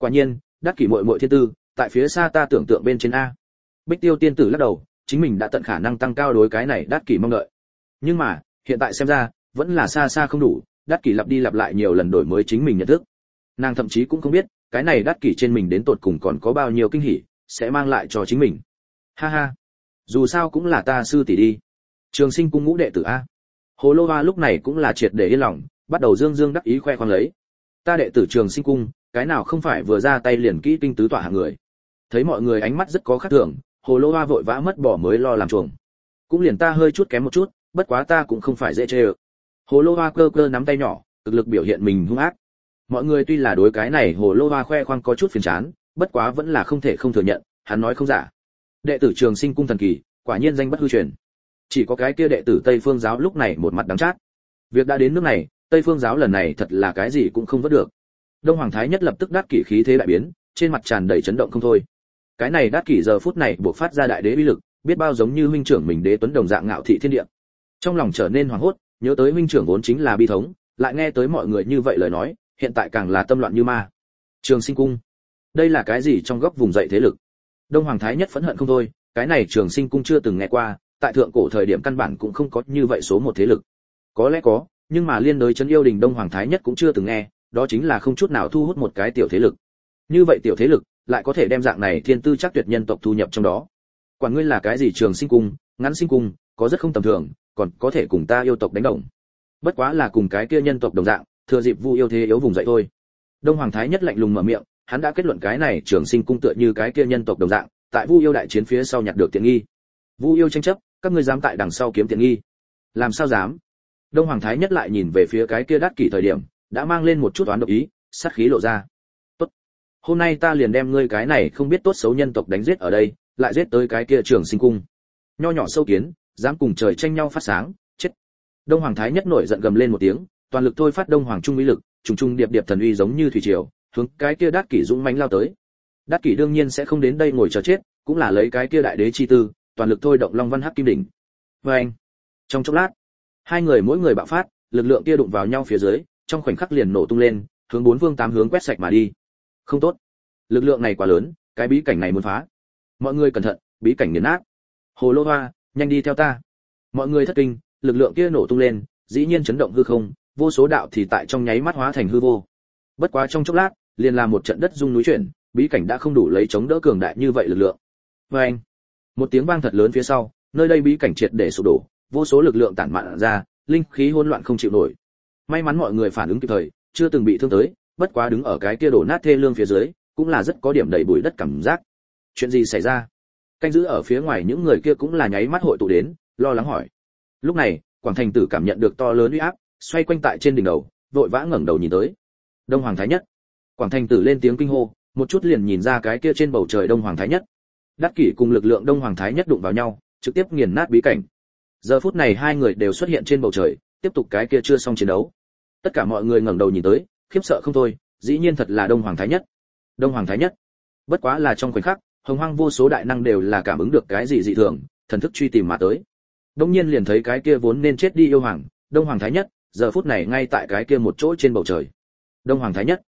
quả nhiên, đắc kỷ muội muội thiên tư, tại phía xa ta tưởng tượng bên trên a. Bích tiêu tiên tử lắc đầu, chính mình đã tận khả năng tăng cao đối cái này đắc kỷ mong đợi. Nhưng mà, hiện tại xem ra, vẫn là xa xa không đủ, đắc kỷ lặp đi lặp lại nhiều lần đổi mới chính mình nhận thức. Nàng thậm chí cũng không biết, cái này đắc kỷ trên mình đến tột cùng còn có bao nhiêu kinh hỉ, sẽ mang lại cho chính mình. Ha ha. Dù sao cũng là ta sư tỷ đi. Trường sinh cung ngũ đệ tử a. Hồ lô hoa lúc này cũng là triệt để yên lòng, bắt đầu dương dương đắc ý khoe khoang lấy. Ta đệ tử trường sinh cung cái nào không phải vừa ra tay liền kỹ kinh tứ tỏa hạng người. Thấy mọi người ánh mắt rất có khác thường, hồ lô hoa vội vã mất bỏ mới lo làm chuồng. Cũng liền ta hơi chút kém một chút, bất quá ta cũng không phải dễ chê ơ. Hồ lô hoa cơ cơ nắm tay nhỏ, cực lực biểu hiện mình hung ác. Mọi người tuy là đối cái này hồ lô hoa khoe khoang có chút phiền chán, bất quá vẫn là không thể không thừa nhận, hắn nói không giả. Đệ tử trường sinh cung thần kỳ, quả nhiên danh bất hư truyền. Chỉ có cái kia đệ tử tây phương giáo lúc này một mặt đắng chát. Việc đã đến nước này, tây phương giáo lần này thật là cái gì cũng không vớt được đông hoàng thái nhất lập tức đắc kỷ khí thế đại biến, trên mặt tràn đầy chấn động không thôi. Cái này đắc kỷ giờ phút này buộc phát ra đại đế uy lực, biết bao giống như huynh trưởng mình đế tuấn đồng dạng ngạo thị thiên địa. Trong lòng trở nên hoảng hốt, nhớ tới huynh trưởng vốn chính là bi thống, lại nghe tới mọi người như vậy lời nói, hiện tại càng là tâm loạn như ma. Trường sinh cung. Đây là cái gì trong góc vùng dậy thế lực? Đông hoàng thái nhất phẫn hận không thôi, cái này trường sinh cung chưa từng nghe qua, tại thượng cổ thời điểm căn bản cũng không có như vậy số một thế lực. Có lẽ có, nhưng mà liên đối chấn yêu đình đông hoàng thái nhất cũng chưa từng nghe đó chính là không chút nào thu hút một cái tiểu thế lực. Như vậy tiểu thế lực lại có thể đem dạng này thiên tư chắc tuyệt nhân tộc thu nhập trong đó. Quản ngươi là cái gì trường sinh cung, ngắn sinh cung, có rất không tầm thường, còn có thể cùng ta yêu tộc đánh đồng. Bất quá là cùng cái kia nhân tộc đồng dạng, thừa dịp vu yêu thế yếu vùng dậy thôi. Đông hoàng thái nhất lạnh lùng mở miệng, hắn đã kết luận cái này trường sinh cung tựa như cái kia nhân tộc đồng dạng, tại vu yêu đại chiến phía sau nhặt được tiện nghi. Vu yêu tranh chấp, các ngươi dám tại đằng sau kiếm tiện nghi. Làm sao dám? Đông hoàng thái nhất lại nhìn về phía cái kia đắt kỷ thời điểm đã mang lên một chút toán độc ý, sát khí lộ ra. Tốt. Hôm nay ta liền đem ngươi cái này không biết tốt xấu nhân tộc đánh giết ở đây, lại giết tới cái kia trường sinh cung. Nho nhỏ sâu kiến, dám cùng trời tranh nhau phát sáng, chết. Đông hoàng thái nhất nổi giận gầm lên một tiếng, toàn lực thôi phát đông hoàng trung uy lực, trùng trùng điệp điệp thần uy giống như thủy triều, hướng cái kia đát kỷ dũng mãnh lao tới. Đát kỷ đương nhiên sẽ không đến đây ngồi chờ chết, cũng là lấy cái kia đại đế chi tư, toàn lực thôi động long văn hắc kim đỉnh. Vê anh trong chốc lát, hai người mỗi người bạo phát, lực lượng kia đụng vào nhau phía dưới trong khoảnh khắc liền nổ tung lên, hướng bốn phương tám hướng quét sạch mà đi. Không tốt. Lực lượng này quá lớn, cái bí cảnh này muốn phá. Mọi người cẩn thận, bí cảnh nghiền nát. Hồ lô hoa, nhanh đi theo ta. Mọi người thất kinh, lực lượng kia nổ tung lên, dĩ nhiên chấn động hư không, vô số đạo thì tại trong nháy mắt hóa thành hư vô. Bất quá trong chốc lát, liền là một trận đất rung núi chuyển, bí cảnh đã không đủ lấy chống đỡ cường đại như vậy lực lượng. Vê anh, một tiếng vang thật lớn phía sau, nơi đây bí cảnh triệt để sụp đổ, vô số lực lượng tản mạn ra, linh khí hỗn loạn không chịu nổi may mắn mọi người phản ứng kịp thời, chưa từng bị thương tới, bất quá đứng ở cái kia đổ nát thê lương phía dưới, cũng là rất có điểm đầy bụi đất cảm giác. Chuyện gì xảy ra? Canh giữ ở phía ngoài những người kia cũng là nháy mắt hội tụ đến, lo lắng hỏi. Lúc này, quảng thành tử cảm nhận được to lớn uy áp, xoay quanh tại trên đỉnh đầu, vội vã ngẩng đầu nhìn tới. Đông hoàng thái nhất. Quảng thành tử lên tiếng kinh hô, một chút liền nhìn ra cái kia trên bầu trời đông hoàng thái nhất. Đắc kỷ cùng lực lượng đông hoàng thái nhất đụng vào nhau, trực tiếp nghiền nát bí cảnh. Giờ phút này hai người đều xuất hiện trên bầu trời, tiếp tục cái kia chưa xong chiến đấu tất cả mọi người ngẩng đầu nhìn tới, khiếp sợ không thôi, dĩ nhiên thật là đông hoàng thái nhất. Đông hoàng thái nhất. Bất quá là trong khoảnh khắc, hồng hoang vô số đại năng đều là cảm ứng được cái gì dị thường, thần thức truy tìm mà tới. Đông nhiên liền thấy cái kia vốn nên chết đi yêu hoàng, đông hoàng thái nhất, giờ phút này ngay tại cái kia một chỗ trên bầu trời. Đông hoàng thái nhất.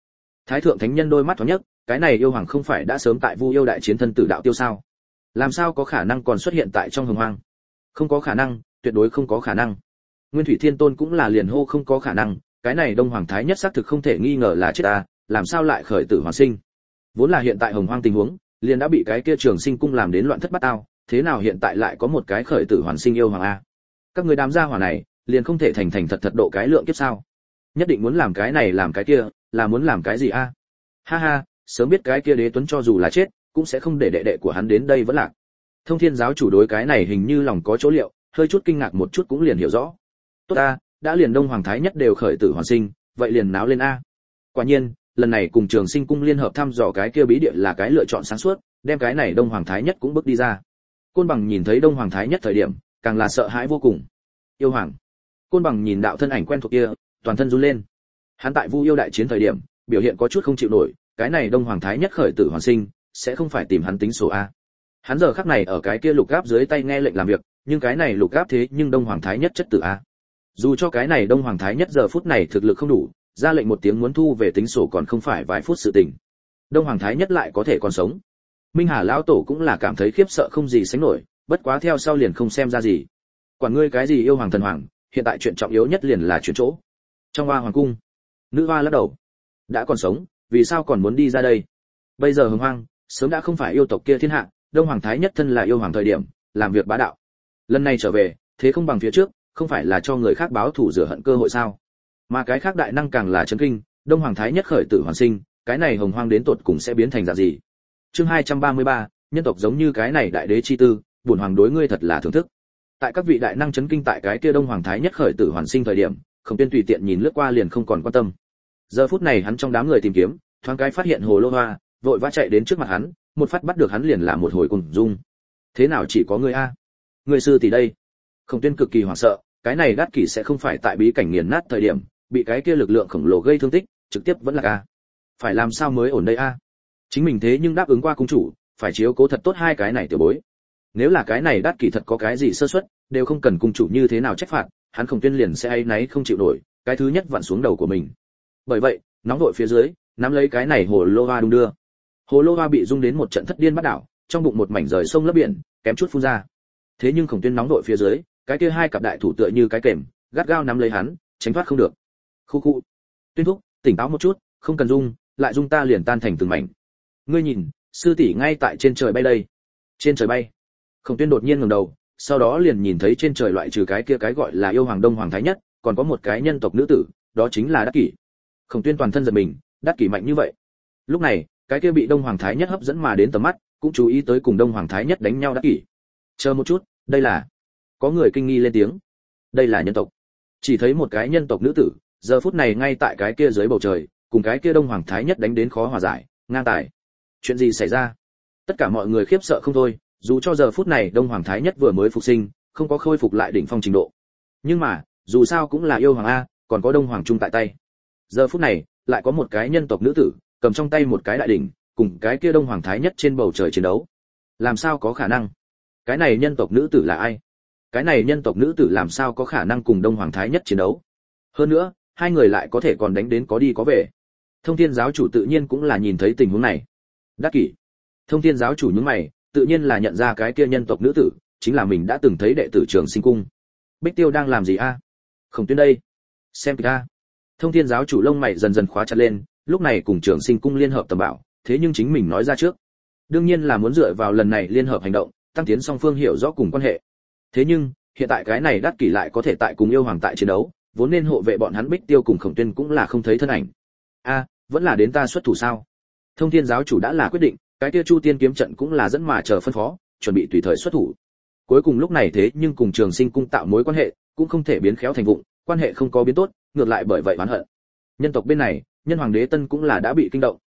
Thái thượng thánh nhân đôi mắt thoáng nhất cái này yêu hoàng không phải đã sớm tại vu yêu đại chiến thân tử đạo tiêu sao? Làm sao có khả năng còn xuất hiện tại trong hồng hoang? Không có khả năng, tuyệt đối không có khả năng. Nguyên thủy thiên tôn cũng là liền hô không có khả năng cái này đông hoàng thái nhất xác thực không thể nghi ngờ là chết ta, làm sao lại khởi tử hoàn sinh? Vốn là hiện tại hồng hoang tình huống, liền đã bị cái kia trường sinh cung làm đến loạn thất bát ao thế nào hiện tại lại có một cái khởi tử hoàn sinh yêu hoàng a? Các người đám gia hỏa này, liền không thể thành thành thật thật độ cái lượng kiếp sao? Nhất định muốn làm cái này, làm cái kia, là muốn làm cái gì a? Ha ha, sớm biết cái kia đế tuấn cho dù là chết, cũng sẽ không để đệ đệ của hắn đến đây vẫn lạc. Thông thiên giáo chủ đối cái này hình như lòng có chỗ liệu, hơi chút kinh ngạc một chút cũng liền hiểu rõ. Tốt ta đã liền đông hoàng thái nhất đều khởi tử hoàn sinh, vậy liền náo lên a. Quả nhiên, lần này cùng trường sinh cung liên hợp thăm dò cái kia bí địa là cái lựa chọn sáng suốt, đem cái này đông hoàng thái nhất cũng bước đi ra. Côn bằng nhìn thấy đông hoàng thái nhất thời điểm, càng là sợ hãi vô cùng. Yêu hoàng. Côn bằng nhìn đạo thân ảnh quen thuộc kia, toàn thân run lên. Hắn tại vu yêu đại chiến thời điểm, biểu hiện có chút không chịu nổi, cái này đông hoàng thái nhất khởi tử hoàn sinh, sẽ không phải tìm hắn tính sổ a. Hắn giờ khắc này ở cái kia lục gáp dưới tay nghe lệnh làm việc, nhưng cái này lục gáp thế nhưng đông hoàng thái nhất chất tử a dù cho cái này đông hoàng thái nhất giờ phút này thực lực không đủ, ra lệnh một tiếng muốn thu về tính sổ còn không phải vài phút sự tình. Đông hoàng thái nhất lại có thể còn sống. Minh hà lão tổ cũng là cảm thấy khiếp sợ không gì sánh nổi, bất quá theo sau liền không xem ra gì. Quản ngươi cái gì yêu hoàng thần hoàng, hiện tại chuyện trọng yếu nhất liền là chuyển chỗ. Trong hoa hoàng cung, nữ hoa lắc đầu. Đã còn sống, vì sao còn muốn đi ra đây? Bây giờ hồng hoang, sớm đã không phải yêu tộc kia thiên hạ, đông hoàng thái nhất thân là yêu hoàng thời điểm, làm việc bá đạo. Lần này trở về, thế không bằng phía trước không phải là cho người khác báo thù rửa hận cơ hội sao? Mà cái khác đại năng càng là chấn kinh đông hoàng thái nhất khởi tử hoàn sinh cái này hồng hoang đến tột cùng sẽ biến thành dạng gì? Chương 233, nhân tộc giống như cái này đại đế chi tư bổn hoàng đối ngươi thật là thưởng thức. Tại các vị đại năng chấn kinh tại cái kia đông hoàng thái nhất khởi tử hoàn sinh thời điểm không tiên tùy tiện nhìn lướt qua liền không còn quan tâm. Giờ phút này hắn trong đám người tìm kiếm thoáng cái phát hiện hồ lô hoa vội vã chạy đến trước mặt hắn một phát bắt được hắn liền là một hồi cùng dung thế nào chỉ có ngươi a? Người sư tỷ đây? Không tuyên cực kỳ hoảng sợ, cái này đắt kỷ sẽ không phải tại bí cảnh nghiền nát thời điểm, bị cái kia lực lượng khổng lồ gây thương tích, trực tiếp vẫn là a. Phải làm sao mới ổn đây a? Chính mình thế nhưng đáp ứng qua cung chủ, phải chiếu cố thật tốt hai cái này tiểu bối. Nếu là cái này đắt kỷ thật có cái gì sơ suất, đều không cần cung chủ như thế nào trách phạt, hắn không tuyên liền sẽ hay náy không chịu nổi, cái thứ nhất vặn xuống đầu của mình. Bởi vậy, nóng vội phía dưới, nắm lấy cái này hồ lô hoa đung đưa. Hồ lô hoa bị rung đến một trận thất điên bắt đảo, trong bụng một mảnh rời sông lấp biển, kém chút phun ra. Thế nhưng khổng tuyên nóng vội phía dưới cái kia hai cặp đại thủ tựa như cái kềm, gắt gao nắm lấy hắn, tránh thoát không được. Khu khu. Tuyên thúc, tỉnh táo một chút, không cần dung lại dung ta liền tan thành từng mảnh. Ngươi nhìn, sư tỷ ngay tại trên trời bay đây. Trên trời bay. Khổng tuyên đột nhiên ngẩng đầu, sau đó liền nhìn thấy trên trời loại trừ cái kia cái gọi là yêu hoàng đông hoàng thái nhất, còn có một cái nhân tộc nữ tử, đó chính là đắc kỷ. Khổng tuyên toàn thân giật mình, đắc kỷ mạnh như vậy. Lúc này, cái kia bị đông hoàng thái nhất hấp dẫn mà đến tầm mắt, cũng chú ý tới cùng đông hoàng thái nhất đánh nhau đắc kỷ. Chờ một chút, đây là có người kinh nghi lên tiếng. Đây là nhân tộc. Chỉ thấy một cái nhân tộc nữ tử, giờ phút này ngay tại cái kia dưới bầu trời, cùng cái kia đông hoàng thái nhất đánh đến khó hòa giải, ngang tài. Chuyện gì xảy ra? Tất cả mọi người khiếp sợ không thôi, dù cho giờ phút này đông hoàng thái nhất vừa mới phục sinh, không có khôi phục lại đỉnh phong trình độ. Nhưng mà, dù sao cũng là yêu hoàng a, còn có đông hoàng trung tại tay. Giờ phút này, lại có một cái nhân tộc nữ tử, cầm trong tay một cái đại đỉnh, cùng cái kia đông hoàng thái nhất trên bầu trời chiến đấu. Làm sao có khả năng? Cái này nhân tộc nữ tử là ai? Cái này nhân tộc nữ tử làm sao có khả năng cùng đông hoàng thái nhất chiến đấu? Hơn nữa, hai người lại có thể còn đánh đến có đi có về. Thông thiên giáo chủ tự nhiên cũng là nhìn thấy tình huống này. Đắc kỷ. Thông thiên giáo chủ những mày, tự nhiên là nhận ra cái kia nhân tộc nữ tử, chính là mình đã từng thấy đệ tử trường sinh cung. Bích tiêu đang làm gì a? Không tuyên đây. Xem kìa thông thiên giáo chủ lông mày dần dần khóa chặt lên, lúc này cùng trường sinh cung liên hợp tầm bảo, thế nhưng chính mình nói ra trước. Đương nhiên là muốn dựa vào lần này liên hợp hành động, tăng tiến song phương hiểu rõ cùng quan hệ thế nhưng, hiện tại cái này đắt kỷ lại có thể tại cùng yêu hoàng tại chiến đấu, vốn nên hộ vệ bọn hắn bích tiêu cùng khổng tuyên cũng là không thấy thân ảnh. A, vẫn là đến ta xuất thủ sao? Thông thiên giáo chủ đã là quyết định, cái kia chu tiên kiếm trận cũng là dẫn mà chờ phân phó, chuẩn bị tùy thời xuất thủ. Cuối cùng lúc này thế nhưng cùng trường sinh cung tạo mối quan hệ, cũng không thể biến khéo thành vụng, quan hệ không có biến tốt, ngược lại bởi vậy oán hận. Nhân tộc bên này, nhân hoàng đế tân cũng là đã bị kinh động.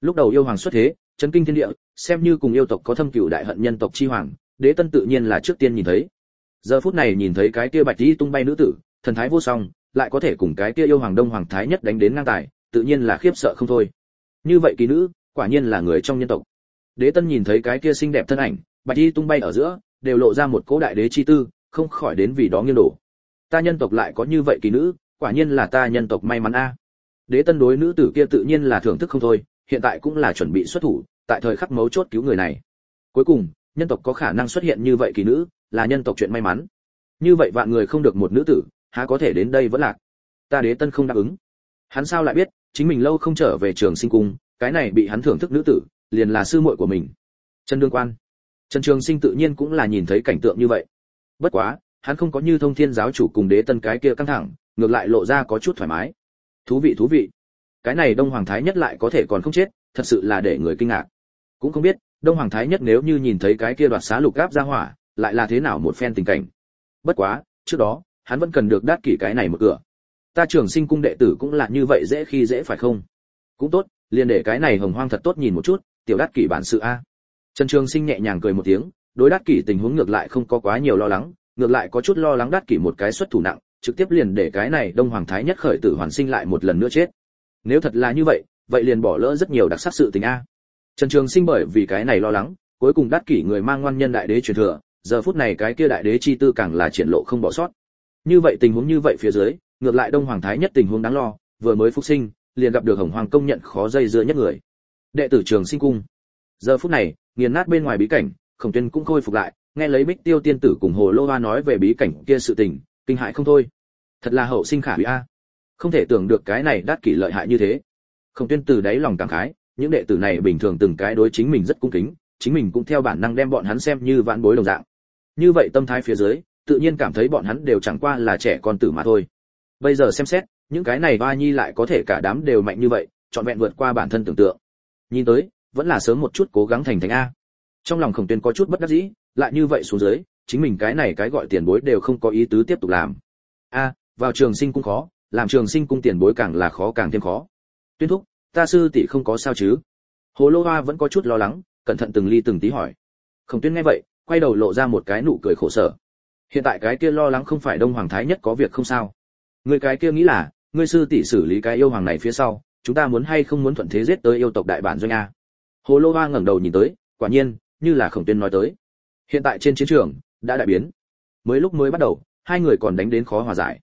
Lúc đầu yêu hoàng xuất thế, chấn kinh thiên địa, xem như cùng yêu tộc có thâm cửu đại hận nhân tộc chi hoàng, đế tân tự nhiên là trước tiên nhìn thấy giờ phút này nhìn thấy cái kia bạch y tung bay nữ tử, thần thái vô song, lại có thể cùng cái kia yêu hoàng đông hoàng thái nhất đánh đến ngang tài, tự nhiên là khiếp sợ không thôi. Như vậy kỳ nữ, quả nhiên là người trong nhân tộc. Đế tân nhìn thấy cái kia xinh đẹp thân ảnh, bạch y tung bay ở giữa, đều lộ ra một cỗ đại đế chi tư, không khỏi đến vì đó nghiêng đổ. Ta nhân tộc lại có như vậy kỳ nữ, quả nhiên là ta nhân tộc may mắn a. Đế tân đối nữ tử kia tự nhiên là thưởng thức không thôi, hiện tại cũng là chuẩn bị xuất thủ, tại thời khắc mấu chốt cứu người này. Cuối cùng nhân tộc có khả năng xuất hiện như vậy kỳ nữ, là nhân tộc chuyện may mắn. Như vậy vạn người không được một nữ tử, há có thể đến đây vẫn lạc? Ta đế tân không đáp ứng. Hắn sao lại biết, chính mình lâu không trở về trường sinh cung, cái này bị hắn thưởng thức nữ tử, liền là sư muội của mình. Trần đương quan. Trần trường sinh tự nhiên cũng là nhìn thấy cảnh tượng như vậy. Bất quá, hắn không có như thông thiên giáo chủ cùng đế tân cái kia căng thẳng, ngược lại lộ ra có chút thoải mái. Thú vị thú vị. Cái này đông hoàng thái nhất lại có thể còn không chết, thật sự là để người kinh ngạc. Cũng không biết đông hoàng thái nhất nếu như nhìn thấy cái kia đoạt xá lục gáp ra hỏa, lại là thế nào một phen tình cảnh? Bất quá, trước đó, hắn vẫn cần được đát kỷ cái này một cửa. Ta trường sinh cung đệ tử cũng là như vậy dễ khi dễ phải không? Cũng tốt, liền để cái này hồng hoang thật tốt nhìn một chút, tiểu đát kỷ bản sự a. Trần trường sinh nhẹ nhàng cười một tiếng, đối đát kỷ tình huống ngược lại không có quá nhiều lo lắng, ngược lại có chút lo lắng đát kỷ một cái xuất thủ nặng, trực tiếp liền để cái này đông hoàng thái nhất khởi tử hoàn sinh lại một lần nữa chết. Nếu thật là như vậy vậy liền bỏ lỡ rất nhiều đặc sắc sự tình a trần trường sinh bởi vì cái này lo lắng, cuối cùng đắc kỷ người mang ngoan nhân đại đế truyền thừa, giờ phút này cái kia đại đế chi tư càng là triển lộ không bỏ sót. Như vậy tình huống như vậy phía dưới, ngược lại đông hoàng thái nhất tình huống đáng lo, vừa mới phục sinh, liền gặp được hồng hoàng công nhận khó dây dưa nhất người. Đệ tử trường sinh cung. Giờ phút này, nghiền nát bên ngoài bí cảnh, khổng tuyên cũng khôi phục lại, nghe lấy bích tiêu tiên tử cùng hồ lô hoa nói về bí cảnh kia sự tình, kinh hãi không thôi. Thật là hậu sinh khả hủy a. Không thể tưởng được cái này đắc kỷ lợi hại như thế. Khổng tuyên từ đáy lòng cảm khái những đệ tử này bình thường từng cái đối chính mình rất cung kính, chính mình cũng theo bản năng đem bọn hắn xem như vãn bối đồng dạng. Như vậy tâm thái phía dưới, tự nhiên cảm thấy bọn hắn đều chẳng qua là trẻ con tử mà thôi. Bây giờ xem xét, những cái này ba nhi lại có thể cả đám đều mạnh như vậy, trọn vẹn vượt qua bản thân tưởng tượng. Nhìn tới, vẫn là sớm một chút cố gắng thành thành a. Trong lòng khổng tuyên có chút bất đắc dĩ, lại như vậy xuống dưới, chính mình cái này cái gọi tiền bối đều không có ý tứ tiếp tục làm. A, vào trường sinh cũng khó, làm trường sinh cung tiền bối càng là khó càng thêm khó. Tuyên thúc ta sư tỷ không có sao chứ? Hồ lô hoa vẫn có chút lo lắng, cẩn thận từng ly từng tí hỏi. Khổng tuyên nghe vậy, quay đầu lộ ra một cái nụ cười khổ sở. Hiện tại cái kia lo lắng không phải đông hoàng thái nhất có việc không sao? Người cái kia nghĩ là, ngươi sư tỷ xử lý cái yêu hoàng này phía sau, chúng ta muốn hay không muốn thuận thế giết tới yêu tộc đại bản doanh a? Hồ lô hoa ngẩng đầu nhìn tới, quả nhiên, như là khổng tuyên nói tới. Hiện tại trên chiến trường, đã đại biến. Mới lúc mới bắt đầu, hai người còn đánh đến khó hòa giải.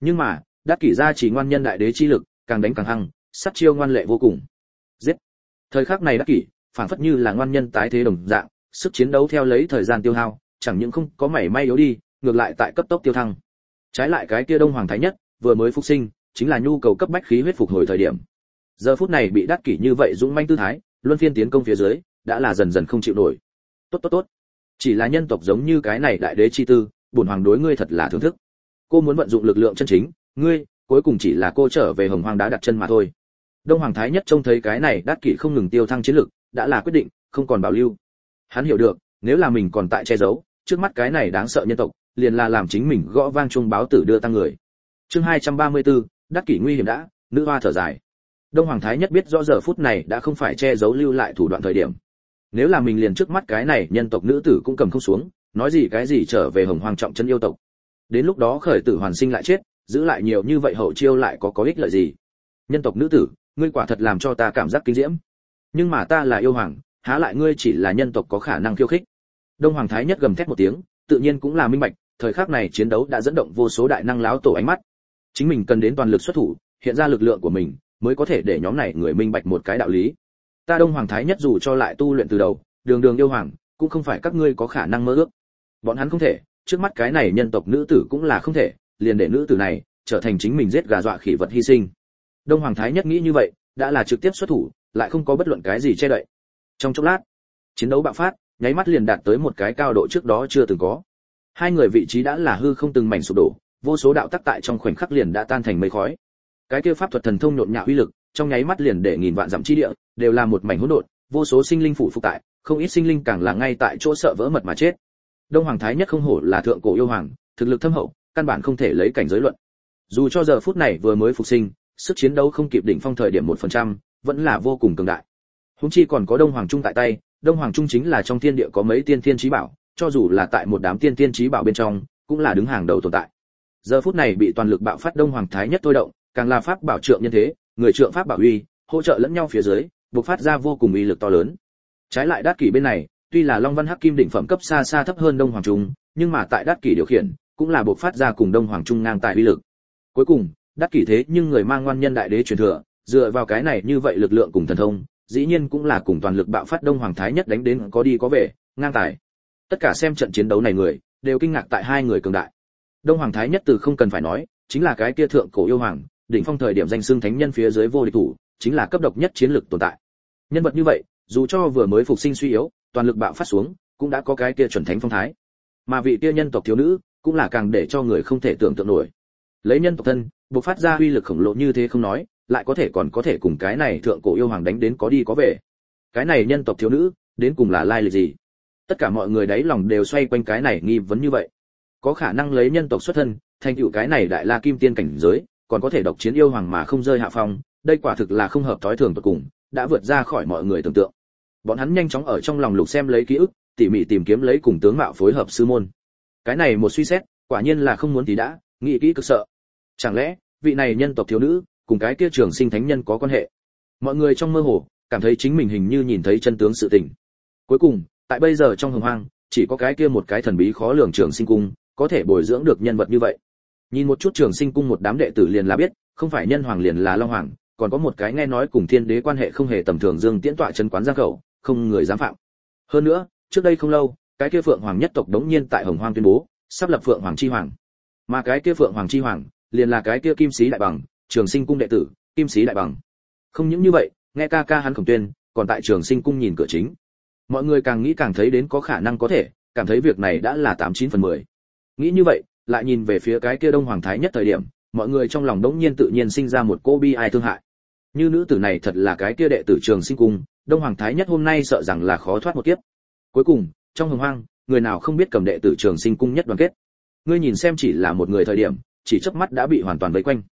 Nhưng mà, đắc kỷ ra chỉ ngoan nhân đại đế chi lực, càng đánh càng hăng sát chiêu ngoan lệ vô cùng. Giết. Thời khắc này đắc kỷ phản phất như là ngoan nhân tái thế đồng dạng, sức chiến đấu theo lấy thời gian tiêu hao, chẳng những không có mảy may yếu đi, ngược lại tại cấp tốc tiêu thăng. Trái lại cái kia đông hoàng thái nhất, vừa mới phục sinh, chính là nhu cầu cấp bách khí huyết phục hồi thời điểm. Giờ phút này bị đắc kỷ như vậy dũng manh tư thái, luân phiên tiến công phía dưới, đã là dần dần không chịu nổi. Tốt tốt tốt. Chỉ là nhân tộc giống như cái này đại đế chi tư, bổn hoàng đối ngươi thật là thưởng thức. Cô muốn vận dụng lực lượng chân chính, ngươi, cuối cùng chỉ là cô trở về hồng hoàng đã đặt chân mà thôi đông hoàng thái nhất trông thấy cái này đắc kỷ không ngừng tiêu thăng chiến lực đã là quyết định không còn bảo lưu. Hắn hiểu được nếu là mình còn tại che giấu trước mắt cái này đáng sợ nhân tộc liền là làm chính mình gõ vang chuông báo tử đưa tăng người. Chương 234, đắc kỷ nguy hiểm đã nữ hoa thở dài. Đông hoàng thái nhất biết rõ giờ phút này đã không phải che giấu lưu lại thủ đoạn thời điểm. Nếu là mình liền trước mắt cái này nhân tộc nữ tử cũng cầm không xuống nói gì cái gì trở về hồng hoàng trọng chân yêu tộc. Đến lúc đó khởi tử hoàn sinh lại chết giữ lại nhiều như vậy hậu chiêu lại có có ích lợi gì? Nhân tộc nữ tử ngươi quả thật làm cho ta cảm giác kinh diễm. Nhưng mà ta là yêu hoàng, há lại ngươi chỉ là nhân tộc có khả năng khiêu khích. Đông hoàng thái nhất gầm thét một tiếng, tự nhiên cũng là minh bạch, thời khắc này chiến đấu đã dẫn động vô số đại năng láo tổ ánh mắt. Chính mình cần đến toàn lực xuất thủ, hiện ra lực lượng của mình, mới có thể để nhóm này người minh bạch một cái đạo lý. Ta đông hoàng thái nhất dù cho lại tu luyện từ đầu, đường đường yêu hoàng, cũng không phải các ngươi có khả năng mơ ước. Bọn hắn không thể, trước mắt cái này nhân tộc nữ tử cũng là không thể, liền để nữ tử này trở thành chính mình giết gà dọa khỉ vật hy sinh đông hoàng thái nhất nghĩ như vậy, đã là trực tiếp xuất thủ, lại không có bất luận cái gì che đậy. Trong chốc lát, chiến đấu bạo phát, nháy mắt liền đạt tới một cái cao độ trước đó chưa từng có. Hai người vị trí đã là hư không từng mảnh sụp đổ, vô số đạo tắc tại trong khoảnh khắc liền đã tan thành mây khói. Cái kia pháp thuật thần thông nhộn nhạo uy lực, trong nháy mắt liền để nghìn vạn dặm chi địa, đều là một mảnh hỗn độn, vô số sinh linh phủ phục tại, không ít sinh linh càng là ngay tại chỗ sợ vỡ mật mà chết. Đông hoàng thái nhất không hổ là thượng cổ yêu hoàng, thực lực thâm hậu, căn bản không thể lấy cảnh giới luận. Dù cho giờ phút này vừa mới phục sinh sức chiến đấu không kịp đỉnh phong thời điểm một phần trăm, vẫn là vô cùng cường đại. Húng chi còn có đông hoàng trung tại tay, đông hoàng trung chính là trong thiên địa có mấy tiên thiên trí bảo, cho dù là tại một đám tiên thiên trí bảo bên trong, cũng là đứng hàng đầu tồn tại. Giờ phút này bị toàn lực bạo phát đông hoàng thái nhất thôi động, càng là pháp bảo trượng nhân thế, người trượng pháp bảo uy, hỗ trợ lẫn nhau phía dưới, bộc phát ra vô cùng uy lực to lớn. Trái lại đát kỷ bên này, tuy là long văn hắc kim đỉnh phẩm cấp xa xa thấp hơn đông hoàng trung, nhưng mà tại đát kỷ điều khiển, cũng là bộc phát ra cùng đông hoàng trung ngang tại uy lực. Cuối cùng đắc kỷ thế nhưng người mang ngoan nhân đại đế truyền thừa, dựa vào cái này như vậy lực lượng cùng thần thông, dĩ nhiên cũng là cùng toàn lực bạo phát đông hoàng thái nhất đánh đến có đi có về, ngang tài. Tất cả xem trận chiến đấu này người, đều kinh ngạc tại hai người cường đại. Đông hoàng thái nhất từ không cần phải nói, chính là cái kia thượng cổ yêu hoàng, đỉnh phong thời điểm danh xưng thánh nhân phía dưới vô địch thủ, chính là cấp độc nhất chiến lực tồn tại. Nhân vật như vậy, dù cho vừa mới phục sinh suy yếu, toàn lực bạo phát xuống, cũng đã có cái kia chuẩn thánh phong thái. Mà vị kia nhân tộc thiếu nữ, cũng là càng để cho người không thể tưởng tượng nổi. Lấy nhân tộc thân bộc phát ra uy lực khổng lồ như thế không nói, lại có thể còn có thể cùng cái này thượng cổ yêu hoàng đánh đến có đi có về. Cái này nhân tộc thiếu nữ, đến cùng là lai lịch gì? Tất cả mọi người đáy lòng đều xoay quanh cái này nghi vấn như vậy. Có khả năng lấy nhân tộc xuất thân, thành tựu cái này đại la kim tiên cảnh giới, còn có thể độc chiến yêu hoàng mà không rơi hạ phong, đây quả thực là không hợp thói thường tuyệt cùng, đã vượt ra khỏi mọi người tưởng tượng. Bọn hắn nhanh chóng ở trong lòng lục xem lấy ký ức, tỉ mỉ tìm kiếm lấy cùng tướng mạo phối hợp sư môn. Cái này một suy xét, quả nhiên là không muốn thì đã, nghĩ kỹ cực sợ chẳng lẽ, vị này nhân tộc thiếu nữ, cùng cái kia trường sinh thánh nhân có quan hệ? Mọi người trong mơ hồ, cảm thấy chính mình hình như nhìn thấy chân tướng sự tình. Cuối cùng, tại bây giờ trong hồng hoang, chỉ có cái kia một cái thần bí khó lường trường sinh cung, có thể bồi dưỡng được nhân vật như vậy. Nhìn một chút trường sinh cung một đám đệ tử liền là biết, không phải nhân hoàng liền là long hoàng, còn có một cái nghe nói cùng thiên đế quan hệ không hề tầm thường dương tiễn tọa chân quán giang khẩu, không người dám phạm. Hơn nữa, trước đây không lâu, cái kia phượng hoàng nhất tộc đống nhiên tại hồng hoang tuyên bố, sắp lập phượng hoàng chi hoàng. Mà cái kia phượng hoàng chi hoàng liền là cái kia kim sĩ đại bằng, trường sinh cung đệ tử, kim sĩ đại bằng. Không những như vậy, nghe ca ca hắn khổng tuyên, còn tại trường sinh cung nhìn cửa chính. Mọi người càng nghĩ càng thấy đến có khả năng có thể, cảm thấy việc này đã là tám chín phần mười. Nghĩ như vậy, lại nhìn về phía cái kia đông hoàng thái nhất thời điểm, mọi người trong lòng đống nhiên tự nhiên sinh ra một cô bi ai thương hại. Như nữ tử này thật là cái kia đệ tử trường sinh cung, đông hoàng thái nhất hôm nay sợ rằng là khó thoát một kiếp. Cuối cùng, trong hồng hoang, người nào không biết cầm đệ tử trường sinh cung nhất đoàn kết. Ngươi nhìn xem chỉ là một người thời điểm chỉ chớp mắt đã bị hoàn toàn vây quanh.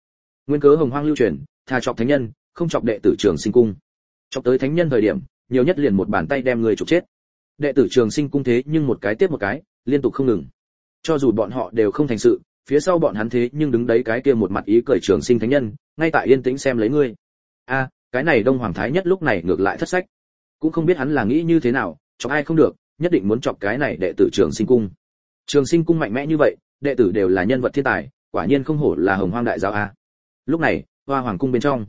Nguyên cớ hồng hoang lưu truyền, tha chọc thánh nhân, không chọc đệ tử trường sinh cung. Chọc tới thánh nhân thời điểm, nhiều nhất liền một bàn tay đem người chụp chết. Đệ tử trường sinh cung thế nhưng một cái tiếp một cái, liên tục không ngừng. Cho dù bọn họ đều không thành sự, phía sau bọn hắn thế nhưng đứng đấy cái kia một mặt ý cười trường sinh thánh nhân, ngay tại yên tĩnh xem lấy ngươi. A, cái này đông hoàng thái nhất lúc này ngược lại thất sách. Cũng không biết hắn là nghĩ như thế nào, chọc ai không được, nhất định muốn chọc cái này đệ tử trường sinh cung. Trường sinh cung mạnh mẽ như vậy, đệ tử đều là nhân vật thiên tài quả nhiên không hổ là hồng hoang đại giáo a. Lúc này, hoa hoàng cung bên trong,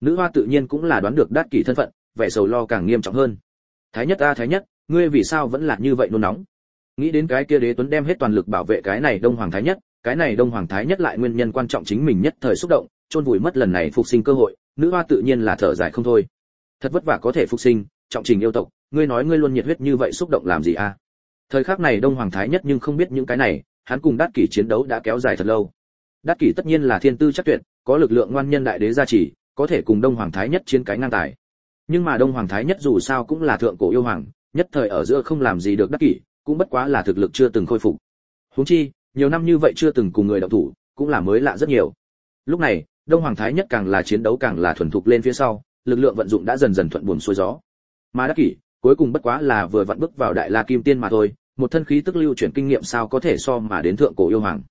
nữ hoa tự nhiên cũng là đoán được đát kỷ thân phận, vẻ sầu lo càng nghiêm trọng hơn. Thái nhất a, thái nhất, ngươi vì sao vẫn là như vậy nôn nóng? Nghĩ đến cái kia đế tuấn đem hết toàn lực bảo vệ cái này đông hoàng thái nhất, cái này đông hoàng thái nhất lại nguyên nhân quan trọng chính mình nhất thời xúc động, chôn vùi mất lần này phục sinh cơ hội, nữ hoa tự nhiên là thở dài không thôi. Thật vất vả có thể phục sinh, trọng trình yêu tộc, ngươi nói ngươi luôn nhiệt huyết như vậy xúc động làm gì a? Thời khắc này đông hoàng thái nhất nhưng không biết những cái này, hắn cùng đát kỷ chiến đấu đã kéo dài thật lâu đát kỷ tất nhiên là thiên tư chắc tuyệt, có lực lượng ngoan nhân đại đế gia trì, có thể cùng đông hoàng thái nhất chiến cái ngang tài. Nhưng mà đông hoàng thái nhất dù sao cũng là thượng cổ yêu hoàng, nhất thời ở giữa không làm gì được đắc kỷ, cũng bất quá là thực lực chưa từng khôi phục. Huống chi, nhiều năm như vậy chưa từng cùng người động thủ, cũng là mới lạ rất nhiều. Lúc này, đông hoàng thái nhất càng là chiến đấu càng là thuần thục lên phía sau, lực lượng vận dụng đã dần dần thuận buồm xuôi gió. Mà đắc kỷ, cuối cùng bất quá là vừa vặn bước vào đại la kim tiên mà thôi, một thân khí tức lưu chuyển kinh nghiệm sao có thể so mà đến thượng cổ yêu hoàng.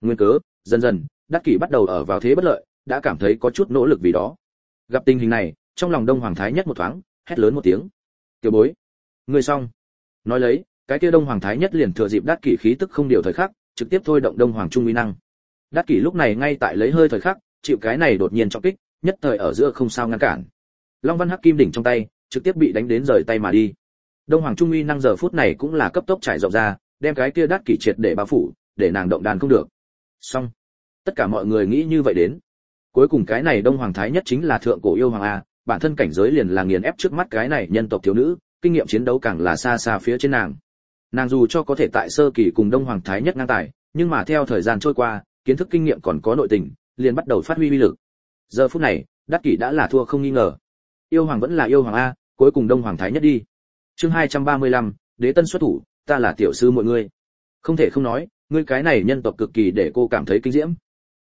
Nguyên cớ dần dần, đắc kỷ bắt đầu ở vào thế bất lợi, đã cảm thấy có chút nỗ lực vì đó. Gặp tình hình này, trong lòng đông hoàng thái nhất một thoáng, hét lớn một tiếng. Tiểu bối, ngươi xong. Nói lấy, cái kia đông hoàng thái nhất liền thừa dịp đát kỷ khí tức không điều thời khắc, trực tiếp thôi động đông hoàng trung uy năng. Đát kỷ lúc này ngay tại lấy hơi thời khắc, chịu cái này đột nhiên trọng kích, nhất thời ở giữa không sao ngăn cản. Long văn hắc kim đỉnh trong tay, trực tiếp bị đánh đến rời tay mà đi. Đông hoàng trung uy năng giờ phút này cũng là cấp tốc trải rộng ra, đem cái kia đát kỷ triệt để bao phủ, để nàng động đàn không được. Xong tất cả mọi người nghĩ như vậy đến. Cuối cùng cái này đông hoàng thái nhất chính là thượng cổ yêu hoàng a bản thân cảnh giới liền là nghiền ép trước mắt cái này nhân tộc thiếu nữ kinh nghiệm chiến đấu càng là xa xa phía trên nàng. Nàng dù cho có thể tại sơ kỳ cùng đông hoàng thái nhất ngang tài nhưng mà theo thời gian trôi qua kiến thức kinh nghiệm còn có nội tình liền bắt đầu phát huy uy lực. Giờ phút này đắc kỷ đã là thua không nghi ngờ. Yêu hoàng vẫn là yêu hoàng a cuối cùng đông hoàng thái nhất đi. Chương 235, đế tân xuất thủ ta là tiểu sư mọi người. Không thể không nói ngươi cái này nhân tộc cực kỳ để cô cảm thấy kinh diễm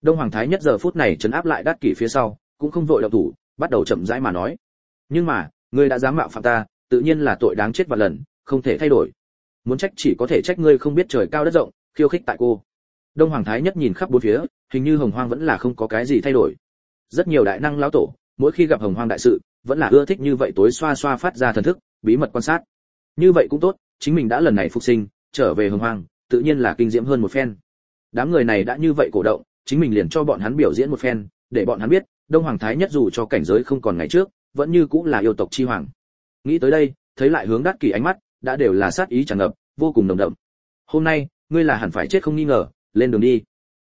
đông hoàng thái nhất giờ phút này chấn áp lại đát kỷ phía sau, cũng không vội động thủ, bắt đầu chậm rãi mà nói. Nhưng mà, ngươi đã dám mạo phạm ta, tự nhiên là tội đáng chết và lần, không thể thay đổi. Muốn trách chỉ có thể trách ngươi không biết trời cao đất rộng, khiêu khích tại cô. Đông hoàng thái nhất nhìn khắp bốn phía, hình như hồng hoang vẫn là không có cái gì thay đổi. Rất nhiều đại năng lão tổ, mỗi khi gặp hồng hoang đại sự, vẫn là ưa thích như vậy tối xoa xoa phát ra thần thức, bí mật quan sát. Như vậy cũng tốt, chính mình đã lần này phục sinh, trở về hồng hoang, tự nhiên là kinh diễm hơn một phen. Đám người này đã như vậy cổ động chính mình liền cho bọn hắn biểu diễn một phen, để bọn hắn biết, đông hoàng thái nhất dù cho cảnh giới không còn ngày trước, vẫn như cũng là yêu tộc chi hoàng. Nghĩ tới đây, thấy lại hướng đắc kỳ ánh mắt, đã đều là sát ý tràn ngập, vô cùng nồng đậm. Hôm nay, ngươi là hẳn phải chết không nghi ngờ, lên đường đi.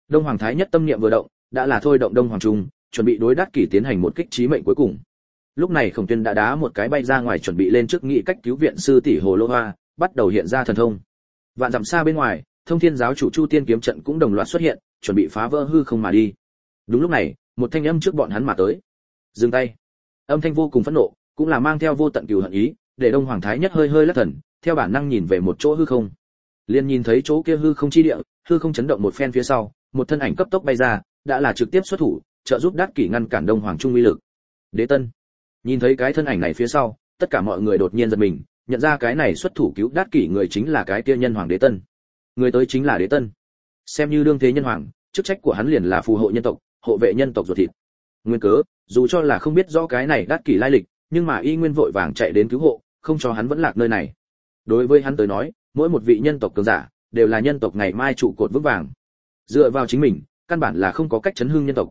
Đông hoàng thái nhất tâm niệm vừa động, đã là thôi động đông hoàng trung, chuẩn bị đối đắc kỳ tiến hành một kích trí mệnh cuối cùng. Lúc này khổng tuyên đã đá một cái bay ra ngoài chuẩn bị lên trước nghị cách cứu viện sư tỷ hồ lô hoa, bắt đầu hiện ra thần thông. Vạn dặm xa bên ngoài, thông thiên giáo chủ chu tiên kiếm trận cũng đồng loạt xuất hiện chuẩn bị phá vỡ hư không mà đi. Đúng lúc này, một thanh âm trước bọn hắn mà tới. Dừng tay. Âm thanh vô cùng phẫn nộ, cũng là mang theo vô tận cừu hận ý, để đông hoàng thái nhất hơi hơi lắc thần, theo bản năng nhìn về một chỗ hư không. Liền nhìn thấy chỗ kia hư không chi địa, hư không chấn động một phen phía sau, một thân ảnh cấp tốc bay ra, đã là trực tiếp xuất thủ, trợ giúp đát kỷ ngăn cản đông hoàng trung uy lực. Đế tân. Nhìn thấy cái thân ảnh này phía sau, tất cả mọi người đột nhiên giật mình, nhận ra cái này xuất thủ cứu đát kỷ người chính là cái kia nhân hoàng đế tân. Người tới chính là đế tân xem như đương thế nhân hoàng, chức trách của hắn liền là phù hộ nhân tộc, hộ vệ nhân tộc ruột thịt. Nguyên cớ, dù cho là không biết rõ cái này đắt kỷ lai lịch, nhưng mà y nguyên vội vàng chạy đến cứu hộ, không cho hắn vẫn lạc nơi này. Đối với hắn tới nói, mỗi một vị nhân tộc cường giả, đều là nhân tộc ngày mai trụ cột vững vàng. Dựa vào chính mình, căn bản là không có cách chấn hưng nhân tộc.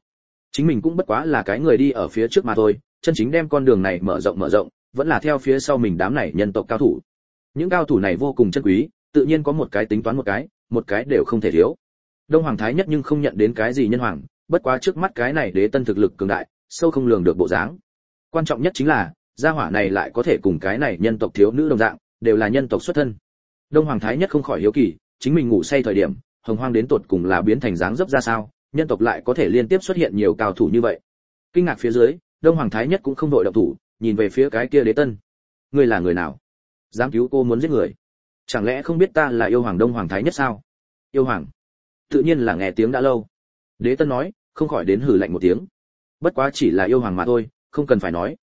Chính mình cũng bất quá là cái người đi ở phía trước mà thôi, chân chính đem con đường này mở rộng mở rộng, vẫn là theo phía sau mình đám này nhân tộc cao thủ. Những cao thủ này vô cùng chân quý, tự nhiên có một cái tính toán một cái một cái đều không thể thiếu. Đông hoàng thái nhất nhưng không nhận đến cái gì nhân hoàng, bất quá trước mắt cái này đế tân thực lực cường đại, sâu không lường được bộ dáng. Quan trọng nhất chính là, gia hỏa này lại có thể cùng cái này nhân tộc thiếu nữ đồng dạng, đều là nhân tộc xuất thân. Đông hoàng thái nhất không khỏi hiếu kỳ, chính mình ngủ say thời điểm, hồng hoang đến tột cùng là biến thành dáng dấp ra sao, nhân tộc lại có thể liên tiếp xuất hiện nhiều cao thủ như vậy. Kinh ngạc phía dưới, đông hoàng thái nhất cũng không đội động thủ, nhìn về phía cái kia đế tân. Ngươi là người nào? Dám cứu cô muốn giết người? Chẳng lẽ không biết ta là yêu hoàng đông hoàng thái nhất sao? Yêu hoàng? Tự nhiên là nghe tiếng đã lâu. Đế tân nói, không khỏi đến hử lạnh một tiếng. Bất quá chỉ là yêu hoàng mà thôi, không cần phải nói.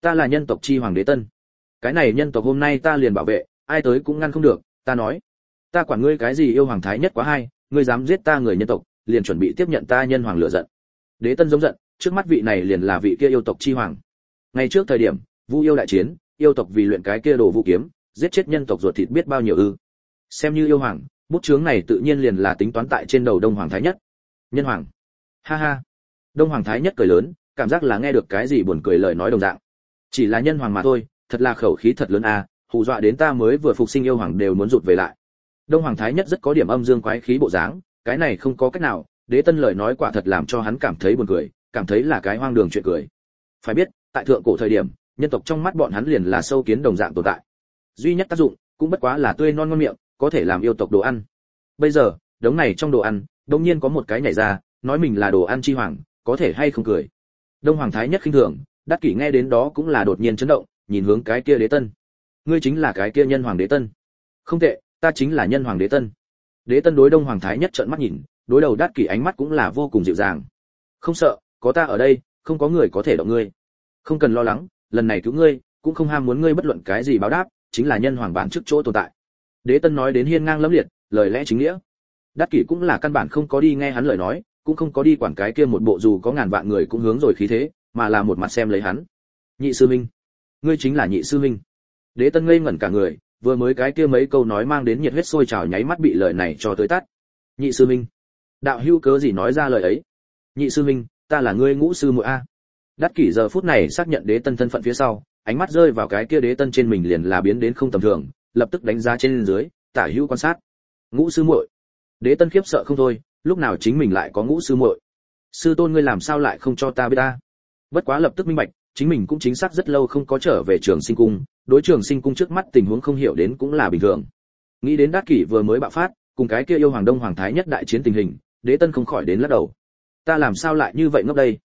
Ta là nhân tộc chi hoàng đế tân. Cái này nhân tộc hôm nay ta liền bảo vệ, ai tới cũng ngăn không được, ta nói. Ta quản ngươi cái gì yêu hoàng thái nhất quá hay, ngươi dám giết ta người nhân tộc, liền chuẩn bị tiếp nhận ta nhân hoàng lựa giận. Đế tân giống giận, trước mắt vị này liền là vị kia yêu tộc chi hoàng. Ngày trước thời điểm, vu yêu đại chiến, yêu tộc vì luyện cái kia đồ vũ kiếm giết chết nhân tộc ruột thịt biết bao nhiêu ư? Xem như yêu hoàng, bút chướng này tự nhiên liền là tính toán tại trên đầu đông hoàng thái nhất. Nhân hoàng. Ha ha. Đông hoàng thái nhất cười lớn, cảm giác là nghe được cái gì buồn cười lời nói đồng dạng. Chỉ là nhân hoàng mà thôi, thật là khẩu khí thật lớn à hù dọa đến ta mới vừa phục sinh yêu hoàng đều muốn rụt về lại. Đông hoàng thái nhất rất có điểm âm dương quái khí bộ dáng, cái này không có cách nào, đế tân lời nói quả thật làm cho hắn cảm thấy buồn cười, cảm thấy là cái hoang đường chuyện cười. Phải biết, tại thượng cổ thời điểm, nhân tộc trong mắt bọn hắn liền là sâu kiến đồng dạng tồn tại duy nhất tác dụng cũng bất quá là tươi non ngon miệng, có thể làm yêu tộc đồ ăn. Bây giờ, đống này trong đồ ăn đột nhiên có một cái nhảy ra, nói mình là đồ ăn chi hoàng, có thể hay không cười. Đông hoàng thái nhất khinh thường, đắc kỷ nghe đến đó cũng là đột nhiên chấn động, nhìn hướng cái kia đế tân. Ngươi chính là cái kia nhân hoàng đế tân. Không tệ, ta chính là nhân hoàng đế tân. Đế tân đối đông hoàng thái nhất trợn mắt nhìn, đối đầu đắc kỷ ánh mắt cũng là vô cùng dịu dàng. Không sợ, có ta ở đây, không có người có thể động ngươi. Không cần lo lắng, lần này cứu ngươi, cũng không ham muốn ngươi bất luận cái gì báo đáp chính là nhân hoàng bản trước chỗ tồn tại. Đế tân nói đến hiên ngang lẫm liệt, lời lẽ chính nghĩa. Đắc kỷ cũng là căn bản không có đi nghe hắn lời nói, cũng không có đi quản cái kia một bộ dù có ngàn vạn người cũng hướng rồi khí thế, mà là một mặt xem lấy hắn. Nhị sư minh, ngươi chính là nhị sư minh. Đế tân ngây ngẩn cả người, vừa mới cái kia mấy câu nói mang đến nhiệt huyết sôi trào nháy mắt bị lời này cho tới tắt. Nhị sư minh, đạo hữu cớ gì nói ra lời ấy? Nhị sư minh, ta là ngươi ngũ sư muội a. Đắc kỷ giờ phút này xác nhận đế tân thân phận phía sau ánh mắt rơi vào cái kia đế tân trên mình liền là biến đến không tầm thường, lập tức đánh giá trên dưới, tả hữu quan sát. Ngũ sư muội. Đế tân khiếp sợ không thôi, lúc nào chính mình lại có ngũ sư muội? Sư tôn ngươi làm sao lại không cho ta biết ta? Bất quá lập tức minh bạch, chính mình cũng chính xác rất lâu không có trở về trường sinh cung, đối trường sinh cung trước mắt tình huống không hiểu đến cũng là bình thường. Nghĩ đến đát kỷ vừa mới bạo phát, cùng cái kia yêu hoàng đông hoàng thái nhất đại chiến tình hình, đế tân không khỏi đến lắc đầu. Ta làm sao lại như vậy ngốc đây?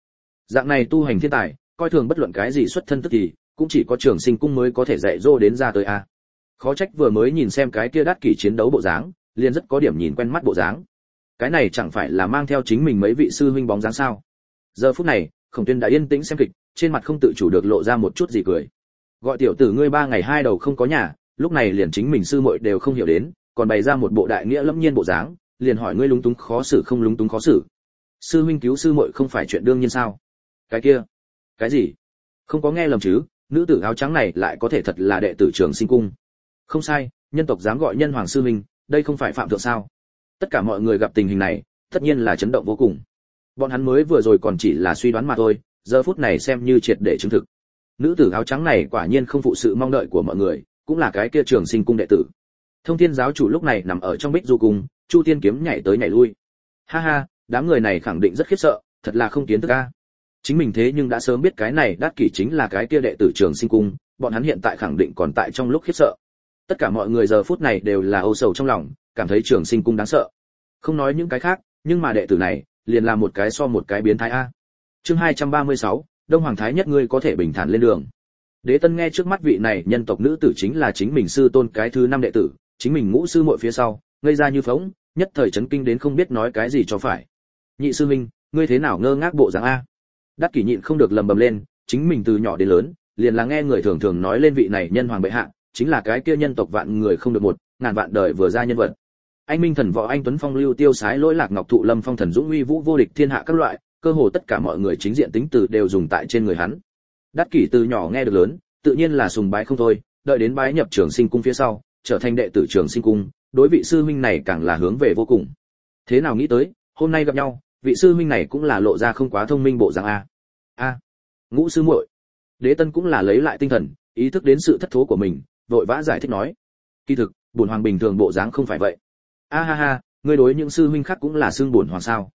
Dạng này tu hành thiên tài, coi thường bất luận cái gì xuất thân tức thì cũng chỉ có trường sinh cung mới có thể dạy dỗ đến ra tới a. Khó trách vừa mới nhìn xem cái kia đắt kỷ chiến đấu bộ dáng, liền rất có điểm nhìn quen mắt bộ dáng. Cái này chẳng phải là mang theo chính mình mấy vị sư huynh bóng dáng sao? Giờ phút này, khổng tuyên đã yên tĩnh xem kịch, trên mặt không tự chủ được lộ ra một chút gì cười. Gọi tiểu tử ngươi ba ngày hai đầu không có nhà, lúc này liền chính mình sư muội đều không hiểu đến, còn bày ra một bộ đại nghĩa lẫm nhiên bộ dáng, liền hỏi ngươi lúng túng khó xử không lúng túng khó xử. Sư huynh cứu sư muội không phải chuyện đương nhiên sao? Cái kia, cái gì? Không có nghe lầm chứ nữ tử áo trắng này lại có thể thật là đệ tử trường sinh cung. Không sai, nhân tộc dám gọi nhân hoàng sư minh đây không phải phạm thượng sao? Tất cả mọi người gặp tình hình này, tất nhiên là chấn động vô cùng. Bọn hắn mới vừa rồi còn chỉ là suy đoán mà thôi, giờ phút này xem như triệt để chứng thực. Nữ tử áo trắng này quả nhiên không phụ sự mong đợi của mọi người, cũng là cái kia trường sinh cung đệ tử. Thông thiên giáo chủ lúc này nằm ở trong bích du cung, chu tiên kiếm nhảy tới nhảy lui. Ha ha, đám người này khẳng định rất khiếp sợ, thật là không kiến thức a chính mình thế nhưng đã sớm biết cái này đát kỷ chính là cái kia đệ tử trường sinh cung bọn hắn hiện tại khẳng định còn tại trong lúc khiếp sợ. Tất cả mọi người giờ phút này đều là âu sầu trong lòng cảm thấy trường sinh cung đáng sợ. Không nói những cái khác nhưng mà đệ tử này liền là một cái so một cái biến thái a. Chương 236, đông hoàng thái nhất ngươi có thể bình thản lên đường. Đế tân nghe trước mắt vị này nhân tộc nữ tử chính là chính mình sư tôn cái thứ năm đệ tử chính mình ngũ sư muội phía sau ngây ra như phóng nhất thời chấn kinh đến không biết nói cái gì cho phải. Nhị sư minh ngươi thế nào ngơ ngác bộ dáng a? Đắc kỷ nhịn không được lầm bầm lên, chính mình từ nhỏ đến lớn, liền là nghe người thường thường nói lên vị này nhân hoàng bệ hạ, chính là cái kia nhân tộc vạn người không được một, ngàn vạn đời vừa ra nhân vật. Anh minh thần võ, anh tuấn phong, lưu tiêu sái, lỗi lạc ngọc thụ, lâm phong thần dũng, uy vũ, vô địch, thiên hạ các loại, cơ hồ tất cả mọi người chính diện tính từ đều dùng tại trên người hắn. Đắc kỷ từ nhỏ nghe được lớn, tự nhiên là sùng bái không thôi, đợi đến bái nhập trường sinh cung phía sau, trở thành đệ tử trường sinh cung, đối vị sư huynh này càng là hướng về vô cùng. Thế nào nghĩ tới, hôm nay gặp nhau vị sư huynh này cũng là lộ ra không quá thông minh bộ dạng a. A. Ngũ sư muội. Đế tân cũng là lấy lại tinh thần, ý thức đến sự thất thố của mình, vội vã giải thích nói. Kỳ thực, bổn hoàng bình thường bộ dáng không phải vậy. A ha ha, ngươi đối những sư huynh khác cũng là xương bổn hoàng sao?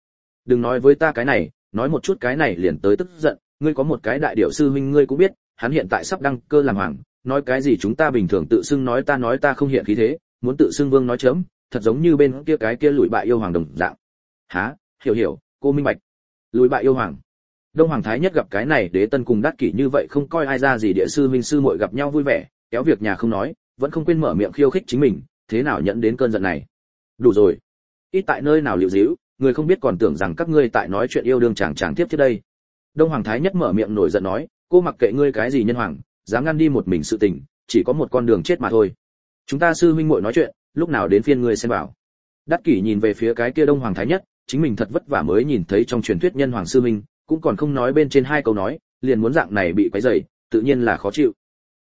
Đừng nói với ta cái này, nói một chút cái này liền tới tức giận, ngươi có một cái đại điệu sư huynh ngươi cũng biết, hắn hiện tại sắp đăng cơ làm hoàng, nói cái gì chúng ta bình thường tự xưng nói ta nói ta không hiện khí thế, muốn tự xưng vương nói chớm, thật giống như bên kia cái kia lùi bại yêu hoàng đồng dạng. Há hiểu hiểu, cô minh bạch. Lùi bại yêu hoàng. Đông hoàng thái nhất gặp cái này đế tân cùng đắc kỷ như vậy không coi ai ra gì địa sư minh sư muội gặp nhau vui vẻ, kéo việc nhà không nói, vẫn không quên mở miệng khiêu khích chính mình, thế nào nhận đến cơn giận này? Đủ rồi. Ít tại nơi nào liệu dĩu, người không biết còn tưởng rằng các ngươi tại nói chuyện yêu đương chàng chàng tiếp trước đây. Đông hoàng thái nhất mở miệng nổi giận nói, cô mặc kệ ngươi cái gì nhân hoàng, dám ngăn đi một mình sự tình, chỉ có một con đường chết mà thôi. Chúng ta sư huynh muội nói chuyện, lúc nào đến phiên ngươi xem bảo đắc kỷ nhìn về phía cái kia đông hoàng thái nhất chính mình thật vất vả mới nhìn thấy trong truyền thuyết nhân hoàng sư minh, cũng còn không nói bên trên hai câu nói, liền muốn dạng này bị quấy rầy, tự nhiên là khó chịu.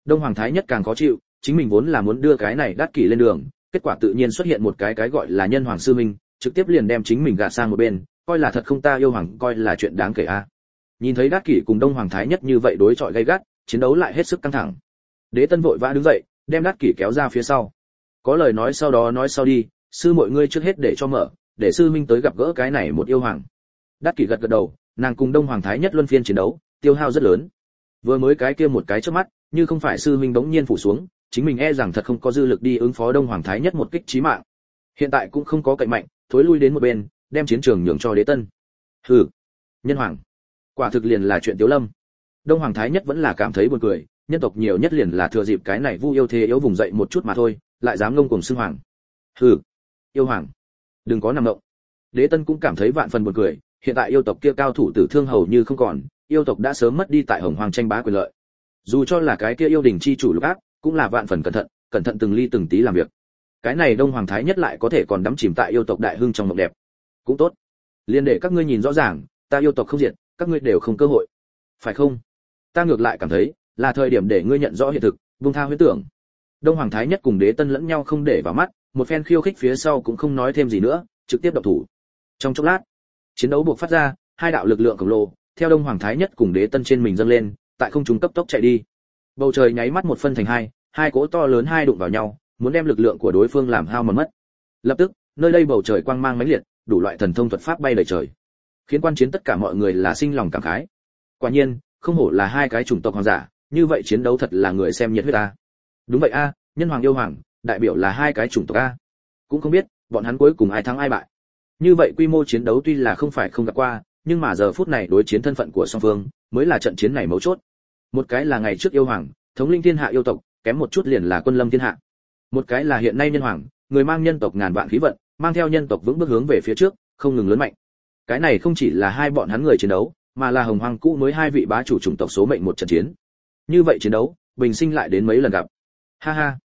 Đông hoàng thái nhất càng khó chịu, chính mình vốn là muốn đưa cái này đắt kỷ lên đường, kết quả tự nhiên xuất hiện một cái cái gọi là nhân hoàng sư minh, trực tiếp liền đem chính mình gạt sang một bên, coi là thật không ta yêu hoàng, coi là chuyện đáng kể a. Nhìn thấy đát kỷ cùng đông hoàng thái nhất như vậy đối chọi gay gắt, chiến đấu lại hết sức căng thẳng. Đế tân vội vã đứng dậy, đem đát kỷ kéo ra phía sau. Có lời nói sau đó nói sau đi, sư mọi ngươi trước hết để cho mở để sư minh tới gặp gỡ cái này một yêu hoàng. Đắc kỷ gật gật đầu, nàng cùng đông hoàng thái nhất luân phiên chiến đấu, tiêu hao rất lớn. Vừa mới cái kia một cái trước mắt, như không phải sư minh đống nhiên phủ xuống, chính mình e rằng thật không có dư lực đi ứng phó đông hoàng thái nhất một kích chí mạng. Hiện tại cũng không có cậy mạnh, thối lui đến một bên, đem chiến trường nhường cho đế tân. Hừ, nhân hoàng. Quả thực liền là chuyện tiếu lâm. Đông hoàng thái nhất vẫn là cảm thấy buồn cười, nhân tộc nhiều nhất liền là thừa dịp cái này vu yêu thế yếu vùng dậy một chút mà thôi, lại dám ngông cùng xưng hoàng. Hừ, yêu hoàng đừng có nằm động. Đế tân cũng cảm thấy vạn phần buồn cười, hiện tại yêu tộc kia cao thủ tử thương hầu như không còn, yêu tộc đã sớm mất đi tại hồng hoàng tranh bá quyền lợi. Dù cho là cái kia yêu đình chi chủ lục ác, cũng là vạn phần cẩn thận cẩn thận từng ly từng tí làm việc. Cái này đông hoàng thái nhất lại có thể còn đắm chìm tại yêu tộc đại hưng trong mộng đẹp. Cũng tốt. Liên để các ngươi nhìn rõ ràng, ta yêu tộc không diệt, các ngươi đều không cơ hội. Phải không? Ta ngược lại cảm thấy, là thời điểm để ngươi nhận rõ hiện thực vung tha huyết tưởng. Đông hoàng thái nhất cùng đế tân lẫn nhau không để vào mắt một phen khiêu khích phía sau cũng không nói thêm gì nữa, trực tiếp động thủ. Trong chốc lát, chiến đấu buộc phát ra, hai đạo lực lượng khổng lồ, theo đông hoàng thái nhất cùng đế tân trên mình dâng lên, tại không trung cấp tốc chạy đi. Bầu trời nháy mắt một phân thành hai hai cỗ to lớn hai đụng vào nhau, muốn đem lực lượng của đối phương làm hao mòn mất. Lập tức, nơi đây bầu trời quang mang mãnh liệt, đủ loại thần thông thuật pháp bay lượn trời, khiến quan chiến tất cả mọi người là sinh lòng cảm khái. Quả nhiên, không hổ là hai cái chủng tộc hoàng giả, như vậy chiến đấu thật là người xem nhiệt huyết ta. Đúng vậy a, nhân hoàng yêu hoàng đại biểu là hai cái chủng tộc a. Cũng không biết, bọn hắn cuối cùng ai thắng ai bại. Như vậy quy mô chiến đấu tuy là không phải không gặp qua, nhưng mà giờ phút này đối chiến thân phận của song phương, mới là trận chiến này mấu chốt. Một cái là ngày trước yêu hoàng, thống linh thiên hạ yêu tộc, kém một chút liền là quân lâm thiên hạ. Một cái là hiện nay nhân hoàng, người mang nhân tộc ngàn vạn khí vận, mang theo nhân tộc vững bước hướng về phía trước, không ngừng lớn mạnh. Cái này không chỉ là hai bọn hắn người chiến đấu, mà là hồng hoàng cũ mới hai vị bá chủ chủng tộc số mệnh một trận chiến. Như vậy chiến đấu, bình sinh lại đến mấy lần gặp. Ha ha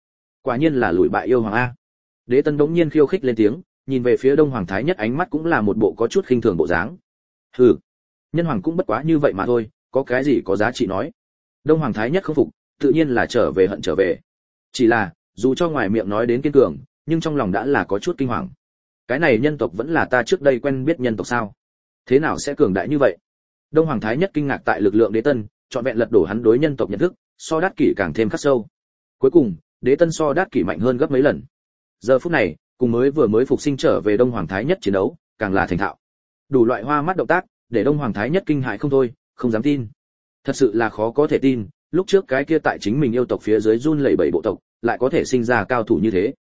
quả nhiên là lùi bại yêu hoàng a. Đế tân đống nhiên khiêu khích lên tiếng, nhìn về phía đông hoàng thái nhất ánh mắt cũng là một bộ có chút khinh thường bộ dáng. Hừ, nhân hoàng cũng bất quá như vậy mà thôi, có cái gì có giá trị nói. Đông hoàng thái nhất không phục, tự nhiên là trở về hận trở về. Chỉ là, dù cho ngoài miệng nói đến kiên cường, nhưng trong lòng đã là có chút kinh hoàng. Cái này nhân tộc vẫn là ta trước đây quen biết nhân tộc sao? Thế nào sẽ cường đại như vậy? Đông hoàng thái nhất kinh ngạc tại lực lượng đế tân chọn vẹn lật đổ hắn đối nhân tộc nhận thức, so đắc kỷ càng thêm khắc sâu. Cuối cùng đế tân so đát kỷ mạnh hơn gấp mấy lần. Giờ phút này, cùng mới vừa mới phục sinh trở về đông hoàng thái nhất chiến đấu, càng là thành thạo. Đủ loại hoa mắt động tác, để đông hoàng thái nhất kinh hại không thôi, không dám tin. Thật sự là khó có thể tin, lúc trước cái kia tại chính mình yêu tộc phía dưới run lẩy bẩy bộ tộc, lại có thể sinh ra cao thủ như thế.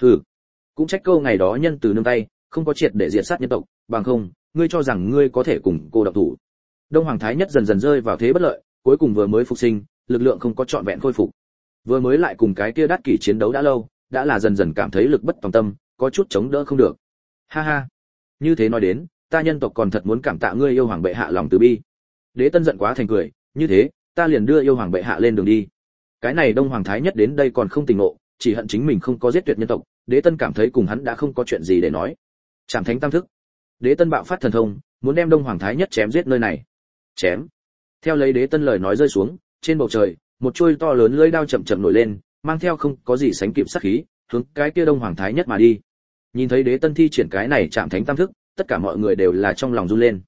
Hừ. Cũng trách câu ngày đó nhân từ nương tay, không có triệt để diệt sát nhân tộc, bằng không, ngươi cho rằng ngươi có thể cùng cô độc thủ. Đông hoàng thái nhất dần dần rơi vào thế bất lợi, cuối cùng vừa mới phục sinh, lực lượng không có trọn vẹn khôi phục vừa mới lại cùng cái kia đắt kỷ chiến đấu đã lâu, đã là dần dần cảm thấy lực bất tòng tâm, có chút chống đỡ không được. Ha ha. Như thế nói đến, ta nhân tộc còn thật muốn cảm tạ ngươi yêu hoàng bệ hạ lòng từ bi. Đế tân giận quá thành cười, như thế, ta liền đưa yêu hoàng bệ hạ lên đường đi. Cái này đông hoàng thái nhất đến đây còn không tình ngộ, chỉ hận chính mình không có giết tuyệt nhân tộc, đế tân cảm thấy cùng hắn đã không có chuyện gì để nói. Chẳng thánh tam thức. Đế tân bạo phát thần thông, muốn đem đông hoàng thái nhất chém giết nơi này. Chém. Theo lấy đế tân lời nói rơi xuống, trên bầu trời một chuôi to lớn lưỡi đao chậm chậm nổi lên, mang theo không có gì sánh kịp sát khí, hướng cái kia đông hoàng thái nhất mà đi. Nhìn thấy đế tân thi triển cái này chạm thánh tam thức, tất cả mọi người đều là trong lòng run lên.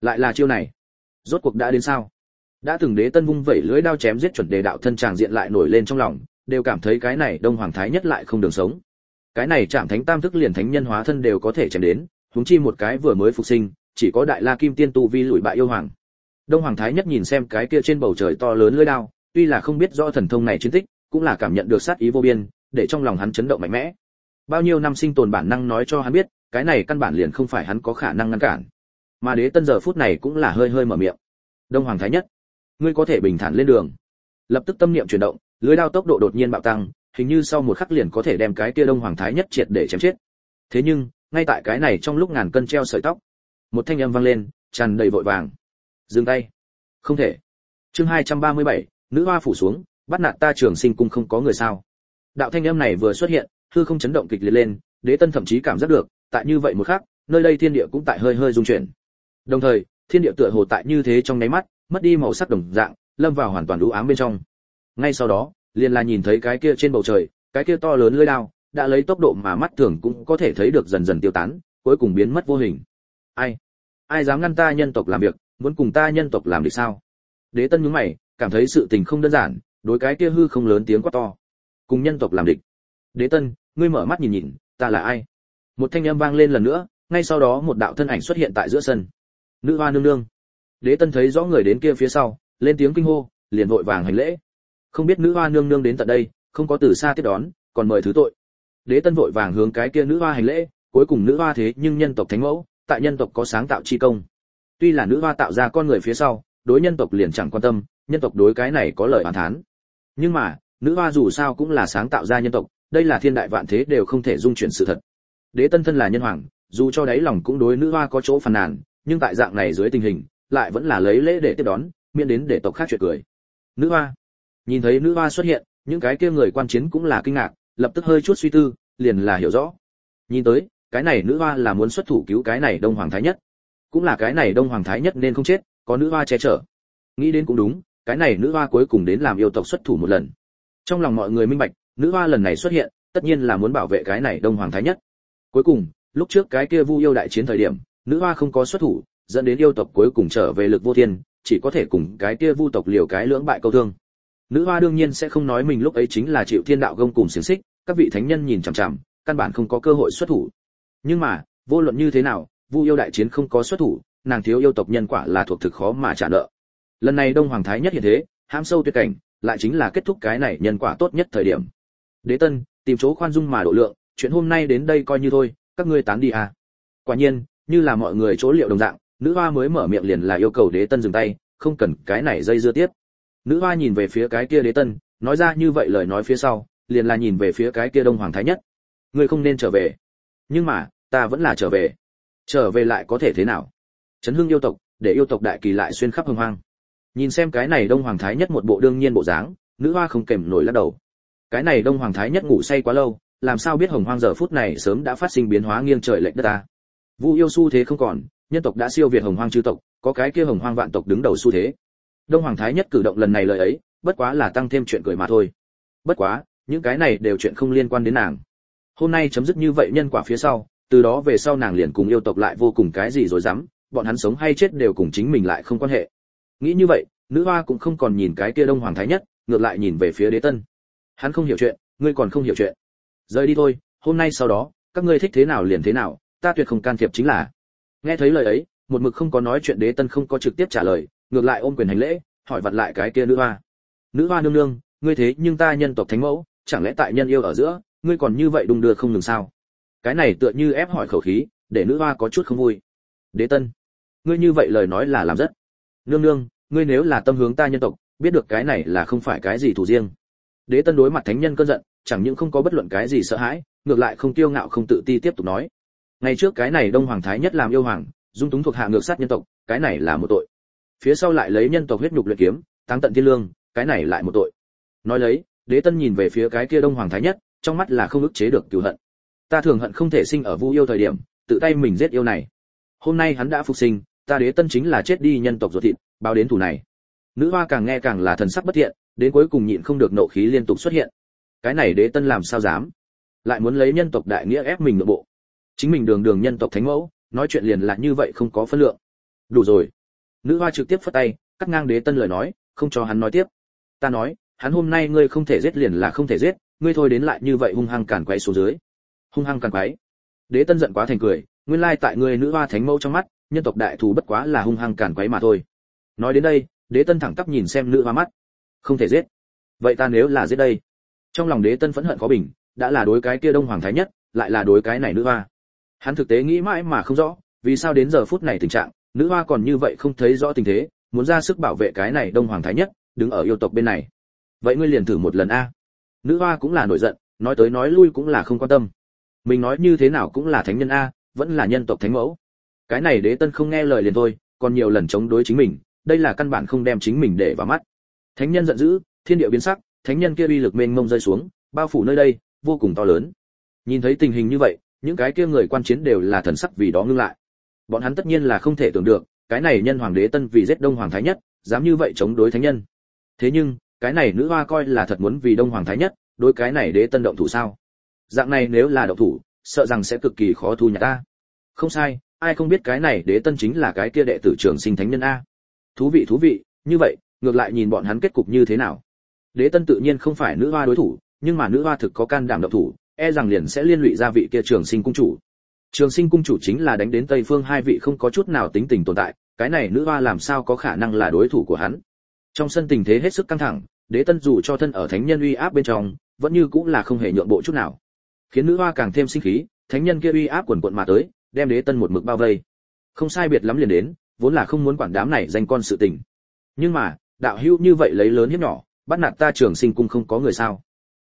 Lại là chiêu này, rốt cuộc đã đến sao? Đã từng đế tân vung vẩy lưỡi đao chém giết chuẩn đề đạo thân tràng diện lại nổi lên trong lòng, đều cảm thấy cái này đông hoàng thái nhất lại không đường sống. Cái này chạm thánh tam thức liền thánh nhân hóa thân đều có thể chém đến, huống chi một cái vừa mới phục sinh, chỉ có đại la kim tiên tu vi lùi bại yêu hoàng. Đông hoàng thái nhất nhìn xem cái kia trên bầu trời to lớn lưỡi đao tuy là không biết rõ thần thông này chiến tích cũng là cảm nhận được sát ý vô biên để trong lòng hắn chấn động mạnh mẽ. Bao nhiêu năm sinh tồn bản năng nói cho hắn biết cái này căn bản liền không phải hắn có khả năng ngăn cản. Mà đế tân giờ phút này cũng là hơi hơi mở miệng. Đông hoàng thái nhất ngươi có thể bình thản lên đường. Lập tức tâm niệm chuyển động lưới đao tốc độ đột nhiên bạo tăng hình như sau một khắc liền có thể đem cái kia đông hoàng thái nhất triệt để chém chết. Thế nhưng ngay tại cái này trong lúc ngàn cân treo sợi tóc một thanh âm vang lên tràn đầy vội vàng. Dừng tay. Không thể. Chương 237, nữ hoa phủ xuống, bắt nạt ta trường sinh cung không có người sao? Đạo thanh âm này vừa xuất hiện, hư không chấn động kịch liệt lên, đế tân thậm chí cảm giác được, tại như vậy một khắc, nơi đây thiên địa cũng tại hơi hơi rung chuyển. Đồng thời, thiên địa tựa hồ tại như thế trong nháy mắt, mất đi màu sắc đồng dạng, lâm vào hoàn toàn u ám bên trong. Ngay sau đó, liền là nhìn thấy cái kia trên bầu trời, cái kia to lớn lưỡi lao đã lấy tốc độ mà mắt thường cũng có thể thấy được dần dần tiêu tán, cuối cùng biến mất vô hình. Ai? Ai dám ngăn ta nhân tộc làm việc, muốn cùng ta nhân tộc làm được sao? Đế tân nhướng mày cảm thấy sự tình không đơn giản, đối cái kia hư không lớn tiếng quá to. Cùng nhân tộc làm địch. Đế tân, ngươi mở mắt nhìn nhìn, ta là ai? Một thanh âm vang lên lần nữa, ngay sau đó một đạo thân ảnh xuất hiện tại giữa sân. Nữ hoa nương nương. Đế tân thấy rõ người đến kia phía sau, lên tiếng kinh hô, liền vội vàng hành lễ. Không biết nữ hoa nương nương đến tận đây, không có từ xa tiếp đón, còn mời thứ tội. Đế tân vội vàng hướng cái kia nữ hoa hành lễ, cuối cùng nữ hoa thế nhưng nhân tộc thánh mẫu, tại nhân tộc có sáng tạo chi công. Tuy là nữ hoa tạo ra con người phía sau, đối nhân tộc liền chẳng quan tâm nhân tộc đối cái này có lời bàn thán. Nhưng mà, nữ hoa dù sao cũng là sáng tạo ra nhân tộc, đây là thiên đại vạn thế đều không thể dung chuyển sự thật. Đế tân thân là nhân hoàng, dù cho đáy lòng cũng đối nữ hoa có chỗ phàn nàn, nhưng tại dạng này dưới tình hình, lại vẫn là lấy lễ để tiếp đón, miễn đến để tộc khác chuyện cười. Nữ hoa. Nhìn thấy nữ hoa xuất hiện, những cái kia người quan chiến cũng là kinh ngạc, lập tức hơi chút suy tư, liền là hiểu rõ. Nhìn tới, cái này nữ hoa là muốn xuất thủ cứu cái này đông hoàng thái nhất. Cũng là cái này đông hoàng thái nhất nên không chết, có nữ hoa che chở. Nghĩ đến cũng đúng cái này nữ hoa cuối cùng đến làm yêu tộc xuất thủ một lần. Trong lòng mọi người minh bạch, nữ hoa lần này xuất hiện, tất nhiên là muốn bảo vệ cái này đông hoàng thái nhất. Cuối cùng, lúc trước cái kia vu yêu đại chiến thời điểm, nữ hoa không có xuất thủ, dẫn đến yêu tộc cuối cùng trở về lực vô thiên, chỉ có thể cùng cái kia vu tộc liều cái lưỡng bại câu thương. Nữ hoa đương nhiên sẽ không nói mình lúc ấy chính là chịu thiên đạo gông cùng xiềng xích, các vị thánh nhân nhìn chằm chằm, căn bản không có cơ hội xuất thủ. Nhưng mà, vô luận như thế nào, vu yêu đại chiến không có xuất thủ, nàng thiếu yêu tộc nhân quả là thuộc thực khó mà trả nợ lần này đông hoàng thái nhất hiện thế, hãm sâu tuyệt cảnh, lại chính là kết thúc cái này nhân quả tốt nhất thời điểm. Đế tân, tìm chỗ khoan dung mà độ lượng, chuyện hôm nay đến đây coi như thôi, các ngươi tán đi à. Quả nhiên, như là mọi người chỗ liệu đồng dạng, nữ hoa mới mở miệng liền là yêu cầu đế tân dừng tay, không cần cái này dây dưa tiếp. Nữ hoa nhìn về phía cái kia đế tân, nói ra như vậy lời nói phía sau, liền là nhìn về phía cái kia đông hoàng thái nhất. Ngươi không nên trở về. Nhưng mà, ta vẫn là trở về. Trở về lại có thể thế nào? Chấn hương yêu tộc, để yêu tộc đại kỳ lại xuyên khắp hưng hoang nhìn xem cái này đông hoàng thái nhất một bộ đương nhiên bộ dáng, nữ hoa không kềm nổi lắc đầu. Cái này đông hoàng thái nhất ngủ say quá lâu, làm sao biết hồng hoang giờ phút này sớm đã phát sinh biến hóa nghiêng trời lệch đất ta? Vu yêu su thế không còn, nhân tộc đã siêu việt hồng hoang chư tộc, có cái kia hồng hoang vạn tộc đứng đầu xu thế. Đông hoàng thái nhất cử động lần này lời ấy, bất quá là tăng thêm chuyện cười mà thôi. Bất quá, những cái này đều chuyện không liên quan đến nàng. Hôm nay chấm dứt như vậy nhân quả phía sau, từ đó về sau nàng liền cùng yêu tộc lại vô cùng cái gì rồi dám, bọn hắn sống hay chết đều cùng chính mình lại không quan hệ nghĩ như vậy, nữ hoa cũng không còn nhìn cái kia đông hoàng thái nhất, ngược lại nhìn về phía đế tân. Hắn không hiểu chuyện, ngươi còn không hiểu chuyện. Rời đi thôi, hôm nay sau đó, các ngươi thích thế nào liền thế nào, ta tuyệt không can thiệp chính là. Nghe thấy lời ấy, một mực không có nói chuyện đế tân không có trực tiếp trả lời, ngược lại ôm quyền hành lễ, hỏi vặt lại cái kia nữ hoa. Nữ hoa nương nương, ngươi thế nhưng ta nhân tộc thánh mẫu, chẳng lẽ tại nhân yêu ở giữa, ngươi còn như vậy đung đưa không ngừng sao? Cái này tựa như ép hỏi khẩu khí, để nữ hoa có chút không vui. Đế tân, ngươi như vậy lời nói là làm rất nương nương, ngươi nếu là tâm hướng ta nhân tộc, biết được cái này là không phải cái gì thủ riêng. Đế tân đối mặt thánh nhân cơn giận, chẳng những không có bất luận cái gì sợ hãi, ngược lại không kiêu ngạo không tự ti tiếp tục nói. Ngày trước cái này đông hoàng thái nhất làm yêu hoàng, dung túng thuộc hạ ngược sát nhân tộc, cái này là một tội. Phía sau lại lấy nhân tộc huyết nhục luyện kiếm tăng tận thiên lương, cái này lại một tội. Nói lấy, đế tân nhìn về phía cái kia đông hoàng thái nhất, trong mắt là không ức chế được cựu hận. Ta thường hận không thể sinh ở vu yêu thời điểm, tự tay mình giết yêu này. Hôm nay hắn đã phục sinh ta đế tân chính là chết đi nhân tộc ruột thịt, báo đến thủ này. Nữ hoa càng nghe càng là thần sắc bất thiện, đến cuối cùng nhịn không được nộ khí liên tục xuất hiện. Cái này đế tân làm sao dám? Lại muốn lấy nhân tộc đại nghĩa ép mình nội bộ. Chính mình đường đường nhân tộc thánh mẫu, nói chuyện liền là như vậy không có phân lượng. Đủ rồi. Nữ hoa trực tiếp phất tay, cắt ngang đế tân lời nói, không cho hắn nói tiếp. Ta nói, hắn hôm nay ngươi không thể giết liền là không thể giết, ngươi thôi đến lại như vậy hung hăng càn quấy xuống dưới. Hung hăng càn quấy. Đế tân giận quá thành cười, nguyên lai tại ngươi nữ hoa thánh mẫu trong mắt nhân tộc đại thù bất quá là hung hăng càn quấy mà thôi. Nói đến đây, đế tân thẳng tắp nhìn xem nữ hoa mắt. Không thể giết. Vậy ta nếu là giết đây? Trong lòng đế tân phẫn hận khó bình, đã là đối cái kia đông hoàng thái nhất, lại là đối cái này nữ hoa. Hắn thực tế nghĩ mãi mà không rõ, vì sao đến giờ phút này tình trạng, nữ hoa còn như vậy không thấy rõ tình thế, muốn ra sức bảo vệ cái này đông hoàng thái nhất, đứng ở yêu tộc bên này. Vậy ngươi liền thử một lần a. Nữ hoa cũng là nổi giận, nói tới nói lui cũng là không quan tâm. Mình nói như thế nào cũng là thánh nhân a, vẫn là nhân tộc thánh mẫu cái này đế tân không nghe lời liền thôi, còn nhiều lần chống đối chính mình, đây là căn bản không đem chính mình để vào mắt. Thánh nhân giận dữ, thiên địa biến sắc, thánh nhân kia uy lực mênh mông rơi xuống, bao phủ nơi đây, vô cùng to lớn. Nhìn thấy tình hình như vậy, những cái kia người quan chiến đều là thần sắc vì đó ngưng lại. Bọn hắn tất nhiên là không thể tưởng được, cái này nhân hoàng đế tân vì giết đông hoàng thái nhất, dám như vậy chống đối thánh nhân. Thế nhưng, cái này nữ hoa coi là thật muốn vì đông hoàng thái nhất, đối cái này đế tân động thủ sao? Dạng này nếu là động thủ, sợ rằng sẽ cực kỳ khó thu nhà ta. Không sai ai không biết cái này đế tân chính là cái kia đệ tử trường sinh thánh nhân a. Thú vị thú vị, như vậy, ngược lại nhìn bọn hắn kết cục như thế nào? Đế tân tự nhiên không phải nữ hoa đối thủ, nhưng mà nữ hoa thực có can đảm độc thủ e rằng liền sẽ liên lụy ra vị kia trường sinh cung chủ. Trường sinh cung chủ chính là đánh đến tây phương hai vị không có chút nào tính tình tồn tại, cái này nữ hoa làm sao có khả năng là đối thủ của hắn? Trong sân tình thế hết sức căng thẳng, đế tân dù cho thân ở thánh nhân uy áp bên trong, vẫn như cũng là không hề nhượng bộ chút nào. Khiến nữ hoa càng thêm sinh khí, thánh nhân kia uy áp quần quận mà tới đem đế tân một mực bao vây. Không sai biệt lắm liền đến vốn là không muốn quản đám này danh con sự tình. Nhưng mà đạo hữu như vậy lấy lớn hiếp nhỏ bắt nạt ta trường sinh cung không có người sao.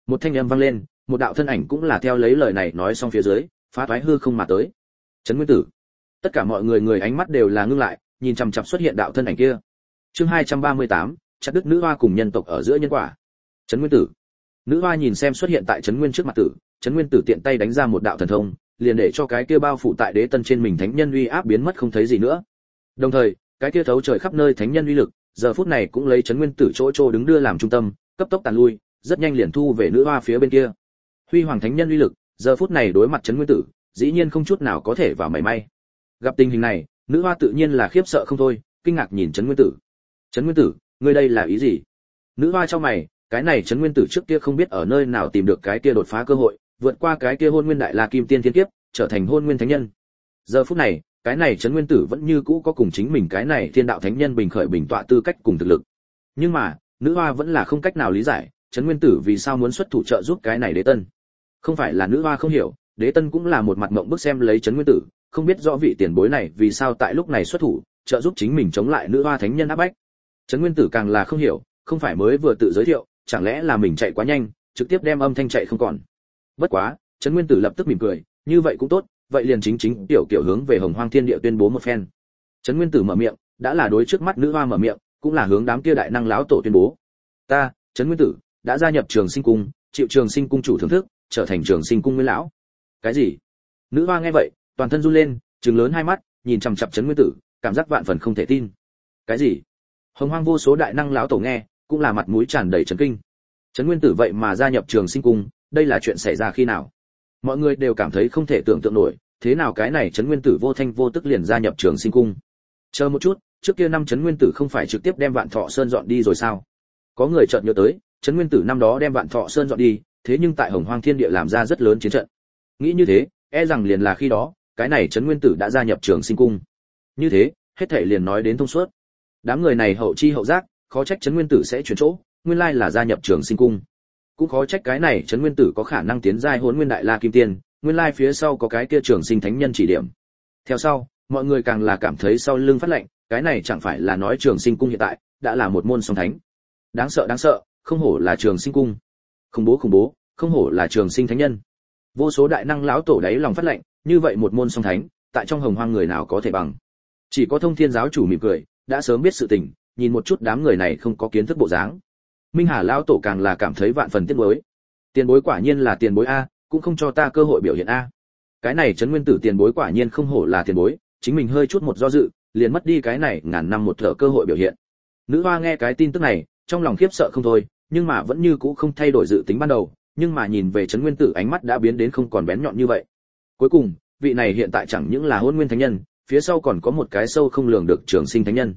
Một thanh âm vang lên một đạo thân ảnh cũng là theo lấy lời này nói xong phía dưới phá thoái hư không mà tới. Trấn nguyên tử. Tất cả mọi người người ánh mắt đều là ngưng lại nhìn chằm chằm xuất hiện đạo thân ảnh kia. Chương 238, chặt đứt nữ hoa cùng nhân tộc ở giữa nhân quả. Trấn nguyên tử. Nữ hoa nhìn xem xuất hiện tại trấn nguyên trước mặt tử trấn nguyên tử tiện tay đánh ra một đạo thần thông liền để cho cái kia bao phủ tại đế tân trên mình thánh nhân uy áp biến mất không thấy gì nữa. Đồng thời, cái kia thấu trời khắp nơi thánh nhân uy lực, giờ phút này cũng lấy chấn nguyên tử chỗ chỗ đứng đưa làm trung tâm, cấp tốc tàn lui, rất nhanh liền thu về nữ hoa phía bên kia. Huy hoàng thánh nhân uy lực, giờ phút này đối mặt chấn nguyên tử, dĩ nhiên không chút nào có thể vào mảy may. Gặp tình hình này, nữ hoa tự nhiên là khiếp sợ không thôi, kinh ngạc nhìn chấn nguyên tử. Chấn nguyên tử, ngươi đây là ý gì? Nữ hoa cho mày, cái này chấn nguyên tử trước kia không biết ở nơi nào tìm được cái kia đột phá cơ hội vượt qua cái kia hôn nguyên đại la kim tiên thiên kiếp, trở thành hôn nguyên thánh nhân. Giờ phút này, cái này trấn nguyên tử vẫn như cũ có cùng chính mình cái này thiên đạo thánh nhân bình khởi bình tọa tư cách cùng thực lực. Nhưng mà, nữ hoa vẫn là không cách nào lý giải, trấn nguyên tử vì sao muốn xuất thủ trợ giúp cái này đế tân. Không phải là nữ hoa không hiểu, đế tân cũng là một mặt mộng bức xem lấy trấn nguyên tử, không biết rõ vị tiền bối này vì sao tại lúc này xuất thủ, trợ giúp chính mình chống lại nữ hoa thánh nhân áp bách. Trấn nguyên tử càng là không hiểu, không phải mới vừa tự giới thiệu, chẳng lẽ là mình chạy quá nhanh, trực tiếp đem âm thanh chạy không còn bất quá, trấn nguyên tử lập tức mỉm cười, như vậy cũng tốt, vậy liền chính chính tiểu kiểu hướng về hồng hoang thiên địa tuyên bố một phen. Trấn nguyên tử mở miệng, đã là đối trước mắt nữ hoa mở miệng, cũng là hướng đám kia đại năng láo tổ tuyên bố. Ta, trấn nguyên tử, đã gia nhập trường sinh cung, chịu trường sinh cung chủ thưởng thức, trở thành trường sinh cung nguyên lão. Cái gì? Nữ hoa nghe vậy, toàn thân run lên, trừng lớn hai mắt, nhìn chằm chặp trấn nguyên tử, cảm giác vạn phần không thể tin. Cái gì? Hồng hoang vô số đại năng lão tổ nghe, cũng là mặt mũi tràn đầy chấn kinh. Trấn nguyên tử vậy mà gia nhập trường sinh cung đây là chuyện xảy ra khi nào? Mọi người đều cảm thấy không thể tưởng tượng nổi, thế nào cái này trấn nguyên tử vô thanh vô tức liền gia nhập trường sinh cung? Chờ một chút, trước kia năm trấn nguyên tử không phải trực tiếp đem vạn thọ sơn dọn đi rồi sao? Có người chợt nhớ tới, trấn nguyên tử năm đó đem vạn thọ sơn dọn đi, thế nhưng tại hồng hoang thiên địa làm ra rất lớn chiến trận. Nghĩ như thế e rằng liền là khi đó, cái này trấn nguyên tử đã gia nhập trường sinh cung. Như thế, hết thể liền nói đến thông suốt. Đám người này hậu chi hậu giác, khó trách trấn nguyên tử sẽ chuyển chỗ, nguyên lai là gia nhập trường sinh cung cũng khó trách cái này trấn nguyên tử có khả năng tiến giai hỗn nguyên đại la kim tiên, nguyên lai phía sau có cái kia trường sinh thánh nhân chỉ điểm. Theo sau, mọi người càng là cảm thấy sau lưng phát lệnh cái này chẳng phải là nói trường sinh cung hiện tại, đã là một môn song thánh. Đáng sợ đáng sợ, không hổ là trường sinh cung. Khủng bố khủng bố, không hổ là trường sinh thánh nhân. Vô số đại năng lão tổ đáy lòng phát lệnh như vậy một môn song thánh, tại trong hồng hoang người nào có thể bằng? Chỉ có thông thiên giáo chủ mỉm cười, đã sớm biết sự tình, nhìn một chút đám người này không có kiến thức bộ dáng minh hà lão tổ càng là cảm thấy vạn phần tiếc nuối. Tiền bối quả nhiên là tiền bối a, cũng không cho ta cơ hội biểu hiện a. Cái này trấn nguyên tử tiền bối quả nhiên không hổ là tiền bối, chính mình hơi chút một do dự, liền mất đi cái này ngàn năm một thở cơ hội biểu hiện. Nữ hoa nghe cái tin tức này, trong lòng khiếp sợ không thôi, nhưng mà vẫn như cũ không thay đổi dự tính ban đầu, nhưng mà nhìn về trấn nguyên tử ánh mắt đã biến đến không còn bén nhọn như vậy. Cuối cùng, vị này hiện tại chẳng những là hôn nguyên thánh nhân, phía sau còn có một cái sâu không lường được trường sinh thánh nhân.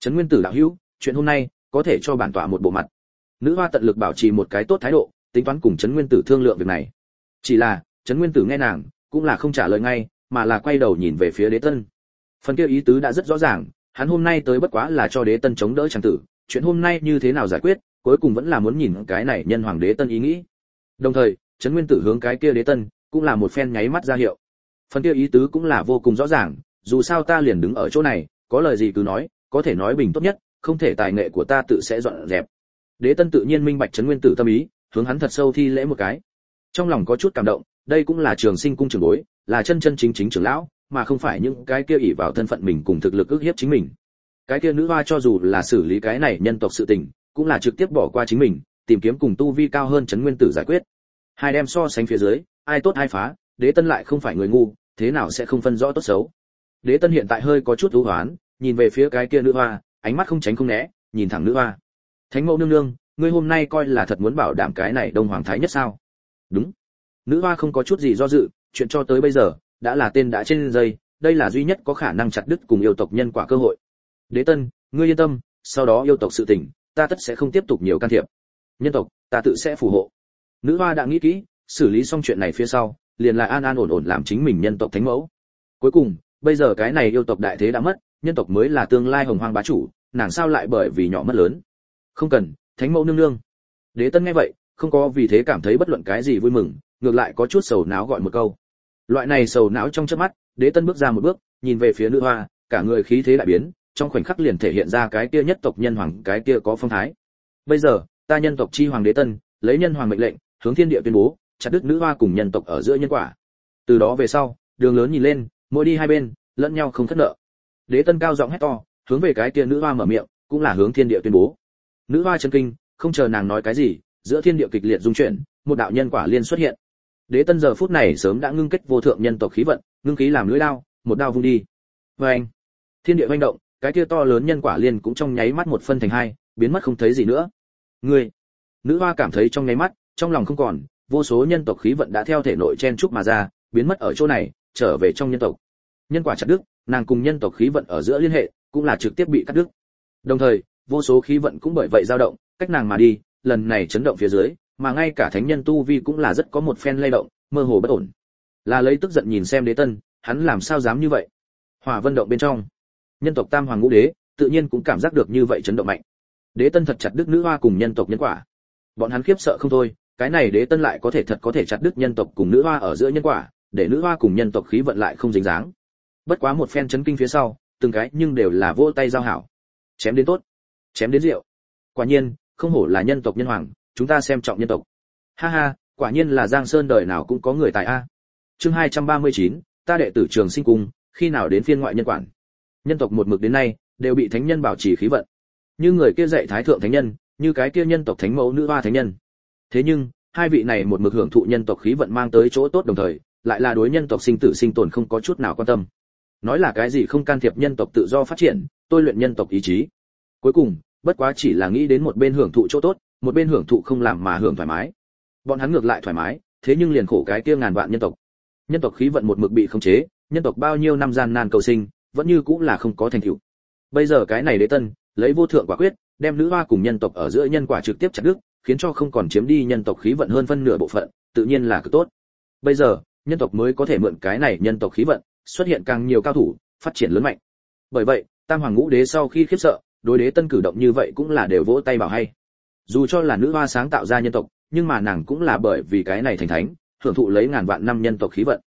Trấn nguyên tử đạo hữu, chuyện hôm nay có thể cho bản tọa một bộ mặt nữ hoa tận lực bảo trì một cái tốt thái độ, tính toán cùng trấn nguyên tử thương lượng việc này. Chỉ là, trấn nguyên tử nghe nàng, cũng là không trả lời ngay, mà là quay đầu nhìn về phía đế tân. Phần kia ý tứ đã rất rõ ràng, hắn hôm nay tới bất quá là cho đế tân chống đỡ trang tử, chuyện hôm nay như thế nào giải quyết, cuối cùng vẫn là muốn nhìn cái này nhân hoàng đế tân ý nghĩ. Đồng thời, trấn nguyên tử hướng cái kia đế tân, cũng là một phen nháy mắt ra hiệu. Phần kia ý tứ cũng là vô cùng rõ ràng, dù sao ta liền đứng ở chỗ này, có lời gì cứ nói, có thể nói bình tốt nhất, không thể tài nghệ của ta tự sẽ dọn dẹp đế tân tự nhiên minh bạch trấn nguyên tử tâm ý, hướng hắn thật sâu thi lễ một cái. Trong lòng có chút cảm động, đây cũng là trường sinh cung trưởng bối, là chân chân chính chính trưởng lão, mà không phải những cái kia ỷ vào thân phận mình cùng thực lực ức hiếp chính mình. Cái kia nữ hoa cho dù là xử lý cái này nhân tộc sự tình, cũng là trực tiếp bỏ qua chính mình, tìm kiếm cùng tu vi cao hơn chấn nguyên tử giải quyết. Hai đem so sánh phía dưới, ai tốt ai phá, đế tân lại không phải người ngu, thế nào sẽ không phân rõ tốt xấu. Đế tân hiện tại hơi có chút ưu hoán, nhìn về phía cái kia nữ hoa, ánh mắt không tránh không né, nhìn thẳng nữ hoa thánh mẫu nương nương, ngươi hôm nay coi là thật muốn bảo đảm cái này đông hoàng thái nhất sao? Đúng. Nữ hoa không có chút gì do dự, chuyện cho tới bây giờ, đã là tên đã trên dây, đây là duy nhất có khả năng chặt đứt cùng yêu tộc nhân quả cơ hội. Đế tân, ngươi yên tâm, sau đó yêu tộc sự tình, ta tất sẽ không tiếp tục nhiều can thiệp. Nhân tộc, ta tự sẽ phù hộ. Nữ hoa đã nghĩ kỹ, xử lý xong chuyện này phía sau, liền là an an ổn ổn làm chính mình nhân tộc thánh mẫu. Cuối cùng, bây giờ cái này yêu tộc đại thế đã mất, nhân tộc mới là tương lai hồng hoang bá chủ, nàng sao lại bởi vì nhỏ mất lớn? Không cần, thánh mẫu nương nương. Đế tân nghe vậy, không có vì thế cảm thấy bất luận cái gì vui mừng, ngược lại có chút sầu não gọi một câu. Loại này sầu não trong chớp mắt, đế tân bước ra một bước, nhìn về phía nữ hoa, cả người khí thế lại biến, trong khoảnh khắc liền thể hiện ra cái kia nhất tộc nhân hoàng, cái kia có phong thái. Bây giờ, ta nhân tộc chi hoàng đế tân, lấy nhân hoàng mệnh lệnh, hướng thiên địa tuyên bố, chặt đứt nữ hoa cùng nhân tộc ở giữa nhân quả. Từ đó về sau, đường lớn nhìn lên, mỗi đi hai bên, lẫn nhau không thất nợ. Đế tân cao giọng hét to, hướng về cái kia nữ hoa mở miệng, cũng là hướng thiên địa tuyên bố nữ hoa chân kinh, không chờ nàng nói cái gì, giữa thiên địa kịch liệt dung chuyển, một đạo nhân quả liên xuất hiện. Đế tân giờ phút này sớm đã ngưng kết vô thượng nhân tộc khí vận, ngưng khí làm lưỡi đao, một đao vung đi. Vê anh thiên địa manh động, cái kia to lớn nhân quả liên cũng trong nháy mắt một phân thành hai, biến mất không thấy gì nữa. Ngươi. Nữ hoa cảm thấy trong nháy mắt, trong lòng không còn, vô số nhân tộc khí vận đã theo thể nội chen trúc mà ra, biến mất ở chỗ này, trở về trong nhân tộc. Nhân quả chặt đứt, nàng cùng nhân tộc khí vận ở giữa liên hệ, cũng là trực tiếp bị cắt đứt. Đồng thời vô số khí vận cũng bởi vậy dao động, cách nàng mà đi, lần này chấn động phía dưới, mà ngay cả thánh nhân tu vi cũng là rất có một phen lay động, mơ hồ bất ổn. Là lấy tức giận nhìn xem đế tân, hắn làm sao dám như vậy? Hỏa vân động bên trong, nhân tộc tam hoàng ngũ đế, tự nhiên cũng cảm giác được như vậy chấn động mạnh. Đế tân thật chặt đức nữ hoa cùng nhân tộc nhân quả. Bọn hắn khiếp sợ không thôi, cái này đế tân lại có thể thật có thể chặt đức nhân tộc cùng nữ hoa ở giữa nhân quả, để nữ hoa cùng nhân tộc khí vận lại không dính dáng. Bất quá một phen chấn kinh phía sau, từng cái nhưng đều là vỗ tay giao hảo. Chém đến tốt chém đến rượu. Quả nhiên không hổ là nhân tộc nhân hoàng chúng ta xem trọng nhân tộc. Ha ha quả nhiên là giang sơn đời nào cũng có người tài a. Chương 239, ta đệ tử trường sinh cung khi nào đến phiên ngoại nhân quản? Nhân tộc một mực đến nay đều bị thánh nhân bảo trì khí vận. Như người kia dạy thái thượng thánh nhân như cái kia nhân tộc thánh mẫu nữ hoa thánh nhân. Thế nhưng hai vị này một mực hưởng thụ nhân tộc khí vận mang tới chỗ tốt đồng thời lại là đối nhân tộc sinh tử sinh tồn không có chút nào quan tâm. Nói là cái gì không can thiệp nhân tộc tự do phát triển tôi luyện nhân tộc ý chí cuối cùng, bất quá chỉ là nghĩ đến một bên hưởng thụ chỗ tốt, một bên hưởng thụ không làm mà hưởng thoải mái. Bọn hắn ngược lại thoải mái, thế nhưng liền khổ cái kia ngàn vạn nhân tộc. Nhân tộc khí vận một mực bị khống chế, nhân tộc bao nhiêu năm gian nan cầu sinh, vẫn như cũng là không có thành tựu. Bây giờ cái này đế tân, lấy vô thượng quả quyết, đem nữ hoa cùng nhân tộc ở giữa nhân quả trực tiếp chặt đứt, khiến cho không còn chiếm đi nhân tộc khí vận hơn phân nửa bộ phận, tự nhiên là cực tốt. Bây giờ, nhân tộc mới có thể mượn cái này nhân tộc khí vận, xuất hiện càng nhiều cao thủ, phát triển lớn mạnh. Bởi vậy, tam hoàng ngũ đế sau khi khiếp sợ đối đế tân cử động như vậy cũng là đều vỗ tay bảo hay. Dù cho là nữ hoa sáng tạo ra nhân tộc, nhưng mà nàng cũng là bởi vì cái này thành thánh, hưởng thụ lấy ngàn vạn năm nhân tộc khí vận.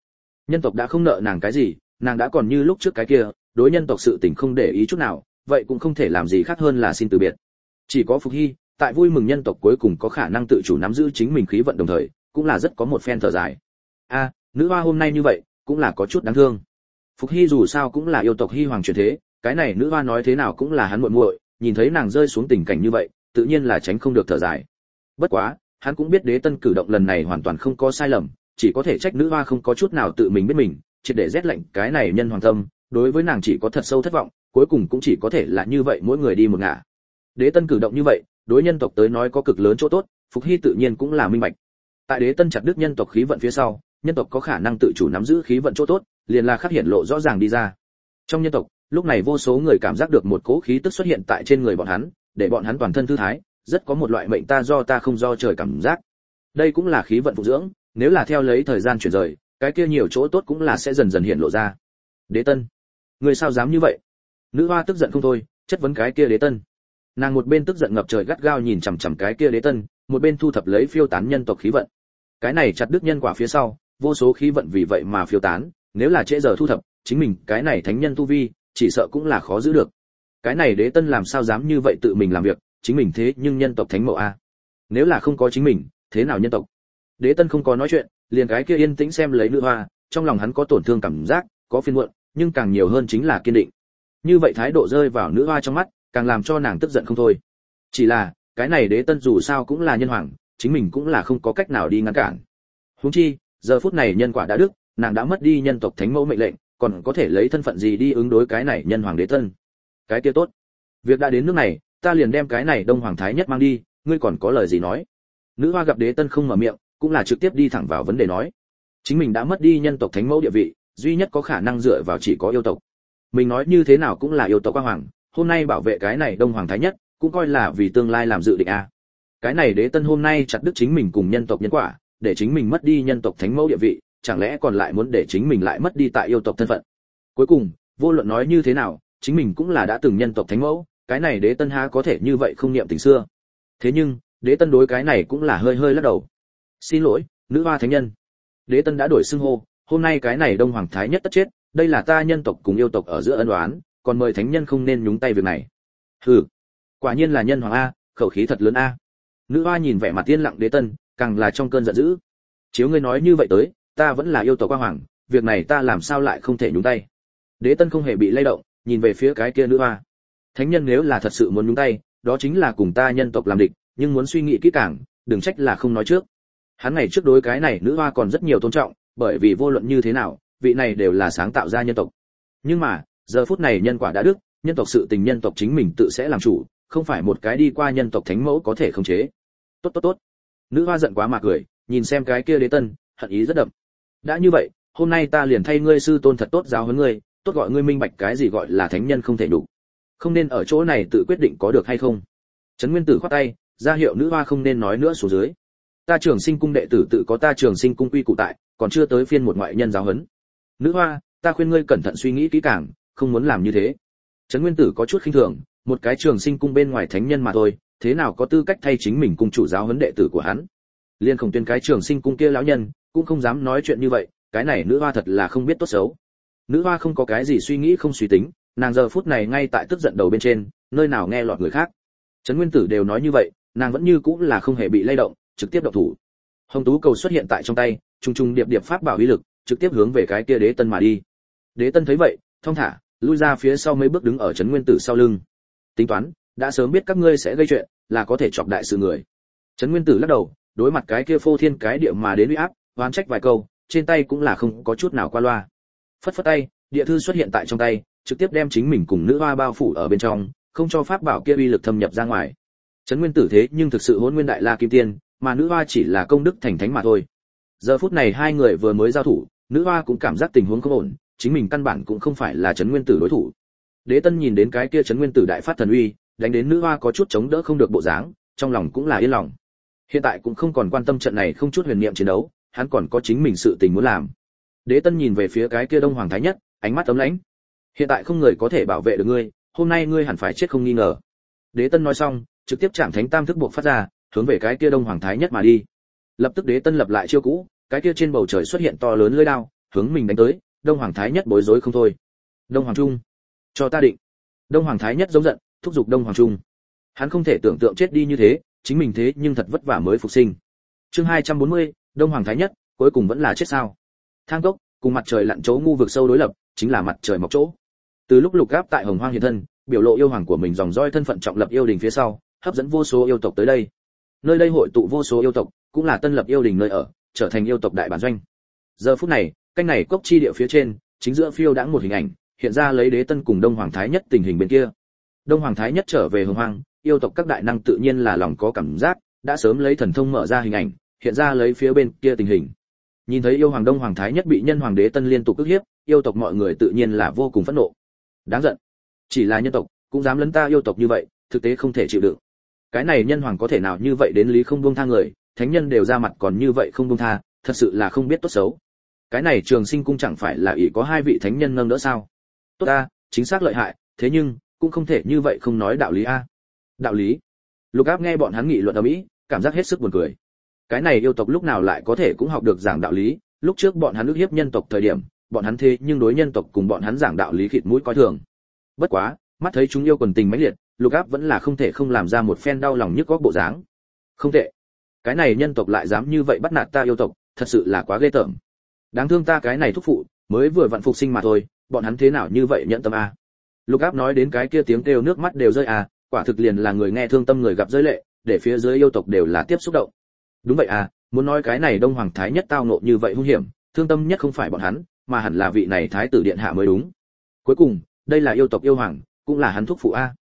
Nhân tộc đã không nợ nàng cái gì, nàng đã còn như lúc trước cái kia, đối nhân tộc sự tình không để ý chút nào, vậy cũng không thể làm gì khác hơn là xin từ biệt. Chỉ có phục hy, tại vui mừng nhân tộc cuối cùng có khả năng tự chủ nắm giữ chính mình khí vận đồng thời, cũng là rất có một phen thở dài. A, nữ hoa hôm nay như vậy, cũng là có chút đáng thương. Phục hy dù sao cũng là yêu tộc hy hoàng truyền thế cái này nữ hoa nói thế nào cũng là hắn muội muội, nhìn thấy nàng rơi xuống tình cảnh như vậy, tự nhiên là tránh không được thở dài. Bất quá, hắn cũng biết đế tân cử động lần này hoàn toàn không có sai lầm, chỉ có thể trách nữ hoa không có chút nào tự mình biết mình, triệt để rét lạnh cái này nhân hoàng tâm đối với nàng chỉ có thật sâu thất vọng, cuối cùng cũng chỉ có thể là như vậy mỗi người đi một ngả. Đế tân cử động như vậy, đối nhân tộc tới nói có cực lớn chỗ tốt, phục hy tự nhiên cũng là minh bạch. Tại đế tân chặt đức nhân tộc khí vận phía sau, nhân tộc có khả năng tự chủ nắm giữ khí vận chỗ tốt, liền là khắc hiện lộ rõ ràng đi ra. Trong nhân tộc lúc này vô số người cảm giác được một cỗ khí tức xuất hiện tại trên người bọn hắn, để bọn hắn toàn thân thư thái, rất có một loại mệnh ta do ta không do trời cảm giác. Đây cũng là khí vận phụ dưỡng, nếu là theo lấy thời gian chuyển rời, cái kia nhiều chỗ tốt cũng là sẽ dần dần hiện lộ ra. Đế tân, người sao dám như vậy? Nữ hoa tức giận không thôi, chất vấn cái kia đế tân. Nàng một bên tức giận ngập trời gắt gao nhìn chằm chằm cái kia đế tân, một bên thu thập lấy phiêu tán nhân tộc khí vận. Cái này chặt đứt nhân quả phía sau, vô số khí vận vì vậy mà phiêu tán, nếu là trễ giờ thu thập, chính mình cái này thánh nhân tu vi chỉ sợ cũng là khó giữ được. Cái này đế tân làm sao dám như vậy tự mình làm việc, chính mình thế nhưng nhân tộc thánh mẫu a. Nếu là không có chính mình, thế nào nhân tộc? Đế tân không có nói chuyện, liền cái kia yên tĩnh xem lấy nữ hoa, trong lòng hắn có tổn thương cảm giác, có phiền muộn, nhưng càng nhiều hơn chính là kiên định. Như vậy thái độ rơi vào nữ hoa trong mắt, càng làm cho nàng tức giận không thôi. Chỉ là, cái này đế tân dù sao cũng là nhân hoàng, chính mình cũng là không có cách nào đi ngăn cản. Huống chi, giờ phút này nhân quả đã đức, nàng đã mất đi nhân tộc thánh mẫu mệnh lệnh còn có thể lấy thân phận gì đi ứng đối cái này nhân hoàng đế tân cái kia tốt. Việc đã đến nước này, ta liền đem cái này đông hoàng thái nhất mang đi, ngươi còn có lời gì nói? Nữ hoa gặp đế tân không mở miệng, cũng là trực tiếp đi thẳng vào vấn đề nói. Chính mình đã mất đi nhân tộc thánh mẫu địa vị, duy nhất có khả năng dựa vào chỉ có yêu tộc. Mình nói như thế nào cũng là yêu tộc quang hoàng, hôm nay bảo vệ cái này đông hoàng thái nhất, cũng coi là vì tương lai làm dự định a à. cái này đế tân hôm nay chặt đứt chính mình cùng nhân tộc nhân quả, để chính mình mất đi nhân tộc thánh mẫu địa vị chẳng lẽ còn lại muốn để chính mình lại mất đi tại yêu tộc thân phận? Cuối cùng, vô luận nói như thế nào, chính mình cũng là đã từng nhân tộc thánh mẫu, cái này đế tân ha có thể như vậy không niệm tình xưa. Thế nhưng, đế tân đối cái này cũng là hơi hơi lắc đầu. Xin lỗi, nữ hoa thánh nhân. Đế tân đã đổi xưng hô, hôm nay cái này đông hoàng thái nhất tất chết, đây là ta nhân tộc cùng yêu tộc ở giữa ân oán, còn mời thánh nhân không nên nhúng tay việc này. Hừ, quả nhiên là nhân hoàng a, khẩu khí thật lớn a. Nữ hoa nhìn vẻ mặt tiên lặng đế tân, càng là trong cơn giận dữ. Chiếu ngươi nói như vậy tới ta vẫn là yêu tộc quan hoàng, việc này ta làm sao lại không thể nhúng tay? Đế tân không hề bị lay động, nhìn về phía cái kia nữ hoa. Thánh nhân nếu là thật sự muốn nhúng tay, đó chính là cùng ta nhân tộc làm địch, nhưng muốn suy nghĩ kỹ càng, đừng trách là không nói trước. Hắn ngày trước đối cái này nữ hoa còn rất nhiều tôn trọng, bởi vì vô luận như thế nào, vị này đều là sáng tạo ra nhân tộc. Nhưng mà, giờ phút này nhân quả đã đức, nhân tộc sự tình nhân tộc chính mình tự sẽ làm chủ, không phải một cái đi qua nhân tộc thánh mẫu có thể khống chế. Tốt tốt tốt. Nữ hoa giận quá mà cười, nhìn xem cái kia đế tân, hận ý rất đậm đã như vậy, hôm nay ta liền thay ngươi sư tôn thật tốt giáo huấn ngươi, tốt gọi ngươi minh bạch cái gì gọi là thánh nhân không thể đủ không nên ở chỗ này tự quyết định có được hay không. Trấn nguyên tử khoát tay, ra hiệu nữ hoa không nên nói nữa xuống dưới. Ta trường sinh cung đệ tử tự có ta trường sinh cung quy cụ tại, còn chưa tới phiên một ngoại nhân giáo huấn. Nữ hoa, ta khuyên ngươi cẩn thận suy nghĩ kỹ càng, không muốn làm như thế. Trấn nguyên tử có chút khinh thường, một cái trường sinh cung bên ngoài thánh nhân mà thôi, thế nào có tư cách thay chính mình cung chủ giáo huấn đệ tử của hắn? Liên không tuyên cái trường sinh cung kia lão nhân cũng không dám nói chuyện như vậy, cái này nữ hoa thật là không biết tốt xấu. Nữ hoa không có cái gì suy nghĩ không suy tính, nàng giờ phút này ngay tại tức giận đầu bên trên, nơi nào nghe lọt người khác. Trấn nguyên tử đều nói như vậy, nàng vẫn như cũng là không hề bị lay động, trực tiếp động thủ. Hồng tú cầu xuất hiện tại trong tay, trùng trùng điệp điệp pháp bảo uy lực, trực tiếp hướng về cái kia đế tân mà đi. Đế tân thấy vậy, thong thả, lui ra phía sau mấy bước đứng ở trấn nguyên tử sau lưng. Tính toán, đã sớm biết các ngươi sẽ gây chuyện, là có thể chọc đại sự người. Trấn nguyên tử lắc đầu, đối mặt cái kia phô thiên cái địa mà đến uy áp oán trách vài câu, trên tay cũng là không có chút nào qua loa. Phất phất tay, địa thư xuất hiện tại trong tay, trực tiếp đem chính mình cùng nữ hoa bao phủ ở bên trong, không cho pháp bảo kia uy lực thâm nhập ra ngoài. Trấn nguyên tử thế nhưng thực sự hỗn nguyên đại la kim tiên, mà nữ hoa chỉ là công đức thành thánh mà thôi. Giờ phút này hai người vừa mới giao thủ, nữ hoa cũng cảm giác tình huống không ổn, chính mình căn bản cũng không phải là trấn nguyên tử đối thủ. Đế tân nhìn đến cái kia trấn nguyên tử đại phát thần uy, đánh đến nữ hoa có chút chống đỡ không được bộ dáng, trong lòng cũng là yên lòng. Hiện tại cũng không còn quan tâm trận này không chút huyền niệm chiến đấu hắn còn có chính mình sự tình muốn làm. Đế tân nhìn về phía cái kia đông hoàng thái nhất ánh mắt ấm lãnh. Hiện tại không người có thể bảo vệ được ngươi hôm nay ngươi hẳn phải chết không nghi ngờ. Đế tân nói xong trực tiếp chạm thánh tam thức buộc phát ra hướng về cái kia đông hoàng thái nhất mà đi. Lập tức đế tân lập lại chiêu cũ cái kia trên bầu trời xuất hiện to lớn lưỡi đao hướng mình đánh tới đông hoàng thái nhất bối rối không thôi. Đông hoàng trung cho ta định. Đông hoàng thái nhất giống giận thúc giục đông hoàng trung. Hắn không thể tưởng tượng chết đi như thế chính mình thế nhưng thật vất vả mới phục sinh. Chương 240, đông hoàng thái nhất, cuối cùng vẫn là chết sao? Thang cốc, cùng mặt trời lặn chỗ ngu vực sâu đối lập, chính là mặt trời mọc chỗ. Từ lúc lục gáp tại hồng hoang hiện thân, biểu lộ yêu hoàng của mình dòng roi thân phận trọng lập yêu đình phía sau, hấp dẫn vô số yêu tộc tới đây. Nơi đây hội tụ vô số yêu tộc, cũng là tân lập yêu đình nơi ở, trở thành yêu tộc đại bản doanh. Giờ phút này, canh này cốc chi địa phía trên, chính giữa phiêu đã một hình ảnh, hiện ra lấy đế tân cùng đông hoàng thái nhất tình hình bên kia. Đông hoàng thái nhất trở về hồng hoang, yêu tộc các đại năng tự nhiên là lòng có cảm giác, đã sớm lấy thần thông mở ra hình ảnh hiện ra lấy phía bên kia tình hình. Nhìn thấy yêu hoàng đông hoàng thái nhất bị nhân hoàng đế tân liên tục ức hiếp, yêu tộc mọi người tự nhiên là vô cùng phẫn nộ. Đáng giận. Chỉ là nhân tộc, cũng dám lấn ta yêu tộc như vậy, thực tế không thể chịu đựng. Cái này nhân hoàng có thể nào như vậy đến lý không buông tha người, thánh nhân đều ra mặt còn như vậy không buông tha, thật sự là không biết tốt xấu. Cái này trường sinh cung chẳng phải là ỷ có hai vị thánh nhân nâng đỡ sao? Tốt ta, chính xác lợi hại, thế nhưng, cũng không thể như vậy không nói đạo lý a. Đạo lý. Lục áp nghe bọn hắn nghị luận ở mỹ, cảm giác hết sức buồn cười cái này yêu tộc lúc nào lại có thể cũng học được giảng đạo lý. Lúc trước bọn hắn ức hiếp nhân tộc thời điểm, bọn hắn thế nhưng đối nhân tộc cùng bọn hắn giảng đạo lý khịt mũi coi thường. Bất quá, mắt thấy chúng yêu quần tình mãnh liệt, lục áp vẫn là không thể không làm ra một phen đau lòng nhức góc bộ dáng. Không tệ. Cái này nhân tộc lại dám như vậy bắt nạt ta yêu tộc, thật sự là quá ghê tởm. Đáng thương ta cái này thúc phụ, mới vừa vặn phục sinh mà thôi, bọn hắn thế nào như vậy nhận tâm a lục áp nói đến cái kia tiếng kêu nước mắt đều rơi à quả thực liền là người nghe thương tâm người gặp rơi lệ, để phía dưới yêu tộc đều là tiếp xúc động đúng vậy à muốn nói cái này đông hoàng thái nhất tao nộ như vậy hung hiểm, thương tâm nhất không phải bọn hắn, mà hẳn là vị này thái tử điện hạ mới đúng. Cuối cùng, đây là yêu tộc yêu hoàng, cũng là hắn thúc phụ a.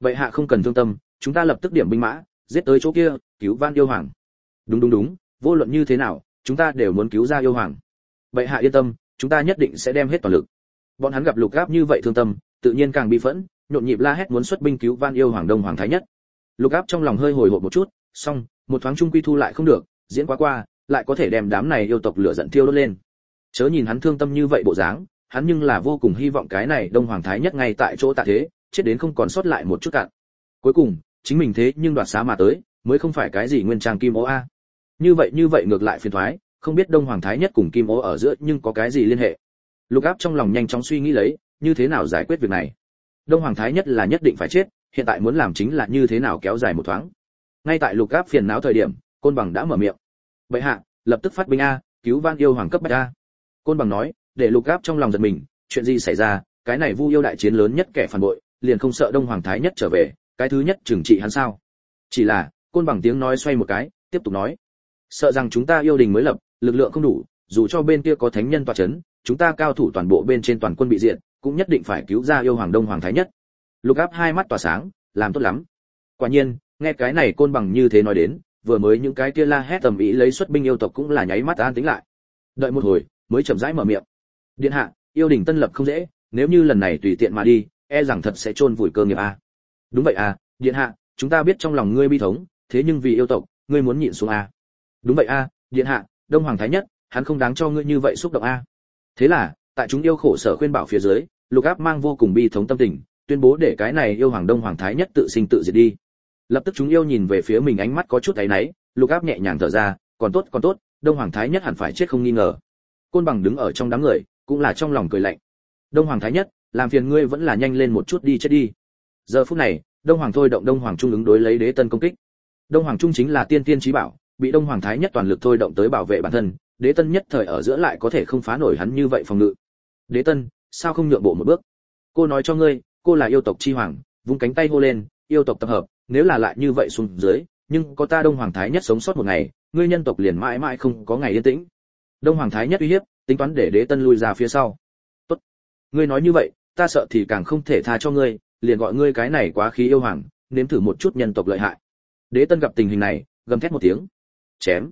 Vậy hạ không cần thương tâm, chúng ta lập tức điểm binh mã, giết tới chỗ kia, cứu van yêu hoàng. Đúng đúng đúng, vô luận như thế nào, chúng ta đều muốn cứu ra yêu hoàng. Vậy hạ yên tâm, chúng ta nhất định sẽ đem hết toàn lực. Bọn hắn gặp lục gáp như vậy thương tâm, tự nhiên càng bị phẫn, nhộn nhịp la hét muốn xuất binh cứu van yêu hoàng đông hoàng thái nhất. Lục áp trong lòng hơi hồi hộp một chút xong, một thoáng trung quy thu lại không được, diễn quá qua, lại có thể đem đám này yêu tộc lửa giận thiêu đốt lên. Chớ nhìn hắn thương tâm như vậy bộ dáng, hắn nhưng là vô cùng hy vọng cái này đông hoàng thái nhất ngay tại chỗ tạ thế, chết đến không còn sót lại một chút cạn. Cuối cùng, chính mình thế nhưng đoạt xá mà tới, mới không phải cái gì nguyên trang kim ố a. Như vậy như vậy ngược lại phiền thoái, không biết đông hoàng thái nhất cùng kim ố ở giữa nhưng có cái gì liên hệ. Lục áp trong lòng nhanh chóng suy nghĩ lấy, như thế nào giải quyết việc này? Đông hoàng thái nhất là nhất định phải chết, hiện tại muốn làm chính là như thế nào kéo dài một thoáng ngay tại lục áp phiền não thời điểm, côn bằng đã mở miệng. Vậy hạ, lập tức phát binh a, cứu van yêu hoàng cấp bạch a. Côn bằng nói, để lục áp trong lòng giật mình, chuyện gì xảy ra, cái này vu yêu đại chiến lớn nhất kẻ phản bội, liền không sợ đông hoàng thái nhất trở về, cái thứ nhất trừng trị hắn sao? Chỉ là, côn bằng tiếng nói xoay một cái, tiếp tục nói, sợ rằng chúng ta yêu đình mới lập, lực lượng không đủ, dù cho bên kia có thánh nhân tọa chấn, chúng ta cao thủ toàn bộ bên trên toàn quân bị diện cũng nhất định phải cứu ra yêu hoàng đông hoàng thái nhất. Lục áp hai mắt tỏa sáng, làm tốt lắm. Quả nhiên nghe cái này côn bằng như thế nói đến, vừa mới những cái kia la hét tầm ý lấy xuất binh yêu tộc cũng là nháy mắt an tính lại. Đợi một hồi, mới chậm rãi mở miệng. Điện hạ, yêu đình tân lập không dễ, nếu như lần này tùy tiện mà đi e rằng thật sẽ chôn vùi cơ nghiệp a. Đúng vậy à điện hạ, chúng ta biết trong lòng ngươi bi thống, thế nhưng vì yêu tộc, ngươi muốn nhịn xuống a. Đúng vậy a, điện hạ, đông hoàng thái nhất, hắn không đáng cho ngươi như vậy xúc động a. Thế là, tại chúng yêu khổ sở khuyên bảo phía dưới, lục áp mang vô cùng bi thống tâm tình, tuyên bố để cái này yêu hoàng đông hoàng thái nhất tự sinh tự diệt đi lập tức chúng yêu nhìn về phía mình ánh mắt có chút thấy náy, lục áp nhẹ nhàng thở ra, còn tốt còn tốt, đông hoàng thái nhất hẳn phải chết không nghi ngờ. Côn bằng đứng ở trong đám người, cũng là trong lòng cười lạnh. Đông hoàng thái nhất, làm phiền ngươi vẫn là nhanh lên một chút đi chết đi. Giờ phút này, đông hoàng thôi động đông hoàng trung ứng đối lấy đế tân công kích. Đông hoàng trung chính là tiên tiên trí bảo, bị đông hoàng thái nhất toàn lực thôi động tới bảo vệ bản thân, đế tân nhất thời ở giữa lại có thể không phá nổi hắn như vậy phòng ngự. Đế tân, sao không nhượng bộ một bước? Cô nói cho ngươi, cô là yêu tộc chi hoàng, vung cánh tay hô lên, yêu tộc tập hợp nếu là lại như vậy xuống dưới, nhưng có ta đông hoàng thái nhất sống sót một ngày, ngươi nhân tộc liền mãi mãi không có ngày yên tĩnh. Đông hoàng thái nhất uy hiếp, tính toán để đế tân lui ra phía sau. Tốt. Ngươi nói như vậy, ta sợ thì càng không thể tha cho ngươi, liền gọi ngươi cái này quá khí yêu hoàng, nếm thử một chút nhân tộc lợi hại. Đế tân gặp tình hình này, gầm thét một tiếng. Chém.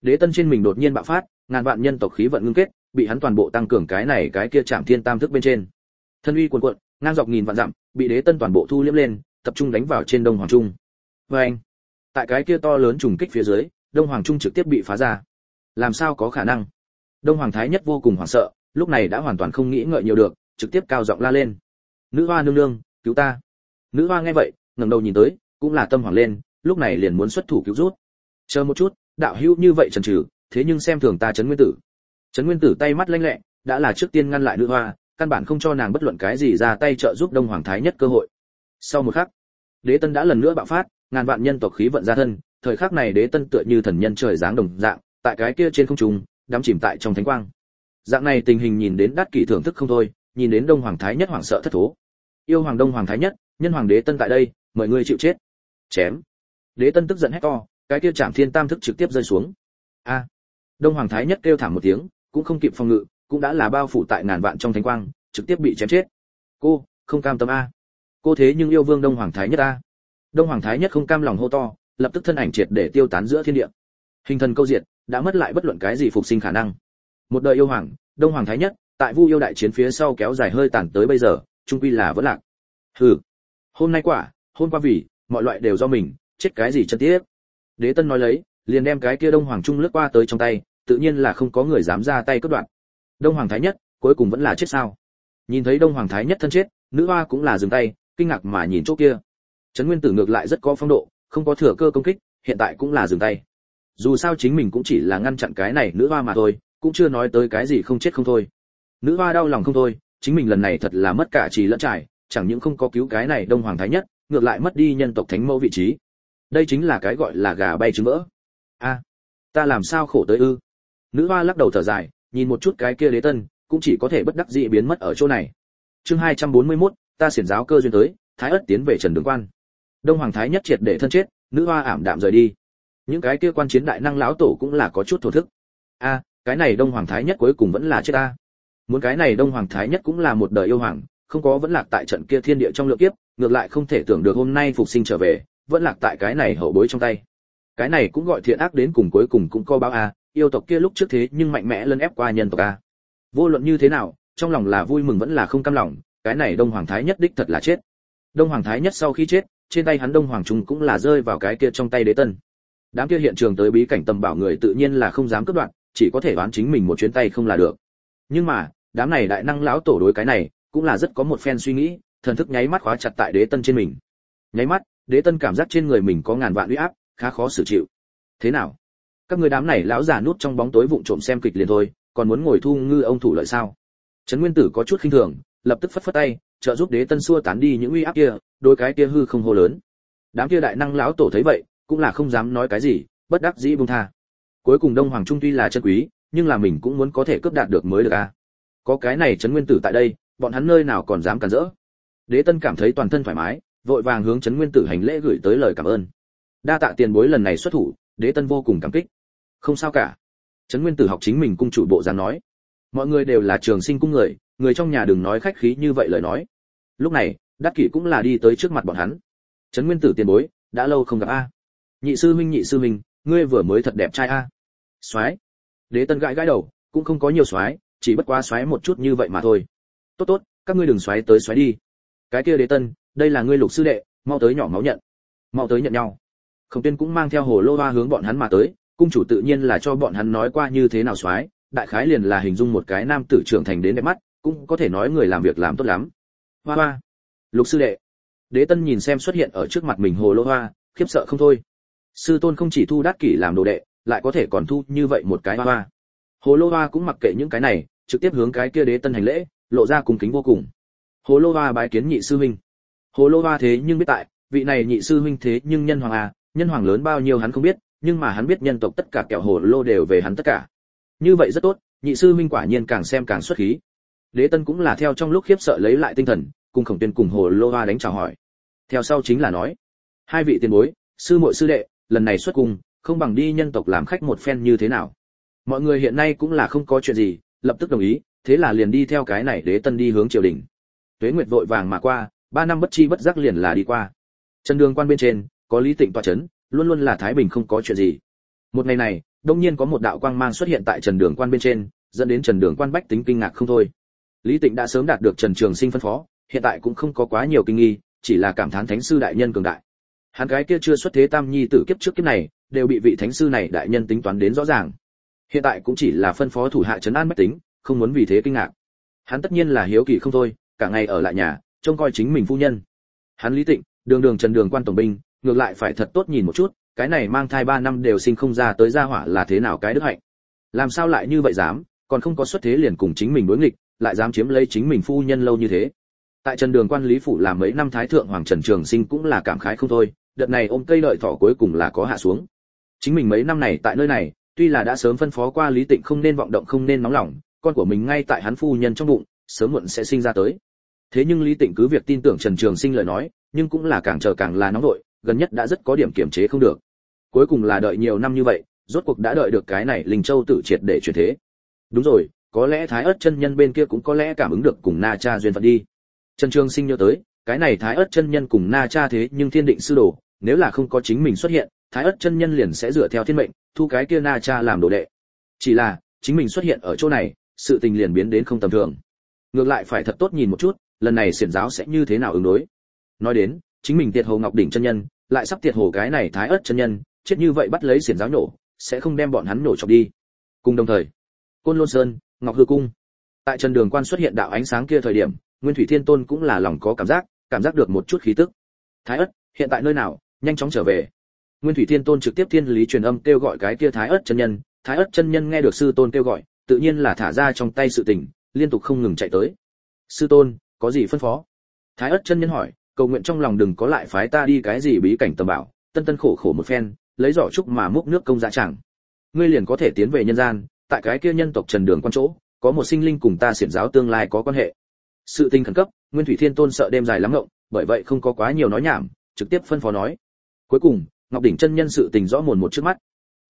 Đế tân trên mình đột nhiên bạo phát, ngàn vạn nhân tộc khí vận ngưng kết, bị hắn toàn bộ tăng cường cái này cái kia chạm thiên tam thức bên trên. Thân uy cuồn cuộn, ngang dọc nghìn vạn dặm, bị đế tân toàn bộ thu liếm lên tập trung đánh vào trên đông hoàng trung. Vê anh tại cái kia to lớn trùng kích phía dưới đông hoàng trung trực tiếp bị phá ra. Làm sao có khả năng? Đông hoàng thái nhất vô cùng hoảng sợ lúc này đã hoàn toàn không nghĩ ngợi nhiều được trực tiếp cao giọng la lên. Nữ hoa nương nương cứu ta. Nữ hoa nghe vậy ngẩng đầu nhìn tới cũng là tâm hoảng lên lúc này liền muốn xuất thủ cứu rút. Chờ một chút đạo hữu như vậy trần trừ, thế nhưng xem thường ta trấn nguyên tử. Trấn nguyên tử tay mắt lanh lẹ đã là trước tiên ngăn lại nữ hoa căn bản không cho nàng bất luận cái gì ra tay trợ giúp đông hoàng thái nhất cơ hội sau một khắc, đế tân đã lần nữa bạo phát, ngàn vạn nhân tộc khí vận ra thân, thời khắc này đế tân tựa như thần nhân trời dáng đồng dạng, tại cái kia trên không trung, đắm chìm tại trong thánh quang. Dạng này tình hình nhìn đến đắt kỷ thưởng thức không thôi, nhìn đến đông hoàng thái nhất hoảng sợ thất thố. Yêu hoàng đông hoàng thái nhất, nhân hoàng đế tân tại đây mời ngươi chịu chết. Chém. Đế tân tức giận hét to, cái kia chạm thiên tam thức trực tiếp rơi xuống. A. Đông hoàng thái nhất kêu thảm một tiếng, cũng không kịp phòng ngự, cũng đã là bao phủ tại ngàn vạn trong thánh quang, trực tiếp bị chém chết. Cô, không cam tâm a cô thế nhưng yêu vương đông hoàng thái nhất a đông hoàng thái nhất không cam lòng hô to, lập tức thân ảnh triệt để tiêu tán giữa thiên địa. Hình thần câu diệt, đã mất lại bất luận cái gì phục sinh khả năng. Một đời yêu hoàng, đông hoàng thái nhất, tại vu yêu đại chiến phía sau kéo dài hơi tàn tới bây giờ, trung quy là vẫn lạc. Hừ, hôm nay quả, hôm qua vì, mọi loại đều do mình, chết cái gì chân tiếc. Đế tân nói lấy, liền đem cái kia đông hoàng trung lướt qua tới trong tay, tự nhiên là không có người dám ra tay cướp đoạn đông hoàng thái nhất, cuối cùng vẫn là chết sao? Nhìn thấy đông hoàng thái nhất thân chết, nữ hoa cũng là dừng tay kinh ngạc mà nhìn chỗ kia. Trấn nguyên tử ngược lại rất có phong độ không có thừa cơ công kích hiện tại cũng là dừng tay. Dù sao chính mình cũng chỉ là ngăn chặn cái này nữ hoa mà thôi cũng chưa nói tới cái gì không chết không thôi. Nữ hoa đau lòng không thôi chính mình lần này thật là mất cả trì lẫn trải chẳng những không có cứu cái này đông hoàng thái nhất ngược lại mất đi nhân tộc thánh mẫu vị trí. Đây chính là cái gọi là gà bay trứng vỡ. A ta làm sao khổ tới ư? Nữ hoa lắc đầu thở dài nhìn một chút cái kia đế tân cũng chỉ có thể bất đắc dĩ biến mất ở chỗ này. Chương 241, ta xiển giáo cơ duyên tới, thái ất tiến về trần đường quan. Đông hoàng thái nhất triệt để thân chết, nữ hoa ảm đạm rời đi. Những cái kia quan chiến đại năng lão tổ cũng là có chút thổ thức. A, cái này đông hoàng thái nhất cuối cùng vẫn là chết ta. Muốn cái này đông hoàng thái nhất cũng là một đời yêu hoàng, không có vẫn lạc tại trận kia thiên địa trong lượng kiếp, ngược lại không thể tưởng được hôm nay phục sinh trở về, vẫn lạc tại cái này hậu bối trong tay. Cái này cũng gọi thiện ác đến cùng cuối cùng cũng co báo a, yêu tộc kia lúc trước thế nhưng mạnh mẽ lấn ép qua nhân tộc a. Vô luận như thế nào, trong lòng là vui mừng vẫn là không cam lòng cái này đông hoàng thái nhất đích thật là chết. Đông hoàng thái nhất sau khi chết, trên tay hắn đông hoàng trung cũng là rơi vào cái kia trong tay đế tân. Đám kia hiện trường tới bí cảnh tầm bảo người tự nhiên là không dám cướp đoạn chỉ có thể đoán chính mình một chuyến tay không là được. Nhưng mà, đám này đại năng lão tổ đối cái này, cũng là rất có một phen suy nghĩ, thần thức nháy mắt khóa chặt tại đế tân trên mình. Nháy mắt, đế tân cảm giác trên người mình có ngàn vạn uy áp, khá khó xử chịu. Thế nào? Các người đám này lão già nút trong bóng tối vụng trộm xem kịch liền thôi, còn muốn ngồi thu ngư ông thủ lợi sao? Trấn nguyên tử có chút khinh thường lập tức phất phất tay, trợ giúp đế tân xua tán đi những uy áp kia, đôi cái kia hư không hô lớn. Đám kia đại năng lão tổ thấy vậy, cũng là không dám nói cái gì, bất đắc dĩ buông tha. Cuối cùng đông hoàng trung tuy là chân quý, nhưng là mình cũng muốn có thể cướp đạt được mới được a có cái này trấn nguyên tử tại đây, bọn hắn nơi nào còn dám cản rỡ. Đế tân cảm thấy toàn thân thoải mái, vội vàng hướng trấn nguyên tử hành lễ gửi tới lời cảm ơn. Đa tạ tiền bối lần này xuất thủ, đế tân vô cùng cảm kích. Không sao cả. Trấn nguyên tử học chính mình cung chủ bộ dám nói. Mọi người đều là trường sinh cung người người trong nhà đừng nói khách khí như vậy lời nói. Lúc này, đắc kỷ cũng là đi tới trước mặt bọn hắn. Trấn nguyên tử tiền bối, đã lâu không gặp a. Nhị sư huynh, nhị sư huynh, ngươi vừa mới thật đẹp trai a. Soái. Đế tân gãi gãi đầu, cũng không có nhiều soái, chỉ bất quá soái một chút như vậy mà thôi. Tốt tốt, các ngươi đừng soái tới soái đi. Cái kia đế tân, đây là ngươi lục sư đệ, mau tới nhỏ máu nhận. Mau tới nhận nhau. Khổng tiên cũng mang theo hồ lô hoa hướng bọn hắn mà tới, cung chủ tự nhiên là cho bọn hắn nói qua như thế nào soái, đại khái liền là hình dung một cái nam tử trưởng thành đến đẹp mắt cũng có thể nói người làm việc làm tốt lắm. Hoa hoa. Lục sư đệ. Đế tân nhìn xem xuất hiện ở trước mặt mình hồ lô hoa, khiếp sợ không thôi. Sư tôn không chỉ thu đát kỷ làm đồ đệ, lại có thể còn thu như vậy một cái hoa hoa. Hồ lô hoa cũng mặc kệ những cái này, trực tiếp hướng cái kia đế tân hành lễ, lộ ra cung kính vô cùng. Hồ lô hoa bái kiến nhị sư huynh. Hồ lô hoa thế nhưng biết tại, vị này nhị sư huynh thế nhưng nhân hoàng à nhân hoàng lớn bao nhiêu hắn không biết, nhưng mà hắn biết nhân tộc tất cả kẹo hồ lô đều về hắn tất cả. Như vậy rất tốt, nhị sư huynh quả nhiên càng xem càng xuất khí đế tân cũng là theo trong lúc khiếp sợ lấy lại tinh thần, cùng khổng tuyên cùng hồ lô hoa đánh chào hỏi. Theo sau chính là nói, hai vị tiền bối, sư muội sư đệ, lần này xuất cùng không bằng đi nhân tộc làm khách một phen như thế nào? Mọi người hiện nay cũng là không có chuyện gì, lập tức đồng ý, thế là liền đi theo cái này đế tân đi hướng triều đình. Tuế nguyệt vội vàng mà qua, ba năm bất chi bất giác liền là đi qua. Trần đường quan bên trên, có lý tịnh toa chấn, luôn luôn là thái bình không có chuyện gì. Một ngày này, đông nhiên có một đạo quang mang xuất hiện tại trần đường quan bên trên, dẫn đến trần đường quan bách tính kinh ngạc không thôi lý tịnh đã sớm đạt được trần trường sinh phân phó, hiện tại cũng không có quá nhiều kinh nghi, chỉ là cảm thán thánh sư đại nhân cường đại. Hắn cái kia chưa xuất thế tam nhi tử kiếp trước kiếp này, đều bị vị thánh sư này đại nhân tính toán đến rõ ràng. Hiện tại cũng chỉ là phân phó thủ hạ trấn an bách tính, không muốn vì thế kinh ngạc. Hắn tất nhiên là hiếu kỳ không thôi, cả ngày ở lại nhà, trông coi chính mình phu nhân. Hắn lý tịnh, đường đường trần đường quan tổng binh, ngược lại phải thật tốt nhìn một chút, cái này mang thai ba năm đều sinh không ra tới gia hỏa là thế nào cái đức hạnh. Làm sao lại như vậy dám, còn không có xuất thế liền cùng chính mình đối nghịch lại dám chiếm lấy chính mình phu nhân lâu như thế. Tại trần đường quan lý phủ làm mấy năm thái thượng hoàng trần trường sinh cũng là cảm khái không thôi, đợt này ôm cây lợi thọ cuối cùng là có hạ xuống. Chính mình mấy năm này tại nơi này, tuy là đã sớm phân phó qua lý tịnh không nên vọng động, không nên nóng lòng, con của mình ngay tại hắn phu nhân trong bụng, sớm muộn sẽ sinh ra tới. Thế nhưng lý tịnh cứ việc tin tưởng trần trường sinh lời nói, nhưng cũng là càng chờ càng là nóng đội gần nhất đã rất có điểm kiểm chế không được. Cuối cùng là đợi nhiều năm như vậy, rốt cuộc đã đợi được cái này linh châu tự triệt để chuyển thế. Đúng rồi có lẽ thái ớt chân nhân bên kia cũng có lẽ cảm ứng được cùng na cha duyên phận đi. Trần trường sinh nhớ tới, cái này thái ớt chân nhân cùng na cha thế nhưng thiên định sư đồ, nếu là không có chính mình xuất hiện, thái ớt chân nhân liền sẽ dựa theo thiên mệnh, thu cái kia na cha làm đồ đệ. Chỉ là, chính mình xuất hiện ở chỗ này, sự tình liền biến đến không tầm thường. Ngược lại phải thật tốt nhìn một chút, lần này xiển giáo sẽ như thế nào ứng đối. Nói đến, chính mình tiệt hồ ngọc đỉnh chân nhân, lại sắp tiệt hồ cái này thái ớt chân nhân, chết như vậy bắt lấy xiển giáo nổ sẽ không đem bọn hắn nổ chọc đi. Cùng đồng thời, côn lôn sơn ngọc hư cung. Tại trần đường quan xuất hiện đạo ánh sáng kia thời điểm, nguyên thủy thiên tôn cũng là lòng có cảm giác cảm giác được một chút khí tức. Thái ất hiện tại nơi nào? Nhanh chóng trở về. Nguyên thủy thiên tôn trực tiếp thiên lý truyền âm kêu gọi cái kia thái ất chân nhân. Thái ất chân nhân nghe được sư tôn kêu gọi, tự nhiên là thả ra trong tay sự tình, liên tục không ngừng chạy tới. Sư tôn, có gì phân phó? Thái ất chân nhân hỏi, cầu nguyện trong lòng đừng có lại phái ta đi cái gì bí cảnh tầm bảo. Tân tân khổ khổ một phen, lấy giỏ trúc mà múc nước công dạ chẳng. Ngươi liền có thể tiến về nhân gian tại cái kia nhân tộc trần đường quan chỗ, có một sinh linh cùng ta xiển giáo tương lai có quan hệ. Sự tình khẩn cấp, nguyên thủy thiên tôn sợ đêm dài lắm ngộng, bởi vậy không có quá nhiều nói nhảm, trực tiếp phân phó nói. Cuối cùng, ngọc đỉnh chân nhân sự tình rõ mồn một trước mắt.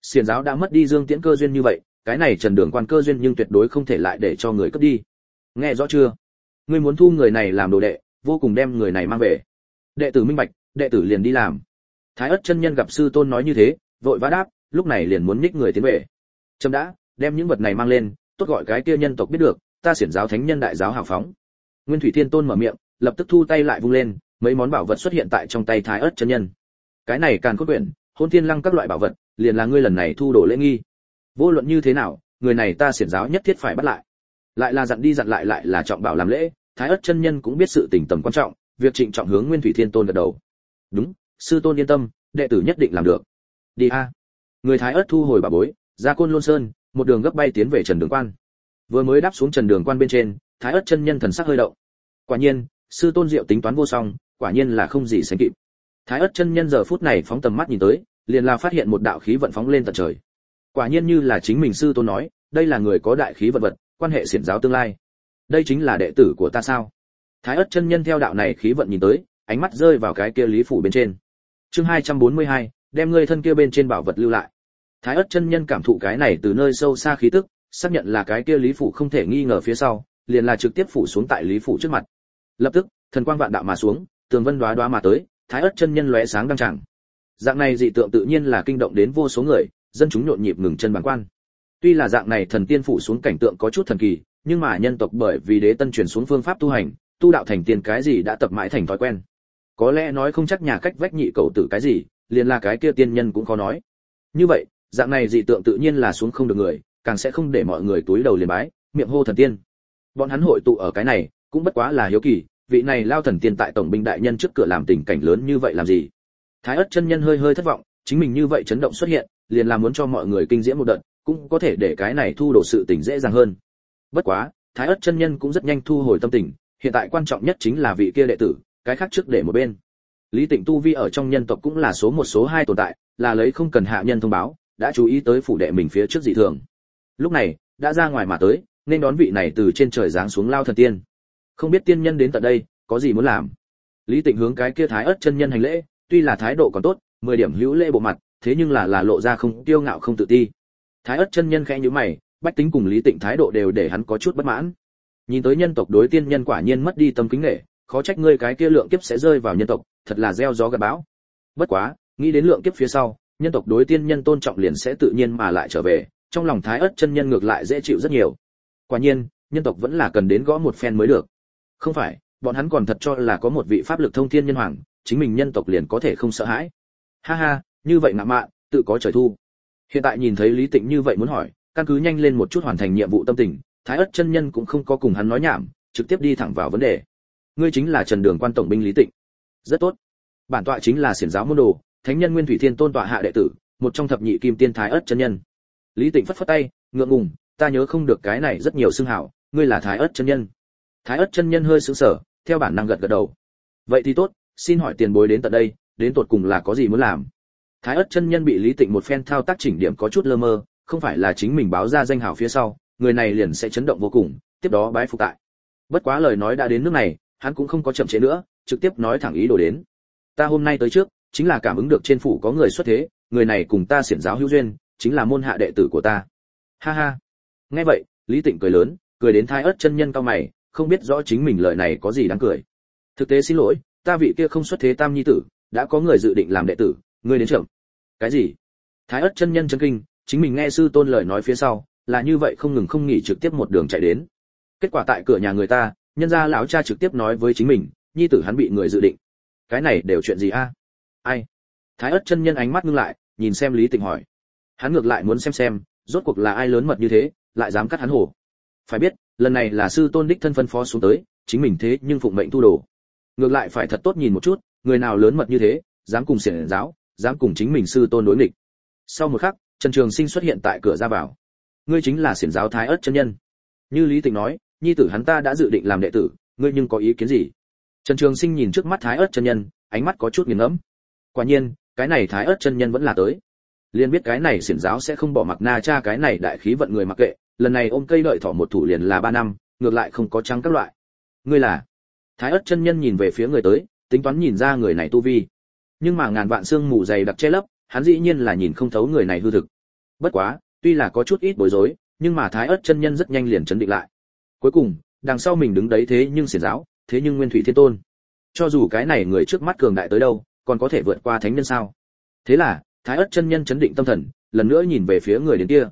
Xiển giáo đã mất đi dương tiễn cơ duyên như vậy, cái này trần đường quan cơ duyên nhưng tuyệt đối không thể lại để cho người cướp đi. Nghe rõ chưa? Ngươi muốn thu người này làm đồ đệ, vô cùng đem người này mang về. Đệ tử minh bạch, đệ tử liền đi làm. Thái ất chân nhân gặp sư tôn nói như thế, vội vã đáp, lúc này liền muốn nhích người tiến về. Trâm đã đem những vật này mang lên, tốt gọi cái kia nhân tộc biết được, ta xiển giáo thánh nhân đại giáo hào phóng. Nguyên thủy thiên tôn mở miệng, lập tức thu tay lại vung lên, mấy món bảo vật xuất hiện tại trong tay thái ớt chân nhân. Cái này càng cốt quyển, hôn thiên lăng các loại bảo vật, liền là ngươi lần này thu đổ lễ nghi. Vô luận như thế nào, người này ta xiển giáo nhất thiết phải bắt lại. Lại là dặn đi dặn lại lại là trọng bảo làm lễ, thái ớt chân nhân cũng biết sự tình tầm quan trọng, việc trịnh trọng hướng nguyên thủy thiên tôn gật đầu. Đúng, sư tôn yên tâm, đệ tử nhất định làm được. Đi a. Người thái ớt thu hồi bà bối, ra côn lôn sơn một đường gấp bay tiến về trần đường quan. Vừa mới đáp xuống trần đường quan bên trên thái ớt chân nhân thần sắc hơi động. Quả nhiên sư tôn diệu tính toán vô song quả nhiên là không gì sánh kịp. Thái ớt chân nhân giờ phút này phóng tầm mắt nhìn tới liền là phát hiện một đạo khí vận phóng lên tận trời. Quả nhiên như là chính mình sư tôn nói đây là người có đại khí vận vật quan hệ xiển giáo tương lai. Đây chính là đệ tử của ta sao? Thái ớt chân nhân theo đạo này khí vận nhìn tới ánh mắt rơi vào cái kia lý phủ bên trên. Chương 242, đem ngươi thân kia bên trên bảo vật lưu lại thái ớt chân nhân cảm thụ cái này từ nơi sâu xa khí tức, xác nhận là cái kia lý phủ không thể nghi ngờ phía sau, liền là trực tiếp phủ xuống tại lý phủ trước mặt. Lập tức, thần quang vạn đạo mà xuống, tường vân đoá đoá mà tới, thái ớt chân nhân lóe sáng đăng tràng. Dạng này dị tượng tự nhiên là kinh động đến vô số người, dân chúng nhộn nhịp ngừng chân bàn quan. Tuy là dạng này thần tiên phủ xuống cảnh tượng có chút thần kỳ, nhưng mà nhân tộc bởi vì đế tân truyền xuống phương pháp tu hành, tu đạo thành tiên cái gì đã tập mãi thành thói quen. Có lẽ nói không chắc nhà cách vách nhị cầu tử cái gì, liền là cái kia tiên nhân cũng khó nói. Như vậy dạng này dị tượng tự nhiên là xuống không được người, càng sẽ không để mọi người túi đầu liền bái, miệng hô thần tiên. Bọn hắn hội tụ ở cái này, cũng bất quá là hiếu kỳ, vị này lao thần tiên tại tổng binh đại nhân trước cửa làm tình cảnh lớn như vậy làm gì? Thái ất chân nhân hơi hơi thất vọng, chính mình như vậy chấn động xuất hiện, liền là muốn cho mọi người kinh diễm một đợt, cũng có thể để cái này thu đồ sự tình dễ dàng hơn. Bất quá, thái ất chân nhân cũng rất nhanh thu hồi tâm tình, hiện tại quan trọng nhất chính là vị kia đệ tử, cái khác trước để một bên. Lý tịnh tu vi ở trong nhân tộc cũng là số một, số hai tồn tại, là lấy không cần hạ nhân thông báo đã chú ý tới phủ đệ mình phía trước dị thường. Lúc này, đã ra ngoài mà tới, nên đón vị này từ trên trời giáng xuống lao thần tiên. Không biết tiên nhân đến tận đây, có gì muốn làm? Lý tịnh hướng cái kia thái ớt chân nhân hành lễ, tuy là thái độ còn tốt, mười điểm hữu lễ bộ mặt, thế nhưng là là lộ ra không tiêu ngạo không tự ti. Thái ớt chân nhân khẽ nhíu mày, bách tính cùng lý tịnh thái độ đều để hắn có chút bất mãn. Nhìn tới nhân tộc đối tiên nhân quả nhiên mất đi tâm kính nghệ khó trách ngươi cái kia lượng kiếp sẽ rơi vào nhân tộc, thật là gieo gió gặt bão. Bất quá, nghĩ đến lượng kiếp phía sau nhân tộc đối tiên nhân tôn trọng liền sẽ tự nhiên mà lại trở về, trong lòng thái ớt chân nhân ngược lại dễ chịu rất nhiều. Quả nhiên, nhân tộc vẫn là cần đến gõ một phen mới được. Không phải, bọn hắn còn thật cho là có một vị pháp lực thông thiên nhân hoàng, chính mình nhân tộc liền có thể không sợ hãi. Ha ha, như vậy ngạ mạn, tự có trời thu. Hiện tại nhìn thấy lý tịnh như vậy muốn hỏi, căn cứ nhanh lên một chút hoàn thành nhiệm vụ tâm tình, thái ất chân nhân cũng không có cùng hắn nói nhảm, trực tiếp đi thẳng vào vấn đề. Ngươi chính là trần đường quan tổng binh lý tịnh. Rất tốt. Bản tọa chính là xiển giáo môn đồ thánh nhân nguyên thủy thiên tôn tọa hạ đệ tử, một trong thập nhị kim tiên thái ất chân nhân. Lý tịnh phất phất tay, ngượng ngùng, ta nhớ không được cái này rất nhiều xưng hảo, ngươi là thái ất chân nhân. Thái ất chân nhân hơi sững sờ, theo bản năng gật gật đầu. Vậy thì tốt, xin hỏi tiền bối đến tận đây, đến tột cùng là có gì muốn làm? Thái ất chân nhân bị lý tịnh một phen thao tác chỉnh điểm có chút lơ mơ, không phải là chính mình báo ra danh hào phía sau, người này liền sẽ chấn động vô cùng, tiếp đó bái phục tại. Bất quá lời nói đã đến nước này, hắn cũng không có chậm chế nữa, trực tiếp nói thẳng ý đồ đến. Ta hôm nay tới trước chính là cảm ứng được trên phủ có người xuất thế, người này cùng ta xiển giáo hữu duyên, chính là môn hạ đệ tử của ta. Ha ha. Nghe vậy, lý tịnh cười lớn, cười đến thai ớt chân nhân cao mày, không biết rõ chính mình lời này có gì đáng cười. Thực tế xin lỗi, ta vị kia không xuất thế tam nhi tử, đã có người dự định làm đệ tử, ngươi đến trưởng. Cái gì? Thái ớt chân nhân chân kinh, chính mình nghe sư tôn lời nói phía sau, là như vậy không ngừng không nghỉ trực tiếp một đường chạy đến. Kết quả tại cửa nhà người ta, nhân gia lão cha trực tiếp nói với chính mình, nhi tử hắn bị người dự định. Cái này đều chuyện gì a? Ai? Thái ất chân nhân ánh mắt ngưng lại, nhìn xem lý tịnh hỏi. Hắn ngược lại muốn xem xem, rốt cuộc là ai lớn mật như thế, lại dám cắt hắn hổ. Phải biết, lần này là sư tôn đích thân phân phó xuống tới, chính mình thế nhưng phụng mệnh thu đồ. Ngược lại phải thật tốt nhìn một chút, người nào lớn mật như thế, dám cùng xiển giáo, dám cùng chính mình sư tôn đối nghịch. Sau một khắc, trần trường sinh xuất hiện tại cửa ra vào. Ngươi chính là xiển giáo thái ất chân nhân. Như lý tịnh nói, nhi tử hắn ta đã dự định làm đệ tử, ngươi nhưng có ý kiến gì? Trần trường sinh nhìn trước mắt thái ất chân nhân, ánh mắt có chút nghiền ngẫm quả nhiên, cái này thái ớt chân nhân vẫn là tới. Liền biết cái này xiển giáo sẽ không bỏ mặc na cha, cái này đại khí vận người mặc kệ, lần này ôm cây đợi thỏ một thủ liền là ba năm, ngược lại không có trắng các loại. Ngươi là? Thái ớt chân nhân nhìn về phía người tới, tính toán nhìn ra người này tu vi. Nhưng mà ngàn vạn xương mù dày đặc che lấp, hắn dĩ nhiên là nhìn không thấu người này hư thực. Bất quá, tuy là có chút ít bối rối, nhưng mà thái ớt chân nhân rất nhanh liền chấn định lại. Cuối cùng, đằng sau mình đứng đấy thế nhưng xiển giáo, thế nhưng nguyên thủy thiên tôn. Cho dù cái này người trước mắt cường đại tới đâu còn có thể vượt qua thánh nhân sao? Thế là, thái ất chân nhân chấn định tâm thần, lần nữa nhìn về phía người đến kia.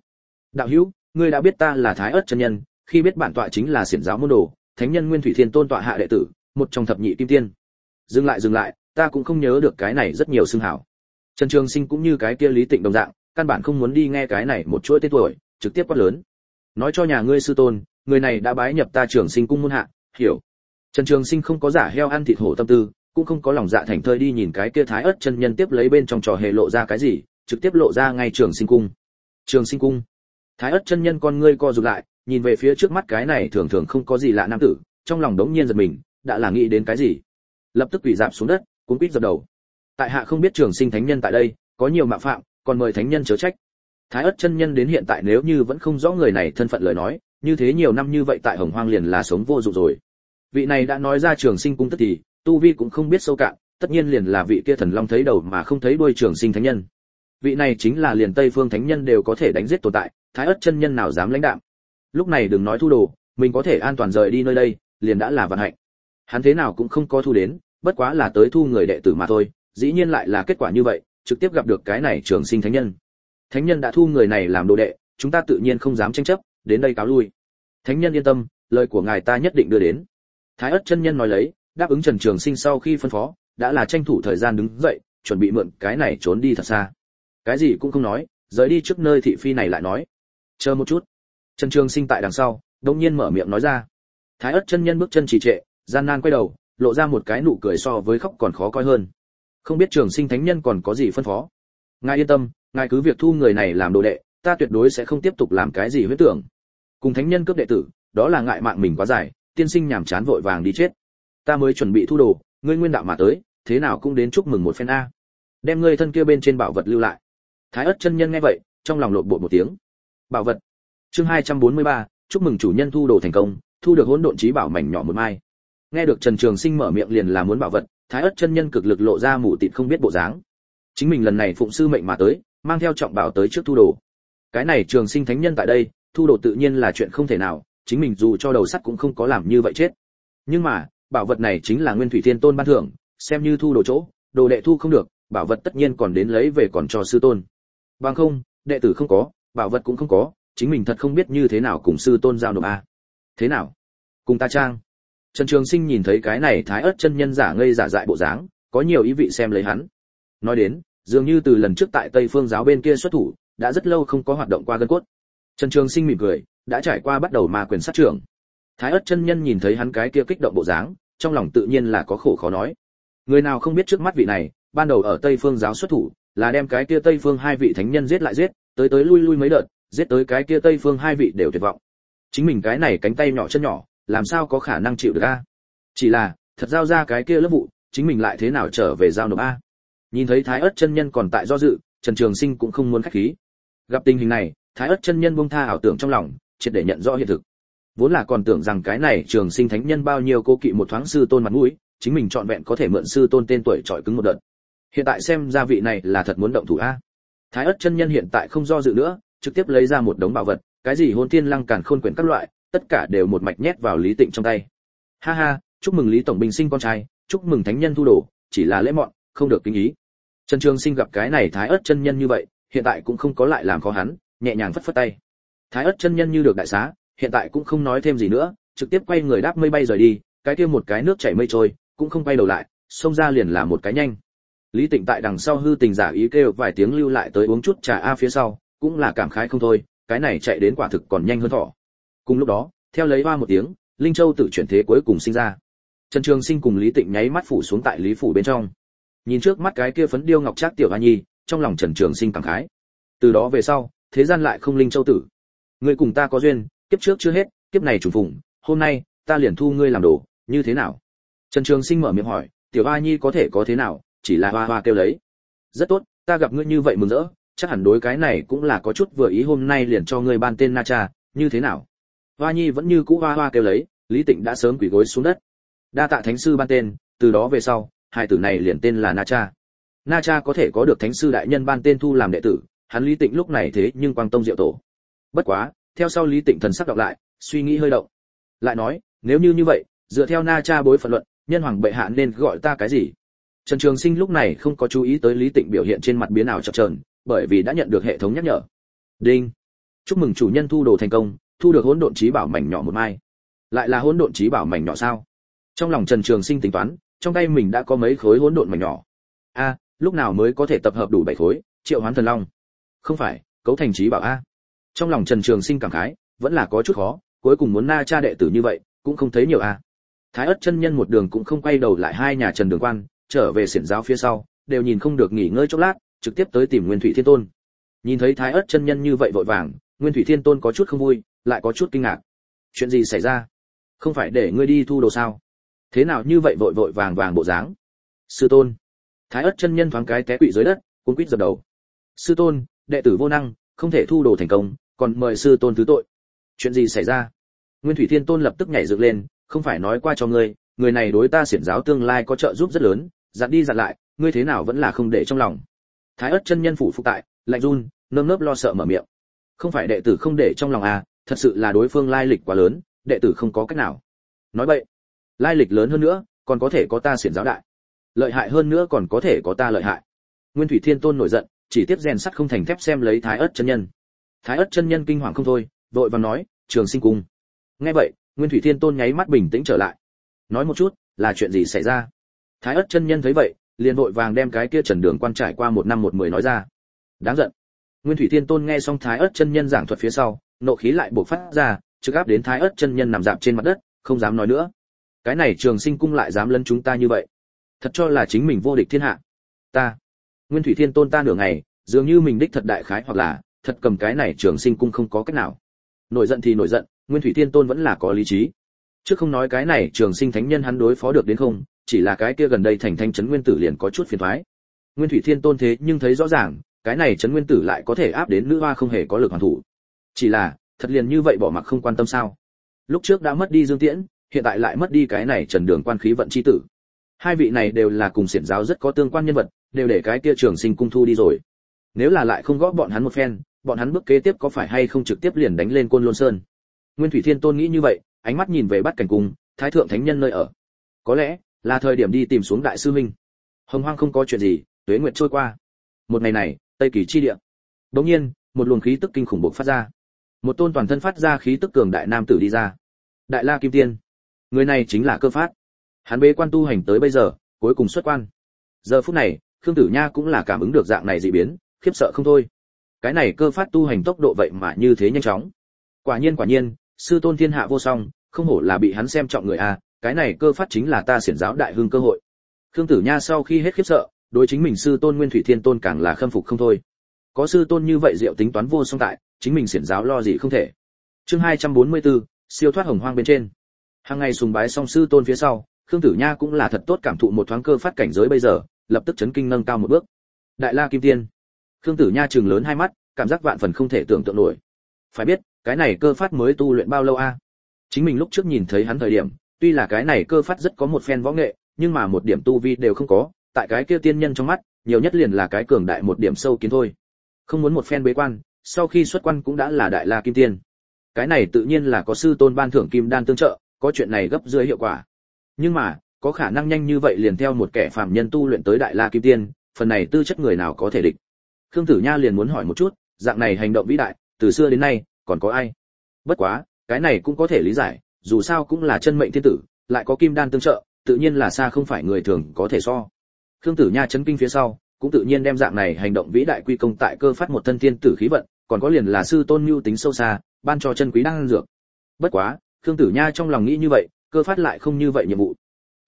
Đạo hữu, ngươi đã biết ta là thái ất chân nhân, khi biết bản tọa chính là xiển giáo môn đồ, thánh nhân nguyên thủy thiên tôn tọa hạ đệ tử, một trong thập nhị kim tiên. Dừng lại dừng lại, ta cũng không nhớ được cái này rất nhiều xưng hảo. Trần trường sinh cũng như cái kia lý tịnh đồng dạng, căn bản không muốn đi nghe cái này một chuỗi tên tuổi, trực tiếp quát lớn. Nói cho nhà ngươi sư tôn, người này đã bái nhập ta trường sinh cung môn hạ, hiểu. Trần trường sinh không có giả heo ăn thịt hổ tâm tư cũng không có lòng dạ thành thơi đi nhìn cái kia thái ớt chân nhân tiếp lấy bên trong trò hề lộ ra cái gì, trực tiếp lộ ra ngay trường sinh cung. Trường sinh cung. Thái ớt chân nhân con ngươi co rụt lại, nhìn về phía trước mắt cái này thường thường không có gì lạ nam tử, trong lòng đống nhiên giật mình, đã là nghĩ đến cái gì? Lập tức quỳ dạp xuống đất, cuốn quýt dập đầu. Tại hạ không biết trường sinh thánh nhân tại đây, có nhiều mạo phạm, còn mời thánh nhân chớ trách. Thái ất chân nhân đến hiện tại nếu như vẫn không rõ người này thân phận lời nói, như thế nhiều năm như vậy tại hồng hoang liền là sống vô dụng rồi. Vị này đã nói ra trường sinh cung tức thì tu vi cũng không biết sâu cạn, tất nhiên liền là vị kia thần long thấy đầu mà không thấy đuôi trường sinh thánh nhân. Vị này chính là liền tây phương thánh nhân đều có thể đánh giết tồn tại, thái ất chân nhân nào dám lãnh đạm. Lúc này đừng nói thu đồ, mình có thể an toàn rời đi nơi đây, liền đã là vận hạnh. Hắn thế nào cũng không có thu đến, bất quá là tới thu người đệ tử mà thôi, dĩ nhiên lại là kết quả như vậy, trực tiếp gặp được cái này trường sinh thánh nhân. Thánh nhân đã thu người này làm đồ đệ, chúng ta tự nhiên không dám tranh chấp, đến đây cáo lui. Thánh nhân yên tâm, lời của ngài ta nhất định đưa đến. Thái ất chân nhân nói lấy đáp ứng trần trường sinh sau khi phân phó, đã là tranh thủ thời gian đứng dậy, chuẩn bị mượn cái này trốn đi thật xa. Cái gì cũng không nói, rời đi trước nơi thị phi này lại nói. Chờ một chút. Trần trường sinh tại đằng sau đông nhiên mở miệng nói ra. Thái ất chân nhân bước chân trì trệ, gian nan quay đầu, lộ ra một cái nụ cười so với khóc còn khó coi hơn. Không biết trường sinh thánh nhân còn có gì phân phó? Ngài yên tâm, ngài cứ việc thu người này làm đồ đệ, ta tuyệt đối sẽ không tiếp tục làm cái gì huyết tưởng. Cùng thánh nhân cướp đệ tử, đó là ngại mạng mình quá dài, tiên sinh nhảm chán vội vàng đi chết ta mới chuẩn bị thu đồ ngươi nguyên đạo mà tới thế nào cũng đến chúc mừng một phen a. Đem ngươi thân kia bên trên bảo vật lưu lại. Thái ất chân nhân nghe vậy trong lòng lộn bộ một tiếng. Bảo vật. Chương 243, chúc mừng chủ nhân thu đồ thành công thu được hỗn độn trí bảo mảnh nhỏ một mai. Nghe được trần trường sinh mở miệng liền là muốn bảo vật thái ất chân nhân cực lực lộ ra mù tịt không biết bộ dáng. Chính mình lần này phụng sư mệnh mà tới mang theo trọng bảo tới trước thu đồ. Cái này trường sinh thánh nhân tại đây thu đồ tự nhiên là chuyện không thể nào chính mình dù cho đầu sắt cũng không có làm như vậy chết. Nhưng mà bảo vật này chính là nguyên thủy thiên tôn ban thưởng, xem như thu đồ chỗ, đồ đệ thu không được, bảo vật tất nhiên còn đến lấy về còn cho sư tôn. Bằng không, đệ tử không có, bảo vật cũng không có, chính mình thật không biết như thế nào cùng sư tôn giao nộp a. Thế nào? Cùng ta trang. Trần trường sinh nhìn thấy cái này thái ớt chân nhân giả ngây giả dại bộ dáng, có nhiều ý vị xem lấy hắn. Nói đến, dường như từ lần trước tại tây phương giáo bên kia xuất thủ, đã rất lâu không có hoạt động qua gân cốt. Trần trường sinh mỉm cười, đã trải qua bắt đầu ma quyền sát trưởng thái ớt chân nhân nhìn thấy hắn cái kia kích động bộ dáng, trong lòng tự nhiên là có khổ khó nói. Người nào không biết trước mắt vị này, ban đầu ở tây phương giáo xuất thủ, là đem cái kia tây phương hai vị thánh nhân giết lại giết, tới tới lui lui mấy đợt, giết tới cái kia tây phương hai vị đều tuyệt vọng. Chính mình cái này cánh tay nhỏ chân nhỏ, làm sao có khả năng chịu được a? Chỉ là, thật giao ra cái kia lớp vụ, chính mình lại thế nào trở về giao nộp a? Nhìn thấy thái ớt chân nhân còn tại do dự, trần trường sinh cũng không muốn khách khí. Gặp tình hình này, thái ớt chân nhân buông tha ảo tưởng trong lòng, triệt để nhận rõ hiện thực vốn là còn tưởng rằng cái này trường sinh thánh nhân bao nhiêu cô kỵ một thoáng sư tôn mặt mũi, chính mình trọn vẹn có thể mượn sư tôn tên tuổi trọi cứng một đợt. Hiện tại xem ra vị này là thật muốn động thủ a. Thái ất chân nhân hiện tại không do dự nữa, trực tiếp lấy ra một đống bảo vật, cái gì hôn thiên lăng càn khôn quyển các loại, tất cả đều một mạch nhét vào lý tịnh trong tay. Ha ha, chúc mừng lý tổng bình sinh con trai, chúc mừng thánh nhân thu đồ, chỉ là lễ mọn, không được kinh ý. Trần trường sinh gặp cái này thái ất chân nhân như vậy, hiện tại cũng không có lại làm khó hắn, nhẹ nhàng phất phất tay. Thái ất chân nhân như được đại xá hiện tại cũng không nói thêm gì nữa, trực tiếp quay người đáp mây bay rời đi, cái kia một cái nước chảy mây trôi, cũng không quay đầu lại, xông ra liền là một cái nhanh. Lý tịnh tại đằng sau hư tình giả ý kêu vài tiếng lưu lại tới uống chút trà a phía sau, cũng là cảm khái không thôi, cái này chạy đến quả thực còn nhanh hơn thỏ cùng lúc đó, theo lấy hoa một tiếng, linh châu tự chuyển thế cuối cùng sinh ra. Trần trường sinh cùng lý tịnh nháy mắt phủ xuống tại lý phủ bên trong. Nhìn trước mắt cái kia phấn điêu ngọc trác tiểu hoa nhi, trong lòng trần trường sinh cảm khái. Từ đó về sau, thế gian lại không linh châu tử. Ngươi cùng ta có duyên kiếp trước chưa hết, kiếp này trùng phùng, hôm nay, ta liền thu ngươi làm đồ, như thế nào? Trần trường sinh mở miệng hỏi, tiểu ba nhi có thể có thế nào, chỉ là hoa hoa kêu lấy. Rất tốt, ta gặp ngươi như vậy mừng rỡ, chắc hẳn đối cái này cũng là có chút vừa ý hôm nay liền cho ngươi ban tên na cha, như thế nào? Hoa nhi vẫn như cũ hoa hoa kêu lấy, lý tịnh đã sớm quỳ gối xuống đất. Đa tạ thánh sư ban tên, từ đó về sau, hai tử này liền tên là na cha. Na cha có thể có được thánh sư đại nhân ban tên thu làm đệ tử, hắn lý tịnh lúc này thế nhưng quang tông diệu tổ. Bất quá theo sau lý tịnh thần sắc đọc lại, suy nghĩ hơi động. Lại nói, nếu như như vậy, dựa theo na cha bối phận luận, nhân hoàng bệ hạ nên gọi ta cái gì? Trần trường sinh lúc này không có chú ý tới lý tịnh biểu hiện trên mặt biến ảo chập chờn, bởi vì đã nhận được hệ thống nhắc nhở. Đinh. Chúc mừng chủ nhân thu đồ thành công, thu được hỗn độn trí bảo mảnh nhỏ một mai. Lại là hỗn độn trí bảo mảnh nhỏ sao? Trong lòng trần trường sinh tính toán, trong tay mình đã có mấy khối hỗn độn mảnh nhỏ. A, lúc nào mới có thể tập hợp đủ bảy khối? Triệu hoán thần long. Không phải, cấu thành trí bảo a trong lòng trần trường sinh cảm khái, vẫn là có chút khó, cuối cùng muốn na cha đệ tử như vậy, cũng không thấy nhiều a thái ất chân nhân một đường cũng không quay đầu lại hai nhà trần đường quan, trở về xiển giáo phía sau, đều nhìn không được nghỉ ngơi chốc lát, trực tiếp tới tìm nguyên thủy thiên tôn. Nhìn thấy thái ất chân nhân như vậy vội vàng, nguyên thủy thiên tôn có chút không vui, lại có chút kinh ngạc. Chuyện gì xảy ra? Không phải để ngươi đi thu đồ sao? Thế nào như vậy vội vội vàng vàng bộ dáng? Sư tôn. Thái ất chân nhân thoáng cái té quỵ dưới đất, cuống quýt dập đầu. Sư tôn, đệ tử vô năng không thể thu đồ thành công, còn mời sư tôn thứ tội. Chuyện gì xảy ra? Nguyên thủy thiên tôn lập tức nhảy dựng lên, không phải nói qua cho ngươi, người này đối ta xiển giáo tương lai có trợ giúp rất lớn, dặn đi dặn lại, ngươi thế nào vẫn là không để trong lòng. Thái ất chân nhân phủ phục tại, lạnh run, nơm nớp lo sợ mở miệng. Không phải đệ tử không để trong lòng à thật sự là đối phương lai lịch quá lớn, đệ tử không có cách nào. Nói vậy, lai lịch lớn hơn nữa, còn có thể có ta xiển giáo đại. Lợi hại hơn nữa còn có thể có ta lợi hại. Nguyên thủy thiên tôn nổi giận chỉ tiếp rèn sắt không thành thép xem lấy thái ớt chân nhân. Thái ớt chân nhân kinh hoàng không thôi, vội vàng nói, trường sinh cung. Nghe vậy, nguyên thủy thiên tôn nháy mắt bình tĩnh trở lại. Nói một chút, là chuyện gì xảy ra? Thái ớt chân nhân thấy vậy, liền vội vàng đem cái kia trần đường quan trải qua một năm một mười nói ra. Đáng giận. Nguyên thủy thiên tôn nghe xong thái ớt chân nhân giảng thuật phía sau, nộ khí lại bộc phát ra, trực áp đến thái ớt chân nhân nằm dạp trên mặt đất, không dám nói nữa. Cái này trường sinh cung lại dám lấn chúng ta như vậy? Thật cho là chính mình vô địch thiên hạ. Ta nguyên thủy thiên tôn ta nửa ngày, dường như mình đích thật đại khái hoặc là, thật cầm cái này trường sinh cung không có cách nào. Nổi giận thì nổi giận, nguyên thủy thiên tôn vẫn là có lý trí. Trước không nói cái này trường sinh thánh nhân hắn đối phó được đến không, chỉ là cái kia gần đây thành thanh trấn nguyên tử liền có chút phiền toái nguyên thủy thiên tôn thế nhưng thấy rõ ràng, cái này trấn nguyên tử lại có thể áp đến nữ hoa không hề có lực hoàn thủ. Chỉ là, thật liền như vậy bỏ mặc không quan tâm sao? Lúc trước đã mất đi dương tiễn, hiện tại lại mất đi cái này trần đường quan khí vận chi tử. Hai vị này đều là cùng xiển giáo rất có tương quan nhân vật đều để cái kia trường sinh cung thu đi rồi. Nếu là lại không góp bọn hắn một phen, bọn hắn bước kế tiếp có phải hay không trực tiếp liền đánh lên côn lôn sơn? Nguyên thủy thiên tôn nghĩ như vậy, ánh mắt nhìn về bắt cảnh cung, thái thượng thánh nhân nơi ở. Có lẽ, là thời điểm đi tìm xuống đại sư minh. Hồng hoang không có chuyện gì, tuế nguyệt trôi qua. Một ngày này, tây kỳ chi địa. Đột nhiên, một luồng khí tức kinh khủng bộc phát ra. Một tôn toàn thân phát ra khí tức cường đại nam tử đi ra. Đại la kim tiên. Người này chính là cơ phát. Hắn bế quan tu hành tới bây giờ, cuối cùng xuất quan. Giờ phút này khương tử nha cũng là cảm ứng được dạng này dị biến khiếp sợ không thôi. Cái này cơ phát tu hành tốc độ vậy mà như thế nhanh chóng. Quả nhiên quả nhiên sư tôn thiên hạ vô song không hổ là bị hắn xem trọng người a cái này cơ phát chính là ta xiển giáo đại hưng cơ hội. Khương tử nha sau khi hết khiếp sợ đối chính mình sư tôn nguyên thủy thiên tôn càng là khâm phục không thôi. Có sư tôn như vậy diệu tính toán vô song tại chính mình xiển giáo lo gì không thể. Chương 244, siêu thoát hồng hoang bên trên. Hàng ngày sùng bái song sư tôn phía sau khương tử nha cũng là thật tốt cảm thụ một thoáng cơ phát cảnh giới bây giờ lập tức chấn kinh nâng cao một bước. Đại la kim tiên. Khương tử nha trừng lớn hai mắt, cảm giác vạn phần không thể tưởng tượng nổi. Phải biết, cái này cơ phát mới tu luyện bao lâu a? Chính mình lúc trước nhìn thấy hắn thời điểm, tuy là cái này cơ phát rất có một phen võ nghệ, nhưng mà một điểm tu vi đều không có, tại cái kia tiên nhân trong mắt, nhiều nhất liền là cái cường đại một điểm sâu kiến thôi. Không muốn một phen bế quan, sau khi xuất quan cũng đã là đại la kim tiên. Cái này tự nhiên là có sư tôn ban thưởng kim đan tương trợ, có chuyện này gấp dưới hiệu quả. Nhưng mà có khả năng nhanh như vậy liền theo một kẻ phàm nhân tu luyện tới đại la kim tiên, phần này tư chất người nào có thể địch? Khương tử nha liền muốn hỏi một chút, dạng này hành động vĩ đại, từ xưa đến nay, còn có ai? Bất quá, cái này cũng có thể lý giải, dù sao cũng là chân mệnh thiên tử, lại có kim đan tương trợ, tự nhiên là xa không phải người thường có thể so. Khương tử nha chấn kinh phía sau, cũng tự nhiên đem dạng này hành động vĩ đại quy công tại cơ phát một thân thiên tử khí vận, còn có liền là sư tôn nhu tính sâu xa, ban cho chân quý đan dược. Bất quá, khương tử nha trong lòng nghĩ như vậy, cơ phát lại không như vậy nhiệm vụ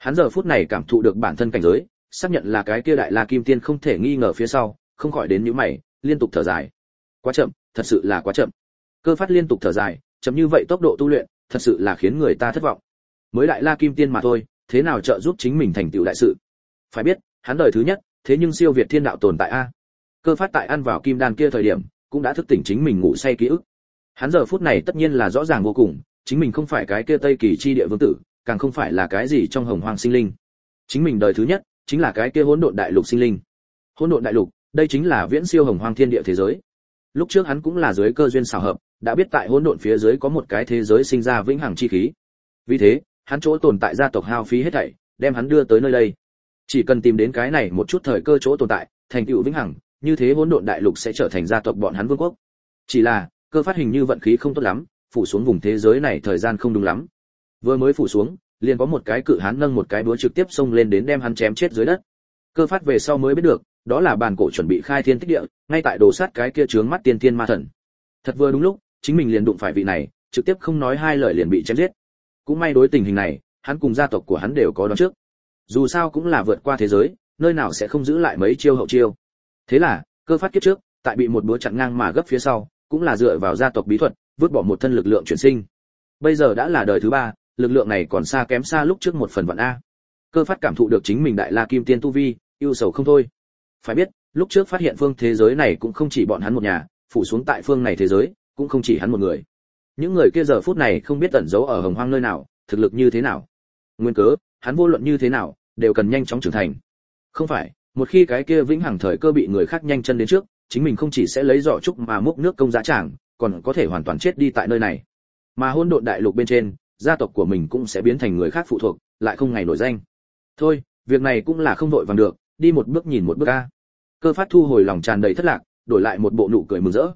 hắn giờ phút này cảm thụ được bản thân cảnh giới, xác nhận là cái kia đại la kim tiên không thể nghi ngờ phía sau, không khỏi đến nhíu mày, liên tục thở dài. Quá chậm, thật sự là quá chậm. Cơ phát liên tục thở dài, chậm như vậy tốc độ tu luyện, thật sự là khiến người ta thất vọng. Mới đại la kim tiên mà thôi, thế nào trợ giúp chính mình thành tựu đại sự? Phải biết, hắn đời thứ nhất, thế nhưng siêu việt thiên đạo tồn tại a. Cơ phát tại ăn vào kim đan kia thời điểm, cũng đã thức tỉnh chính mình ngủ say ký ức. Hắn giờ phút này tất nhiên là rõ ràng vô cùng, chính mình không phải cái kia tây kỳ chi địa vương tử càng không phải là cái gì trong hồng hoang sinh linh. Chính mình đời thứ nhất, chính là cái kia hỗn độn đại lục sinh linh. Hỗn độn đại lục, đây chính là viễn siêu hồng hoang thiên địa thế giới. Lúc trước hắn cũng là dưới cơ duyên xảo hợp, đã biết tại hỗn độn phía dưới có một cái thế giới sinh ra vĩnh hằng chi khí. Vì thế, hắn chỗ tồn tại gia tộc hao phí hết thảy, đem hắn đưa tới nơi đây. Chỉ cần tìm đến cái này một chút thời cơ chỗ tồn tại, thành tựu vĩnh hằng, như thế hỗn độn đại lục sẽ trở thành gia tộc bọn hắn vương quốc. Chỉ là, cơ phát hình như vận khí không tốt lắm, phủ xuống vùng thế giới này thời gian không đúng lắm vừa mới phủ xuống, liền có một cái cự hán nâng một cái búa trực tiếp xông lên đến đem hắn chém chết dưới đất. Cơ phát về sau mới biết được, đó là bàn cổ chuẩn bị khai thiên tích địa, ngay tại đồ sát cái kia trướng mắt tiên tiên ma thần. Thật vừa đúng lúc, chính mình liền đụng phải vị này, trực tiếp không nói hai lời liền bị chém giết. Cũng may đối tình hình này, hắn cùng gia tộc của hắn đều có đón trước. Dù sao cũng là vượt qua thế giới, nơi nào sẽ không giữ lại mấy chiêu hậu chiêu. Thế là, cơ phát kiếp trước, tại bị một búa chặn ngang mà gấp phía sau, cũng là dựa vào gia tộc bí thuật, vứt bỏ một thân lực lượng chuyển sinh. Bây giờ đã là đời thứ ba lực lượng này còn xa kém xa lúc trước một phần vạn a. Cơ phát cảm thụ được chính mình đại la kim tiên tu vi yêu sầu không thôi. Phải biết, lúc trước phát hiện phương thế giới này cũng không chỉ bọn hắn một nhà, phủ xuống tại phương này thế giới, cũng không chỉ hắn một người. Những người kia giờ phút này không biết tẩn giấu ở hồng hoang nơi nào, thực lực như thế nào. Nguyên cớ, hắn vô luận như thế nào, đều cần nhanh chóng trưởng thành. Không phải, một khi cái kia vĩnh hằng thời cơ bị người khác nhanh chân đến trước, chính mình không chỉ sẽ lấy giỏ trúc mà múc nước công giá tràng, còn có thể hoàn toàn chết đi tại nơi này. Mà hôn độn đại lục bên trên gia tộc của mình cũng sẽ biến thành người khác phụ thuộc, lại không ngày nổi danh. Thôi, việc này cũng là không vội vàng được, đi một bước nhìn một bước a cơ phát thu hồi lòng tràn đầy thất lạc, đổi lại một bộ nụ cười mừng rỡ.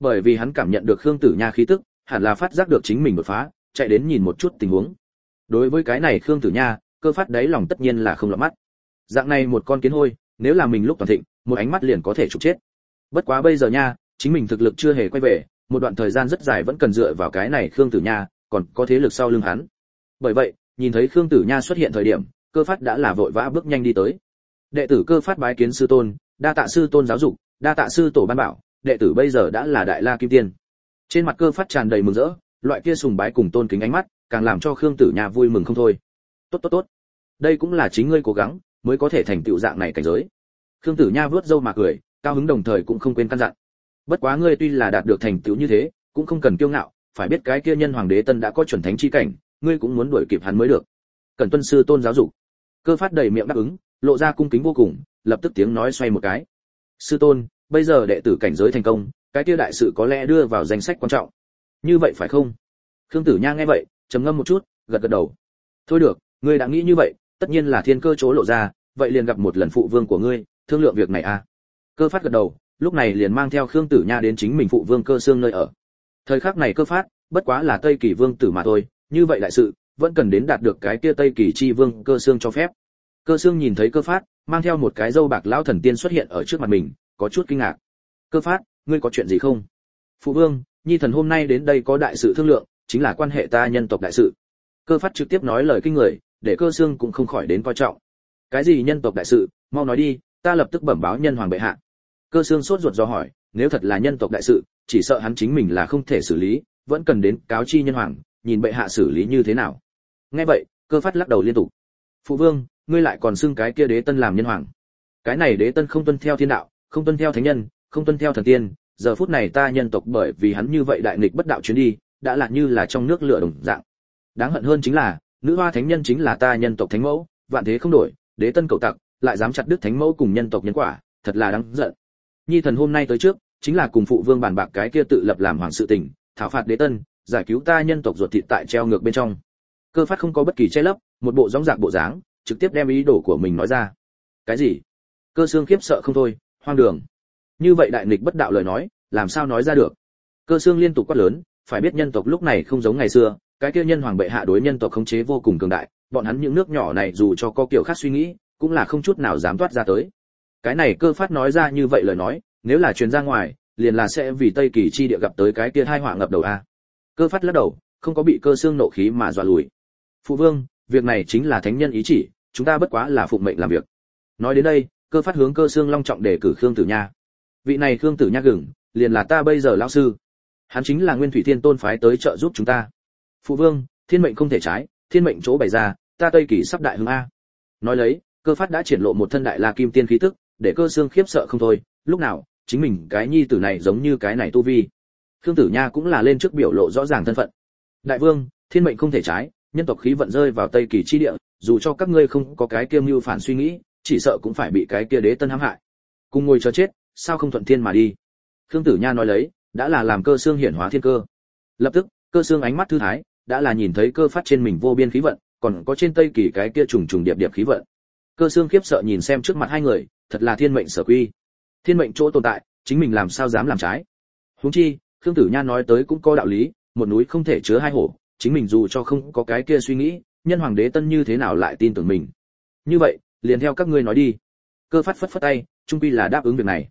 Bởi vì hắn cảm nhận được khương tử nha khí tức, hẳn là phát giác được chính mình đột phá, chạy đến nhìn một chút tình huống. Đối với cái này khương tử nha, cơ phát đáy lòng tất nhiên là không lọt mắt. Dạng này một con kiến hôi, nếu là mình lúc toàn thịnh, một ánh mắt liền có thể trục chết. Bất quá bây giờ nha, chính mình thực lực chưa hề quay về, một đoạn thời gian rất dài vẫn cần dựa vào cái này khương tử nha còn có thế lực sau lưng hắn. Bởi vậy, nhìn thấy khương tử nha xuất hiện thời điểm, cơ phát đã là vội vã bước nhanh đi tới. Đệ tử cơ phát bái kiến sư tôn, đa tạ sư tôn giáo dục, đa tạ sư tổ ban bảo, đệ tử bây giờ đã là đại la kim tiên. Trên mặt cơ phát tràn đầy mừng rỡ, loại kia sùng bái cùng tôn kính ánh mắt, càng làm cho khương tử nha vui mừng không thôi. Tốt tốt tốt. Đây cũng là chính ngươi cố gắng, mới có thể thành tựu dạng này cảnh giới. Khương tử nha vướt râu mà cười, cao hứng đồng thời cũng không quên căn dặn. Bất quá ngươi tuy là đạt được thành tựu như thế, cũng không cần kiêu ngạo phải biết cái kia nhân hoàng đế tân đã có chuẩn thánh chi cảnh, ngươi cũng muốn đuổi kịp hắn mới được. Cần tuân sư tôn giáo dục. Cơ phát đầy miệng đáp ứng, lộ ra cung kính vô cùng, lập tức tiếng nói xoay một cái. Sư tôn, bây giờ đệ tử cảnh giới thành công, cái kia đại sự có lẽ đưa vào danh sách quan trọng. Như vậy phải không? Khương tử nha nghe vậy, trầm ngâm một chút, gật gật đầu. Thôi được, ngươi đã nghĩ như vậy, tất nhiên là thiên cơ chỗ lộ ra, vậy liền gặp một lần phụ vương của ngươi, thương lượng việc này à. Cơ phát gật đầu, lúc này liền mang theo khương tử nha đến chính mình phụ vương cơ xương nơi ở thời khắc này cơ phát, bất quá là tây kỳ vương tử mà thôi, như vậy đại sự, vẫn cần đến đạt được cái kia tây kỳ chi vương cơ xương cho phép. Cơ xương nhìn thấy cơ phát, mang theo một cái dâu bạc lão thần tiên xuất hiện ở trước mặt mình, có chút kinh ngạc. Cơ phát, ngươi có chuyện gì không? Phụ vương, nhi thần hôm nay đến đây có đại sự thương lượng, chính là quan hệ ta nhân tộc đại sự. Cơ phát trực tiếp nói lời kinh người, để cơ xương cũng không khỏi đến coi trọng. Cái gì nhân tộc đại sự, mau nói đi, ta lập tức bẩm báo nhân hoàng bệ hạ. Cơ xương sốt ruột do hỏi nếu thật là nhân tộc đại sự, chỉ sợ hắn chính mình là không thể xử lý, vẫn cần đến cáo chi nhân hoàng, nhìn bệ hạ xử lý như thế nào. Nghe vậy, cơ phát lắc đầu liên tục. Phụ vương, ngươi lại còn xưng cái kia đế tân làm nhân hoàng. Cái này đế tân không tuân theo thiên đạo, không tuân theo thánh nhân, không tuân theo thần tiên, giờ phút này ta nhân tộc bởi vì hắn như vậy đại nghịch bất đạo chuyến đi, đã là như là trong nước lửa đồng dạng. Đáng hận hơn chính là, nữ hoa thánh nhân chính là ta nhân tộc thánh mẫu, vạn thế không đổi, đế tân cầu tặc, lại dám chặt đứt thánh mẫu cùng nhân tộc nhân quả, thật là đáng giận nhi thần hôm nay tới trước, chính là cùng phụ vương bàn bạc cái kia tự lập làm hoàng sự tình, thảo phạt đế tân, giải cứu ta nhân tộc ruột thịt tại treo ngược bên trong. Cơ phát không có bất kỳ che lấp, một bộ rõng rạc bộ dáng, trực tiếp đem ý đồ của mình nói ra. Cái gì? Cơ xương khiếp sợ không thôi, hoang đường. Như vậy đại nghịch bất đạo lời nói, làm sao nói ra được? Cơ xương liên tục quát lớn, phải biết nhân tộc lúc này không giống ngày xưa, cái kia nhân hoàng bệ hạ đối nhân tộc khống chế vô cùng cường đại, bọn hắn những nước nhỏ này dù cho có kiểu khác suy nghĩ, cũng là không chút nào dám toát ra tới cái này cơ phát nói ra như vậy lời nói, nếu là truyền ra ngoài, liền là sẽ vì tây kỳ chi địa gặp tới cái kia hai họa ngập đầu a. Cơ phát lắc đầu, không có bị cơ xương nộ khí mà dọa lùi. Phụ vương, việc này chính là thánh nhân ý chỉ, chúng ta bất quá là phụng mệnh làm việc. Nói đến đây, cơ phát hướng cơ xương long trọng để cử khương tử nha. Vị này khương tử nha gừng, liền là ta bây giờ lão sư. Hắn chính là nguyên thủy thiên tôn phái tới trợ giúp chúng ta. Phụ vương, thiên mệnh không thể trái, thiên mệnh chỗ bày ra, ta tây kỳ sắp đại hưng a. Nói lấy, cơ phát đã triển lộ một thân đại la kim tiên khí tức để cơ xương khiếp sợ không thôi, lúc nào, chính mình cái nhi tử này giống như cái này tu vi. Khương tử nha cũng là lên trước biểu lộ rõ ràng thân phận. Đại vương, thiên mệnh không thể trái, nhân tộc khí vận rơi vào tây kỳ chi địa, dù cho các ngươi không có cái kia mưu phản suy nghĩ, chỉ sợ cũng phải bị cái kia đế tân hãm hại. Cùng ngồi chờ chết, sao không thuận thiên mà đi? Khương tử nha nói lấy, đã là làm cơ xương hiển hóa thiên cơ. Lập tức, cơ xương ánh mắt thư thái, đã là nhìn thấy cơ phát trên mình vô biên khí vận, còn có trên tây kỳ cái kia trùng trùng điệp điệp khí vận cơ xương khiếp sợ nhìn xem trước mặt hai người thật là thiên mệnh sở quy. Thiên mệnh chỗ tồn tại chính mình làm sao dám làm trái. Huống chi khương tử nha nói tới cũng có đạo lý một núi không thể chứa hai hổ chính mình dù cho không có cái kia suy nghĩ nhân hoàng đế tân như thế nào lại tin tưởng mình. Như vậy liền theo các ngươi nói đi. Cơ phát phất phất tay trung quy là đáp ứng việc này.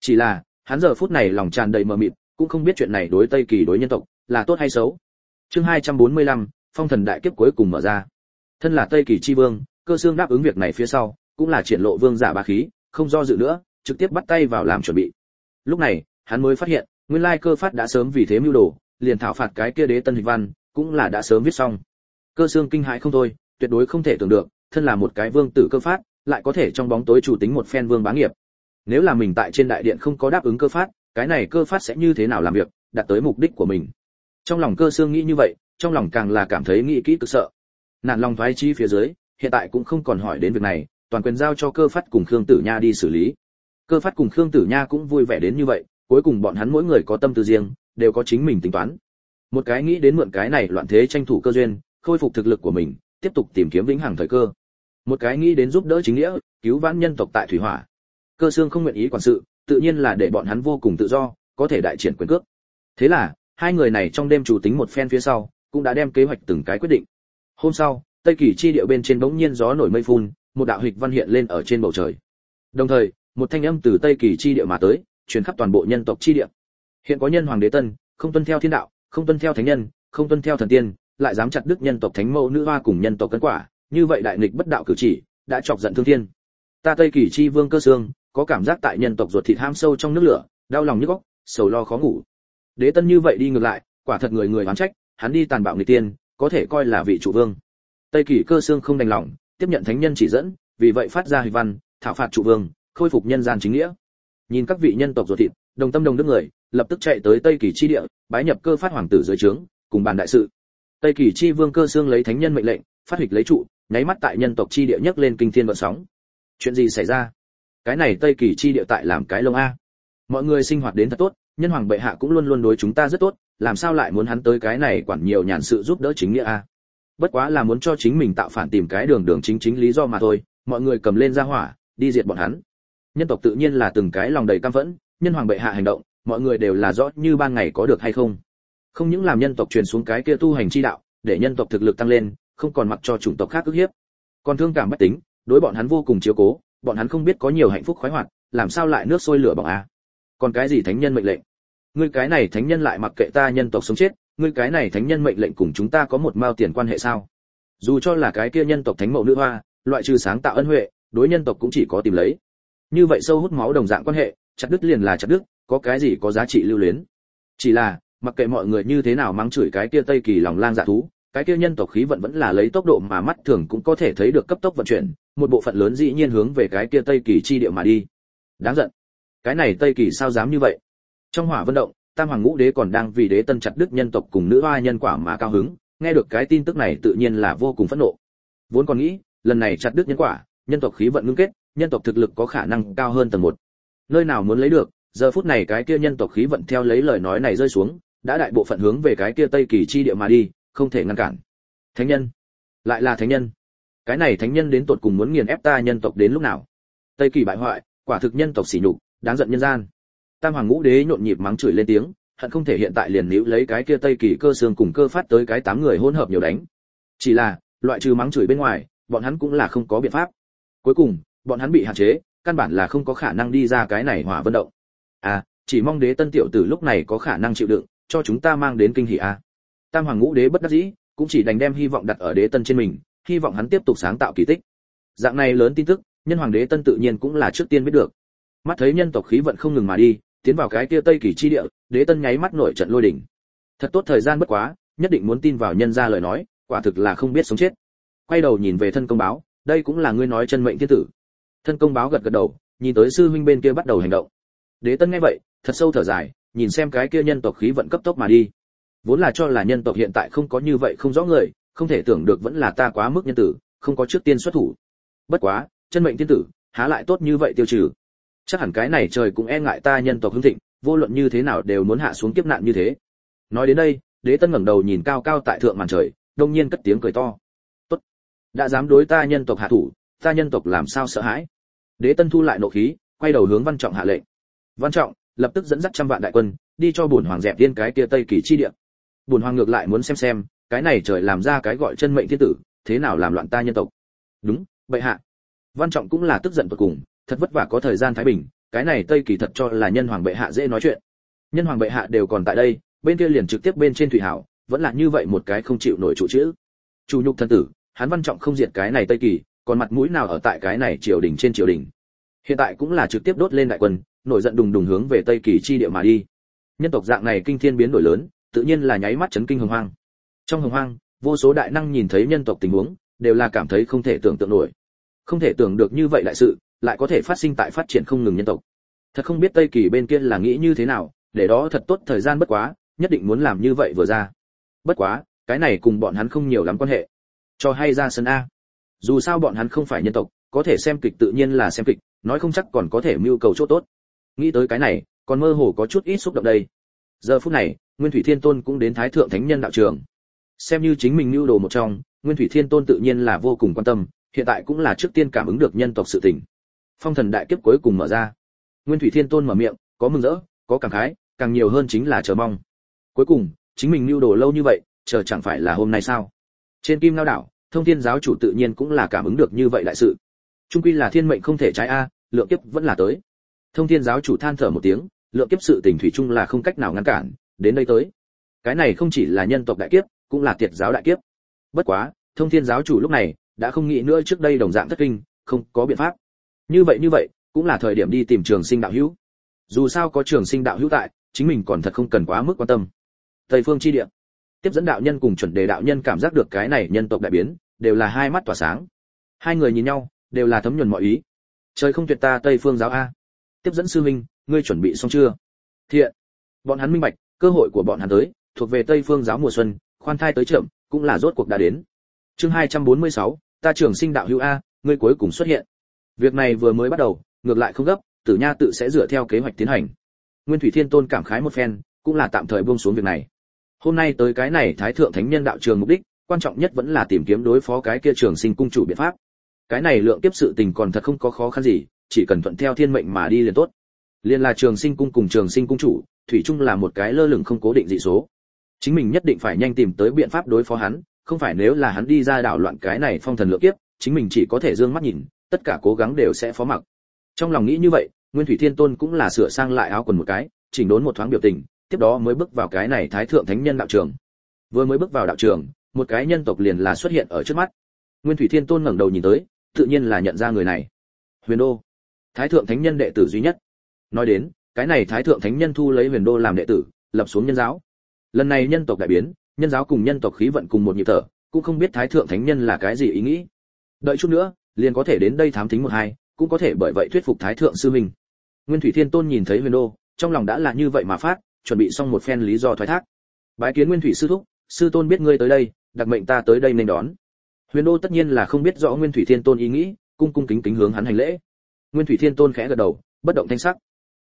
Chỉ là hắn giờ phút này lòng tràn đầy mờ mịt cũng không biết chuyện này đối tây kỳ đối nhân tộc là tốt hay xấu. Chương 245, phong thần đại kiếp cuối cùng mở ra. Thân là tây kỳ chi vương cơ xương đáp ứng việc này phía sau, cũng là triển lộ vương giả bá khí, không do dự nữa, trực tiếp bắt tay vào làm chuẩn bị. Lúc này, hắn mới phát hiện, nguyên lai cơ phát đã sớm vì thế mưu đồ, liền thảo phạt cái kia đế tân hịch văn, cũng là đã sớm viết xong. Cơ xương kinh hãi không thôi, tuyệt đối không thể tưởng được, thân là một cái vương tử cơ phát, lại có thể trong bóng tối chủ tính một phen vương bá nghiệp. Nếu là mình tại trên đại điện không có đáp ứng cơ phát, cái này cơ phát sẽ như thế nào làm việc, đạt tới mục đích của mình. Trong lòng cơ xương nghĩ như vậy, trong lòng càng là cảm thấy nghĩ kỹ cực sợ. Nạn lòng thoái chi phía dưới hiện tại cũng không còn hỏi đến việc này, toàn quyền giao cho cơ phát cùng khương tử nha đi xử lý. Cơ phát cùng khương tử nha cũng vui vẻ đến như vậy, cuối cùng bọn hắn mỗi người có tâm tư riêng, đều có chính mình tính toán. Một cái nghĩ đến mượn cái này loạn thế tranh thủ cơ duyên, khôi phục thực lực của mình, tiếp tục tìm kiếm vĩnh hằng thời cơ. Một cái nghĩ đến giúp đỡ chính nghĩa, cứu vãn nhân tộc tại thủy hỏa. Cơ xương không nguyện ý quản sự, tự nhiên là để bọn hắn vô cùng tự do, có thể đại triển quyền cước. Thế là, hai người này trong đêm chủ tính một phen phía sau, cũng đã đem kế hoạch từng cái quyết định. Hôm sau tây kỳ chi điệu bên trên bỗng nhiên gió nổi mây phun, một đạo hịch văn hiện lên ở trên bầu trời. Đồng thời, một thanh âm từ tây kỳ chi địa mà tới, truyền khắp toàn bộ nhân tộc chi địa. Hiện có nhân hoàng đế tân, không tuân theo thiên đạo, không tuân theo thánh nhân, không tuân theo thần tiên, lại dám chặt đức nhân tộc thánh mẫu nữ hoa cùng nhân tộc cấn quả, như vậy đại nghịch bất đạo cử chỉ, đã chọc giận thương thiên. Ta tây kỳ chi vương cơ xương có cảm giác tại nhân tộc ruột thịt ham sâu trong nước lửa, đau lòng nhức óc, sầu lo khó ngủ. Đế tân như vậy đi ngược lại, quả thật người người oán trách, hắn đi tàn bạo người tiên, có thể coi là vị chủ vương tây kỳ cơ xương không đành lòng, tiếp nhận thánh nhân chỉ dẫn, vì vậy phát ra hịch văn, thảo phạt chủ vương, khôi phục nhân gian chính nghĩa. Nhìn các vị nhân tộc ruột thịt, đồng tâm đồng đức người, lập tức chạy tới tây kỳ chi địa, bái nhập cơ phát hoàng tử dưới trướng, cùng bàn đại sự. Tây kỳ chi vương cơ xương lấy thánh nhân mệnh lệnh, phát hịch lấy trụ, nháy mắt tại nhân tộc chi địa nhấc lên kinh thiên vận sóng. Chuyện gì xảy ra? Cái này tây kỳ chi địa tại làm cái lông a. Mọi người sinh hoạt đến thật tốt, nhân hoàng bệ hạ cũng luôn luôn đối chúng ta rất tốt, làm sao lại muốn hắn tới cái này quản nhiều nhàn sự giúp đỡ chính nghĩa a? Bất quá là muốn cho chính mình tạo phản tìm cái đường đường chính chính lý do mà thôi, mọi người cầm lên ra hỏa, đi diệt bọn hắn. Nhân tộc tự nhiên là từng cái lòng đầy căm phẫn, nhân hoàng bệ hạ hành động, mọi người đều là rõ như ban ngày có được hay không. Không những làm nhân tộc truyền xuống cái kia tu hành chi đạo, để nhân tộc thực lực tăng lên, không còn mặc cho chủng tộc khác ức hiếp. Còn thương cảm bất tính, đối bọn hắn vô cùng chiếu cố, bọn hắn không biết có nhiều hạnh phúc khoái hoạt, làm sao lại nước sôi lửa bỏng a? Còn cái gì thánh nhân mệnh lệnh? Ngươi cái này thánh nhân lại mặc kệ ta nhân tộc sống chết ngươi cái này thánh nhân mệnh lệnh cùng chúng ta có một mao tiền quan hệ sao? Dù cho là cái kia nhân tộc thánh mẫu nữ hoa, loại trừ sáng tạo ân huệ, đối nhân tộc cũng chỉ có tìm lấy. Như vậy sâu hút máu đồng dạng quan hệ, chặt đứt liền là chặt đứt, có cái gì có giá trị lưu luyến? Chỉ là, mặc kệ mọi người như thế nào mắng chửi cái kia tây kỳ lòng lang dạ thú, cái kia nhân tộc khí vận vẫn là lấy tốc độ mà mắt thường cũng có thể thấy được cấp tốc vận chuyển, một bộ phận lớn dĩ nhiên hướng về cái kia tây kỳ chi địa mà đi. Đáng giận. Cái này tây kỳ sao dám như vậy? Trong hỏa vận động tam hoàng ngũ đế còn đang vì đế tân chặt đức nhân tộc cùng nữ hoa nhân quả mà cao hứng, nghe được cái tin tức này tự nhiên là vô cùng phẫn nộ. Vốn còn nghĩ, lần này chặt đức nhân quả, nhân tộc khí vận ngưng kết, nhân tộc thực lực có khả năng cao hơn tầng một. Nơi nào muốn lấy được, giờ phút này cái kia nhân tộc khí vận theo lấy lời nói này rơi xuống, đã đại bộ phận hướng về cái kia tây kỳ chi địa mà đi, không thể ngăn cản. Thánh nhân. Lại là thánh nhân. Cái này thánh nhân đến tột cùng muốn nghiền ép ta nhân tộc đến lúc nào? Tây kỳ bại hoại, quả thực nhân tộc sỉ nhục, đáng giận nhân gian tam hoàng ngũ đế nhộn nhịp mắng chửi lên tiếng, hận không thể hiện tại liền níu lấy cái kia tây kỳ cơ xương cùng cơ phát tới cái tám người hỗn hợp nhiều đánh. Chỉ là, loại trừ mắng chửi bên ngoài, bọn hắn cũng là không có biện pháp. Cuối cùng, bọn hắn bị hạn chế, căn bản là không có khả năng đi ra cái này hỏa vận động. À chỉ mong đế tân tiểu tử lúc này có khả năng chịu đựng, cho chúng ta mang đến kinh hỉ a. À. tam hoàng ngũ đế bất đắc dĩ, cũng chỉ đành đem hy vọng đặt ở đế tân trên mình, hy vọng hắn tiếp tục sáng tạo kỳ tích. Dạng này lớn tin tức, nhân hoàng đế tân tự nhiên cũng là trước tiên biết được. Mắt thấy nhân tộc khí vận không ngừng mà đi tiến vào cái kia tây kỳ chi địa, đế tân nháy mắt nổi trận lôi đỉnh thật tốt thời gian bất quá, nhất định muốn tin vào nhân ra lời nói, quả thực là không biết sống chết. Quay đầu nhìn về thân công báo, đây cũng là ngươi nói chân mệnh thiên tử. Thân công báo gật gật đầu, nhìn tới sư huynh bên kia bắt đầu hành động. Đế tân nghe vậy, thật sâu thở dài, nhìn xem cái kia nhân tộc khí vận cấp tốc mà đi. Vốn là cho là nhân tộc hiện tại không có như vậy không rõ người, không thể tưởng được vẫn là ta quá mức nhân tử, không có trước tiên xuất thủ. Bất quá, chân mệnh thiên tử, há lại tốt như vậy tiêu trừ chắc hẳn cái này trời cũng e ngại ta nhân tộc hưng thịnh, vô luận như thế nào đều muốn hạ xuống kiếp nạn như thế. Nói đến đây, đế tân ngẩng đầu nhìn cao cao tại thượng màn trời, đông nhiên cất tiếng cười to. Tốt. Đã dám đối ta nhân tộc hạ thủ, ta nhân tộc làm sao sợ hãi? Đế tân thu lại nộ khí, quay đầu hướng văn trọng hạ lệnh. Văn trọng, lập tức dẫn dắt trăm vạn đại quân, đi cho bổn hoàng dẹp tiên cái kia tây kỳ chi địa. Bổn hoàng ngược lại muốn xem xem, cái này trời làm ra cái gọi chân mệnh thiên tử, thế nào làm loạn ta nhân tộc? Đúng, bệ hạ. Văn trọng cũng là tức giận tột cùng thật vất vả có thời gian thái bình, cái này tây kỳ thật cho là nhân hoàng bệ hạ dễ nói chuyện. Nhân hoàng bệ hạ đều còn tại đây, bên kia liền trực tiếp bên trên thủy hảo, vẫn là như vậy một cái không chịu nổi chủ chữ. Chủ nhục thân tử, hắn văn trọng không diệt cái này tây kỳ, còn mặt mũi nào ở tại cái này triều đình trên triều đình. Hiện tại cũng là trực tiếp đốt lên đại quân, nổi giận đùng đùng hướng về tây kỳ chi địa mà đi. Nhân tộc dạng này kinh thiên biến đổi lớn, tự nhiên là nháy mắt chấn kinh hồng hoang. Trong hồng hoang, vô số đại năng nhìn thấy nhân tộc tình huống, đều là cảm thấy không thể tưởng tượng nổi. Không thể tưởng được như vậy đại sự lại có thể phát sinh tại phát triển không ngừng nhân tộc. Thật không biết tây kỳ bên kia là nghĩ như thế nào, để đó thật tốt thời gian bất quá, nhất định muốn làm như vậy vừa ra. Bất quá, cái này cùng bọn hắn không nhiều lắm quan hệ. Cho hay ra sân a. Dù sao bọn hắn không phải nhân tộc, có thể xem kịch tự nhiên là xem kịch, nói không chắc còn có thể mưu cầu chỗ tốt. Nghĩ tới cái này, còn mơ hồ có chút ít xúc động đây. Giờ phút này, nguyên thủy thiên tôn cũng đến thái thượng thánh nhân đạo trường. Xem như chính mình mưu đồ một trong, nguyên thủy thiên tôn tự nhiên là vô cùng quan tâm, hiện tại cũng là trước tiên cảm ứng được nhân tộc sự tình phong thần đại kiếp cuối cùng mở ra. Nguyên thủy thiên tôn mở miệng, có mừng rỡ, có cảm khái, càng nhiều hơn chính là chờ mong. Cuối cùng, chính mình mưu đồ lâu như vậy, chờ chẳng phải là hôm nay sao? Trên kim lao đảo, thông thiên giáo chủ tự nhiên cũng là cảm ứng được như vậy đại sự. Trung quy là thiên mệnh không thể trái a, lượng kiếp vẫn là tới. Thông thiên giáo chủ than thở một tiếng, lượng kiếp sự tình thủy chung là không cách nào ngăn cản, đến đây tới. Cái này không chỉ là nhân tộc đại kiếp, cũng là tiệt giáo đại kiếp. Bất quá, thông thiên giáo chủ lúc này, đã không nghĩ nữa trước đây đồng dạng thất kinh, không có biện pháp như vậy như vậy cũng là thời điểm đi tìm trường sinh đạo hữu. Dù sao có trường sinh đạo hữu tại chính mình còn thật không cần quá mức quan tâm. Tây phương chi địa. Tiếp dẫn đạo nhân cùng chuẩn đề đạo nhân cảm giác được cái này nhân tộc đại biến đều là hai mắt tỏa sáng. Hai người nhìn nhau đều là thấm nhuần mọi ý. Trời không tuyệt ta tây phương giáo a. Tiếp dẫn sư minh ngươi chuẩn bị xong chưa? Thiện. Bọn hắn minh bạch cơ hội của bọn hắn tới thuộc về tây phương giáo mùa xuân khoan thai tới chậm cũng là rốt cuộc đã đến. Chương 246, ta trưởng sinh đạo hữu a ngươi cuối cùng xuất hiện việc này vừa mới bắt đầu, ngược lại không gấp, tử nha tự sẽ dựa theo kế hoạch tiến hành. Nguyên thủy thiên tôn cảm khái một phen, cũng là tạm thời buông xuống việc này. Hôm nay tới cái này thái thượng thánh nhân đạo trường mục đích, quan trọng nhất vẫn là tìm kiếm đối phó cái kia trường sinh cung chủ biện pháp. Cái này lượng tiếp sự tình còn thật không có khó khăn gì, chỉ cần thuận theo thiên mệnh mà đi liền tốt. Liền là trường sinh cung cùng trường sinh cung chủ, thủy chung là một cái lơ lửng không cố định dị số. Chính mình nhất định phải nhanh tìm tới biện pháp đối phó hắn, không phải nếu là hắn đi ra đảo loạn cái này phong thần lượng kiếp, chính mình chỉ có thể dương mắt nhìn tất cả cố gắng đều sẽ phó mặc. Trong lòng nghĩ như vậy, nguyên thủy thiên tôn cũng là sửa sang lại áo quần một cái, chỉnh đốn một thoáng biểu tình, tiếp đó mới bước vào cái này thái thượng thánh nhân đạo trường. Vừa mới bước vào đạo trường, một cái nhân tộc liền là xuất hiện ở trước mắt. Nguyên thủy thiên tôn ngẩng đầu nhìn tới, tự nhiên là nhận ra người này. Huyền đô. Thái thượng thánh nhân đệ tử duy nhất. Nói đến, cái này thái thượng thánh nhân thu lấy huyền đô làm đệ tử, lập xuống nhân giáo. Lần này nhân tộc đại biến, nhân giáo cùng nhân tộc khí vận cùng một nhịp thở, cũng không biết thái thượng thánh nhân là cái gì ý nghĩ. Đợi chút nữa liền có thể đến đây thám thính một hai, cũng có thể bởi vậy thuyết phục thái thượng sư minh. Nguyên thủy thiên tôn nhìn thấy huyền đô, trong lòng đã là như vậy mà phát, chuẩn bị xong một phen lý do thoái thác. Bái kiến nguyên thủy sư thúc, sư tôn biết ngươi tới đây, đặc mệnh ta tới đây nên đón. Huyền đô tất nhiên là không biết rõ nguyên thủy thiên tôn ý nghĩ, cung cung kính kính hướng hắn hành lễ. Nguyên thủy thiên tôn khẽ gật đầu, bất động thanh sắc.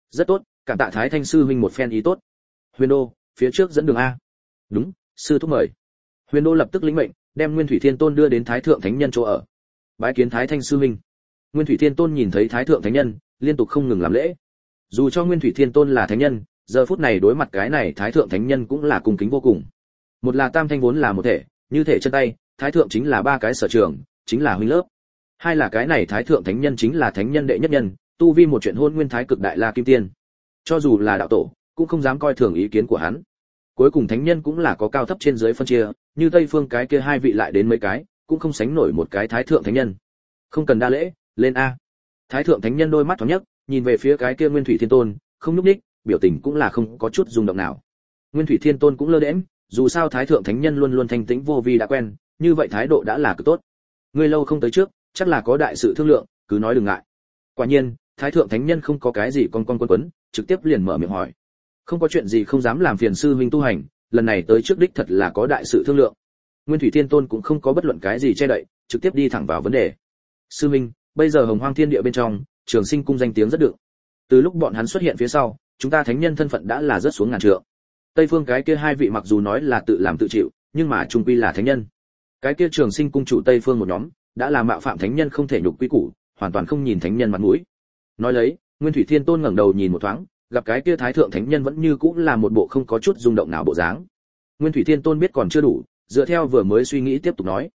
Rất tốt, cảm tạ thái thanh sư huynh một phen ý tốt. Huyền đô, phía trước dẫn đường a. Đúng, sư thúc mời. Huyền đô lập tức lĩnh mệnh, đem nguyên thủy thiên tôn đưa đến thái thượng thánh nhân chỗ ở bái kiến thái thanh sư Minh, nguyên thủy thiên tôn nhìn thấy thái thượng thánh nhân liên tục không ngừng làm lễ. Dù cho nguyên thủy thiên tôn là thánh nhân giờ phút này đối mặt cái này thái thượng thánh nhân cũng là cung kính vô cùng. Một là tam thanh vốn là một thể như thể chân tay thái thượng chính là ba cái sở trường chính là huynh lớp. Hai là cái này thái thượng thánh nhân chính là thánh nhân đệ nhất nhân tu vi một chuyện hôn nguyên thái cực đại la kim tiên. Cho dù là đạo tổ cũng không dám coi thường ý kiến của hắn. Cuối cùng thánh nhân cũng là có cao thấp trên dưới phân chia như tây phương cái kia hai vị lại đến mấy cái cũng không sánh nổi một cái thái thượng thánh nhân. Không cần đa lễ lên a. Thái thượng thánh nhân đôi mắt thoáng nhất nhìn về phía cái kia nguyên thủy thiên tôn không nhúc ních, biểu tình cũng là không có chút rung động nào. Nguyên thủy thiên tôn cũng lơ đễm dù sao thái thượng thánh nhân luôn luôn thanh tĩnh vô vi đã quen như vậy thái độ đã là cực tốt. Ngươi lâu không tới trước chắc là có đại sự thương lượng cứ nói đừng ngại. Quả nhiên thái thượng thánh nhân không có cái gì con con quân quấn trực tiếp liền mở miệng hỏi. Không có chuyện gì không dám làm phiền sư huynh tu hành lần này tới trước đích thật là có đại sự thương lượng nguyên thủy thiên tôn cũng không có bất luận cái gì che đậy trực tiếp đi thẳng vào vấn đề. Sư Minh, bây giờ hồng hoang thiên địa bên trong trường sinh cung danh tiếng rất được. Từ lúc bọn hắn xuất hiện phía sau chúng ta thánh nhân thân phận đã là rất xuống ngàn trượng. Tây phương cái kia hai vị mặc dù nói là tự làm tự chịu nhưng mà trung quy là thánh nhân. Cái kia trường sinh cung chủ tây phương một nhóm đã là mạo phạm thánh nhân không thể nhục quy củ hoàn toàn không nhìn thánh nhân mặt mũi. Nói lấy nguyên thủy thiên tôn ngẩng đầu nhìn một thoáng gặp cái kia thái thượng thánh nhân vẫn như cũng là một bộ không có chút rung động nào bộ dáng. Nguyên thủy thiên tôn biết còn chưa đủ dựa theo vừa mới suy nghĩ tiếp tục nói.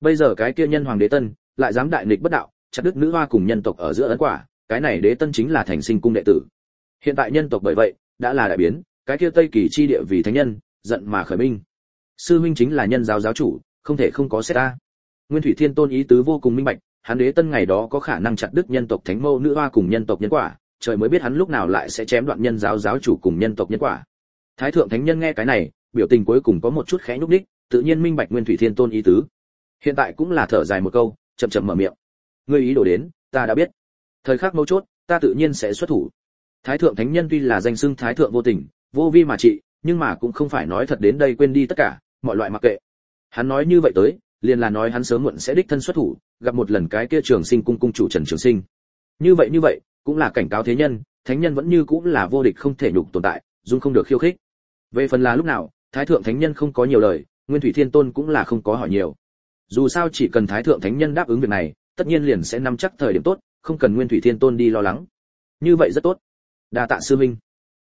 Bây giờ cái kia nhân hoàng đế tân, lại dám đại nghịch bất đạo, chặt đứt nữ hoa cùng nhân tộc ở giữa ấn quả, cái này đế tân chính là thành sinh cung đệ tử. Hiện tại nhân tộc bởi vậy, đã là đại biến, cái kia tây kỳ chi địa vì thánh nhân, giận mà khởi binh. Sư huynh chính là nhân giáo giáo chủ, không thể không có xét ta. Nguyên thủy thiên tôn ý tứ vô cùng minh bạch, hắn đế tân ngày đó có khả năng chặt đứt nhân tộc thánh mâu nữ hoa cùng nhân tộc nhân quả, trời mới biết hắn lúc nào lại sẽ chém đoạn nhân giáo giáo chủ cùng nhân tộc nhân quả. Thái thượng thánh nhân nghe cái này, biểu tình cuối cùng có một chút khẽ nhúc đích tự nhiên minh bạch nguyên thủy thiên tôn ý tứ. Hiện tại cũng là thở dài một câu, chậm chậm mở miệng. Ngươi ý đồ đến, ta đã biết. Thời khắc mấu chốt, ta tự nhiên sẽ xuất thủ. Thái thượng thánh nhân tuy là danh xưng thái thượng vô tình, vô vi mà trị, nhưng mà cũng không phải nói thật đến đây quên đi tất cả, mọi loại mặc kệ. Hắn nói như vậy tới, liền là nói hắn sớm muộn sẽ đích thân xuất thủ, gặp một lần cái kia trường sinh cung cung chủ trần trường sinh. Như vậy như vậy, cũng là cảnh cáo thế nhân, thánh nhân vẫn như cũng là vô địch không thể nhục tồn tại dung không được khiêu khích. Về phần là lúc nào, thái thượng thánh nhân không có nhiều lời nguyên thủy thiên tôn cũng là không có hỏi nhiều. Dù sao chỉ cần thái thượng thánh nhân đáp ứng việc này, tất nhiên liền sẽ nắm chắc thời điểm tốt, không cần nguyên thủy thiên tôn đi lo lắng. Như vậy rất tốt. Đa tạ sư minh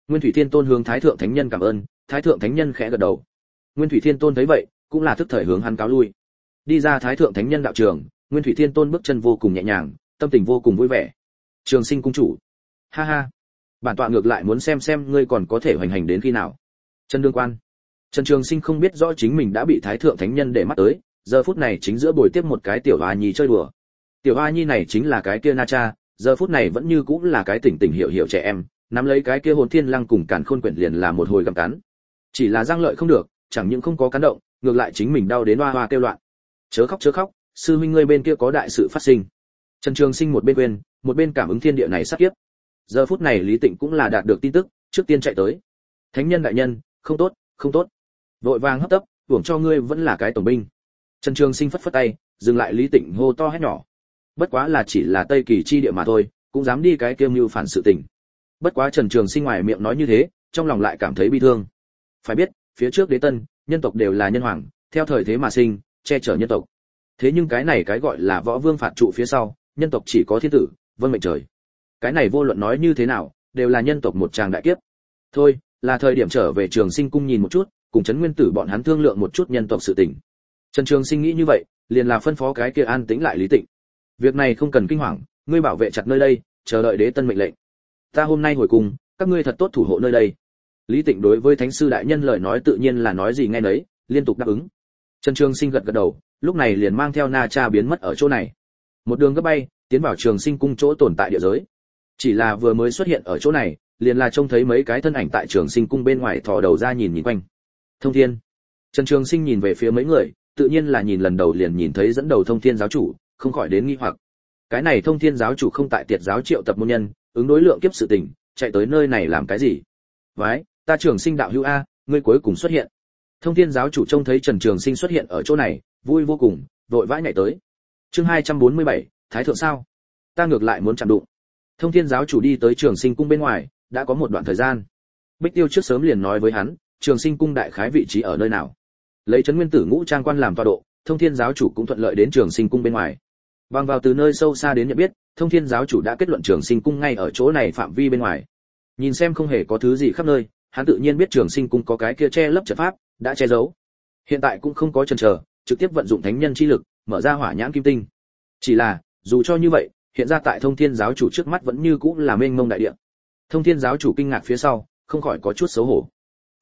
nguyên thủy thiên tôn hướng thái thượng thánh nhân cảm ơn, thái thượng thánh nhân khẽ gật đầu. Nguyên thủy thiên tôn thấy vậy, cũng là thức thời hướng hắn cáo lui. Đi ra thái thượng thánh nhân đạo trường, nguyên thủy thiên tôn bước chân vô cùng nhẹ nhàng, tâm tình vô cùng vui vẻ. Trường sinh cung chủ. Ha ha. Bản tọa ngược lại muốn xem xem ngươi còn có thể hoành hành đến khi nào. Trần đương quan trần trường sinh không biết rõ chính mình đã bị thái thượng thánh nhân để mắt tới, giờ phút này chính giữa buổi tiếp một cái tiểu oa nhi chơi đùa. Tiểu oa nhi này chính là cái kia na cha, giờ phút này vẫn như cũng là cái tỉnh tỉnh hiểu hiểu trẻ em, nắm lấy cái kia hồn thiên lăng cùng càn khôn quyển liền là một hồi gầm cắn. Chỉ là răng lợi không được, chẳng những không có cán động, ngược lại chính mình đau đến hoa hoa kêu loạn. Chớ khóc chớ khóc, sư huynh ngươi bên kia có đại sự phát sinh. Trần trường sinh một bên quên, một bên cảm ứng thiên địa này sắp tiếp. Giờ phút này lý tịnh cũng là đạt được tin tức, trước tiên chạy tới. Thánh nhân đại nhân, không tốt không tốt vội vàng hấp tấp, hưởng cho ngươi vẫn là cái tổng binh. Trần trường sinh phất phất tay, dừng lại lý tịnh hô to hét nhỏ. Bất quá là chỉ là tây kỳ chi địa mà thôi, cũng dám đi cái kiêm mưu phản sự tình. Bất quá trần trường sinh ngoài miệng nói như thế, trong lòng lại cảm thấy bi thương. Phải biết, phía trước đế tân, nhân tộc đều là nhân hoàng, theo thời thế mà sinh, che chở nhân tộc. Thế nhưng cái này cái gọi là võ vương phạt trụ phía sau, nhân tộc chỉ có thiên tử, vân mệnh trời. Cái này vô luận nói như thế nào, đều là nhân tộc một tràng đại kiếp. Thôi, là thời điểm trở về trường sinh cung nhìn một chút cùng chấn nguyên tử bọn hắn thương lượng một chút nhân tộc sự tình. Trần trường sinh nghĩ như vậy, liền là phân phó cái kia an tĩnh lại lý tịnh. Việc này không cần kinh hoàng, ngươi bảo vệ chặt nơi đây, chờ đợi đế tân mệnh lệnh. Ta hôm nay hồi cùng, các ngươi thật tốt thủ hộ nơi đây. Lý tịnh đối với thánh sư đại nhân lời nói tự nhiên là nói gì nghe nấy, liên tục đáp ứng. Trần trường sinh gật gật đầu, lúc này liền mang theo na cha biến mất ở chỗ này. Một đường gấp bay, tiến vào trường sinh cung chỗ tồn tại địa giới. Chỉ là vừa mới xuất hiện ở chỗ này, liền là trông thấy mấy cái thân ảnh tại trường sinh cung bên ngoài thò đầu ra nhìn nhìn quanh thông thiên. Trần trường sinh nhìn về phía mấy người tự nhiên là nhìn lần đầu liền nhìn thấy dẫn đầu thông thiên giáo chủ không khỏi đến nghi hoặc. Cái này thông thiên giáo chủ không tại tiệt giáo triệu tập môn nhân ứng đối lượng kiếp sự tình chạy tới nơi này làm cái gì? Vái ta trường sinh đạo hữu a ngươi cuối cùng xuất hiện. Thông thiên giáo chủ trông thấy trần trường sinh xuất hiện ở chỗ này vui vô cùng vội vã nhảy tới. Chương 247, thái thượng sao? Ta ngược lại muốn chạm đụng. Thông thiên giáo chủ đi tới trường sinh cung bên ngoài đã có một đoạn thời gian. Bích tiêu trước sớm liền nói với hắn trường sinh cung đại khái vị trí ở nơi nào. Lấy trấn nguyên tử ngũ trang quan làm tọa độ, thông thiên giáo chủ cũng thuận lợi đến trường sinh cung bên ngoài. Bằng vào từ nơi sâu xa đến nhận biết, thông thiên giáo chủ đã kết luận trường sinh cung ngay ở chỗ này phạm vi bên ngoài. Nhìn xem không hề có thứ gì khắp nơi, hắn tự nhiên biết trường sinh cung có cái kia che lấp trận pháp, đã che giấu. Hiện tại cũng không có chần chờ, trực tiếp vận dụng thánh nhân chi lực, mở ra hỏa nhãn kim tinh. Chỉ là, dù cho như vậy, hiện ra tại thông thiên giáo chủ trước mắt vẫn như cũng là mênh mông đại địa. Thông thiên giáo chủ kinh ngạc phía sau, không khỏi có chút xấu hổ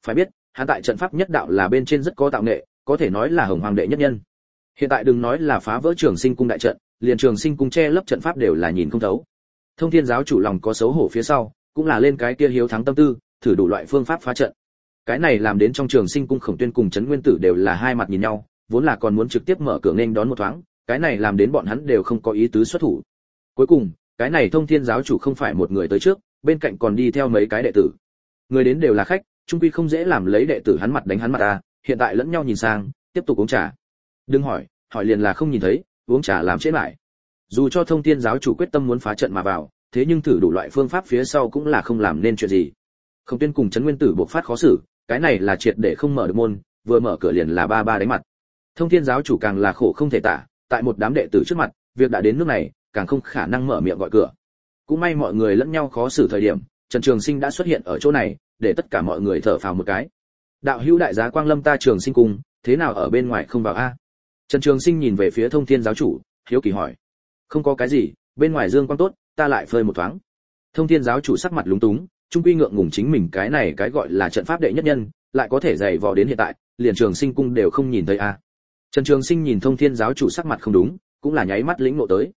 phải biết, hắn tại trận pháp nhất đạo là bên trên rất có tạo nghệ, có thể nói là hồng hoàng đệ nhất nhân. Hiện tại đừng nói là phá vỡ trường sinh cung đại trận, liền trường sinh cung che lấp trận pháp đều là nhìn không thấu. Thông thiên giáo chủ lòng có xấu hổ phía sau, cũng là lên cái kia hiếu thắng tâm tư, thử đủ loại phương pháp phá trận. Cái này làm đến trong trường sinh cung khổng tuyên cùng trấn nguyên tử đều là hai mặt nhìn nhau, vốn là còn muốn trực tiếp mở cửa nên đón một thoáng, cái này làm đến bọn hắn đều không có ý tứ xuất thủ. Cuối cùng, cái này thông thiên giáo chủ không phải một người tới trước, bên cạnh còn đi theo mấy cái đệ tử. Người đến đều là khách trung quy không dễ làm lấy đệ tử hắn mặt đánh hắn mặt ta, hiện tại lẫn nhau nhìn sang, tiếp tục uống trà. Đừng hỏi hỏi liền là không nhìn thấy, uống trà làm chết lại. Dù cho thông thiên giáo chủ quyết tâm muốn phá trận mà vào, thế nhưng thử đủ loại phương pháp phía sau cũng là không làm nên chuyện gì. Không tiên cùng trấn nguyên tử buộc phát khó xử, cái này là triệt để không mở được môn, vừa mở cửa liền là ba ba đánh mặt. Thông thiên giáo chủ càng là khổ không thể tả, tại một đám đệ tử trước mặt, việc đã đến nước này, càng không khả năng mở miệng gọi cửa. Cũng may mọi người lẫn nhau khó xử thời điểm, trần trường sinh đã xuất hiện ở chỗ này để tất cả mọi người thở phào một cái. Đạo hữu đại giá quang lâm ta trường sinh cung, thế nào ở bên ngoài không vào a? Trần trường sinh nhìn về phía thông thiên giáo chủ, hiếu kỳ hỏi. Không có cái gì, bên ngoài dương quang tốt, ta lại phơi một thoáng. Thông thiên giáo chủ sắc mặt lúng túng, trung quy ngượng ngùng chính mình cái này cái gọi là trận pháp đệ nhất nhân, lại có thể dày vò đến hiện tại, liền trường sinh cung đều không nhìn thấy a. Trần trường sinh nhìn thông thiên giáo chủ sắc mặt không đúng, cũng là nháy mắt lĩnh ngộ tới.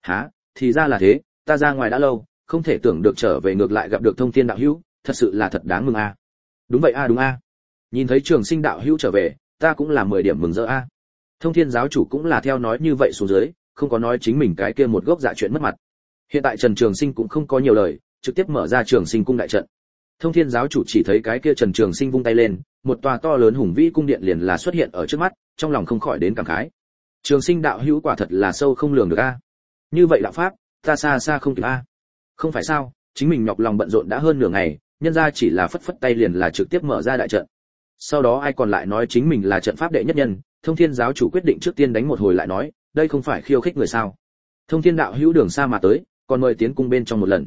Há thì ra là thế, ta ra ngoài đã lâu, không thể tưởng được trở về ngược lại gặp được thông thiên đạo hữu thật sự là thật đáng mừng a. Đúng vậy a, đúng a. Nhìn thấy trường sinh đạo hữu trở về, ta cũng là mười điểm mừng rỡ a. Thông thiên giáo chủ cũng là theo nói như vậy xuống dưới, không có nói chính mình cái kia một gốc dạ chuyện mất mặt. Hiện tại trần trường sinh cũng không có nhiều lời, trực tiếp mở ra trường sinh cung đại trận. Thông thiên giáo chủ chỉ thấy cái kia trần trường sinh vung tay lên, một tòa to lớn hùng vĩ cung điện liền là xuất hiện ở trước mắt, trong lòng không khỏi đến cảm khái. Trường sinh đạo hữu quả thật là sâu không lường được a. Như vậy đạo pháp, ta xa xa không kịp a. Không phải sao, chính mình nhọc lòng bận rộn đã hơn nửa ngày nhân ra chỉ là phất phất tay liền là trực tiếp mở ra đại trận. Sau đó ai còn lại nói chính mình là trận pháp đệ nhất nhân, thông thiên giáo chủ quyết định trước tiên đánh một hồi lại nói, đây không phải khiêu khích người sao? Thông thiên đạo hữu đường xa mà tới, còn mời tiến cung bên trong một lần.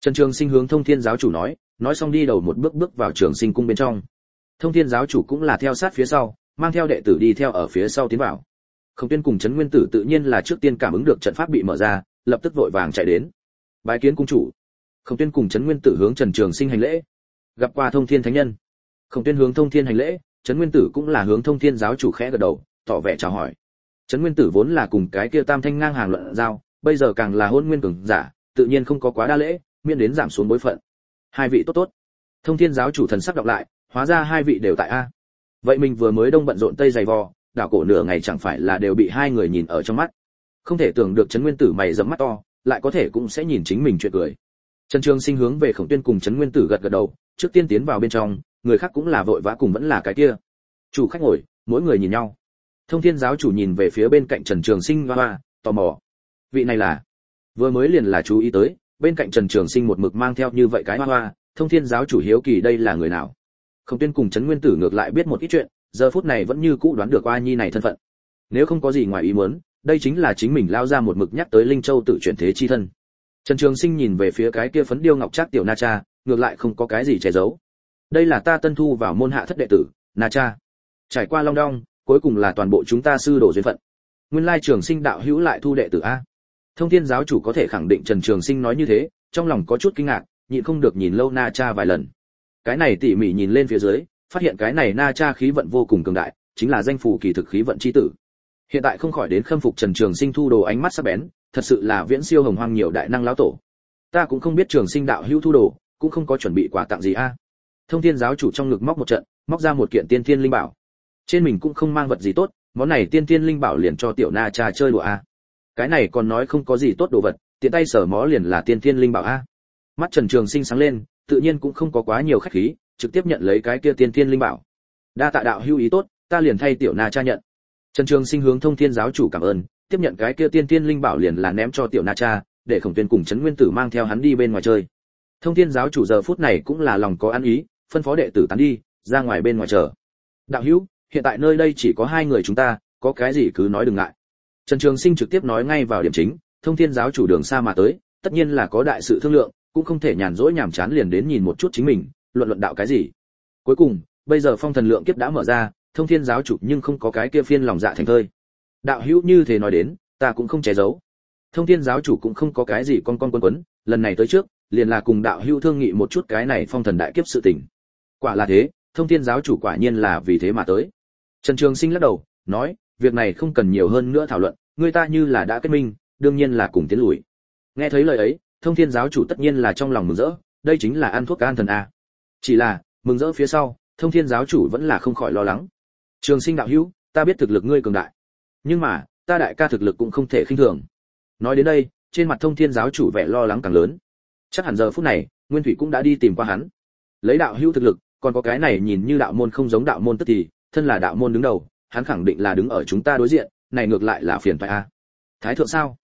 Trần trường sinh hướng thông thiên giáo chủ nói nói xong đi đầu một bước bước vào trường sinh cung bên trong. Thông thiên giáo chủ cũng là theo sát phía sau, mang theo đệ tử đi theo ở phía sau tiến vào. Không tiên cùng trấn nguyên tử tự nhiên là trước tiên cảm ứng được trận pháp bị mở ra, lập tức vội vàng chạy đến. Bái kiến cung chủ không tuyên cùng trấn nguyên tử hướng trần trường sinh hành lễ. Gặp qua thông thiên thánh nhân. Không tuyên hướng thông thiên hành lễ, trấn nguyên tử cũng là hướng thông thiên giáo chủ khẽ gật đầu, tỏ vẻ chào hỏi. Trấn nguyên tử vốn là cùng cái kia tam thanh ngang hàng luận giao, bây giờ càng là hôn nguyên cường giả, tự nhiên không có quá đa lễ, miễn đến giảm xuống bối phận. Hai vị tốt tốt. Thông thiên giáo chủ thần sắc đọc lại, hóa ra hai vị đều tại a. Vậy mình vừa mới đông bận rộn tây dày vò, đảo cổ nửa ngày chẳng phải là đều bị hai người nhìn ở trong mắt. Không thể tưởng được trấn nguyên tử mày dẫm mắt to, lại có thể cũng sẽ nhìn chính mình chuyện cười trần trường sinh hướng về khổng tuyên cùng trấn nguyên tử gật gật đầu, trước tiên tiến vào bên trong, người khác cũng là vội vã cùng vẫn là cái kia. Chủ khách ngồi, mỗi người nhìn nhau. Thông thiên giáo chủ nhìn về phía bên cạnh trần trường sinh hoa hoa, tò mò. Vị này là? Vừa mới liền là chú ý tới, bên cạnh trần trường sinh một mực mang theo như vậy cái hoa hoa, thông thiên giáo chủ hiếu kỳ đây là người nào? Không Tuyên cùng trấn nguyên tử ngược lại biết một ít chuyện, giờ phút này vẫn như cũ đoán được oa nhi này thân phận. Nếu không có gì ngoài ý muốn, đây chính là chính mình lao ra một mực nhắc tới linh châu tự chuyển thế chi thân trần trường sinh nhìn về phía cái kia phấn điêu ngọc trác tiểu na cha, ngược lại không có cái gì che giấu. Đây là ta tân thu vào môn hạ thất đệ tử, na cha. Trải qua long đong, cuối cùng là toàn bộ chúng ta sư đồ duyên phận. Nguyên lai trường sinh đạo hữu lại thu đệ tử a. Thông thiên giáo chủ có thể khẳng định trần trường sinh nói như thế, trong lòng có chút kinh ngạc, nhịn không được nhìn lâu na cha vài lần. Cái này tỉ mỉ nhìn lên phía dưới, phát hiện cái này na cha khí vận vô cùng cường đại, chính là danh phủ kỳ thực khí vận chi tử. Hiện tại không khỏi đến khâm phục trần trường sinh thu đồ ánh mắt sắc bén thật sự là viễn siêu hồng hoang nhiều đại năng lão tổ. Ta cũng không biết trường sinh đạo hữu thu đồ, cũng không có chuẩn bị quà tặng gì a. Thông thiên giáo chủ trong ngực móc một trận, móc ra một kiện tiên thiên linh bảo. Trên mình cũng không mang vật gì tốt, món này tiên thiên linh bảo liền cho tiểu na cha chơi đùa a. Cái này còn nói không có gì tốt đồ vật, tiện tay sở mó liền là tiên thiên linh bảo a. Mắt trần trường sinh sáng lên, tự nhiên cũng không có quá nhiều khách khí, trực tiếp nhận lấy cái kia tiên thiên linh bảo. Đa tạ đạo hưu ý tốt, ta liền thay tiểu na cha nhận. Trần trường sinh hướng thông thiên giáo chủ cảm ơn tiếp nhận cái kia tiên tiên linh bảo liền là ném cho tiểu na cha, để khổng tuyên cùng trấn nguyên tử mang theo hắn đi bên ngoài chơi. Thông thiên giáo chủ giờ phút này cũng là lòng có ăn ý, phân phó đệ tử tán đi, ra ngoài bên ngoài chờ. Đạo hữu, hiện tại nơi đây chỉ có hai người chúng ta, có cái gì cứ nói đừng ngại. Trần trường sinh trực tiếp nói ngay vào điểm chính, thông thiên giáo chủ đường xa mà tới, tất nhiên là có đại sự thương lượng, cũng không thể nhàn rỗi nhàm chán liền đến nhìn một chút chính mình, luận luận đạo cái gì. Cuối cùng, bây giờ phong thần lượng kiếp đã mở ra, thông thiên giáo chủ nhưng không có cái kia phiên lòng dạ thành thơi đạo hữu như thế nói đến, ta cũng không che giấu. Thông thiên giáo chủ cũng không có cái gì con con quân quấn, lần này tới trước, liền là cùng đạo hữu thương nghị một chút cái này phong thần đại kiếp sự tình. Quả là thế, thông thiên giáo chủ quả nhiên là vì thế mà tới. Trần trường sinh lắc đầu, nói, việc này không cần nhiều hơn nữa thảo luận, người ta như là đã kết minh, đương nhiên là cùng tiến lùi. Nghe thấy lời ấy, thông thiên giáo chủ tất nhiên là trong lòng mừng rỡ, đây chính là ăn thuốc an thần a. Chỉ là, mừng rỡ phía sau, thông thiên giáo chủ vẫn là không khỏi lo lắng. Trường sinh đạo hữu, ta biết thực lực ngươi cường đại nhưng mà ta đại ca thực lực cũng không thể khinh thường. Nói đến đây trên mặt thông thiên giáo chủ vẻ lo lắng càng lớn. Chắc hẳn giờ phút này nguyên thủy cũng đã đi tìm qua hắn. Lấy đạo hữu thực lực còn có cái này nhìn như đạo môn không giống đạo môn tức thì thân là đạo môn đứng đầu hắn khẳng định là đứng ở chúng ta đối diện này ngược lại là phiền phải a. Thái thượng sao?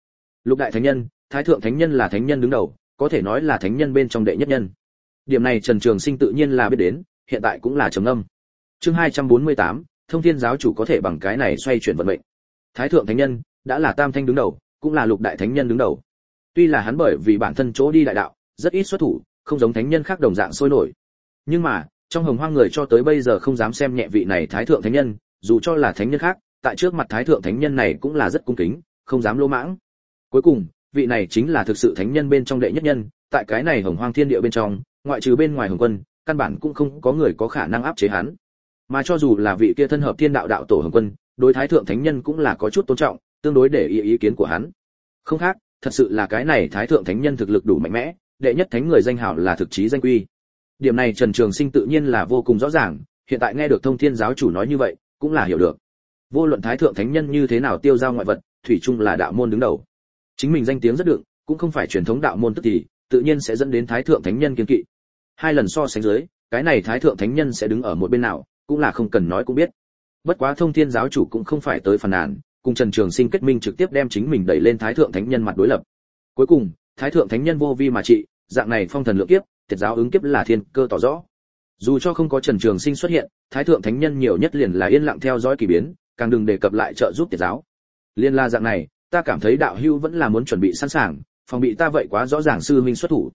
Lục đại thánh nhân thái thượng thánh nhân là thánh nhân đứng đầu có thể nói là thánh nhân bên trong đệ nhất nhân. Điểm này trần trường sinh tự nhiên là biết đến hiện tại cũng là trầm âm chương 248, thông thiên giáo chủ có thể bằng cái này xoay chuyển vận mệnh thái thượng thánh nhân đã là tam thanh đứng đầu, cũng là lục đại thánh nhân đứng đầu. Tuy là hắn bởi vì bản thân chỗ đi đại đạo, rất ít xuất thủ, không giống thánh nhân khác đồng dạng sôi nổi. Nhưng mà, trong hồng hoang người cho tới bây giờ không dám xem nhẹ vị này thái thượng thánh nhân, dù cho là thánh nhân khác, tại trước mặt thái thượng thánh nhân này cũng là rất cung kính, không dám lỗ mãng. Cuối cùng, vị này chính là thực sự thánh nhân bên trong đệ nhất nhân, tại cái này hồng hoang thiên địa bên trong, ngoại trừ bên ngoài hồng quân, căn bản cũng không có người có khả năng áp chế hắn. Mà cho dù là vị kia thân hợp thiên đạo đạo tổ hồng quân đối thái thượng thánh nhân cũng là có chút tôn trọng, tương đối để ý ý kiến của hắn. Không khác, thật sự là cái này thái thượng thánh nhân thực lực đủ mạnh mẽ, đệ nhất thánh người danh hảo là thực chí danh quy. Điểm này trần trường sinh tự nhiên là vô cùng rõ ràng, hiện tại nghe được thông thiên giáo chủ nói như vậy, cũng là hiểu được. Vô luận thái thượng thánh nhân như thế nào tiêu giao ngoại vật, thủy chung là đạo môn đứng đầu. Chính mình danh tiếng rất đựng, cũng không phải truyền thống đạo môn tức thì, tự nhiên sẽ dẫn đến thái thượng thánh nhân kiên kỵ. Hai lần so sánh dưới, cái này thái thượng thánh nhân sẽ đứng ở một bên nào, cũng là không cần nói cũng biết bất quá thông thiên giáo chủ cũng không phải tới phàn nàn, cùng trần trường sinh kết minh trực tiếp đem chính mình đẩy lên thái thượng thánh nhân mặt đối lập. Cuối cùng, thái thượng thánh nhân vô vi mà trị, dạng này phong thần lượng kiếp, thiệt giáo ứng kiếp là thiên cơ tỏ rõ. Dù cho không có trần trường sinh xuất hiện, thái thượng thánh nhân nhiều nhất liền là yên lặng theo dõi kỳ biến, càng đừng đề cập lại trợ giúp tiệt giáo. Liên la dạng này, ta cảm thấy đạo hưu vẫn là muốn chuẩn bị sẵn sàng, phòng bị ta vậy quá rõ ràng sư minh xuất thủ.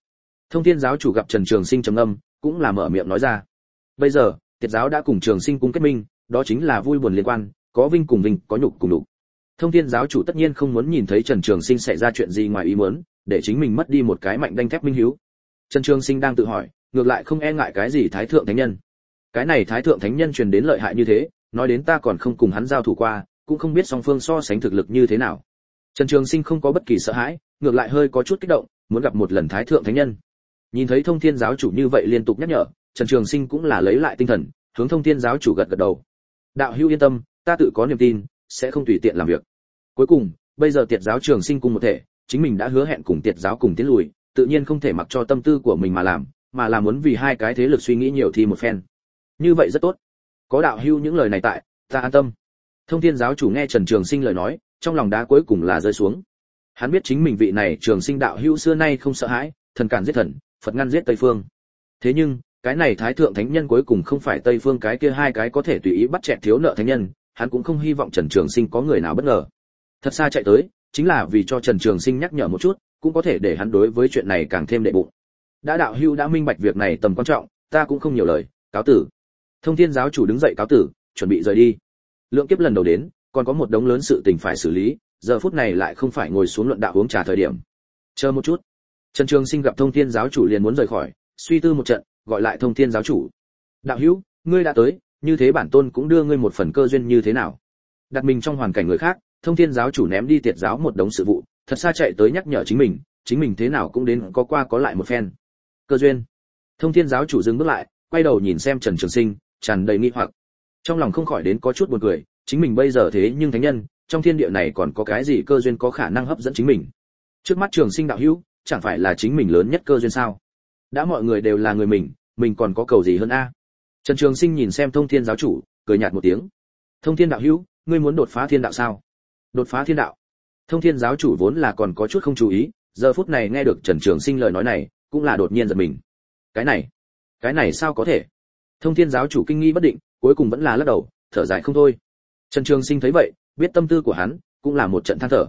Thông thiên giáo chủ gặp trần trường sinh trầm âm cũng là mở miệng nói ra. Bây giờ tiệt giáo đã cùng trường sinh cung kết minh đó chính là vui buồn liên quan, có vinh cùng vinh, có nhục cùng nhục. Thông thiên giáo chủ tất nhiên không muốn nhìn thấy trần trường sinh xảy ra chuyện gì ngoài ý muốn, để chính mình mất đi một cái mạnh đanh thép minh hiếu. Trần trường sinh đang tự hỏi, ngược lại không e ngại cái gì thái thượng thánh nhân. Cái này thái thượng thánh nhân truyền đến lợi hại như thế, nói đến ta còn không cùng hắn giao thủ qua, cũng không biết song phương so sánh thực lực như thế nào. Trần trường sinh không có bất kỳ sợ hãi, ngược lại hơi có chút kích động, muốn gặp một lần thái thượng thánh nhân. Nhìn thấy thông thiên giáo chủ như vậy liên tục nhắc nhở, trần trường sinh cũng là lấy lại tinh thần, hướng thông thiên giáo chủ gật gật đầu đạo hữu yên tâm, ta tự có niềm tin, sẽ không tùy tiện làm việc. Cuối cùng, bây giờ tiệt giáo trường sinh cùng một thể, chính mình đã hứa hẹn cùng tiệt giáo cùng tiến lùi, tự nhiên không thể mặc cho tâm tư của mình mà làm, mà là muốn vì hai cái thế lực suy nghĩ nhiều thì một phen. Như vậy rất tốt. Có đạo hưu những lời này tại, ta an tâm. Thông thiên giáo chủ nghe trần trường sinh lời nói, trong lòng đá cuối cùng là rơi xuống. Hắn biết chính mình vị này trường sinh đạo hưu xưa nay không sợ hãi, thần cản giết thần, phật ngăn giết tây phương. Thế nhưng cái này thái thượng thánh nhân cuối cùng không phải tây phương cái kia hai cái có thể tùy ý bắt chẹt thiếu nợ thánh nhân, hắn cũng không hy vọng trần trường sinh có người nào bất ngờ. Thật xa chạy tới, chính là vì cho trần trường sinh nhắc nhở một chút, cũng có thể để hắn đối với chuyện này càng thêm đệ bụng. Đã đạo hưu đã minh bạch việc này tầm quan trọng, ta cũng không nhiều lời, cáo tử. Thông thiên giáo chủ đứng dậy cáo tử, chuẩn bị rời đi. Lượng kiếp lần đầu đến, còn có một đống lớn sự tình phải xử lý, giờ phút này lại không phải ngồi xuống luận đạo uống trà thời điểm. Chờ một chút. Trần trường sinh gặp thông thiên giáo chủ liền muốn rời khỏi, suy tư một trận gọi lại thông thiên giáo chủ. Đạo hữu, ngươi đã tới, như thế bản tôn cũng đưa ngươi một phần cơ duyên như thế nào? Đặt mình trong hoàn cảnh người khác, thông thiên giáo chủ ném đi tiệt giáo một đống sự vụ, thật xa chạy tới nhắc nhở chính mình chính mình thế nào cũng đến có qua có lại một phen. Cơ duyên. Thông thiên giáo chủ dừng bước lại, quay đầu nhìn xem trần trường sinh, tràn đầy nghi hoặc. Trong lòng không khỏi đến có chút buồn cười, chính mình bây giờ thế nhưng thánh nhân, trong thiên địa này còn có cái gì cơ duyên có khả năng hấp dẫn chính mình? Trước mắt trường sinh đạo hữu, chẳng phải là chính mình lớn nhất cơ duyên sao? Đã mọi người đều là người mình mình còn có cầu gì hơn a? Trần trường sinh nhìn xem thông thiên giáo chủ, cười nhạt một tiếng. Thông thiên đạo hữu, ngươi muốn đột phá thiên đạo sao? Đột phá thiên đạo? Thông thiên giáo chủ vốn là còn có chút không chú ý, giờ phút này nghe được trần trường sinh lời nói này, cũng là đột nhiên giật mình. Cái này cái này sao có thể? Thông thiên giáo chủ kinh nghi bất định, cuối cùng vẫn là lắc đầu, thở dài không thôi. Trần trường sinh thấy vậy, biết tâm tư của hắn, cũng là một trận than thở.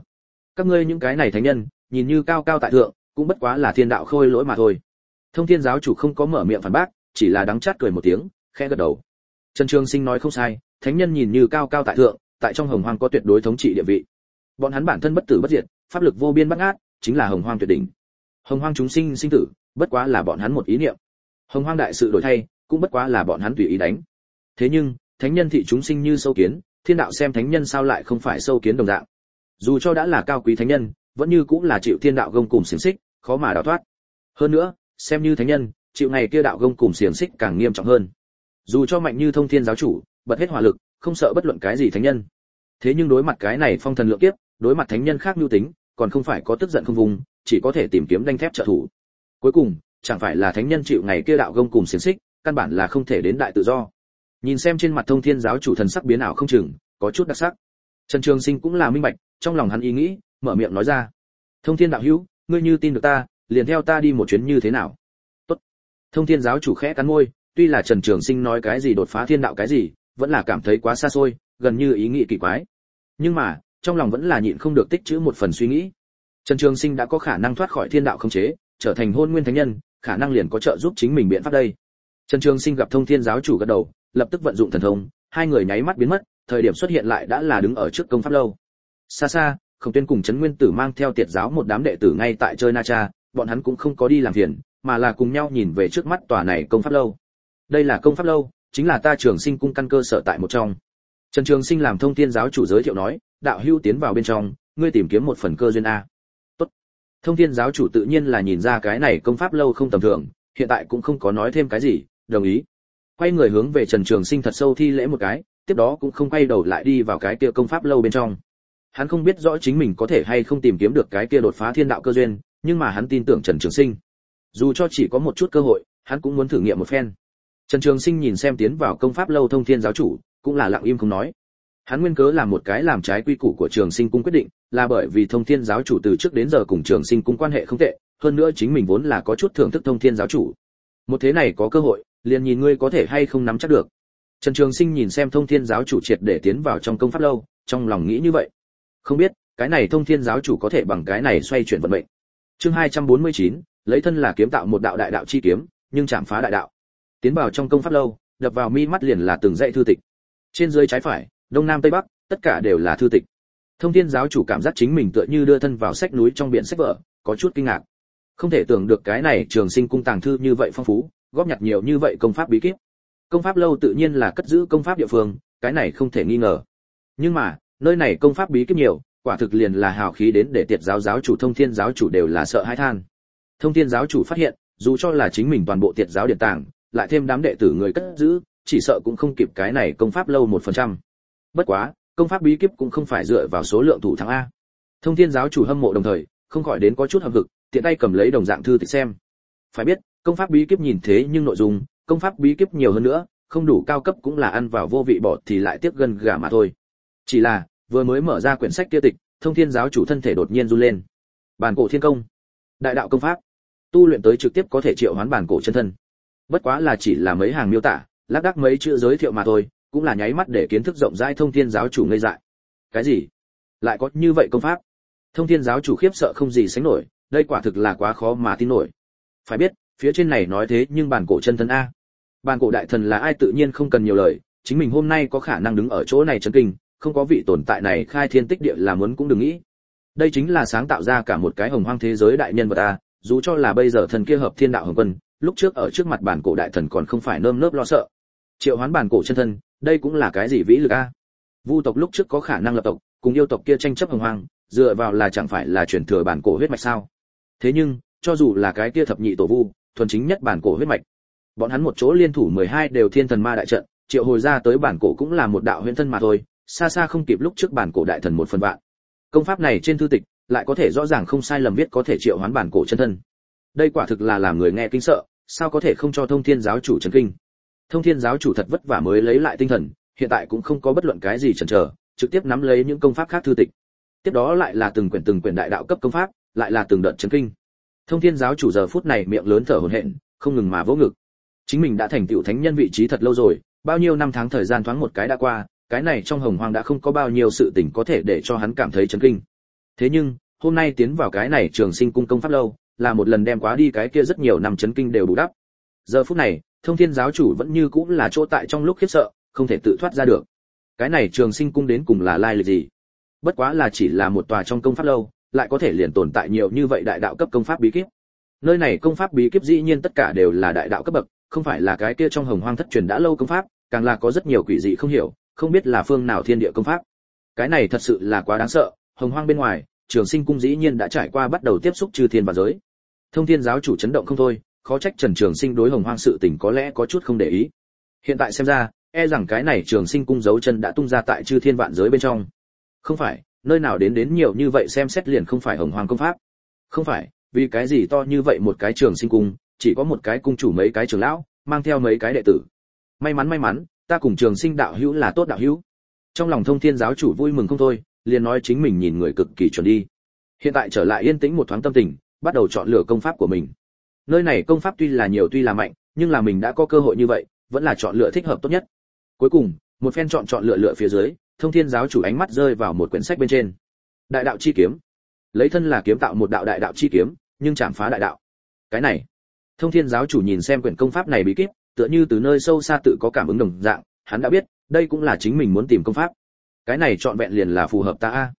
Các ngươi những cái này thánh nhân, nhìn như cao cao tại thượng, cũng bất quá là thiên đạo khôi lỗi mà thôi thông thiên giáo chủ không có mở miệng phản bác, chỉ là đắng chát cười một tiếng, khẽ gật đầu. Trần trường sinh nói không sai, thánh nhân nhìn như cao cao tại thượng, tại trong hồng hoang có tuyệt đối thống trị địa vị. Bọn hắn bản thân bất tử bất diệt, pháp lực vô biên bất ngát, chính là hồng hoang tuyệt đỉnh. Hồng hoang chúng sinh sinh tử, bất quá là bọn hắn một ý niệm. Hồng hoang đại sự đổi thay, cũng bất quá là bọn hắn tùy ý đánh. Thế nhưng, thánh nhân thị chúng sinh như sâu kiến, thiên đạo xem thánh nhân sao lại không phải sâu kiến đồng dạng. Dù cho đã là cao quý thánh nhân, vẫn như cũng là chịu thiên đạo gông cùng xiềng xích, khó mà đào thoát. Hơn nữa xem như thánh nhân, chịu ngày kia đạo gông cùng xiềng xích càng nghiêm trọng hơn. Dù cho mạnh như thông thiên giáo chủ, bật hết hỏa lực, không sợ bất luận cái gì thánh nhân. Thế nhưng đối mặt cái này phong thần lượng kiếp, đối mặt thánh nhân khác lưu tính, còn không phải có tức giận không vùng, chỉ có thể tìm kiếm đanh thép trợ thủ. Cuối cùng, chẳng phải là thánh nhân chịu ngày kia đạo gông cùng xiềng xích, căn bản là không thể đến đại tự do. Nhìn xem trên mặt thông thiên giáo chủ thần sắc biến ảo không chừng, có chút đặc sắc. Trần trường sinh cũng là minh bạch, trong lòng hắn ý nghĩ, mở miệng nói ra. Thông thiên đạo hữu, ngươi như tin được ta liền theo ta đi một chuyến như thế nào? Tốt. Thông thiên giáo chủ khẽ cắn môi, tuy là trần trường sinh nói cái gì đột phá thiên đạo cái gì, vẫn là cảm thấy quá xa xôi, gần như ý nghĩ kỳ quái. Nhưng mà, trong lòng vẫn là nhịn không được tích trữ một phần suy nghĩ. Trần trường sinh đã có khả năng thoát khỏi thiên đạo không chế, trở thành hôn nguyên thánh nhân, khả năng liền có trợ giúp chính mình biện pháp đây. Trần trường sinh gặp thông thiên giáo chủ gật đầu, lập tức vận dụng thần thông, hai người nháy mắt biến mất, thời điểm xuất hiện lại đã là đứng ở trước công pháp lâu. Xa xa, khổng tuyên cùng trấn nguyên tử mang theo tiệt giáo một đám đệ tử ngay tại chơi na cha bọn hắn cũng không có đi làm phiền, mà là cùng nhau nhìn về trước mắt tòa này công pháp lâu. Đây là công pháp lâu, chính là ta trường sinh cung căn cơ sở tại một trong. Trần trường sinh làm thông thiên giáo chủ giới thiệu nói, đạo hữu tiến vào bên trong, ngươi tìm kiếm một phần cơ duyên a. Tốt. Thông thiên giáo chủ tự nhiên là nhìn ra cái này công pháp lâu không tầm thường, hiện tại cũng không có nói thêm cái gì, đồng ý. Quay người hướng về trần trường sinh thật sâu thi lễ một cái, tiếp đó cũng không quay đầu lại đi vào cái kia công pháp lâu bên trong. Hắn không biết rõ chính mình có thể hay không tìm kiếm được cái kia đột phá thiên đạo cơ duyên nhưng mà hắn tin tưởng trần trường sinh. Dù cho chỉ có một chút cơ hội, hắn cũng muốn thử nghiệm một phen. Trần trường sinh nhìn xem tiến vào công pháp lâu thông thiên giáo chủ, cũng là lặng im không nói. Hắn nguyên cớ là một cái làm trái quy củ của trường sinh cung quyết định, là bởi vì thông thiên giáo chủ từ trước đến giờ cùng trường sinh cung quan hệ không tệ, hơn nữa chính mình vốn là có chút thưởng thức thông thiên giáo chủ. Một thế này có cơ hội, liền nhìn ngươi có thể hay không nắm chắc được. Trần trường sinh nhìn xem thông thiên giáo chủ triệt để tiến vào trong công pháp lâu, trong lòng nghĩ như vậy. Không biết, cái này thông thiên giáo chủ có thể bằng cái này xoay chuyển vận mệnh chương 249, lấy thân là kiếm tạo một đạo đại đạo chi kiếm nhưng chạm phá đại đạo. Tiến vào trong công pháp lâu đập vào mi mắt liền là từng dãy thư tịch. Trên dưới trái phải đông nam tây bắc tất cả đều là thư tịch. Thông thiên giáo chủ cảm giác chính mình tựa như đưa thân vào sách núi trong biển sách vở có chút kinh ngạc. Không thể tưởng được cái này trường sinh cung tàng thư như vậy phong phú góp nhặt nhiều như vậy công pháp bí kíp. Công pháp lâu tự nhiên là cất giữ công pháp địa phương cái này không thể nghi ngờ. Nhưng mà nơi này công pháp bí kíp nhiều quả thực liền là hào khí đến để tiệt giáo giáo chủ, thông thiên giáo chủ đều là sợ hãi than. Thông thiên giáo chủ phát hiện, dù cho là chính mình toàn bộ tiệt giáo điện tàng lại thêm đám đệ tử người cất giữ, chỉ sợ cũng không kịp cái này công pháp lâu một phần trăm. Bất quá, công pháp bí kíp cũng không phải dựa vào số lượng thủ thắng a. Thông thiên giáo chủ hâm mộ đồng thời, không khỏi đến có chút hâm hực, tiện tay cầm lấy đồng dạng thư tịch xem. Phải biết, công pháp bí kíp nhìn thế nhưng nội dung, công pháp bí kíp nhiều hơn nữa, không đủ cao cấp cũng là ăn vào vô vị bọt thì lại tiếp gần gà mà thôi. Chỉ là vừa mới mở ra quyển sách kia tịch, thông thiên giáo chủ thân thể đột nhiên run lên. Bản cổ thiên công, đại đạo công pháp, tu luyện tới trực tiếp có thể triệu hoán bản cổ chân thân. Bất quá là chỉ là mấy hàng miêu tả, lác đác mấy chữ giới thiệu mà thôi, cũng là nháy mắt để kiến thức rộng rãi thông thiên giáo chủ ngây dại. Cái gì? Lại có như vậy công pháp? Thông thiên giáo chủ khiếp sợ không gì sánh nổi, đây quả thực là quá khó mà tin nổi. Phải biết, phía trên này nói thế nhưng bản cổ chân thân a. Bản cổ đại thần là ai tự nhiên không cần nhiều lời, chính mình hôm nay có khả năng đứng ở chỗ này chấn kinh không có vị tồn tại này khai thiên tích địa là muốn cũng đừng nghĩ. Đây chính là sáng tạo ra cả một cái hồng hoang thế giới đại nhân vật a, dù cho là bây giờ thần kia hợp thiên đạo hồng quân, lúc trước ở trước mặt bản cổ đại thần còn không phải nơm nớp lo sợ. Triệu hoán bản cổ chân thân, đây cũng là cái gì vĩ lực a? Vu tộc lúc trước có khả năng lập tộc, cùng yêu tộc kia tranh chấp hồng hoang, dựa vào là chẳng phải là truyền thừa bản cổ huyết mạch sao? Thế nhưng, cho dù là cái kia thập nhị tổ vu, thuần chính nhất bản cổ huyết mạch, bọn hắn một chỗ liên thủ 12 đều thiên thần ma đại trận, triệu hồi ra tới bản cổ cũng là một đạo huyễn thân mà thôi xa xa không kịp lúc trước bản cổ đại thần một phần vạn. Công pháp này trên thư tịch, lại có thể rõ ràng không sai lầm viết có thể triệu hoán bản cổ chân thân. Đây quả thực là làm người nghe kinh sợ, sao có thể không cho thông thiên giáo chủ chấn kinh? Thông thiên giáo chủ thật vất vả mới lấy lại tinh thần, hiện tại cũng không có bất luận cái gì chần chờ, trực tiếp nắm lấy những công pháp khác thư tịch. Tiếp đó lại là từng quyển từng quyển đại đạo cấp công pháp, lại là từng đợt chấn kinh. Thông thiên giáo chủ giờ phút này miệng lớn thở hổn hển, không ngừng mà vỗ ngực. Chính mình đã thành tựu thánh nhân vị trí thật lâu rồi, bao nhiêu năm tháng thời gian thoáng một cái đã qua cái này trong hồng hoang đã không có bao nhiêu sự tình có thể để cho hắn cảm thấy chấn kinh. Thế nhưng, hôm nay tiến vào cái này trường sinh cung công pháp lâu, là một lần đem quá đi cái kia rất nhiều năm chấn kinh đều bù đắp. Giờ phút này, thông thiên giáo chủ vẫn như cũng là chỗ tại trong lúc khiếp sợ, không thể tự thoát ra được. Cái này trường sinh cung đến cùng là lai lịch gì? Bất quá là chỉ là một tòa trong công pháp lâu, lại có thể liền tồn tại nhiều như vậy đại đạo cấp công pháp bí kíp. Nơi này công pháp bí kíp dĩ nhiên tất cả đều là đại đạo cấp bậc, không phải là cái kia trong hồng hoang thất truyền đã lâu công pháp, càng là có rất nhiều quỷ dị không hiểu không biết là phương nào thiên địa công pháp. Cái này thật sự là quá đáng sợ, hồng hoang bên ngoài, trường sinh cung dĩ nhiên đã trải qua bắt đầu tiếp xúc chư thiên và giới. Thông thiên giáo chủ chấn động không thôi, khó trách trần trường sinh đối hồng hoang sự tình có lẽ có chút không để ý. Hiện tại xem ra e rằng cái này trường sinh cung dấu chân đã tung ra tại chư thiên vạn giới bên trong. Không phải, nơi nào đến đến nhiều như vậy xem xét liền không phải hồng hoang công pháp. Không phải, vì cái gì to như vậy một cái trường sinh cung, chỉ có một cái cung chủ mấy cái trưởng lão, mang theo mấy cái đệ tử. May mắn may mắn ta cùng trường sinh đạo hữu là tốt đạo hữu. Trong lòng thông thiên giáo chủ vui mừng không thôi, liền nói chính mình nhìn người cực kỳ chuẩn đi. Hiện tại trở lại yên tĩnh một thoáng tâm tình, bắt đầu chọn lựa công pháp của mình. Nơi này công pháp tuy là nhiều tuy là mạnh, nhưng là mình đã có cơ hội như vậy, vẫn là chọn lựa thích hợp tốt nhất. Cuối cùng, một phen chọn chọn lựa lựa phía dưới, thông thiên giáo chủ ánh mắt rơi vào một quyển sách bên trên. Đại đạo chi kiếm. Lấy thân là kiếm tạo một đạo đại đạo chi kiếm, nhưng chạm phá đại đạo. Cái này. Thông thiên giáo chủ nhìn xem quyển công pháp này bí kíp tựa như từ nơi sâu xa tự có cảm ứng đồng dạng, hắn đã biết, đây cũng là chính mình muốn tìm công pháp. Cái này trọn vẹn liền là phù hợp ta a.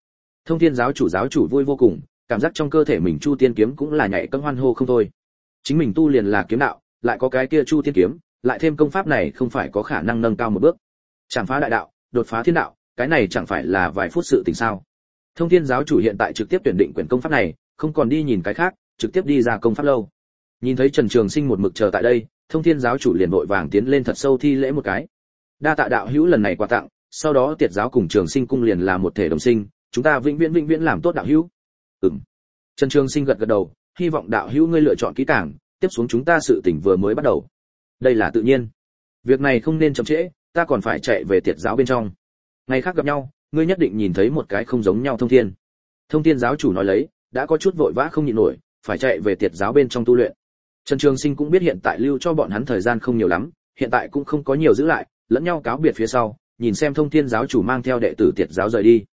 Thông thiên giáo chủ giáo chủ vui vô cùng, cảm giác trong cơ thể mình chu tiên kiếm cũng là nhảy cân hoan hô không thôi. Chính mình tu liền là kiếm đạo, lại có cái kia chu tiên kiếm, lại thêm công pháp này không phải có khả năng nâng cao một bước. Chẳng phá đại đạo, đột phá thiên đạo, cái này chẳng phải là vài phút sự tình sao? Thông thiên giáo chủ hiện tại trực tiếp tuyển định quyển công pháp này, không còn đi nhìn cái khác, trực tiếp đi ra công pháp lâu nhìn thấy trần trường sinh một mực chờ tại đây, thông thiên giáo chủ liền vội vàng tiến lên thật sâu thi lễ một cái. Đa tạ đạo hữu lần này quà tặng, sau đó tiệt giáo cùng trường sinh cung liền là một thể đồng sinh, chúng ta vĩnh viễn vĩnh viễn làm tốt đạo hữu. Ừm. Trần trường sinh gật gật đầu, hy vọng đạo hữu ngươi lựa chọn kỹ càng, tiếp xuống chúng ta sự tỉnh vừa mới bắt đầu. Đây là tự nhiên. Việc này không nên chậm trễ, ta còn phải chạy về tiệt giáo bên trong. Ngày khác gặp nhau, ngươi nhất định nhìn thấy một cái không giống nhau thông thiên. Thông thiên giáo chủ nói lấy, đã có chút vội vã không nhịn nổi, phải chạy về tiệt giáo bên trong tu luyện trần trường sinh cũng biết hiện tại lưu cho bọn hắn thời gian không nhiều lắm, hiện tại cũng không có nhiều giữ lại, lẫn nhau cáo biệt phía sau, nhìn xem thông thiên giáo chủ mang theo đệ tử tiệt giáo rời đi.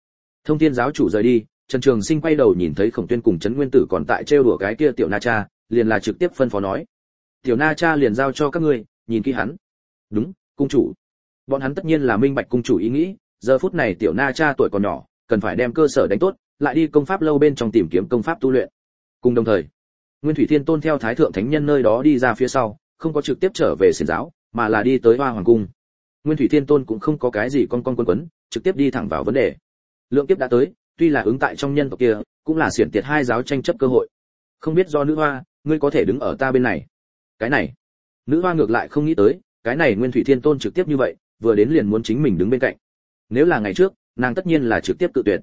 Thông thiên giáo chủ rời đi, trần trường sinh quay đầu nhìn thấy khổng tuyên cùng trấn nguyên tử còn tại trêu đùa cái kia tiểu na cha, liền là trực tiếp phân phó nói. Tiểu na cha liền giao cho các ngươi, nhìn kỹ hắn. Đúng, cung chủ. Bọn hắn tất nhiên là minh bạch cung chủ ý nghĩ, giờ phút này tiểu na cha tuổi còn nhỏ, cần phải đem cơ sở đánh tốt, lại đi công pháp lâu bên trong tìm kiếm công pháp tu luyện. Cùng đồng thời nguyên thủy thiên tôn theo thái thượng thánh nhân nơi đó đi ra phía sau, không có trực tiếp trở về xiển giáo, mà là đi tới hoa hoàng cung. Nguyên thủy thiên tôn cũng không có cái gì con con quấn quấn, trực tiếp đi thẳng vào vấn đề. Lượng kiếp đã tới, tuy là ứng tại trong nhân tộc kia, cũng là xiển tiệt hai giáo tranh chấp cơ hội. Không biết do nữ hoa, ngươi có thể đứng ở ta bên này. Cái này. Nữ hoa ngược lại không nghĩ tới, cái này nguyên thủy thiên tôn trực tiếp như vậy, vừa đến liền muốn chính mình đứng bên cạnh. Nếu là ngày trước, nàng tất nhiên là trực tiếp tự tuyệt.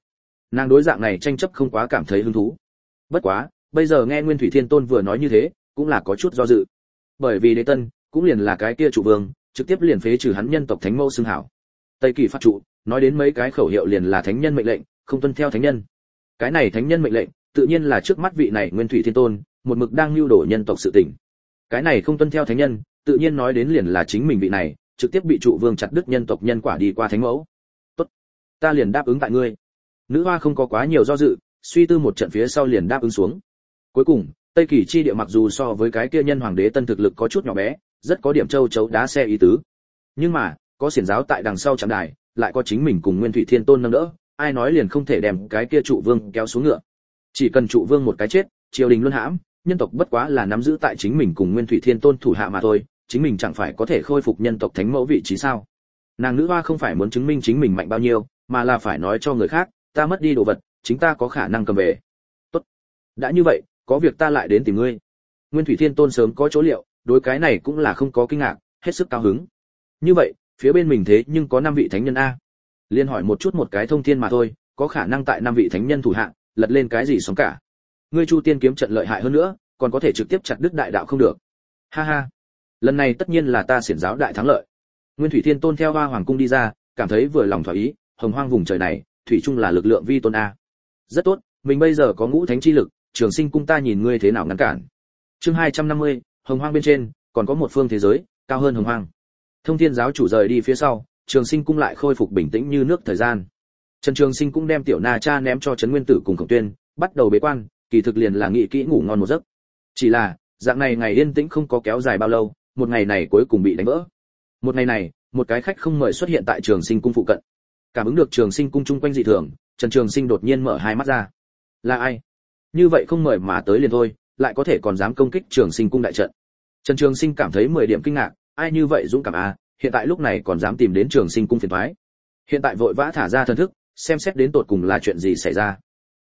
Nàng đối dạng này tranh chấp không quá cảm thấy hứng thú. Bất quá bây giờ nghe nguyên thủy thiên tôn vừa nói như thế, cũng là có chút do dự. Bởi vì đế tân cũng liền là cái kia chủ vương, trực tiếp liền phế trừ hắn nhân tộc thánh mẫu xưng hảo. Tây kỳ phát trụ, nói đến mấy cái khẩu hiệu liền là thánh nhân mệnh lệnh, không tuân theo thánh nhân. Cái này thánh nhân mệnh lệnh, tự nhiên là trước mắt vị này nguyên thủy thiên tôn, một mực đang lưu đổ nhân tộc sự tình. Cái này không tuân theo thánh nhân, tự nhiên nói đến liền là chính mình vị này, trực tiếp bị trụ vương chặt đứt nhân tộc nhân quả đi qua thánh mẫu. Tốt, ta liền đáp ứng tại ngươi. Nữ hoa không có quá nhiều do dự, suy tư một trận phía sau liền đáp ứng xuống cuối cùng, tây kỳ chi địa mặc dù so với cái kia nhân hoàng đế tân thực lực có chút nhỏ bé, rất có điểm châu chấu đá xe ý tứ. Nhưng mà, có xiển giáo tại đằng sau trạm đài, lại có chính mình cùng nguyên thủy thiên tôn nâng đỡ, ai nói liền không thể đem cái kia trụ vương kéo xuống ngựa. Chỉ cần trụ vương một cái chết, triều đình luôn hãm, nhân tộc bất quá là nắm giữ tại chính mình cùng nguyên thủy thiên tôn thủ hạ mà thôi, chính mình chẳng phải có thể khôi phục nhân tộc thánh mẫu vị trí sao? Nàng nữ hoa không phải muốn chứng minh chính mình mạnh bao nhiêu, mà là phải nói cho người khác, ta mất đi đồ vật, chính ta có khả năng cầm về. Tốt. Đã như vậy có việc ta lại đến tìm ngươi. Nguyên thủy thiên tôn sớm có chỗ liệu, đối cái này cũng là không có kinh ngạc, hết sức cao hứng. Như vậy, phía bên mình thế nhưng có năm vị thánh nhân a. Liên hỏi một chút một cái thông thiên mà thôi, có khả năng tại năm vị thánh nhân thủ hạng lật lên cái gì sống cả. Ngươi chu tiên kiếm trận lợi hại hơn nữa, còn có thể trực tiếp chặt đứt đại đạo không được. Ha ha. Lần này tất nhiên là ta xiển giáo đại thắng lợi. Nguyên thủy thiên tôn theo hoa hoàng cung đi ra, cảm thấy vừa lòng thỏa ý, hồng hoang vùng trời này, thủy chung là lực lượng vi tôn a. Rất tốt, mình bây giờ có ngũ thánh chi lực trường sinh cung ta nhìn ngươi thế nào ngăn cản. Chương 250, hồng hoang bên trên còn có một phương thế giới cao hơn hồng hoang. Thông thiên giáo chủ rời đi phía sau trường sinh cung lại khôi phục bình tĩnh như nước thời gian. Trần trường sinh cũng đem tiểu na cha ném cho trấn nguyên tử cùng khổng tuyên bắt đầu bế quan kỳ thực liền là nghị kỹ ngủ ngon một giấc. Chỉ là dạng này ngày yên tĩnh không có kéo dài bao lâu một ngày này cuối cùng bị đánh vỡ. Một ngày này một cái khách không mời xuất hiện tại trường sinh cung phụ cận. Cảm ứng được trường sinh cung chung quanh dị thường trần trường sinh đột nhiên mở hai mắt ra. Là ai? Như vậy không mời mà tới liền thôi, lại có thể còn dám công kích trường sinh cung đại trận. Trần trường sinh cảm thấy mười điểm kinh ngạc, ai như vậy dũng cảm à hiện tại lúc này còn dám tìm đến trường sinh cung phiền thoái hiện tại vội vã thả ra thần thức, xem xét đến tột cùng là chuyện gì xảy ra.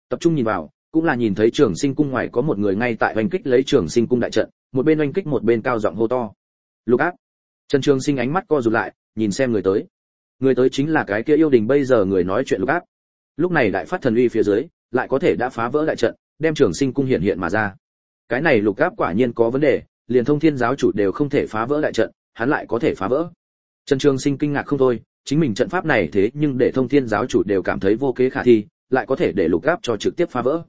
Tập trung nhìn vào, cũng là nhìn thấy trường sinh cung ngoài có một người ngay tại oanh kích lấy trường sinh cung đại trận, một bên oanh kích một bên cao giọng hô to. Lục áp. Trần trường sinh ánh mắt co rụt lại, nhìn xem người tới. Người tới chính là cái kia yêu đình bây giờ người nói chuyện lục áp. Lúc này đại phát thần uy phía dưới lại có thể đã phá vỡ đại trận, đem trường sinh cung hiện hiện mà ra. Cái này lục áp quả nhiên có vấn đề, liền thông thiên giáo chủ đều không thể phá vỡ đại trận, hắn lại có thể phá vỡ. Trần trường sinh kinh ngạc không thôi, chính mình trận pháp này thế nhưng để thông thiên giáo chủ đều cảm thấy vô kế khả thi, lại có thể để lục áp cho trực tiếp phá vỡ.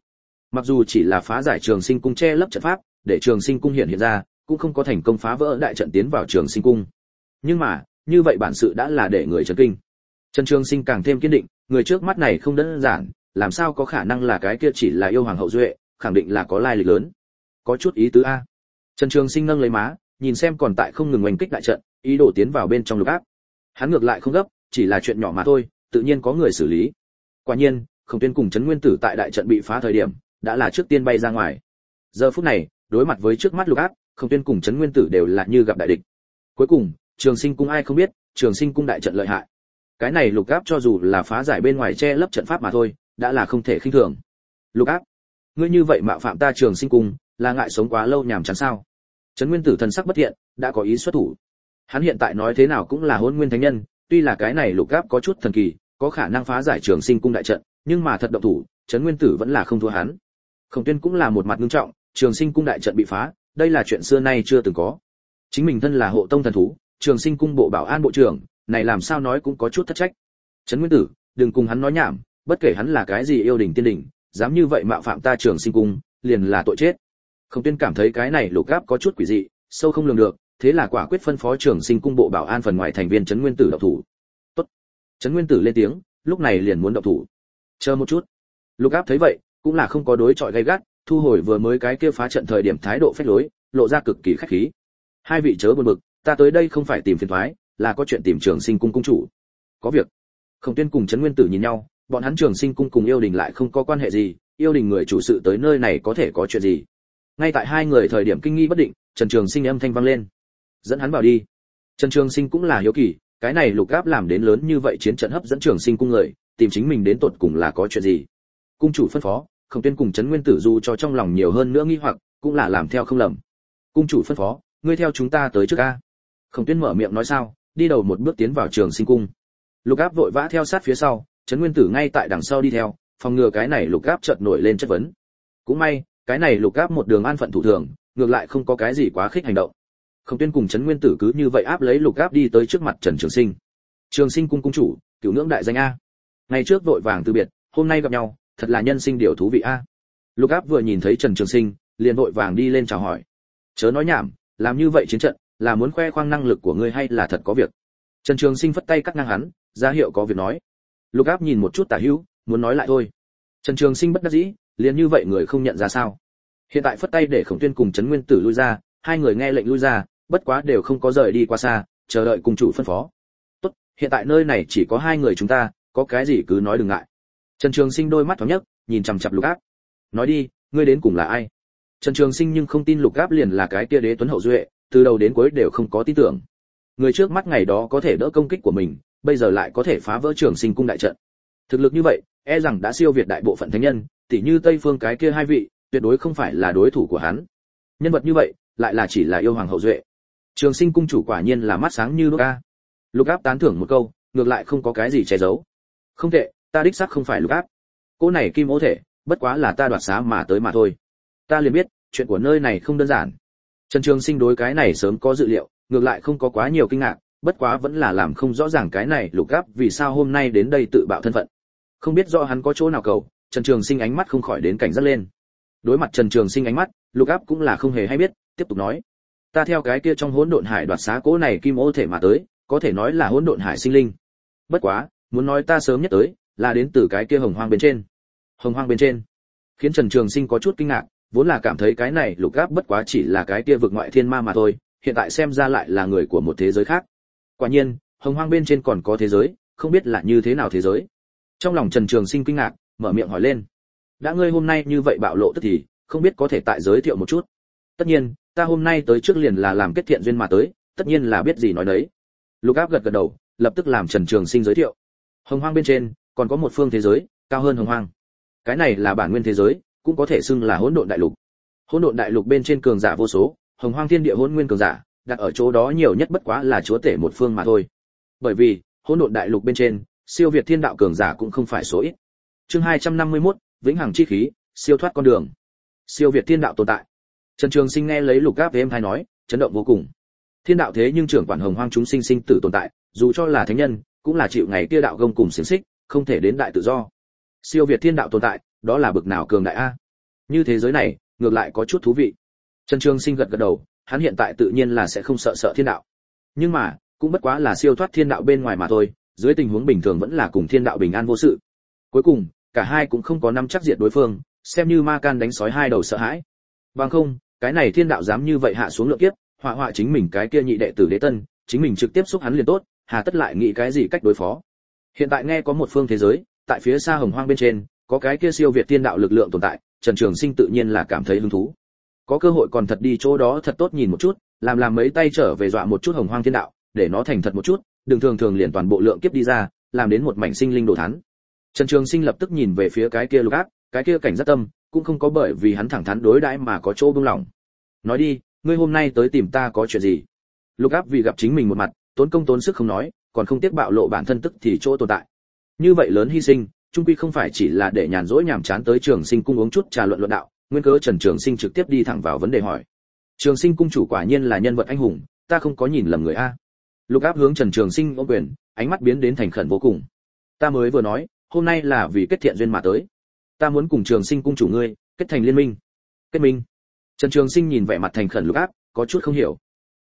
Mặc dù chỉ là phá giải trường sinh cung che lấp trận pháp, để trường sinh cung hiện hiện ra, cũng không có thành công phá vỡ đại trận tiến vào trường sinh cung. Nhưng mà, như vậy bản sự đã là để người chấn kinh. Trần trường sinh càng thêm kiên định, người trước mắt này không đơn giản làm sao có khả năng là cái kia chỉ là yêu hoàng hậu duệ, khẳng định là có lai lịch lớn. Có chút ý tứ a. Trần trường sinh nâng lấy má, nhìn xem còn tại không ngừng oanh kích đại trận, ý đồ tiến vào bên trong lục áp. Hắn ngược lại không gấp, chỉ là chuyện nhỏ mà thôi, tự nhiên có người xử lý. Quả nhiên, khổng tuyên cùng trấn nguyên tử tại đại trận bị phá thời điểm, đã là trước tiên bay ra ngoài. Giờ phút này, đối mặt với trước mắt lục áp, khổng tuyên cùng trấn nguyên tử đều là như gặp đại địch. Cuối cùng, trường sinh cung ai không biết, trường sinh cung đại trận lợi hại. Cái này lục áp cho dù là phá giải bên ngoài che lấp trận pháp mà thôi đã là không thể khinh thường. Lục áp, ngươi như vậy mạo phạm ta trường sinh cung là ngại sống quá lâu nhàm chán sao? Trấn nguyên tử thần sắc bất thiện, đã có ý xuất thủ. Hắn hiện tại nói thế nào cũng là hôn nguyên thánh nhân, tuy là cái này lục áp có chút thần kỳ, có khả năng phá giải trường sinh cung đại trận, nhưng mà thật động thủ, trấn nguyên tử vẫn là không thua hắn. Khổng tuyên cũng là một mặt nghiêm trọng, trường sinh cung đại trận bị phá, đây là chuyện xưa nay chưa từng có. Chính mình thân là hộ tông thần thú, trường sinh cung bộ bảo an bộ trưởng, này làm sao nói cũng có chút thất trách. Trấn nguyên tử, đừng cùng hắn nói nhảm bất kể hắn là cái gì yêu đình tiên đình dám như vậy mạo phạm ta trường sinh cung, liền là tội chết. Không tiên cảm thấy cái này lục gáp có chút quỷ dị, sâu không lường được, thế là quả quyết phân phó trường sinh cung bộ bảo an phần ngoài thành viên trấn nguyên tử độc thủ. Tốt. Trấn nguyên tử lên tiếng, lúc này liền muốn độc thủ. Chờ một chút. Lục áp thấy vậy, cũng là không có đối chọi gay gắt, thu hồi vừa mới cái kia phá trận thời điểm thái độ phách lối, lộ ra cực kỳ khách khí. Hai vị chớ buồn bực, ta tới đây không phải tìm phiền toái là có chuyện tìm trường sinh cung cung chủ. Có việc. Khổng tuyên cùng trấn nguyên tử nhìn nhau bọn hắn trường sinh cung cùng yêu đình lại không có quan hệ gì, yêu đình người chủ sự tới nơi này có thể có chuyện gì? Ngay tại hai người thời điểm kinh nghi bất định, trần trường sinh âm thanh vang lên. Dẫn hắn vào đi. Trần trường sinh cũng là hiếu kỳ, cái này lục gáp làm đến lớn như vậy chiến trận hấp dẫn trường sinh cung người, tìm chính mình đến tột cùng là có chuyện gì? Cung chủ phân phó không tuyên cùng trấn nguyên tử du cho trong lòng nhiều hơn nữa nghi hoặc, cũng là làm theo không lầm. Cung chủ phân phó, ngươi theo chúng ta tới trước a. Khổng tuyên mở miệng nói sao, đi đầu một bước tiến vào trường sinh cung. Lục áp vội vã theo sát phía sau trấn nguyên tử ngay tại đằng sau đi theo, phòng ngừa cái này lục áp chợt nổi lên chất vấn. Cũng may, cái này lục áp một đường an phận thủ thường, ngược lại không có cái gì quá khích hành động. Khổng tuyên cùng trấn nguyên tử cứ như vậy áp lấy lục áp đi tới trước mặt trần trường sinh. Trường sinh cung cung chủ, cựu ngưỡng đại danh a. Ngày trước vội vàng từ biệt, hôm nay gặp nhau, thật là nhân sinh điều thú vị a. Lục áp vừa nhìn thấy trần trường sinh, liền vội vàng đi lên chào hỏi. Chớ nói nhảm, làm như vậy chiến trận, là muốn khoe khoang năng lực của ngươi hay là thật có việc? Trần trường sinh phất tay cắt ngang hắn, ra hiệu có việc nói lục áp nhìn một chút tả hữu, muốn nói lại thôi. Trần trường sinh bất đắc dĩ, liền như vậy người không nhận ra sao? Hiện tại phất tay để khổng tuyên cùng trấn nguyên tử lui ra, hai người nghe lệnh lui ra, bất quá đều không có rời đi qua xa, chờ đợi cùng chủ phân phó. Tốt, hiện tại nơi này chỉ có hai người chúng ta, có cái gì cứ nói đừng ngại. Trần trường sinh đôi mắt thoáng nhất nhìn chằm chặp lục áp. Nói đi, ngươi đến cùng là ai? Trần trường sinh nhưng không tin lục áp liền là cái kia đế tuấn hậu duệ, từ đầu đến cuối đều không có tin tưởng. Người trước mắt ngày đó có thể đỡ công kích của mình bây giờ lại có thể phá vỡ trường sinh cung đại trận. Thực lực như vậy e rằng đã siêu việt đại bộ phận thánh nhân, tỉ như tây phương cái kia hai vị, tuyệt đối không phải là đối thủ của hắn. Nhân vật như vậy, lại là chỉ là yêu hoàng hậu duệ. Trường sinh cung chủ quả nhiên là mắt sáng như đuốc ca lục áp tán thưởng một câu, ngược lại không có cái gì che giấu. Không tệ, ta đích xác không phải lục áp. Cỗ này kim ô thể, bất quá là ta đoạt xá mà tới mà thôi. Ta liền biết, chuyện của nơi này không đơn giản. Trần trường sinh đối cái này sớm có dự liệu, ngược lại không có quá nhiều kinh ngạc bất quá vẫn là làm không rõ ràng cái này lục áp vì sao hôm nay đến đây tự bạo thân phận. Không biết rõ hắn có chỗ nào cầu, trần trường sinh ánh mắt không khỏi đến cảnh giác lên. Đối mặt trần trường sinh ánh mắt, lục áp cũng là không hề hay biết, tiếp tục nói. Ta theo cái kia trong hỗn độn hải đoạt xá cố này kim ô thể mà tới, có thể nói là hỗn độn hải sinh linh. Bất quá, muốn nói ta sớm nhất tới, là đến từ cái kia hồng hoang bên trên. Hồng hoang bên trên. Khiến trần trường sinh có chút kinh ngạc, vốn là cảm thấy cái này lục gáp bất quá chỉ là cái kia vực ngoại thiên ma mà thôi, hiện tại xem ra lại là người của một thế giới khác quả nhiên, hồng hoang bên trên còn có thế giới, không biết là như thế nào thế giới. Trong lòng trần trường sinh kinh ngạc, mở miệng hỏi lên. Đã ngươi hôm nay như vậy bạo lộ tức thì, không biết có thể tại giới thiệu một chút. Tất nhiên, ta hôm nay tới trước liền là làm kết thiện duyên mà tới, tất nhiên là biết gì nói đấy lục áp gật gật đầu, lập tức làm trần trường sinh giới thiệu. Hồng hoang bên trên, còn có một phương thế giới, cao hơn hồng hoang. Cái này là bản nguyên thế giới, cũng có thể xưng là hỗn độn đại lục. Hỗn độn đại lục bên trên cường giả vô số, hồng hoang thiên địa hỗn nguyên cường giả đặt ở chỗ đó nhiều nhất bất quá là chúa tể một phương mà thôi. Bởi vì hỗn độn đại lục bên trên siêu việt thiên đạo cường giả cũng không phải số ít. Chương 251, vĩnh hằng chi khí siêu thoát con đường. Siêu việt thiên đạo tồn tại. Trần trường sinh nghe lấy lục áp với em thay nói chấn động vô cùng. Thiên đạo thế nhưng trưởng quản hồng hoang chúng sinh sinh tử tồn tại dù cho là thánh nhân cũng là chịu ngày kia đạo gông cùng xiềng xích không thể đến đại tự do. Siêu việt thiên đạo tồn tại đó là bực nào cường đại a? Như thế giới này ngược lại có chút thú vị. Trần trường sinh gật gật đầu hắn hiện tại tự nhiên là sẽ không sợ sợ thiên đạo. Nhưng mà, cũng bất quá là siêu thoát thiên đạo bên ngoài mà thôi, dưới tình huống bình thường vẫn là cùng thiên đạo bình an vô sự. Cuối cùng, cả hai cũng không có nắm chắc diệt đối phương, xem như ma can đánh sói hai đầu sợ hãi. Bằng không, cái này thiên đạo dám như vậy hạ xuống lượng kiếp, họa họa chính mình cái kia nhị đệ tử đế tân, chính mình trực tiếp xúc hắn liền tốt, hà tất lại nghĩ cái gì cách đối phó. Hiện tại nghe có một phương thế giới, tại phía xa hồng hoang bên trên, có cái kia siêu việt thiên đạo lực lượng tồn tại, trần trường sinh tự nhiên là cảm thấy hứng thú có cơ hội còn thật đi chỗ đó thật tốt nhìn một chút, làm làm mấy tay trở về dọa một chút hồng hoang thiên đạo, để nó thành thật một chút, đừng thường thường liền toàn bộ lượng kiếp đi ra, làm đến một mảnh sinh linh đồ thán. Trần trường sinh lập tức nhìn về phía cái kia lục áp, cái kia cảnh giác tâm, cũng không có bởi vì hắn thẳng thắn đối đãi mà có chỗ buông lỏng. Nói đi, ngươi hôm nay tới tìm ta có chuyện gì? Lục áp vì gặp chính mình một mặt, tốn công tốn sức không nói, còn không tiếc bạo lộ bản thân tức thì chỗ tồn tại. Như vậy lớn hy sinh trung quy không phải chỉ là để nhàn rỗi nhàm chán tới trường sinh cung uống chút trà luận luận đạo nguyên cớ trần trường sinh trực tiếp đi thẳng vào vấn đề hỏi. Trường sinh cung chủ quả nhiên là nhân vật anh hùng, ta không có nhìn lầm người a. Lục áp hướng trần trường sinh ô quyền, ánh mắt biến đến thành khẩn vô cùng. Ta mới vừa nói, hôm nay là vì kết thiện duyên mà tới. Ta muốn cùng trường sinh cung chủ ngươi kết thành liên minh. Kết minh. Trần trường sinh nhìn vẻ mặt thành khẩn lục áp, có chút không hiểu.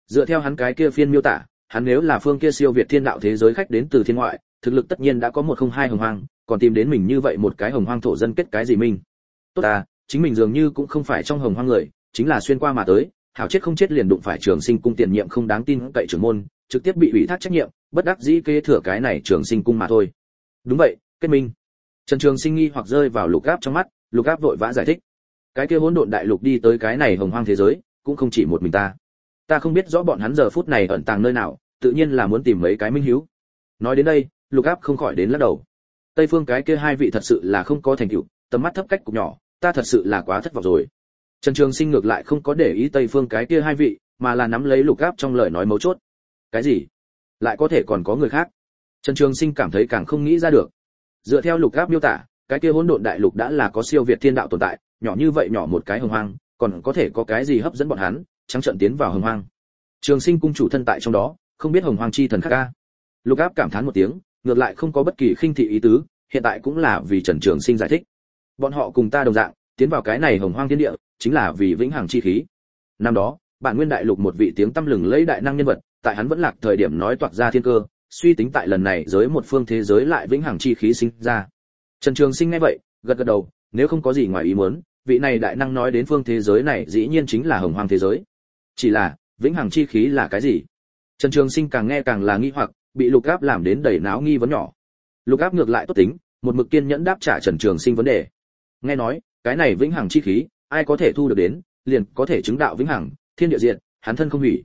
Dựa theo hắn cái kia phiên miêu tả, hắn nếu là phương kia siêu việt thiên đạo thế giới khách đến từ thiên ngoại, thực lực tất nhiên đã có một không hai hồng hoang, còn tìm đến mình như vậy một cái hồng hoang thổ dân kết cái gì minh tốt ta chính mình dường như cũng không phải trong hồng hoang người, chính là xuyên qua mà tới, hảo chết không chết liền đụng phải trường sinh cung tiền nhiệm không đáng tin cậy trưởng môn, trực tiếp bị ủy thác trách nhiệm, bất đắc dĩ kế thừa cái này trường sinh cung mà thôi. Đúng vậy, kết minh. Trần trường sinh nghi hoặc rơi vào lục áp trong mắt, lục áp vội vã giải thích. Cái kia hỗn độn đại lục đi tới cái này hồng hoang thế giới, cũng không chỉ một mình ta. Ta không biết rõ bọn hắn giờ phút này ẩn tàng nơi nào, tự nhiên là muốn tìm mấy cái minh hiếu. Nói đến đây, lục áp không khỏi đến lắc đầu. Tây phương cái kia hai vị thật sự là không có thành tựu, tầm mắt thấp cách cục nhỏ ta thật sự là quá thất vọng rồi. Trần trường sinh ngược lại không có để ý tây phương cái kia hai vị, mà là nắm lấy lục áp trong lời nói mấu chốt. Cái gì? Lại có thể còn có người khác? Trần trường sinh cảm thấy càng không nghĩ ra được. Dựa theo lục áp miêu tả, cái kia hỗn độn đại lục đã là có siêu việt thiên đạo tồn tại, nhỏ như vậy nhỏ một cái hồng hoang, còn có thể có cái gì hấp dẫn bọn hắn? Trắng trợn tiến vào hồng hoang. Trường sinh cung chủ thân tại trong đó, không biết hồng hoang chi thần khác ca. Lục áp cảm thán một tiếng, ngược lại không có bất kỳ khinh thị ý tứ, hiện tại cũng là vì trần trường sinh giải thích bọn họ cùng ta đồng dạng, tiến vào cái này hồng hoang thiên địa, chính là vì vĩnh hằng chi khí. Năm đó bản nguyên đại lục một vị tiếng tăm lừng lấy đại năng nhân vật, tại hắn vẫn lạc thời điểm nói toạc ra thiên cơ, suy tính tại lần này giới một phương thế giới lại vĩnh hằng chi khí sinh ra. Trần trường sinh nghe vậy, gật gật đầu, nếu không có gì ngoài ý muốn, vị này đại năng nói đến phương thế giới này dĩ nhiên chính là hồng hoang thế giới. Chỉ là, vĩnh hằng chi khí là cái gì? Trần trường sinh càng nghe càng là nghi hoặc, bị lục áp làm đến đầy náo nghi vấn nhỏ. Lục áp ngược lại tốt tính, một mực kiên nhẫn đáp trả trần trường sinh vấn đề nghe nói, cái này vĩnh hằng chi khí, ai có thể thu được đến, liền có thể chứng đạo vĩnh hằng, thiên địa diện, hắn thân không hủy.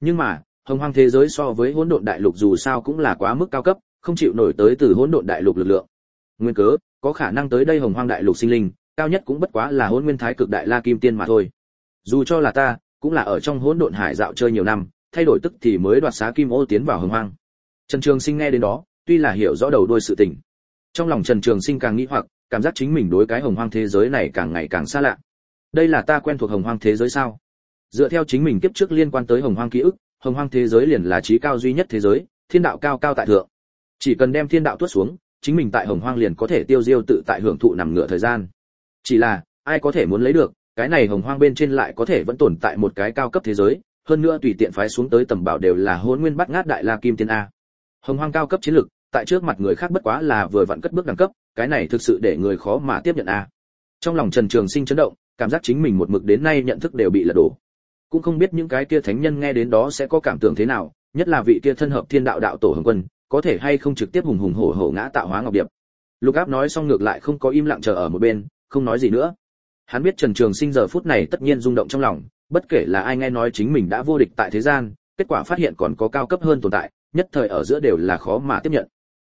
Nhưng mà, hồng hoang thế giới so với hỗn độn đại lục dù sao cũng là quá mức cao cấp, không chịu nổi tới từ hỗn độn đại lục lực lượng. Nguyên cớ, có khả năng tới đây hồng hoang đại lục sinh linh, cao nhất cũng bất quá là hỗn nguyên thái cực đại la kim tiên mà thôi. Dù cho là ta, cũng là ở trong hỗn độn hải dạo chơi nhiều năm, thay đổi tức thì mới đoạt xá kim ô tiến vào hồng hoang. Trần trường sinh nghe đến đó, tuy là hiểu rõ đầu đuôi sự tình. Trong lòng trần trường sinh càng nghĩ hoặc cảm giác chính mình đối cái hồng hoang thế giới này càng ngày càng xa lạ. Đây là ta quen thuộc hồng hoang thế giới sao? Dựa theo chính mình kiếp trước liên quan tới hồng hoang ký ức, hồng hoang thế giới liền là trí cao duy nhất thế giới, thiên đạo cao cao tại thượng. Chỉ cần đem thiên đạo tuốt xuống, chính mình tại hồng hoang liền có thể tiêu diêu tự tại hưởng thụ nằm ngửa thời gian. Chỉ là, ai có thể muốn lấy được, cái này hồng hoang bên trên lại có thể vẫn tồn tại một cái cao cấp thế giới, hơn nữa tùy tiện phái xuống tới tầm bảo đều là hôn nguyên bắt ngát đại la kim tiên a. Hồng hoang cao cấp chiến lực, tại trước mặt người khác bất quá là vừa vặn cất bước đẳng cấp cái này thực sự để người khó mà tiếp nhận a trong lòng trần trường sinh chấn động, cảm giác chính mình một mực đến nay nhận thức đều bị lật đổ. Cũng không biết những cái kia thánh nhân nghe đến đó sẽ có cảm tưởng thế nào, nhất là vị kia thân hợp thiên đạo đạo tổ hồng quân, có thể hay không trực tiếp hùng hùng hổ hổ ngã tạo hóa ngọc điệp. Lục áp nói xong ngược lại không có im lặng chờ ở một bên, không nói gì nữa. Hắn biết trần trường sinh giờ phút này tất nhiên rung động trong lòng, bất kể là ai nghe nói chính mình đã vô địch tại thế gian, kết quả phát hiện còn có cao cấp hơn tồn tại, nhất thời ở giữa đều là khó mà tiếp nhận.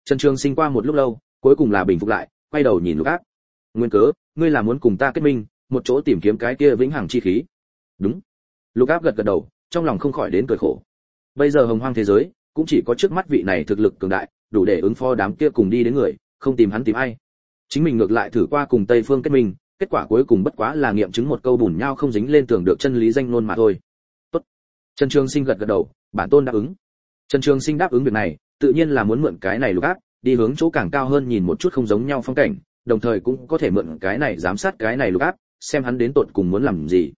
Trần trường sinh qua một lúc lâu cuối cùng là bình phục lại, quay đầu nhìn lục áp nguyên cớ, ngươi là muốn cùng ta kết minh, một chỗ tìm kiếm cái kia vĩnh hằng chi khí. Đúng. Lục áp gật gật đầu, trong lòng không khỏi đến cười khổ. Bây giờ hồng hoang thế giới, cũng chỉ có trước mắt vị này thực lực cường đại, đủ để ứng phó đám kia cùng đi đến người, không tìm hắn tìm ai. Chính mình ngược lại thử qua cùng tây phương kết minh, kết quả cuối cùng bất quá là nghiệm chứng một câu bùn nhau không dính lên tưởng được chân lý danh ngôn mà thôi. Tốt. Trần trường sinh gật gật đầu, bản tôn đáp ứng. Trần trường sinh đáp ứng việc này, tự nhiên là muốn mượn cái này lục áp đi hướng chỗ càng cao hơn nhìn một chút không giống nhau phong cảnh, đồng thời cũng có thể mượn cái này giám sát cái này lục áp, xem hắn đến tột cùng muốn làm gì.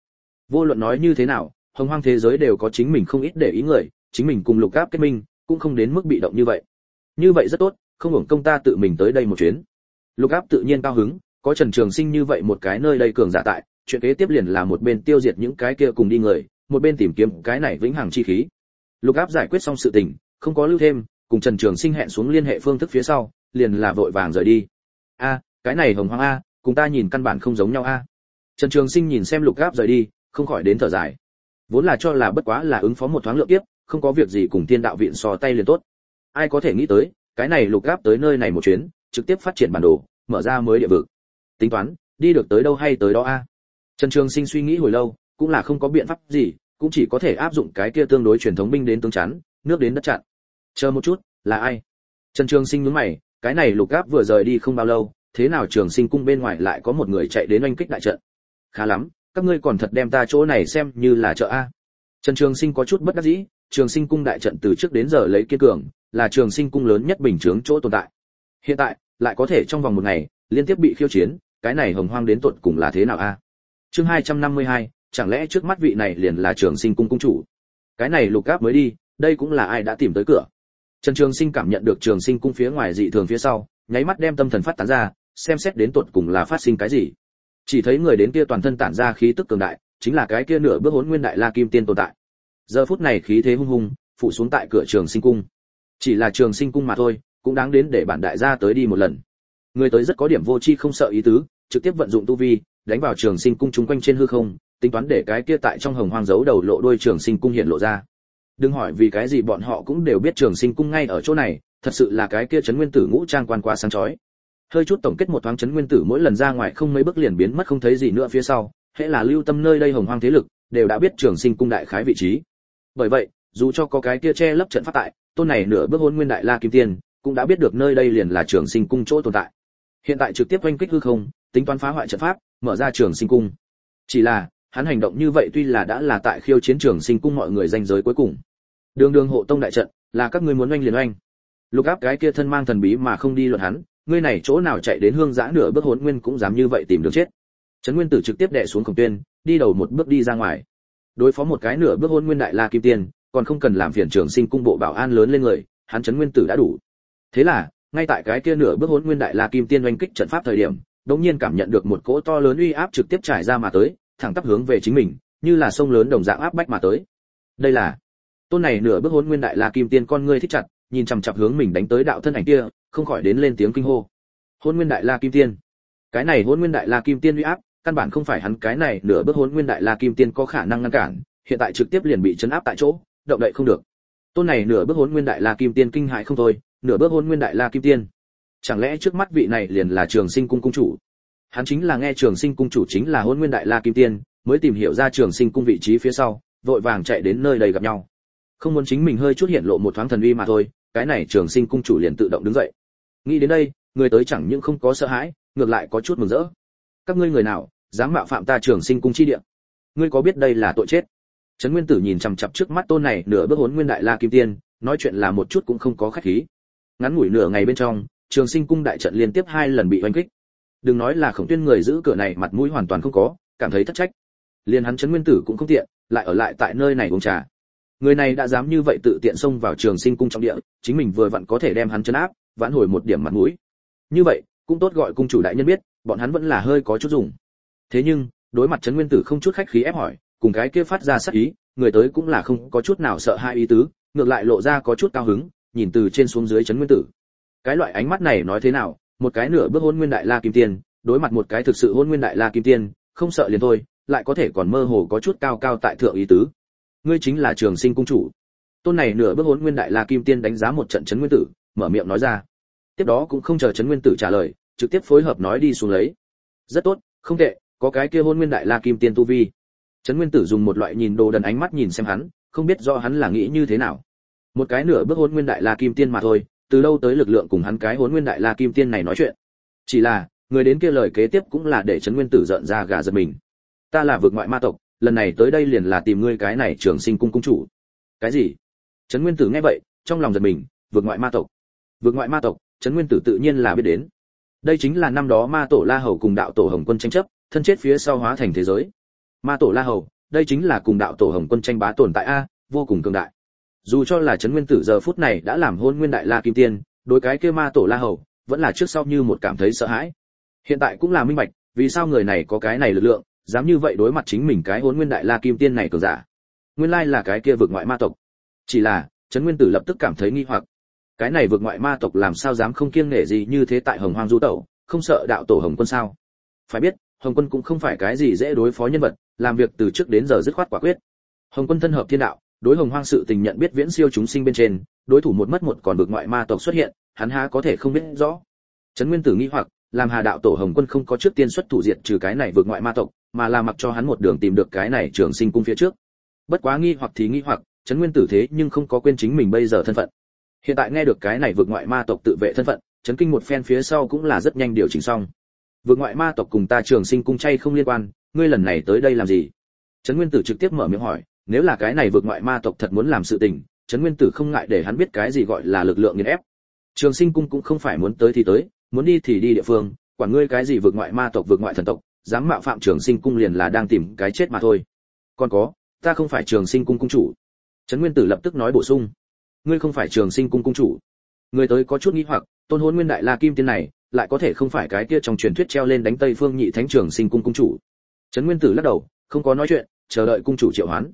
Vô luận nói như thế nào, hồng hoang thế giới đều có chính mình không ít để ý người, chính mình cùng lục áp kết minh, cũng không đến mức bị động như vậy. Như vậy rất tốt, không hưởng công ta tự mình tới đây một chuyến. Lục áp tự nhiên cao hứng, có trần trường sinh như vậy một cái nơi đây cường giả tại, chuyện kế tiếp liền là một bên tiêu diệt những cái kia cùng đi người, một bên tìm kiếm cái này vĩnh hằng chi khí. Lục áp giải quyết xong sự tình, không có lưu thêm cùng trần trường sinh hẹn xuống liên hệ phương thức phía sau, liền là vội vàng rời đi. A, cái này hồng hoang a, cùng ta nhìn căn bản không giống nhau a. Trần trường sinh nhìn xem lục áp rời đi, không khỏi đến thở dài. Vốn là cho là bất quá là ứng phó một thoáng lượng tiếp không có việc gì cùng tiên đạo viện xò tay liền tốt. Ai có thể nghĩ tới, cái này lục áp tới nơi này một chuyến, trực tiếp phát triển bản đồ, mở ra mới địa vực. Tính toán, đi được tới đâu hay tới đó a. Trần trường sinh suy nghĩ hồi lâu, cũng là không có biện pháp gì, cũng chỉ có thể áp dụng cái kia tương đối truyền thống binh đến tướng chắn, nước đến đất chặn chờ một chút, là ai? Trần trường sinh nhướng mày, cái này lục áp vừa rời đi không bao lâu, thế nào trường sinh cung bên ngoài lại có một người chạy đến oanh kích đại trận? Khá lắm, các ngươi còn thật đem ta chỗ này xem như là chợ a. Trần trường sinh có chút bất đắc dĩ, trường sinh cung đại trận từ trước đến giờ lấy kiên cường, là trường sinh cung lớn nhất bình chướng chỗ tồn tại. Hiện tại, lại có thể trong vòng một ngày, liên tiếp bị khiêu chiến, cái này hồng hoang đến tột cùng là thế nào a? Chương hai trăm năm mươi hai, chẳng lẽ trước mắt vị này liền là trường sinh cung cung chủ? Cái này lục áp mới đi, đây cũng là ai đã tìm tới cửa? Trần trường sinh cảm nhận được trường sinh cung phía ngoài dị thường phía sau nháy mắt đem tâm thần phát tán ra xem xét đến tuột cùng là phát sinh cái gì. Chỉ thấy người đến kia toàn thân tản ra khí tức cường đại chính là cái kia nửa bước hỗn nguyên đại la kim tiên tồn tại. Giờ phút này khí thế hung hùng, phủ xuống tại cửa trường sinh cung. Chỉ là trường sinh cung mà thôi cũng đáng đến để bản đại gia tới đi một lần. Người tới rất có điểm vô chi không sợ ý tứ trực tiếp vận dụng tu vi đánh vào trường sinh cung chúng quanh trên hư không tính toán để cái kia tại trong hồng hoang giấu đầu lộ đôi trường sinh cung hiện lộ ra đừng hỏi vì cái gì bọn họ cũng đều biết trường sinh cung ngay ở chỗ này, thật sự là cái kia chấn nguyên tử ngũ trang quan quá sáng chói. Hơi chút tổng kết một thoáng chấn nguyên tử mỗi lần ra ngoài không mấy bước liền biến mất không thấy gì nữa phía sau, hễ là lưu tâm nơi đây hồng hoang thế lực, đều đã biết trường sinh cung đại khái vị trí. Bởi vậy, dù cho có cái kia che lấp trận pháp tại, tôn này nửa bước hôn nguyên đại la kim tiên, cũng đã biết được nơi đây liền là trường sinh cung chỗ tồn tại. Hiện tại trực tiếp oanh kích hư không, tính toán phá hoại trận pháp, mở ra trường sinh cung. Chỉ là, hắn hành động như vậy tuy là đã là tại khiêu chiến trường sinh cung mọi người danh giới cuối cùng đường đường hộ tông đại trận, là các ngươi muốn oanh liền oanh. Lục áp cái kia thân mang thần bí mà không đi luận hắn, ngươi này chỗ nào chạy đến hương giã nửa bước hồn nguyên cũng dám như vậy tìm đường chết. Trấn nguyên tử trực tiếp đè xuống khổng tuyên, đi đầu một bước đi ra ngoài. Đối phó một cái nửa bước hôn nguyên đại la kim tiên, còn không cần làm phiền trường sinh cung bộ bảo an lớn lên người, hắn trấn nguyên tử đã đủ. Thế là, ngay tại cái kia nửa bước hôn nguyên đại la kim tiên oanh kích trận pháp thời điểm, đống nhiên cảm nhận được một cỗ to lớn uy áp trực tiếp trải ra mà tới, thẳng tắp hướng về chính mình, như là sông lớn đồng dạng áp bách mà tới. Đây là tôn này nửa bước hôn nguyên đại la kim tiên con ngươi thích chặt, nhìn chằm chặp hướng mình đánh tới đạo thân ảnh kia, không khỏi đến lên tiếng kinh hô. Hôn nguyên đại la kim tiên. Cái này hôn nguyên đại la kim tiên uy áp, căn bản không phải hắn, cái này nửa bước hôn nguyên đại la kim tiên có khả năng ngăn cản, hiện tại trực tiếp liền bị chấn áp tại chỗ, động đậy không được. Tôn này nửa bước hôn nguyên đại la kim tiên kinh hại không thôi, nửa bước hôn nguyên đại la kim tiên. Chẳng lẽ trước mắt vị này liền là trường sinh cung cung chủ? Hắn chính là nghe trường sinh cung chủ chính là hôn nguyên đại la kim tiên, mới tìm hiểu ra trường sinh cung vị trí phía sau, vội vàng chạy đến nơi đây gặp nhau không muốn chính mình hơi chút hiện lộ một thoáng thần uy mà thôi, cái này trường sinh cung chủ liền tự động đứng dậy. Nghĩ đến đây, người tới chẳng những không có sợ hãi, ngược lại có chút mừng rỡ. Các ngươi người nào, dám mạo phạm ta trường sinh cung chi địa? Ngươi có biết đây là tội chết? Trấn nguyên tử nhìn chằm chằm trước mắt tôn này, nửa bước hốn nguyên đại la kim tiên, nói chuyện là một chút cũng không có khách khí. Ngắn ngủi nửa ngày bên trong, trường sinh cung đại trận liên tiếp hai lần bị oanh kích. Đừng nói là khổng tuyên người giữ cửa này, mặt mũi hoàn toàn không có, cảm thấy thất trách. Liền hắn trấn nguyên tử cũng không tiện, lại ở lại tại nơi này uống trà người này đã dám như vậy tự tiện xông vào trường sinh cung trọng địa, chính mình vừa vặn có thể đem hắn chấn áp, vãn hồi một điểm mặt mũi. Như vậy, cũng tốt gọi cung chủ đại nhân biết, bọn hắn vẫn là hơi có chút dùng. Thế nhưng, đối mặt trấn nguyên tử không chút khách khí ép hỏi, cùng cái kia phát ra sắc ý, người tới cũng là không có chút nào sợ hai ý tứ, ngược lại lộ ra có chút cao hứng, nhìn từ trên xuống dưới trấn nguyên tử. Cái loại ánh mắt này nói thế nào? Một cái nửa bước hôn nguyên đại la kim tiên, đối mặt một cái thực sự hôn nguyên đại la kim tiên, không sợ liền thôi, lại có thể còn mơ hồ có chút cao cao tại thượng ý tứ ngươi chính là trường sinh cung chủ. Tôn này nửa bước hốn nguyên đại la kim tiên đánh giá một trận chấn nguyên tử, mở miệng nói ra. Tiếp đó cũng không chờ chấn nguyên tử trả lời, trực tiếp phối hợp nói đi xuống lấy. Rất tốt, không tệ, có cái kia hôn nguyên đại la kim tiên tu vi. Chấn nguyên tử dùng một loại nhìn đồ đần ánh mắt nhìn xem hắn, không biết do hắn là nghĩ như thế nào. Một cái nửa bước hôn nguyên đại la kim tiên mà thôi, từ đâu tới lực lượng cùng hắn cái hôn nguyên đại la kim tiên này nói chuyện. Chỉ là, người đến kia lời kế tiếp cũng là để chấn nguyên tử giận ra gà giật mình. Ta là vượt ngoại ma tộc lần này tới đây liền là tìm ngươi cái này trường sinh cung cung chủ. Cái gì? Trấn nguyên tử nghe vậy, trong lòng giật mình, vượt ngoại ma tộc. Vượt ngoại ma tộc, trấn nguyên tử tự nhiên là biết đến. Đây chính là năm đó ma tổ la hầu cùng đạo tổ hồng quân tranh chấp, thân chết phía sau hóa thành thế giới. Ma tổ la hầu, đây chính là cùng đạo tổ hồng quân tranh bá tồn tại a, vô cùng cường đại. Dù cho là trấn nguyên tử giờ phút này đã làm hôn nguyên đại la kim tiên, đối cái kia ma tổ la hầu, vẫn là trước sau như một cảm thấy sợ hãi. Hiện tại cũng là minh bạch, vì sao người này có cái này lực lượng dám như vậy đối mặt chính mình cái hôn nguyên đại la kim tiên này cường giả. Nguyên lai là cái kia vượt ngoại ma tộc. Chỉ là, trấn nguyên tử lập tức cảm thấy nghi hoặc. Cái này vượt ngoại ma tộc làm sao dám không kiêng nể gì như thế tại hồng hoang du tẩu, không sợ đạo tổ hồng quân sao? Phải biết, hồng quân cũng không phải cái gì dễ đối phó nhân vật, làm việc từ trước đến giờ dứt khoát quả quyết. Hồng quân thân hợp thiên đạo, đối hồng hoang sự tình nhận biết viễn siêu chúng sinh bên trên, đối thủ một mất một còn vượt ngoại ma tộc xuất hiện, hắn há có thể không biết rõ. Trấn nguyên tử nghi hoặc làm hà đạo tổ hồng quân không có trước tiên xuất thủ diệt trừ cái này vượt ngoại ma tộc, mà là mặc cho hắn một đường tìm được cái này trường sinh cung phía trước. Bất quá nghi hoặc thì nghi hoặc, trấn nguyên tử thế nhưng không có quên chính mình bây giờ thân phận. Hiện tại nghe được cái này vượt ngoại ma tộc tự vệ thân phận chấn kinh một phen phía sau cũng là rất nhanh điều chỉnh xong. Vượt ngoại ma tộc cùng ta trường sinh cung chay không liên quan, ngươi lần này tới đây làm gì? Trấn nguyên tử trực tiếp mở miệng hỏi, nếu là cái này vượt ngoại ma tộc thật muốn làm sự tình, trấn nguyên tử không ngại để hắn biết cái gì gọi là lực lượng nghiền ép. Trường sinh cung cũng không phải muốn tới thì tới muốn đi thì đi địa phương, quản ngươi cái gì vượt ngoại ma tộc vượt ngoại thần tộc, dám mạo phạm trường sinh cung liền là đang tìm cái chết mà thôi. Còn có, ta không phải trường sinh cung cung chủ. Trấn nguyên tử lập tức nói bổ sung. Ngươi không phải trường sinh cung cung chủ. Người tới có chút nghi hoặc, tôn hôn nguyên đại la kim tiên này, lại có thể không phải cái kia trong truyền thuyết treo lên đánh tây phương nhị thánh trường sinh cung cung chủ. Trấn nguyên tử lắc đầu, không có nói chuyện, chờ đợi cung chủ triệu hoán.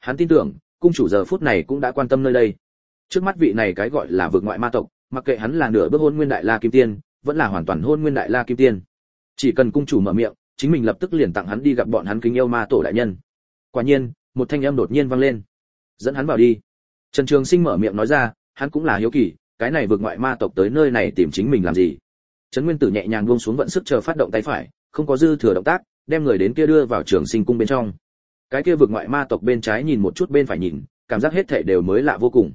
Hắn tin tưởng, cung chủ giờ phút này cũng đã quan tâm nơi đây. Trước mắt vị này cái gọi là vượt ngoại ma tộc, mặc kệ hắn là nửa bước hôn nguyên đại la kim tiên vẫn là hoàn toàn hôn nguyên đại la kim tiên. Chỉ cần cung chủ mở miệng, chính mình lập tức liền tặng hắn đi gặp bọn hắn kính yêu ma tổ đại nhân. Quả nhiên, một thanh âm đột nhiên vang lên. Dẫn hắn vào đi. Trần trường sinh mở miệng nói ra, hắn cũng là hiếu kỳ, cái này vượt ngoại ma tộc tới nơi này tìm chính mình làm gì? Trấn nguyên tử nhẹ nhàng buông xuống vận sức chờ phát động tay phải, không có dư thừa động tác, đem người đến kia đưa vào trường sinh cung bên trong. Cái kia vượt ngoại ma tộc bên trái nhìn một chút bên phải nhìn, cảm giác hết thảy đều mới lạ vô cùng.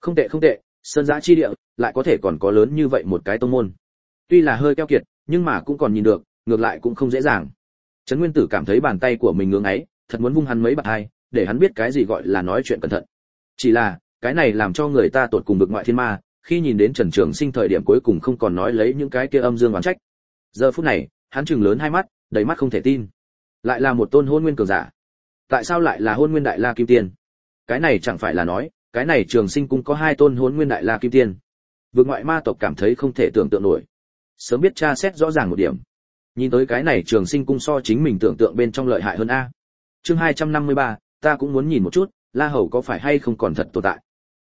Không tệ không tệ, sơn giã chi địa, lại có thể còn có lớn như vậy một cái tông môn tuy là hơi keo kiệt, nhưng mà cũng còn nhìn được, ngược lại cũng không dễ dàng. Trấn nguyên tử cảm thấy bàn tay của mình ngưỡng ấy, thật muốn vung hắn mấy bạt hai, để hắn biết cái gì gọi là nói chuyện cẩn thận. Chỉ là, cái này làm cho người ta tột cùng bực ngoại thiên ma, khi nhìn đến trần trường sinh thời điểm cuối cùng không còn nói lấy những cái kia âm dương oán trách. Giờ phút này, hắn chừng lớn hai mắt, đầy mắt không thể tin. Lại là một tôn hôn nguyên cường giả. Tại sao lại là hôn nguyên đại la kim tiên? Cái này chẳng phải là nói, cái này trường sinh cũng có hai tôn hôn nguyên đại la kim tiên. Vượt ngoại ma tộc cảm thấy không thể tưởng tượng nổi sớm biết tra xét rõ ràng một điểm. Nhìn tới cái này trường sinh cung so chính mình tưởng tượng bên trong lợi hại hơn a. Chương 253, ta cũng muốn nhìn một chút la hầu có phải hay không còn thật tồn tại.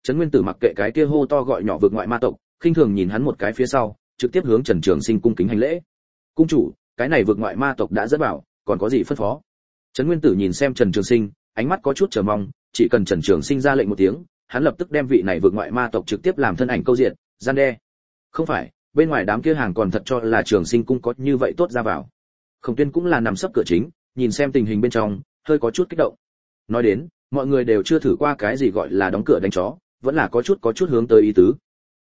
Trấn nguyên tử mặc kệ cái kia hô to gọi nhỏ vượt ngoại ma tộc khinh thường nhìn hắn một cái phía sau trực tiếp hướng trần trường sinh cung kính hành lễ. Cung chủ cái này vượt ngoại ma tộc đã rất bảo còn có gì phân phó? Trấn nguyên tử nhìn xem trần trường sinh ánh mắt có chút chờ mong chỉ cần trần trường sinh ra lệnh một tiếng hắn lập tức đem vị này vượt ngoại ma tộc trực tiếp làm thân ảnh câu diện gian đe. Không phải bên ngoài đám kia hàng còn thật cho là trường sinh cung có như vậy tốt ra vào. Khổng tuyên cũng là nằm sấp cửa chính, nhìn xem tình hình bên trong, hơi có chút kích động. Nói đến, mọi người đều chưa thử qua cái gì gọi là đóng cửa đánh chó, vẫn là có chút có chút hướng tới ý tứ.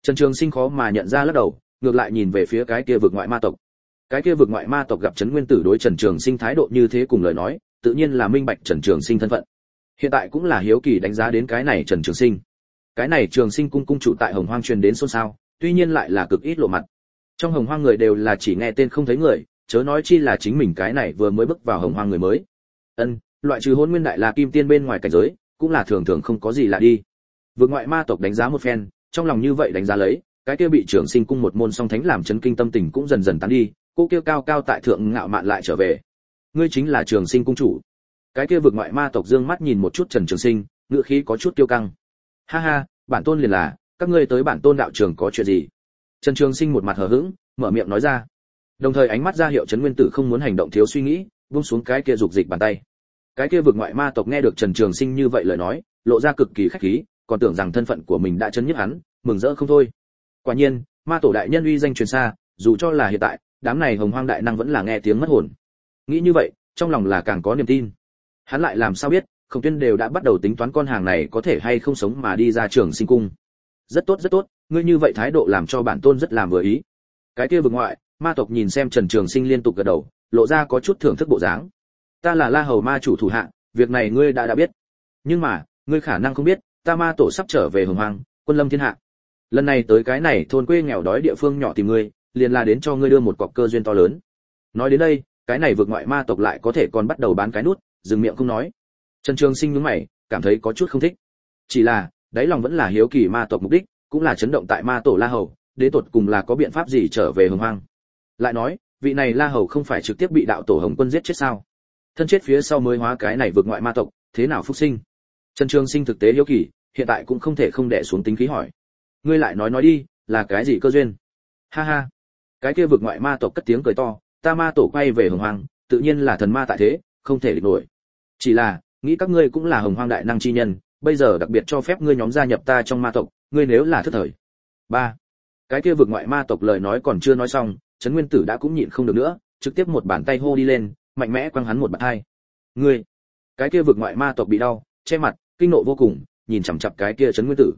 Trần trường sinh khó mà nhận ra lắc đầu, ngược lại nhìn về phía cái kia vực ngoại ma tộc. Cái kia vực ngoại ma tộc gặp trấn nguyên tử đối trần trường sinh thái độ như thế cùng lời nói, tự nhiên là minh bạch trần trường sinh thân phận. Hiện tại cũng là hiếu kỳ đánh giá đến cái này trần trường sinh. Cái này trường sinh cung cung chủ tại hồng hoang truyền đến xôn xao tuy nhiên lại là cực ít lộ mặt. Trong hồng hoang người đều là chỉ nghe tên không thấy người, chớ nói chi là chính mình cái này vừa mới bước vào hồng hoang người mới. Ân, loại trừ hôn nguyên đại là kim tiên bên ngoài cảnh giới, cũng là thường thường không có gì lạ đi. Vượt ngoại ma tộc đánh giá một phen, trong lòng như vậy đánh giá lấy, cái kia bị trưởng sinh cung một môn song thánh làm chấn kinh tâm tình cũng dần dần tán đi, cô kia cao cao tại thượng ngạo mạn lại trở về. Ngươi chính là trường sinh cung chủ. Cái kia vực ngoại ma tộc dương mắt nhìn một chút trần trường sinh, ngựa khí có chút tiêu căng. Ha ha, bản tôn liền là các ngươi tới bản tôn đạo trường có chuyện gì? Trần trường sinh một mặt hờ hững, mở miệng nói ra. Đồng thời ánh mắt ra hiệu trấn nguyên tử không muốn hành động thiếu suy nghĩ, buông xuống cái kia dục dịch bàn tay. Cái kia vực ngoại ma tộc nghe được trần trường sinh như vậy lời nói, lộ ra cực kỳ khách khí, còn tưởng rằng thân phận của mình đã chấn nhức hắn, mừng rỡ không thôi. Quả nhiên, ma tổ đại nhân uy danh truyền xa, dù cho là hiện tại, đám này hồng hoang đại năng vẫn là nghe tiếng mất hồn. Nghĩ như vậy, trong lòng là càng có niềm tin. Hắn lại làm sao biết, khổng tuyên đều đã bắt đầu tính toán con hàng này có thể hay không sống mà đi ra trường sinh cung rất tốt rất tốt, ngươi như vậy thái độ làm cho bản tôn rất làm vừa ý. Cái kia vực ngoại, ma tộc nhìn xem trần trường sinh liên tục gật đầu, lộ ra có chút thưởng thức bộ dáng. Ta là la hầu ma chủ thủ hạ, việc này ngươi đã đã biết. Nhưng mà, ngươi khả năng không biết, ta ma tổ sắp trở về hồng hoàng quân lâm thiên hạ. Lần này tới cái này, thôn quê nghèo đói địa phương nhỏ tìm ngươi, liền là đến cho ngươi đưa một cọc cơ duyên to lớn. Nói đến đây, cái này vượt ngoại ma tộc lại có thể còn bắt đầu bán cái nút, dừng miệng không nói. Trần trường sinh nhướng mày, cảm thấy có chút không thích. Chỉ là đáy lòng vẫn là hiếu kỳ ma tộc mục đích, cũng là chấn động tại ma tổ la hầu, đến tột cùng là có biện pháp gì trở về hồng hoang. Lại nói, vị này la hầu không phải trực tiếp bị đạo tổ hồng quân giết chết sao? Thân chết phía sau mới hóa cái này vượt ngoại ma tộc, thế nào phúc sinh? Trần trường sinh thực tế hiếu kỳ, hiện tại cũng không thể không đẻ xuống tính khí hỏi. Ngươi lại nói nói đi, là cái gì cơ duyên? Ha ha. Cái kia vượt ngoại ma tộc cất tiếng cười to, ta ma tổ quay về hồng hoang, tự nhiên là thần ma tại thế, không thể địch nổi. Chỉ là, nghĩ các ngươi cũng là hồng hoang đại năng chi nhân bây giờ đặc biệt cho phép ngươi nhóm gia nhập ta trong ma tộc, ngươi nếu là thất thời. Ba. Cái kia vượt ngoại ma tộc lời nói còn chưa nói xong, trấn nguyên tử đã cũng nhịn không được nữa, trực tiếp một bàn tay hô đi lên, mạnh mẽ quăng hắn một bạt hai ngươi. Cái kia vượt ngoại ma tộc bị đau, che mặt, kinh nộ vô cùng, nhìn chằm chằm cái kia trấn nguyên tử.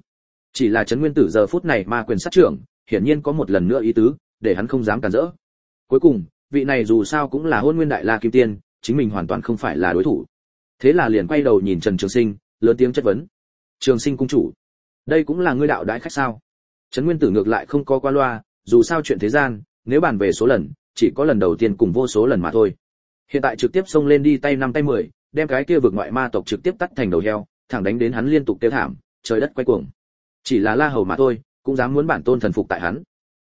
Chỉ là trấn nguyên tử giờ phút này ma quyền sát trưởng, hiển nhiên có một lần nữa ý tứ, để hắn không dám cản rỡ. Cuối cùng, vị này dù sao cũng là hôn nguyên đại la kim tiên, chính mình hoàn toàn không phải là đối thủ. Thế là liền quay đầu nhìn trần trường sinh lớn tiếng chất vấn. Trường sinh cung chủ, đây cũng là ngươi đạo đãi khách sao? Trấn nguyên tử ngược lại không có qua loa, dù sao chuyện thế gian, nếu bàn về số lần, chỉ có lần đầu tiên cùng vô số lần mà thôi. Hiện tại trực tiếp xông lên đi tay năm tay mười, đem cái kia vượt ngoại ma tộc trực tiếp tắt thành đầu heo, thẳng đánh đến hắn liên tục tiêu thảm, trời đất quay cuồng. Chỉ là la hầu mà thôi, cũng dám muốn bản tôn thần phục tại hắn.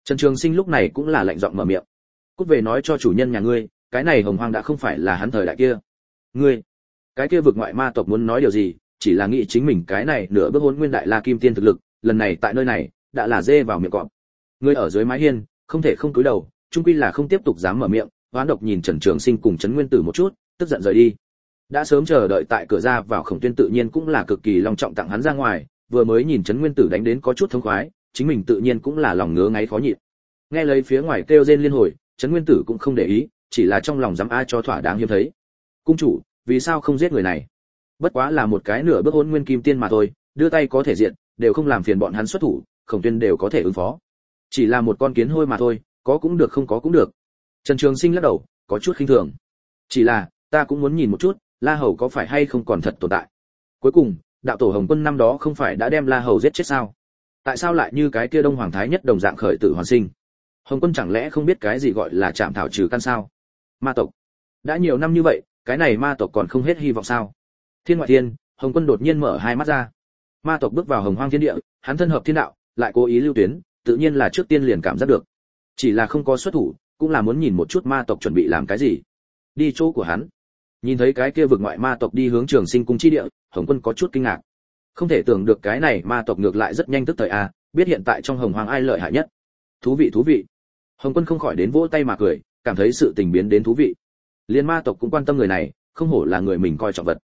Trần trường sinh lúc này cũng là lạnh giọng mở miệng. Cút về nói cho chủ nhân nhà ngươi, cái này hồng hoang đã không phải là hắn thời đại kia. Ngươi, cái kia vực ngoại ma tộc muốn nói điều gì chỉ là nghĩ chính mình cái này nửa bước hôn nguyên đại la kim tiên thực lực, lần này tại nơi này, đã là dê vào miệng cọp. Ngươi ở dưới mái hiên, không thể không cúi đầu, trung quy là không tiếp tục dám mở miệng, hoán độc nhìn trần trường sinh cùng trấn nguyên tử một chút, tức giận rời đi. Đã sớm chờ đợi tại cửa ra vào khổng tuyên tự nhiên cũng là cực kỳ long trọng tặng hắn ra ngoài, vừa mới nhìn trấn nguyên tử đánh đến có chút thông khoái, chính mình tự nhiên cũng là lòng ngứa ngáy khó nhịn. Nghe lấy phía ngoài kêu rên liên hồi, trấn nguyên tử cũng không để ý, chỉ là trong lòng dám ai cho thỏa đáng hiếm thấy. Cung chủ, vì sao không giết người này? Bất quá là một cái nửa bước hôn nguyên kim tiên mà thôi, đưa tay có thể diện, đều không làm phiền bọn hắn xuất thủ, khổng tuyên đều có thể ứng phó. Chỉ là một con kiến hôi mà thôi, có cũng được không có cũng được. Trần trường sinh lắc đầu, có chút khinh thường. Chỉ là, ta cũng muốn nhìn một chút, la hầu có phải hay không còn thật tồn tại. Cuối cùng, đạo tổ hồng quân năm đó không phải đã đem la hầu giết chết sao? Tại sao lại như cái kia đông hoàng thái nhất đồng dạng khởi tử hoàn sinh? Hồng quân chẳng lẽ không biết cái gì gọi là chạm thảo trừ căn sao? Ma tộc. Đã nhiều năm như vậy, cái này ma tộc còn không hết hy vọng sao? Thiên ngoại thiên, hồng quân đột nhiên mở hai mắt ra. Ma tộc bước vào hồng hoang thiên địa, hắn thân hợp thiên đạo, lại cố ý lưu tuyến, tự nhiên là trước tiên liền cảm giác được. Chỉ là không có xuất thủ, cũng là muốn nhìn một chút ma tộc chuẩn bị làm cái gì. Đi chỗ của hắn. Nhìn thấy cái kia vực ngoại ma tộc đi hướng trường sinh cung chi địa, hồng quân có chút kinh ngạc. Không thể tưởng được cái này ma tộc ngược lại rất nhanh tức thời a biết hiện tại trong hồng hoàng ai lợi hại nhất. Thú vị thú vị. Hồng quân không khỏi đến vỗ tay mà cười, cảm thấy sự tình biến đến thú vị. Liên ma tộc cũng quan tâm người này, không hổ là người mình coi trọng vật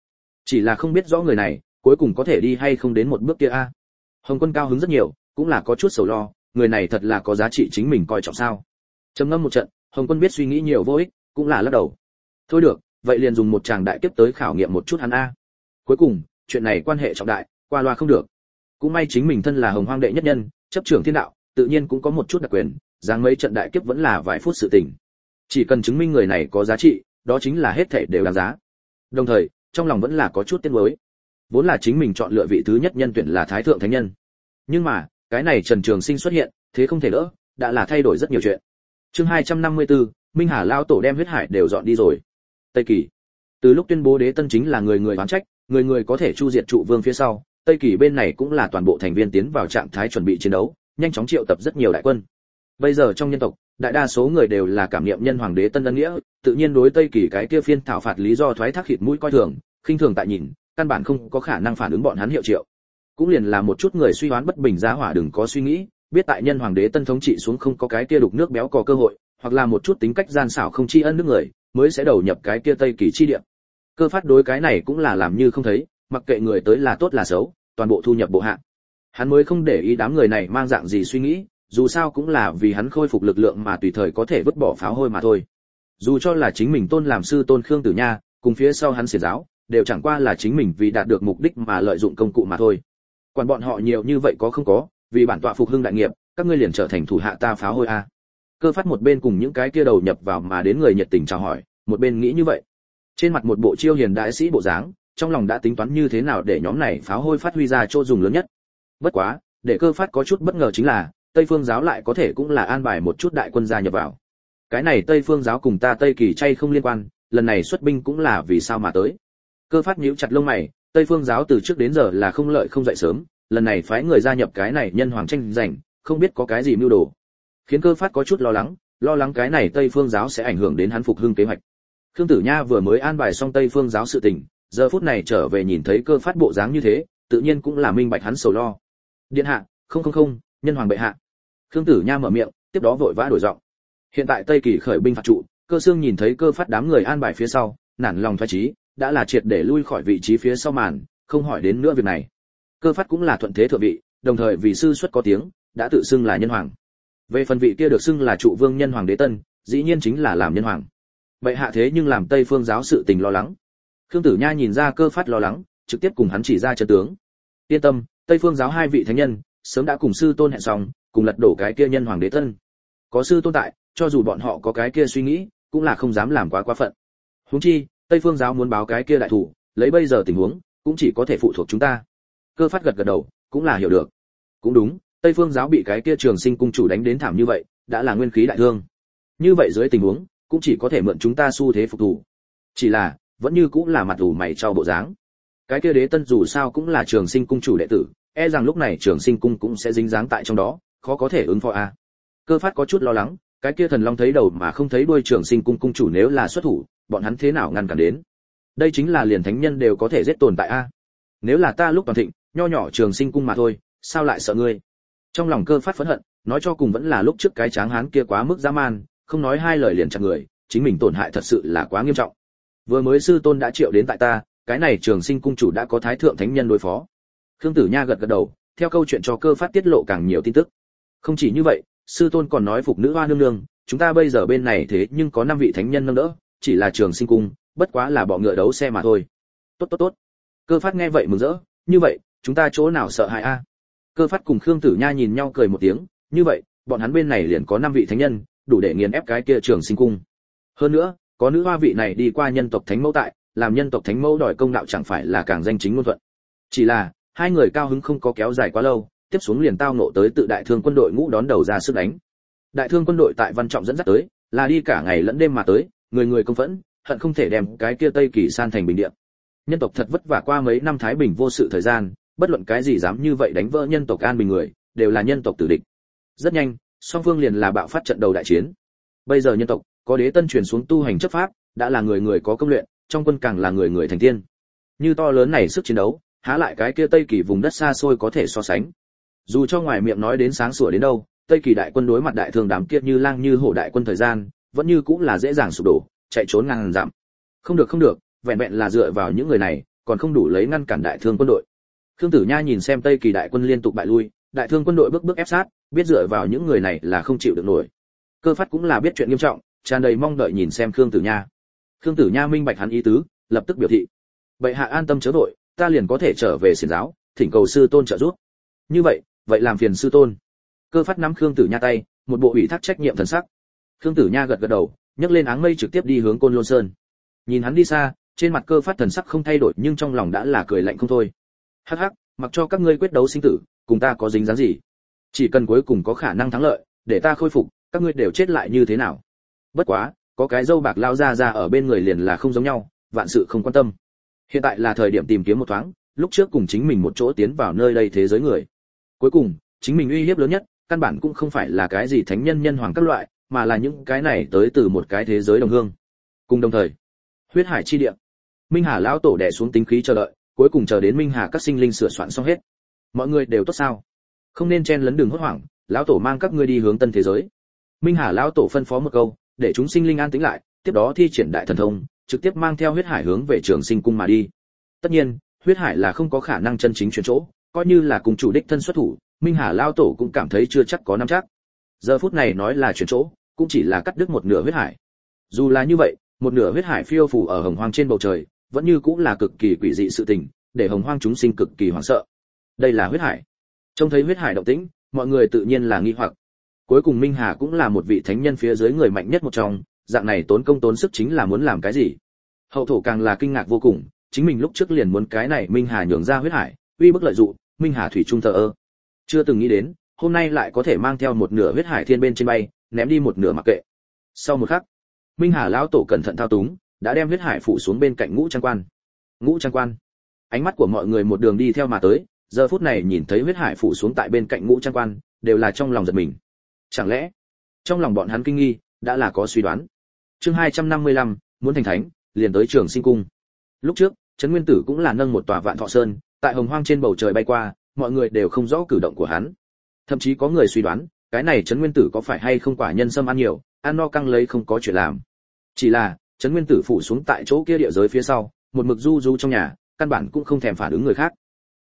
chỉ là không biết rõ người này cuối cùng có thể đi hay không đến một bước kia a. Hồng quân cao hứng rất nhiều, cũng là có chút sầu lo, người này thật là có giá trị chính mình coi trọng sao. Trầm ngâm một trận, hồng quân biết suy nghĩ nhiều vô ích, cũng là lắc đầu. Thôi được, vậy liền dùng một chàng đại kiếp tới khảo nghiệm một chút hắn a. Cuối cùng, chuyện này quan hệ trọng đại, qua loa không được. Cũng may chính mình thân là hồng hoang đệ nhất nhân, chấp trưởng thiên đạo, tự nhiên cũng có một chút đặc quyền giáng mấy trận đại kiếp vẫn là vài phút sự tình. Chỉ cần chứng minh người này có giá trị, đó chính là hết thảy đều đáng giá. Đồng thời trong lòng vẫn là có chút tiếc nuối. Vốn là chính mình chọn lựa vị thứ nhất nhân tuyển là thái thượng thánh nhân. Nhưng mà cái này trần trường sinh xuất hiện thế không thể lỡ, đã là thay đổi rất nhiều chuyện. Chương 254, minh hà lao tổ đem huyết hải đều dọn đi rồi. Tây kỳ. Từ lúc tuyên bố đế tân chính là người người oán trách người người có thể chu diệt trụ vương phía sau tây kỳ bên này cũng là toàn bộ thành viên tiến vào trạng thái chuẩn bị chiến đấu nhanh chóng triệu tập rất nhiều đại quân. Bây giờ trong nhân tộc đại đa số người đều là cảm niệm nhân hoàng đế tân ân nghĩa, tự nhiên đối tây kỳ cái kia phiên thảo phạt lý do thoái thác khịt mũi coi thường, khinh thường tại nhìn, căn bản không có khả năng phản ứng bọn hắn hiệu triệu. Cũng liền là một chút người suy đoán bất bình giá hỏa đừng có suy nghĩ, biết tại nhân hoàng đế tân thống trị xuống không có cái kia đục nước béo có cơ hội, hoặc là một chút tính cách gian xảo không tri ân nước người, mới sẽ đầu nhập cái kia tây kỳ chi địa. Cơ phát đối cái này cũng là làm như không thấy, mặc kệ người tới là tốt là xấu, toàn bộ thu nhập bộ hạ. Hắn mới không để ý đám người này mang dạng gì suy nghĩ dù sao cũng là vì hắn khôi phục lực lượng mà tùy thời có thể vứt bỏ pháo hôi mà thôi. Dù cho là chính mình tôn làm sư tôn khương tử nha, cùng phía sau hắn xiển giáo, đều chẳng qua là chính mình vì đạt được mục đích mà lợi dụng công cụ mà thôi. Quản bọn họ nhiều như vậy có không có, vì bản tọa phục hưng đại nghiệp, các ngươi liền trở thành thủ hạ ta pháo hôi a. Cơ phát một bên cùng những cái kia đầu nhập vào mà đến người nhiệt tình chào hỏi, một bên nghĩ như vậy. Trên mặt một bộ chiêu hiền đại sĩ bộ dáng, trong lòng đã tính toán như thế nào để nhóm này pháo hôi phát huy ra chỗ dùng lớn nhất. Bất quá, để cơ phát có chút bất ngờ chính là tây phương giáo lại có thể cũng là an bài một chút đại quân gia nhập vào. Cái này tây phương giáo cùng ta tây kỳ chay không liên quan, lần này xuất binh cũng là vì sao mà tới. Cơ phát nhíu chặt lông mày, tây phương giáo từ trước đến giờ là không lợi không dậy sớm, lần này phái người gia nhập cái này nhân hoàng tranh giành, không biết có cái gì mưu đồ. Khiến cơ phát có chút lo lắng lo lắng cái này tây phương giáo sẽ ảnh hưởng đến hắn phục hưng kế hoạch. Khương tử nha vừa mới an bài xong tây phương giáo sự tình, giờ phút này trở về nhìn thấy cơ phát bộ dáng như thế, tự nhiên cũng là minh bạch hắn sầu lo. Điện hạ, không không không nhân hoàng bệ hạ. Khương tử nha mở miệng, tiếp đó vội vã đổi giọng. Hiện tại tây kỳ khởi binh phạt trụ, cơ xương nhìn thấy cơ phát đám người an bài phía sau, nản lòng thoái trí đã là triệt để lui khỏi vị trí phía sau màn, không hỏi đến nữa việc này. Cơ phát cũng là thuận thế thượng vị, đồng thời vì sư xuất có tiếng, đã tự xưng là nhân hoàng. Về phần vị kia được xưng là trụ vương nhân hoàng đế tân, dĩ nhiên chính là làm nhân hoàng. Vậy hạ thế nhưng làm tây phương giáo sự tình lo lắng. Khương tử nha nhìn ra cơ phát lo lắng, trực tiếp cùng hắn chỉ ra chân tướng. Yên tâm, tây phương giáo hai vị thánh nhân sớm đã cùng sư tôn hẹn xong, cùng lật đổ cái kia nhân hoàng đế thân. có sư tôn tại, cho dù bọn họ có cái kia suy nghĩ, cũng là không dám làm quá quá phận. Huống chi, tây phương giáo muốn báo cái kia đại thủ, lấy bây giờ tình huống, cũng chỉ có thể phụ thuộc chúng ta. Cơ phát gật gật đầu, cũng là hiểu được. Cũng đúng, tây phương giáo bị cái kia trường sinh cung chủ đánh đến thảm như vậy, đã là nguyên khí đại thương. Như vậy dưới tình huống, cũng chỉ có thể mượn chúng ta xu thế phục thủ chỉ là, vẫn như cũng là mặt ủ mày cho bộ dáng cái kia đế tân dù sao cũng là trường sinh cung chủ đệ tử e rằng lúc này trường sinh cung cũng sẽ dính dáng tại trong đó, khó có thể ứng phó a. Cơ phát có chút lo lắng, cái kia thần long thấy đầu mà không thấy đuôi trường sinh cung cung chủ nếu là xuất thủ, bọn hắn thế nào ngăn cản đến? Đây chính là liền thánh nhân đều có thể giết tồn tại a. Nếu là ta lúc toàn thịnh, nho nhỏ trường sinh cung mà thôi, sao lại sợ ngươi? Trong lòng cơ phát phẫn hận, nói cho cùng vẫn là lúc trước cái tráng hán kia quá mức dã man, không nói hai lời liền chặt người, chính mình tổn hại thật sự là quá nghiêm trọng. Vừa mới sư tôn đã triệu đến tại ta cái này trường sinh cung chủ đã có thái thượng thánh nhân đối phó. Khương tử nha gật gật đầu, theo câu chuyện cho cơ phát tiết lộ càng nhiều tin tức. Không chỉ như vậy, sư tôn còn nói phục nữ hoa nương nương, chúng ta bây giờ bên này thế nhưng có năm vị thánh nhân nâng đỡ, chỉ là trường sinh cung, bất quá là bọ ngựa đấu xe mà thôi. Tốt tốt tốt. Cơ phát nghe vậy mừng rỡ, như vậy, chúng ta chỗ nào sợ hãi a? Cơ phát cùng khương tử nha nhìn nhau cười một tiếng, như vậy, bọn hắn bên này liền có năm vị thánh nhân, đủ để nghiền ép cái kia trường sinh cung. Hơn nữa, có nữ hoa vị này đi qua nhân tộc thánh mẫu tại làm nhân tộc thánh mẫu đòi công đạo chẳng phải là càng danh chính ngôn thuận. Chỉ là, hai người cao hứng không có kéo dài quá lâu, tiếp xuống liền tao nộ tới tự đại thương quân đội ngũ đón đầu ra sức đánh. Đại thương quân đội tại văn trọng dẫn dắt tới, là đi cả ngày lẫn đêm mà tới, người người công phẫn, hận không thể đem cái kia tây kỳ san thành bình địa. Nhân tộc thật vất vả qua mấy năm thái bình vô sự thời gian, bất luận cái gì dám như vậy đánh vỡ nhân tộc an bình người, đều là nhân tộc tử địch. Rất nhanh, song phương liền là bạo phát trận đầu đại chiến. Bây giờ nhân tộc, có đế tân truyền xuống tu hành chấp pháp, đã là người người có công luyện trong quân càng là người người thành tiên. Như to lớn này sức chiến đấu, há lại cái kia tây kỳ vùng đất xa xôi có thể so sánh. Dù cho ngoài miệng nói đến sáng sủa đến đâu, tây kỳ đại quân đối mặt đại thương đám kia như lang như hổ đại quân thời gian, vẫn như cũng là dễ dàng sụp đổ, chạy trốn ngàn dặm. Không được không được, vẹn vẹn là dựa vào những người này, còn không đủ lấy ngăn cản đại thương quân đội. Khương tử nha nhìn xem tây kỳ đại quân liên tục bại lui, đại thương quân đội bước bước ép sát, biết dựa vào những người này là không chịu được nổi. Cơ phát cũng là biết chuyện nghiêm trọng, tràn đầy mong đợi nhìn xem khương tử nha khương tử nha minh bạch hắn ý tứ, lập tức biểu thị. Vậy hạ an tâm chớ đội ta liền có thể trở về xiển giáo, thỉnh cầu sư tôn trợ giúp. Như vậy vậy làm phiền sư tôn. Cơ phát nắm khương tử nha tay, một bộ ủy thác trách nhiệm thần sắc. Khương tử nha gật gật đầu, nhấc lên áng mây trực tiếp đi hướng côn lôn sơn. Nhìn hắn đi xa, trên mặt cơ phát thần sắc không thay đổi nhưng trong lòng đã là cười lạnh không thôi. Hắc hắc, mặc cho các ngươi quyết đấu sinh tử, cùng ta có dính dáng gì? Chỉ cần cuối cùng có khả năng thắng lợi, để ta khôi phục, các ngươi đều chết lại như thế nào? Bất quá có cái dâu bạc lao ra ra ở bên người liền là không giống nhau, vạn sự không quan tâm. Hiện tại là thời điểm tìm kiếm một thoáng, lúc trước cùng chính mình một chỗ tiến vào nơi đây thế giới người. Cuối cùng, chính mình uy hiếp lớn nhất, căn bản cũng không phải là cái gì thánh nhân nhân hoàng các loại, mà là những cái này tới từ một cái thế giới đồng hương. Cùng đồng thời, huyết hải chi địa. Minh hà lão tổ đè xuống tính khí chờ đợi, cuối cùng chờ đến minh hà các sinh linh sửa soạn xong hết. Mọi người đều tốt sao? Không nên chen lấn đường hốt hoảng, lão tổ mang các ngươi đi hướng tân thế giới. Minh hà lão tổ phân phó một câu để chúng sinh linh an tĩnh lại, tiếp đó thi triển đại thần thông, trực tiếp mang theo huyết hải hướng về trường sinh cung mà đi. Tất nhiên, huyết hải là không có khả năng chân chính chuyển chỗ, coi như là cùng chủ đích thân xuất thủ, minh hà lão tổ cũng cảm thấy chưa chắc có nắm chắc. Giờ phút này nói là chuyển chỗ, cũng chỉ là cắt đứt một nửa huyết hải. Dù là như vậy, một nửa huyết hải phiêu phù ở hồng hoang trên bầu trời, vẫn như cũng là cực kỳ quỷ dị sự tình, để hồng hoang chúng sinh cực kỳ hoảng sợ. Đây là huyết hải. Trông thấy huyết hải động tĩnh, mọi người tự nhiên là nghi hoặc cuối cùng minh hà cũng là một vị thánh nhân phía dưới người mạnh nhất một trong, dạng này tốn công tốn sức chính là muốn làm cái gì? Hậu thổ càng là kinh ngạc vô cùng, chính mình lúc trước liền muốn cái này minh hà nhường ra huyết hải, uy bức lợi dụng, minh hà thủy trung thờ ơ. Chưa từng nghĩ đến, hôm nay lại có thể mang theo một nửa huyết hải thiên bên trên bay, ném đi một nửa mặc kệ. Sau một khắc, minh hà lão tổ cẩn thận thao túng, đã đem huyết hải phủ xuống bên cạnh ngũ trang quan. Ngũ trang quan. Ánh mắt của mọi người một đường đi theo mà tới, giờ phút này nhìn thấy huyết hải phủ xuống tại bên cạnh ngũ trang quan, đều là trong lòng giật mình chẳng lẽ trong lòng bọn hắn kinh nghi đã là có suy đoán. Chương 255, muốn thành thánh liền tới trường sinh cung. Lúc trước trấn nguyên tử cũng là nâng một tòa vạn thọ sơn tại hồng hoang trên bầu trời bay qua mọi người đều không rõ cử động của hắn. Thậm chí có người suy đoán cái này trấn nguyên tử có phải hay không quả nhân sâm ăn nhiều ăn no căng lấy không có chuyện làm. Chỉ là trấn nguyên tử phủ xuống tại chỗ kia địa giới phía sau một mực du du trong nhà căn bản cũng không thèm phản ứng người khác.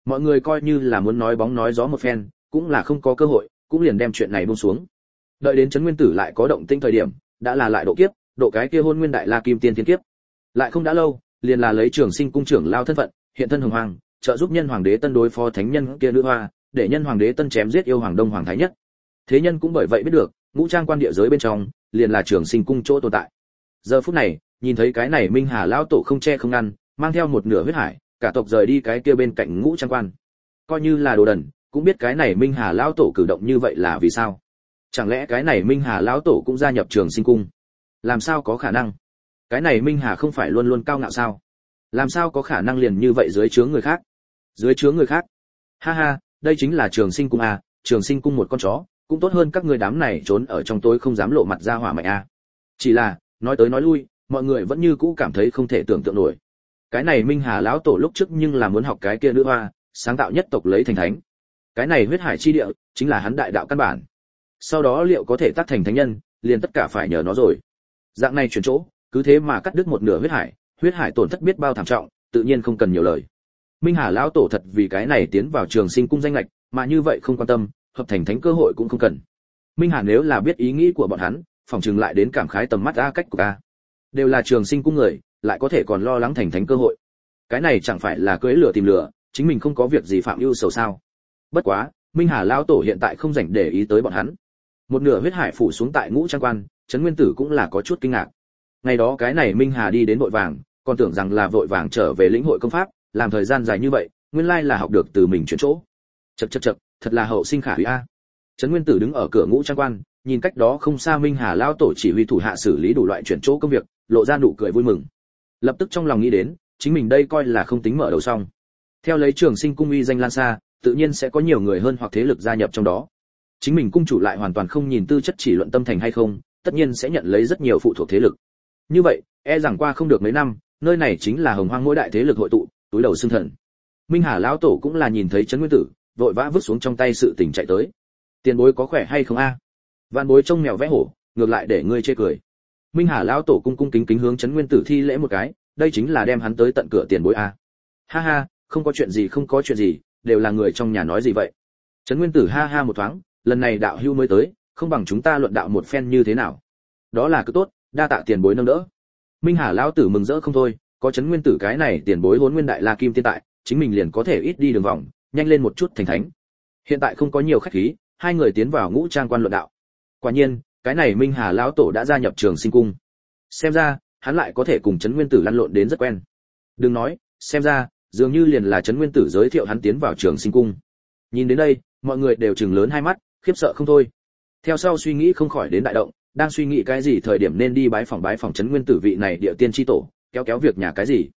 Mọi người coi như là muốn nói bóng nói gió một phen cũng là không có cơ hội cũng liền đem chuyện này buông xuống đợi đến chấn nguyên tử lại có động tinh thời điểm, đã là lại độ kiếp, độ cái kia hôn nguyên đại la kim tiên thiên kiếp. Lại không đã lâu, liền là lấy trường sinh cung trưởng lao thân phận, hiện thân hồng hoàng, trợ giúp nhân hoàng đế tân đối phó thánh nhân kia nữ hoa, để nhân hoàng đế tân chém giết yêu hoàng đông hoàng thái nhất. Thế nhân cũng bởi vậy biết được, ngũ trang quan địa giới bên trong, liền là trường sinh cung chỗ tồn tại. Giờ phút này, nhìn thấy cái này minh hà lão tổ không che không ngăn, mang theo một nửa huyết hải, cả tộc rời đi cái kia bên cạnh ngũ trang quan. Coi như là đồ đần, cũng biết cái này minh hà lão tổ cử động như vậy là vì sao chẳng lẽ cái này minh hà lão tổ cũng gia nhập trường sinh cung? Làm sao có khả năng? Cái này minh hà không phải luôn luôn cao ngạo sao? Làm sao có khả năng liền như vậy dưới chướng người khác? Dưới chướng người khác? Ha ha, đây chính là trường sinh cung à trường sinh cung một con chó, cũng tốt hơn các người đám này trốn ở trong tối không dám lộ mặt ra hỏa mạnh à? chỉ là, nói tới nói lui, mọi người vẫn như cũ cảm thấy không thể tưởng tượng nổi. Cái này minh hà lão tổ lúc trước nhưng là muốn học cái kia nữ hoa, sáng tạo nhất tộc lấy thành thánh. Cái này huyết hải chi địa, chính là hắn đại đạo căn bản sau đó liệu có thể tác thành thánh nhân, liền tất cả phải nhờ nó rồi. Dạng này chuyển chỗ, cứ thế mà cắt đứt một nửa huyết hải huyết hải tổn thất biết bao thảm trọng, tự nhiên không cần nhiều lời. Minh hà lão tổ thật vì cái này tiến vào trường sinh cung danh lệch mà như vậy không quan tâm, hợp thành thánh cơ hội cũng không cần. Minh hà nếu là biết ý nghĩ của bọn hắn, phòng trường lại đến cảm khái tầm mắt a cách của ta. Đều là trường sinh cung người, lại có thể còn lo lắng thành thánh cơ hội. Cái này chẳng phải là cưỡi lửa tìm lửa, chính mình không có việc gì phạm ưu sầu sao. Bất quá, minh hà lão tổ hiện tại không dành để ý tới bọn hắn một nửa huyết hải phủ xuống tại ngũ trang quan, trấn nguyên tử cũng là có chút kinh ngạc. Ngày đó cái này minh hà đi đến vội vàng, còn tưởng rằng là vội vàng trở về lĩnh hội công pháp, làm thời gian dài như vậy, nguyên lai là học được từ mình chuyển chỗ. Chật chật chật thật là hậu sinh khả hủy a. Trấn nguyên tử đứng ở cửa ngũ trang quan, nhìn cách đó không xa minh hà lao tổ chỉ huy thủ hạ xử lý đủ loại chuyển chỗ công việc, lộ ra nụ cười vui mừng. Lập tức trong lòng nghĩ đến, chính mình đây coi là không tính mở đầu xong. Theo lấy trường sinh cung uy danh lan xa, tự nhiên sẽ có nhiều người hơn hoặc thế lực gia nhập trong đó chính mình cung chủ lại hoàn toàn không nhìn tư chất chỉ luận tâm thành hay không, tất nhiên sẽ nhận lấy rất nhiều phụ thuộc thế lực. Như vậy e rằng qua không được mấy năm, nơi này chính là hồng hoang mỗi đại thế lực hội tụ, túi đầu xương thần. Minh hà lão tổ cũng là nhìn thấy trấn nguyên tử, vội vã vứt xuống trong tay sự tình chạy tới. Tiền bối có khỏe hay không a? À? vạn bối trông mèo vẽ hổ, ngược lại để ngươi chê cười. Minh hà lão tổ cung cung kính kính hướng trấn nguyên tử thi lễ một cái, đây chính là đem hắn tới tận cửa tiền bối a. Ha ha, không có chuyện gì, không có chuyện gì, đều là người trong nhà nói gì vậy? Trấn nguyên tử ha ha một thoáng lần này đạo hưu mới tới, không bằng chúng ta luận đạo một phen như thế nào. Đó là cứ tốt, đa tạ tiền bối nâng đỡ. Minh hà lão tử mừng rỡ không thôi, có chấn nguyên tử cái này tiền bối hốn nguyên đại la kim tiên tại, chính mình liền có thể ít đi đường vòng, nhanh lên một chút thành thánh. Hiện tại không có nhiều khách khí, hai người tiến vào ngũ trang quan luận đạo. Quả nhiên, cái này minh hà lão tổ đã gia nhập trường sinh cung. Xem ra, hắn lại có thể cùng chấn nguyên tử lăn lộn đến rất quen. Đừng nói, xem ra, dường như liền là chấn nguyên tử giới thiệu hắn tiến vào trường sinh cung. Nhìn đến đây, mọi người đều chừng lớn hai mắt khiếp sợ không thôi. Theo sau suy nghĩ không khỏi đến đại động, đang suy nghĩ cái gì thời điểm nên đi bái phòng bái phòng chấn nguyên tử vị này địa tiên tri tổ, kéo kéo việc nhà cái gì.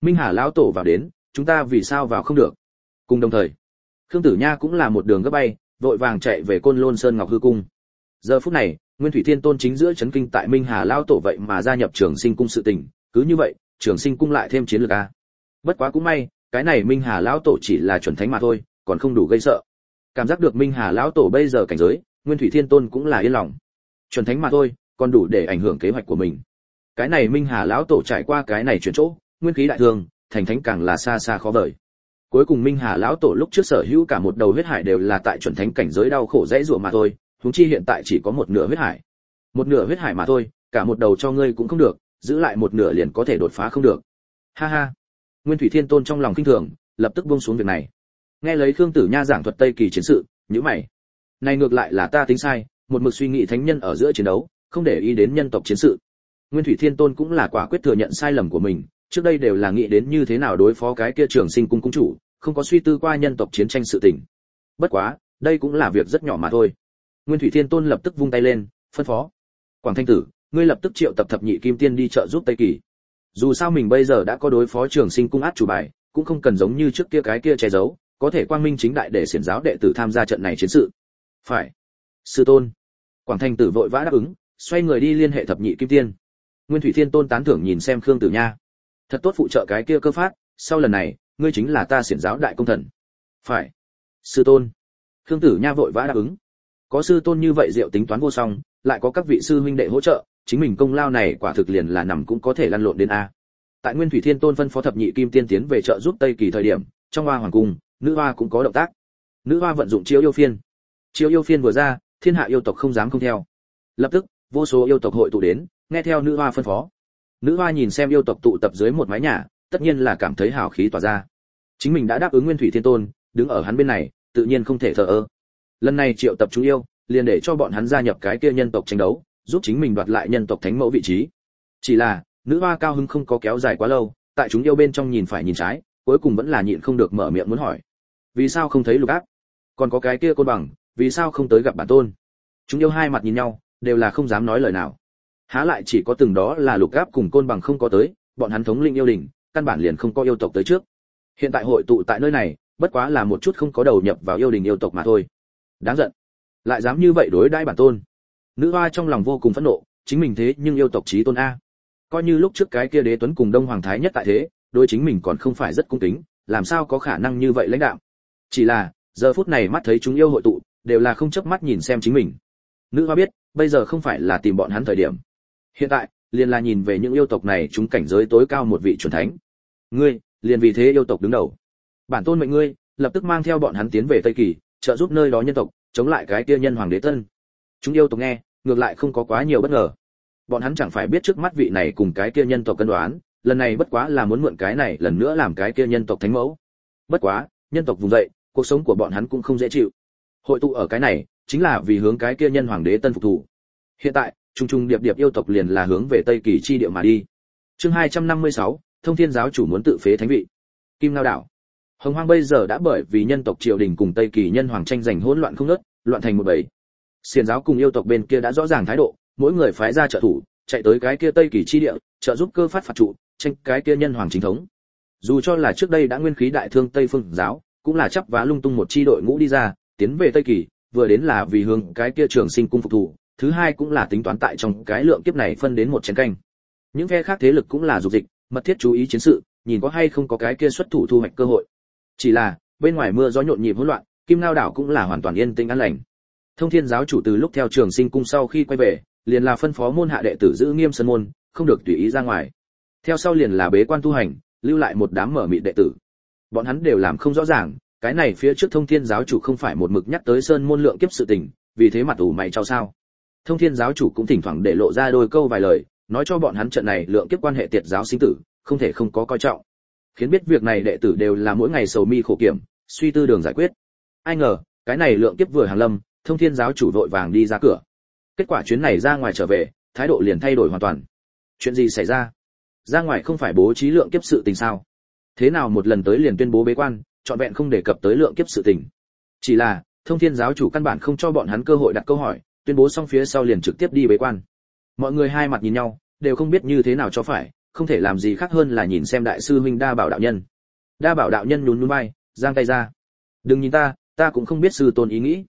Minh hà lão tổ vào đến, chúng ta vì sao vào không được? Cùng đồng thời, khương tử nha cũng là một đường gấp bay, vội vàng chạy về côn lôn sơn ngọc hư cung. Giờ phút này, nguyên thủy thiên tôn chính giữa chấn kinh tại minh hà lao tổ vậy mà gia nhập trường sinh cung sự tình, cứ như vậy, trường sinh cung lại thêm chiến lược a. Bất quá cũng may, cái này minh hà lão tổ chỉ là chuẩn thánh mà thôi, còn không đủ gây sợ cảm giác được minh hà lão tổ bây giờ cảnh giới, nguyên thủy thiên tôn cũng là yên lòng. Chuẩn thánh mà thôi, còn đủ để ảnh hưởng kế hoạch của mình. Cái này minh hà lão tổ trải qua cái này chuyển chỗ, nguyên khí đại thương, thành thánh càng là xa xa khó vời. Cuối cùng minh hà lão tổ lúc trước sở hữu cả một đầu huyết hải đều là tại chuẩn thánh cảnh giới đau khổ dễ dụa mà thôi, huống chi hiện tại chỉ có một nửa huyết hải. Một nửa huyết hải mà thôi, cả một đầu cho ngươi cũng không được, giữ lại một nửa liền có thể đột phá không được. Ha ha. Nguyên thủy thiên tôn trong lòng kinh thường, lập tức buông xuống việc này nghe lấy khương tử nha giảng thuật tây kỳ chiến sự nhữ mày. Này ngược lại là ta tính sai, một mực suy nghĩ thánh nhân ở giữa chiến đấu, không để ý đến nhân tộc chiến sự. Nguyên thủy thiên tôn cũng là quả quyết thừa nhận sai lầm của mình, trước đây đều là nghĩ đến như thế nào đối phó cái kia trường sinh cung cung chủ, không có suy tư qua nhân tộc chiến tranh sự tình. Bất quá, đây cũng là việc rất nhỏ mà thôi. Nguyên thủy thiên tôn lập tức vung tay lên, phân phó. Quảng thanh tử, ngươi lập tức triệu tập thập nhị kim tiên đi trợ giúp tây kỳ. Dù sao mình bây giờ đã có đối phó trường sinh cung át chủ bài, cũng không cần giống như trước kia cái kia che giấu có thể quang minh chính đại để xiển giáo đệ tử tham gia trận này chiến sự. Phải. Sư tôn. Quảng thanh tử vội vã đáp ứng, xoay người đi liên hệ thập nhị kim tiên. Nguyên thủy thiên tôn tán thưởng nhìn xem khương tử nha. Thật tốt phụ trợ cái kia cơ phát, sau lần này, ngươi chính là ta xiển giáo đại công thần. Phải. Sư tôn. Khương tử nha vội vã đáp ứng. Có sư tôn như vậy diệu tính toán vô song, lại có các vị sư huynh đệ hỗ trợ, chính mình công lao này quả thực liền là nằm cũng có thể lăn lộn đến a. Tại nguyên thủy thiên tôn phân phó thập nhị kim tiên tiến về trợ giúp tây kỳ thời điểm, trong hoa hoàng cung nữ hoa cũng có động tác. Nữ hoa vận dụng chiếu yêu phiên. Chiếu yêu phiên vừa ra, thiên hạ yêu tộc không dám không theo. Lập tức, vô số yêu tộc hội tụ đến, nghe theo nữ hoa phân phó. Nữ hoa nhìn xem yêu tộc tụ tập dưới một mái nhà, tất nhiên là cảm thấy hào khí tỏa ra. Chính mình đã đáp ứng nguyên thủy thiên tôn, đứng ở hắn bên này, tự nhiên không thể thờ ơ. Lần này triệu tập chúng yêu, liền để cho bọn hắn gia nhập cái kia nhân tộc tranh đấu, giúp chính mình đoạt lại nhân tộc thánh mẫu vị trí. Chỉ là, nữ hoa cao hưng không có kéo dài quá lâu, tại chúng yêu bên trong nhìn phải nhìn trái, cuối cùng vẫn là nhịn không được mở miệng muốn hỏi vì sao không thấy lục áp còn có cái kia côn bằng, vì sao không tới gặp bản tôn? Chúng yêu hai mặt nhìn nhau, đều là không dám nói lời nào. Há lại chỉ có từng đó là lục áp cùng côn bằng không có tới, bọn hắn thống linh yêu đình, căn bản liền không có yêu tộc tới trước. Hiện tại hội tụ tại nơi này, bất quá là một chút không có đầu nhập vào yêu đình yêu tộc mà thôi. Đáng giận. Lại dám như vậy đối đãi bản tôn. Nữ hoa trong lòng vô cùng phẫn nộ, chính mình thế nhưng yêu tộc chí tôn a. Coi như lúc trước cái kia đế tuấn cùng đông hoàng thái nhất tại thế, đối chính mình còn không phải rất cung kính, làm sao có khả năng như vậy lãnh đạo? Chỉ là, giờ phút này mắt thấy chúng yêu hội tụ, đều là không chớp mắt nhìn xem chính mình. Nữ hoa biết, bây giờ không phải là tìm bọn hắn thời điểm. Hiện tại, liền là nhìn về những yêu tộc này chúng cảnh giới tối cao một vị chuẩn thánh. Ngươi, liền vì thế yêu tộc đứng đầu. Bản tôn mệnh ngươi, lập tức mang theo bọn hắn tiến về tây kỳ, trợ giúp nơi đó nhân tộc, chống lại cái kia nhân hoàng đế tân. Chúng yêu tộc nghe, ngược lại không có quá nhiều bất ngờ. Bọn hắn chẳng phải biết trước mắt vị này cùng cái kia nhân tộc cân đoán, lần này bất quá là muốn mượn cái này lần nữa làm cái kia nhân tộc thánh mẫu. Bất quá nhân tộc vùng dậy cuộc sống của bọn hắn cũng không dễ chịu. Hội tụ ở cái này chính là vì hướng cái kia nhân hoàng đế tân phục thủ. Hiện tại trung trung điệp điệp yêu tộc liền là hướng về tây kỳ chi địa mà đi. Chương 256, thông thiên giáo chủ muốn tự phế thánh vị. Kim lao đảo. Hồng hoang bây giờ đã bởi vì nhân tộc triều đình cùng tây kỳ nhân hoàng tranh giành hỗn loạn không nớt loạn thành một bầy. Xiền giáo cùng yêu tộc bên kia đã rõ ràng thái độ mỗi người phái ra trợ thủ chạy tới cái kia tây kỳ chi địa trợ giúp cơ phát phạt trụ tranh cái kia nhân hoàng chính thống dù cho là trước đây đã nguyên khí đại thương tây phương giáo, cũng là chấp vá lung tung một chi đội ngũ đi ra, tiến về tây kỳ, vừa đến là vì hướng cái kia trường sinh cung phục thủ, thứ hai cũng là tính toán tại trong cái lượng kiếp này phân đến một chén canh. Những phe khác thế lực cũng là dục dịch, mật thiết chú ý chiến sự, nhìn có hay không có cái kia xuất thủ thu hoạch cơ hội. Chỉ là, bên ngoài mưa gió nhộn nhịp hỗn loạn, kim lao đảo cũng là hoàn toàn yên tĩnh an lành. Thông thiên giáo chủ từ lúc theo trường sinh cung sau khi quay về, liền là phân phó môn hạ đệ tử giữ nghiêm sân môn, không được tùy ý ra ngoài. Theo sau liền là bế quan tu hành lưu lại một đám mở mịt đệ tử. Bọn hắn đều làm không rõ ràng, cái này phía trước thông thiên giáo chủ không phải một mực nhắc tới sơn môn lượng kiếp sự tình, vì thế mặt ủ mày trao sao. Thông thiên giáo chủ cũng thỉnh thoảng để lộ ra đôi câu vài lời, nói cho bọn hắn trận này lượng kiếp quan hệ tiệt giáo sinh tử, không thể không có coi trọng. Khiến biết việc này đệ tử đều là mỗi ngày sầu mi khổ kiểm, suy tư đường giải quyết. Ai ngờ, cái này lượng kiếp vừa hàng lâm, thông thiên giáo chủ vội vàng đi ra cửa. Kết quả chuyến này ra ngoài trở về, thái độ liền thay đổi hoàn toàn. Chuyện gì xảy ra? Ra ngoài không phải bố trí lượng kiếp sự tình sao? Thế nào một lần tới liền tuyên bố bế quan, trọn vẹn không đề cập tới lượng kiếp sự tình. Chỉ là, thông thiên giáo chủ căn bản không cho bọn hắn cơ hội đặt câu hỏi, tuyên bố xong phía sau liền trực tiếp đi bế quan. Mọi người hai mặt nhìn nhau, đều không biết như thế nào cho phải, không thể làm gì khác hơn là nhìn xem đại sư huynh đa bảo đạo nhân. Đa bảo đạo nhân nhún nhún vai, giang tay ra. Đừng nhìn ta ta cũng không biết sư tôn ý nghĩ.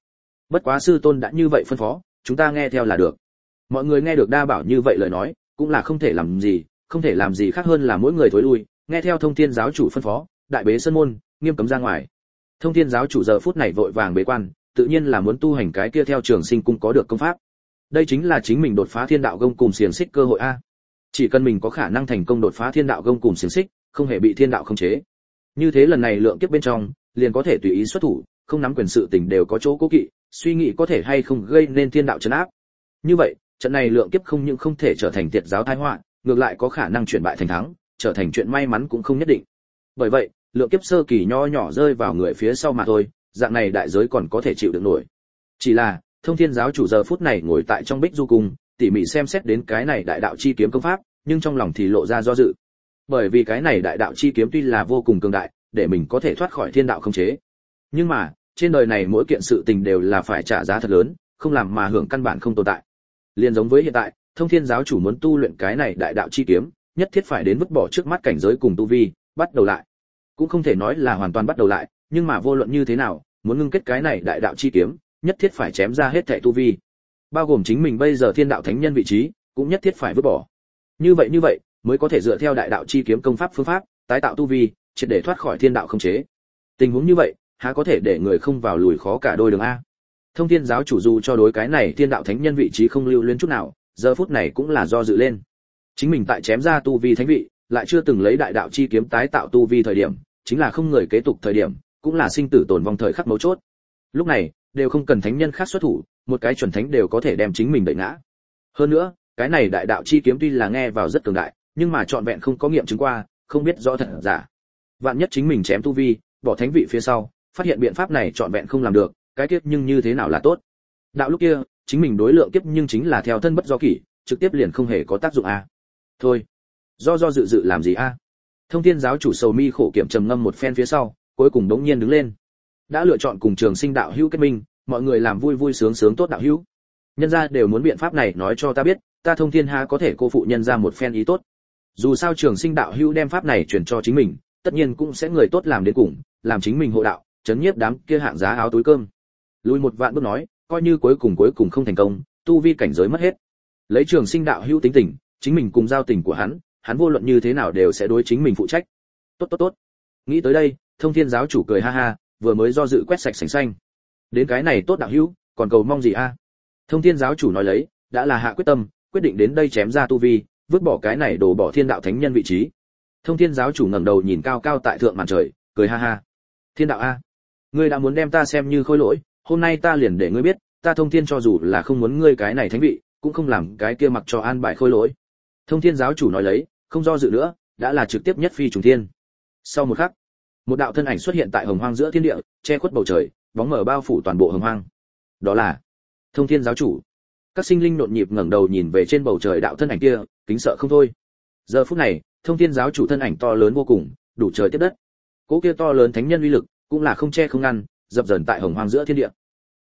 Bất quá sư tôn đã như vậy phân phó, chúng ta nghe theo là được. Mọi người nghe được đa bảo như vậy lời nói, cũng là không thể làm gì không thể làm gì khác hơn là mỗi người thối lui, nghe theo thông thiên giáo chủ phân phó, đại bế sân môn, nghiêm cấm ra ngoài. Thông thiên giáo chủ giờ phút này vội vàng bế quan, tự nhiên là muốn tu hành cái kia theo trường sinh cung có được công pháp. Đây chính là chính mình đột phá thiên đạo gông cùng xiềng xích cơ hội a. Chỉ cần mình có khả năng thành công đột phá thiên đạo gông cùng xiềng xích, không hề bị thiên đạo khống chế. Như thế lần này lượng kiếp bên trong, liền có thể tùy ý xuất thủ, không nắm quyền sự tình đều có chỗ cố kỵ, suy nghĩ có thể hay không gây nên thiên đạo chấn áp. Như vậy, trận này lượng kiếp không những không thể trở thành tiệt giáo tai họa ngược lại có khả năng chuyển bại thành thắng, trở thành chuyện may mắn cũng không nhất định. Bởi vậy, lượng kiếp sơ kỳ nho nhỏ rơi vào người phía sau mà thôi, dạng này đại giới còn có thể chịu được nổi. Chỉ là, thông thiên giáo chủ giờ phút này ngồi tại trong bích du cung, tỉ mỉ xem xét đến cái này đại đạo chi kiếm công pháp, nhưng trong lòng thì lộ ra do dự. Bởi vì cái này đại đạo chi kiếm tuy là vô cùng cường đại, để mình có thể thoát khỏi thiên đạo không chế. Nhưng mà, trên đời này mỗi kiện sự tình đều là phải trả giá thật lớn, không làm mà hưởng căn bản không tồn tại. Liên giống với hiện tại thông thiên giáo chủ muốn tu luyện cái này đại đạo chi kiếm, nhất thiết phải đến vứt bỏ trước mắt cảnh giới cùng tu vi, bắt đầu lại. Cũng không thể nói là hoàn toàn bắt đầu lại, nhưng mà vô luận như thế nào, muốn ngưng kết cái này đại đạo chi kiếm, nhất thiết phải chém ra hết thảy tu vi. Bao gồm chính mình bây giờ thiên đạo thánh nhân vị trí, cũng nhất thiết phải vứt bỏ. Như vậy như vậy, mới có thể dựa theo đại đạo chi kiếm công pháp phương pháp, tái tạo tu vi, triệt để thoát khỏi thiên đạo không chế. Tình huống như vậy, há có thể để người không vào lùi khó cả đôi đường a. Thông thiên giáo chủ dù cho đối cái này thiên đạo thánh nhân vị trí không lưu luyến chút nào giờ phút này cũng là do dự lên. Chính mình tại chém ra tu vi thánh vị, lại chưa từng lấy đại đạo chi kiếm tái tạo tu vi thời điểm, chính là không người kế tục thời điểm, cũng là sinh tử tồn vong thời khắc mấu chốt. Lúc này, đều không cần thánh nhân khác xuất thủ, một cái chuẩn thánh đều có thể đem chính mình đẩy ngã. Hơn nữa, cái này đại đạo chi kiếm tuy là nghe vào rất cường đại, nhưng mà trọn vẹn không có nghiệm chứng qua, không biết rõ thật giả. Vạn nhất chính mình chém tu vi, bỏ thánh vị phía sau, phát hiện biện pháp này trọn vẹn không làm được, cái kiếp nhưng như thế nào là tốt. Đạo lúc kia chính mình đối lượng kiếp nhưng chính là theo thân bất do kỷ, trực tiếp liền không hề có tác dụng a à. thôi, do do dự dự làm gì a à? thông thiên giáo chủ sầu mi khổ kiểm trầm ngâm một phen phía sau, cuối cùng đống nhiên đứng lên đã lựa chọn cùng trường sinh đạo hữu kết minh, mọi người làm vui vui sướng sướng tốt đạo hữu nhân gia đều muốn biện pháp này nói cho ta biết, ta thông thiên ha có thể cô phụ nhân ra một phen ý tốt dù sao trường sinh đạo hữu đem pháp này truyền cho chính mình, tất nhiên cũng sẽ người tốt làm đến cùng, làm chính mình hộ đạo, chấn nhiếp đám kia hạng giá áo túi cơm lùi một vạn bước nói coi như cuối cùng cuối cùng không thành công, tu vi cảnh giới mất hết. Lấy trường sinh đạo hữu tính tình, chính mình cùng giao tình của hắn hắn vô luận như thế nào đều sẽ đối chính mình phụ trách. Tốt tốt tốt. Nghĩ tới đây, thông thiên giáo chủ cười ha ha, vừa mới do dự quét sạch sành xanh. Đến cái này tốt đạo hữu, còn cầu mong gì a? Thông thiên giáo chủ nói lấy, đã là hạ quyết tâm, quyết định đến đây chém ra tu vi, vứt bỏ cái này đổ bỏ thiên đạo thánh nhân vị trí. Thông thiên giáo chủ ngẩng đầu nhìn cao cao tại thượng màn trời, cười ha ha. Thiên đạo a, ngươi đã muốn đem ta xem như khôi lỗi hôm nay ta liền để ngươi biết, ta thông thiên cho dù là không muốn ngươi cái này thánh vị, cũng không làm cái kia mặc cho an bài khôi lỗi. Thông thiên giáo chủ nói lấy, không do dự nữa, đã là trực tiếp nhất phi trùng thiên. Sau một khắc, một đạo thân ảnh xuất hiện tại hồng hoang giữa thiên địa, che khuất bầu trời, bóng mở bao phủ toàn bộ hồng hoang. Đó là thông thiên giáo chủ. Các sinh linh nộn nhịp ngẩng đầu nhìn về trên bầu trời đạo thân ảnh kia, kính sợ không thôi. Giờ phút này, thông thiên giáo chủ thân ảnh to lớn vô cùng, đủ trời tiếp đất. Cỗ kia to lớn thánh nhân uy lực, cũng là không che không ngăn dập dần tại hồng hoang giữa thiên địa.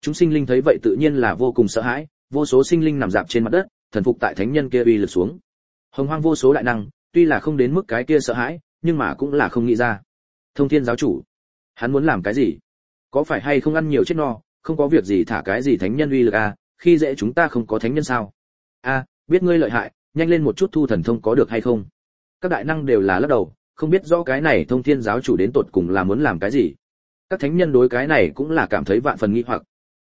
Chúng sinh linh thấy vậy tự nhiên là vô cùng sợ hãi, vô số sinh linh nằm dạp trên mặt đất, thần phục tại thánh nhân kia uy lực xuống. Hồng hoang vô số đại năng, tuy là không đến mức cái kia sợ hãi, nhưng mà cũng là không nghĩ ra. Thông thiên giáo chủ, hắn muốn làm cái gì? Có phải hay không ăn nhiều chết no, không có việc gì thả cái gì thánh nhân uy lực à khi dễ chúng ta không có thánh nhân sao? A biết ngươi lợi hại, nhanh lên một chút thu thần thông có được hay không? Các đại năng đều là lắc đầu, không biết rõ cái này thông thiên giáo chủ đến tột cùng là muốn làm cái gì các thánh nhân đối cái này cũng là cảm thấy vạn phần nghi hoặc.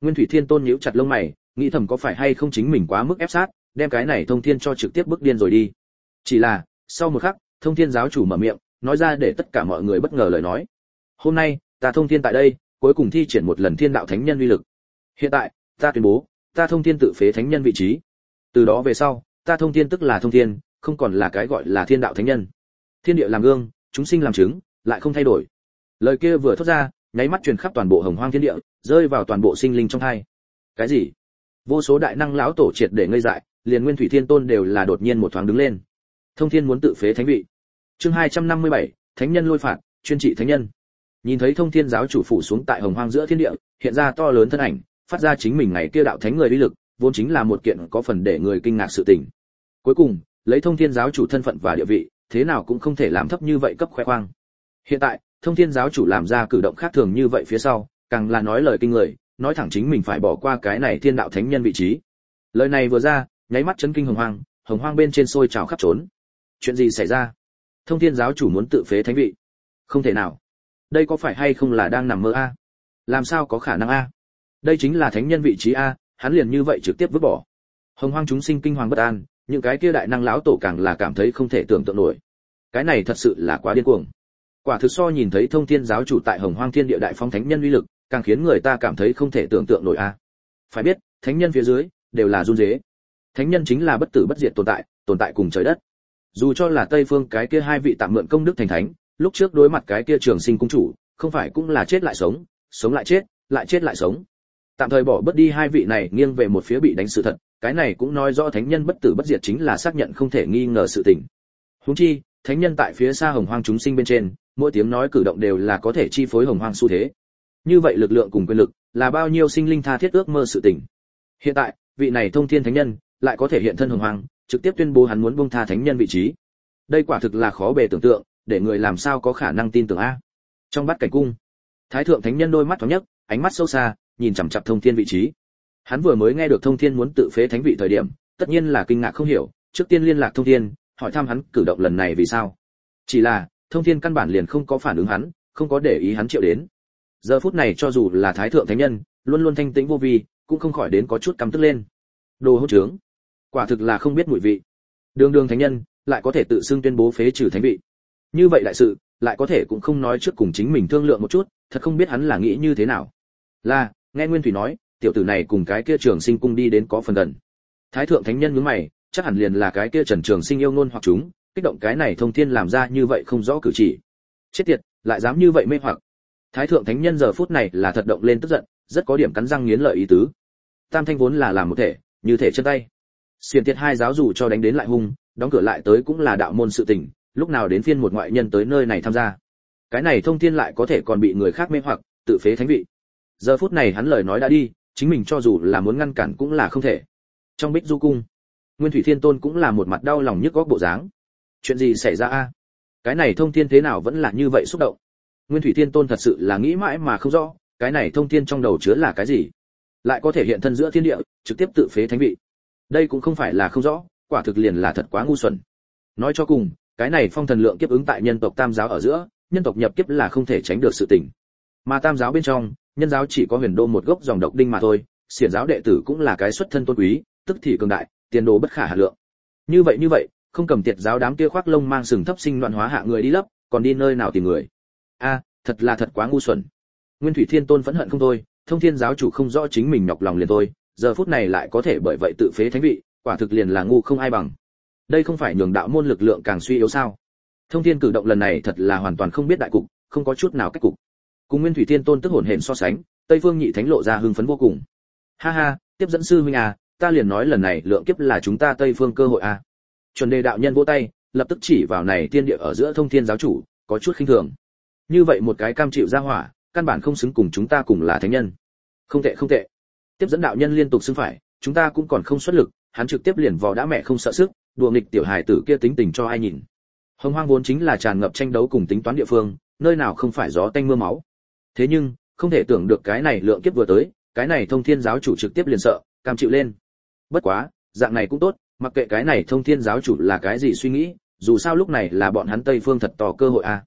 Nguyên thủy thiên tôn nhíu chặt lông mày, nghĩ thầm có phải hay không chính mình quá mức ép sát, đem cái này thông thiên cho trực tiếp bước điên rồi đi. Chỉ là, sau một khắc, thông thiên giáo chủ mở miệng, nói ra để tất cả mọi người bất ngờ lời nói. Hôm nay, ta thông thiên tại đây, cuối cùng thi triển một lần thiên đạo thánh nhân uy lực. Hiện tại, ta tuyên bố, ta thông thiên tự phế thánh nhân vị trí. Từ đó về sau, ta thông thiên tức là thông thiên, không còn là cái gọi là thiên đạo thánh nhân. Thiên địa làm gương, chúng sinh làm chứng, lại không thay đổi. Lời kia vừa thốt ra nháy mắt truyền khắp toàn bộ hồng hoang thiên địa rơi vào toàn bộ sinh linh trong hai. Cái gì? Vô số đại năng lão tổ triệt để ngây dại liền nguyên thủy thiên tôn đều là đột nhiên một thoáng đứng lên. Thông thiên muốn tự phế thánh vị. Chương 257, thánh nhân lôi phạt chuyên trị thánh nhân. Nhìn thấy thông thiên giáo chủ phủ xuống tại hồng hoang giữa thiên địa hiện ra to lớn thân ảnh phát ra chính mình ngày kia đạo thánh người uy lực vốn chính là một kiện có phần để người kinh ngạc sự tình. Cuối cùng lấy thông thiên giáo chủ thân phận và địa vị thế nào cũng không thể làm thấp như vậy cấp khoe khoang. Hiện tại thông thiên giáo chủ làm ra cử động khác thường như vậy phía sau, càng là nói lời kinh người, nói thẳng chính mình phải bỏ qua cái này thiên đạo thánh nhân vị trí. Lời này vừa ra, nháy mắt chấn kinh hồng hoang hồng hoang bên trên sôi trào khắp trốn. Chuyện gì xảy ra? Thông thiên giáo chủ muốn tự phế thánh vị. Không thể nào. Đây có phải hay không là đang nằm mơ a? Làm sao có khả năng a? Đây chính là thánh nhân vị trí a, hắn liền như vậy trực tiếp vứt bỏ. Hồng hoang chúng sinh kinh hoàng bất an, những cái kia đại năng lão tổ càng là cảm thấy không thể tưởng tượng nổi. Cái này thật sự là quá điên cuồng quả thực so nhìn thấy thông thiên giáo chủ tại hồng hoang thiên địa đại phong thánh nhân uy lực, càng khiến người ta cảm thấy không thể tưởng tượng nổi a. Phải biết, thánh nhân phía dưới, đều là run rế. Thánh nhân chính là bất tử bất diệt tồn tại tồn tại cùng trời đất. Dù cho là tây phương cái kia hai vị tạm mượn công đức thành thánh, lúc trước đối mặt cái kia trường sinh cung chủ, không phải cũng là chết lại sống sống lại chết lại chết lại sống. Tạm thời bỏ bất đi hai vị này nghiêng về một phía bị đánh sự thật, cái này cũng nói rõ thánh nhân bất tử bất diệt chính là xác nhận không thể nghi ngờ sự tình. Huống chi, thánh nhân tại phía xa hồng hoang chúng sinh bên trên mỗi tiếng nói cử động đều là có thể chi phối hồng hoang xu thế. Như vậy lực lượng cùng quyền lực là bao nhiêu sinh linh tha thiết ước mơ sự tình. Hiện tại, vị này thông thiên thánh nhân lại có thể hiện thân hồng hoang, trực tiếp tuyên bố hắn muốn buông tha thánh nhân vị trí. Đây quả thực là khó bề tưởng tượng, để người làm sao có khả năng tin tưởng a? Trong bát cảnh cung, thái thượng thánh nhân đôi mắt thoáng nhất ánh mắt sâu xa, nhìn chằm chằm thông thiên vị trí. Hắn vừa mới nghe được thông thiên muốn tự phế thánh vị thời điểm, tất nhiên là kinh ngạc không hiểu, trước tiên liên lạc thông thiên, hỏi thăm hắn cử động lần này vì sao. Chỉ là thông thiên căn bản liền không có phản ứng hắn, không có để ý hắn triệu đến. Giờ phút này cho dù là thái thượng thánh nhân, luôn luôn thanh tĩnh vô vi, cũng không khỏi đến có chút căm tức lên. Đồ hỗn trướng. Quả thực là không biết mùi vị. Đường đường thánh nhân, lại có thể tự xưng tuyên bố phế trừ thánh vị. Như vậy đại sự, lại có thể cũng không nói trước cùng chính mình thương lượng một chút, thật không biết hắn là nghĩ như thế nào. Là, nghe nguyên thủy nói, tiểu tử này cùng cái kia trường sinh cung đi đến có phần gần. Thái thượng thánh nhân nhướng mày, chắc hẳn liền là cái kia trần trường sinh yêu nôn hoặc chúng kích động cái này thông thiên làm ra như vậy không rõ cử chỉ. Chết tiệt, lại dám như vậy mê hoặc. Thái thượng thánh nhân giờ phút này là thật động lên tức giận, rất có điểm cắn răng nghiến lợi ý tứ. Tam thanh vốn là làm một thể, như thể chân tay. Xiển tiệt hai giáo dù cho đánh đến lại hung, đóng cửa lại tới cũng là đạo môn sự tình, lúc nào đến phiên một ngoại nhân tới nơi này tham gia. Cái này thông thiên lại có thể còn bị người khác mê hoặc, tự phế thánh vị. Giờ phút này hắn lời nói đã đi, chính mình cho dù là muốn ngăn cản cũng là không thể. Trong bích du cung, nguyên thủy thiên tôn cũng là một mặt đau lòng nhức góc bộ dáng chuyện gì xảy ra a? Cái này thông thiên thế nào vẫn là như vậy xúc động? Nguyên thủy thiên tôn thật sự là nghĩ mãi mà không rõ, cái này thông thiên trong đầu chứa là cái gì? Lại có thể hiện thân giữa thiên địa, trực tiếp tự phế thánh vị. Đây cũng không phải là không rõ, quả thực liền là thật quá ngu xuẩn. Nói cho cùng, cái này phong thần lượng kiếp ứng tại nhân tộc tam giáo ở giữa, nhân tộc nhập kiếp là không thể tránh được sự tình. Mà tam giáo bên trong, nhân giáo chỉ có huyền đô một gốc dòng độc đinh mà thôi, xiển giáo đệ tử cũng là cái xuất thân tôn quý, tức thì cường đại, tiền đồ bất khả hà lượng. Như vậy như vậy không cầm tiệt giáo đám kia khoác lông mang sừng thấp sinh loạn hóa hạ người đi lấp, còn đi nơi nào tìm người? A, thật là thật quá ngu xuẩn. Nguyên thủy thiên tôn phẫn hận không thôi, thông thiên giáo chủ không rõ chính mình nhọc lòng liền thôi, giờ phút này lại có thể bởi vậy tự phế thánh vị, quả thực liền là ngu không ai bằng. Đây không phải nhường đạo môn lực lượng càng suy yếu sao? Thông thiên cử động lần này thật là hoàn toàn không biết đại cục, không có chút nào cách cục. Cùng nguyên thủy thiên tôn tức hồn hển so sánh, tây phương nhị thánh lộ ra hưng phấn vô cùng. Ha ha, tiếp dẫn sư huynh à ta liền nói lần này lượng kiếp là chúng ta tây phương cơ hội à chuẩn đề đạo nhân vỗ tay, lập tức chỉ vào này tiên địa ở giữa thông thiên giáo chủ, có chút khinh thường. Như vậy một cái cam chịu ra hỏa, căn bản không xứng cùng chúng ta cùng là thánh nhân. Không tệ không tệ. Tiếp dẫn đạo nhân liên tục xưng phải, chúng ta cũng còn không xuất lực, hắn trực tiếp liền vò đã mẹ không sợ sức, đùa nghịch tiểu hài tử kia tính tình cho ai nhìn. Hồng hoang vốn chính là tràn ngập tranh đấu cùng tính toán địa phương, nơi nào không phải gió tanh mưa máu. Thế nhưng, không thể tưởng được cái này lượng kiếp vừa tới, cái này thông thiên giáo chủ trực tiếp liền sợ, cam chịu lên. Bất quá, dạng này cũng tốt mặc kệ cái này thông thiên giáo chủ là cái gì suy nghĩ, dù sao lúc này là bọn hắn tây phương thật tỏ cơ hội a. À.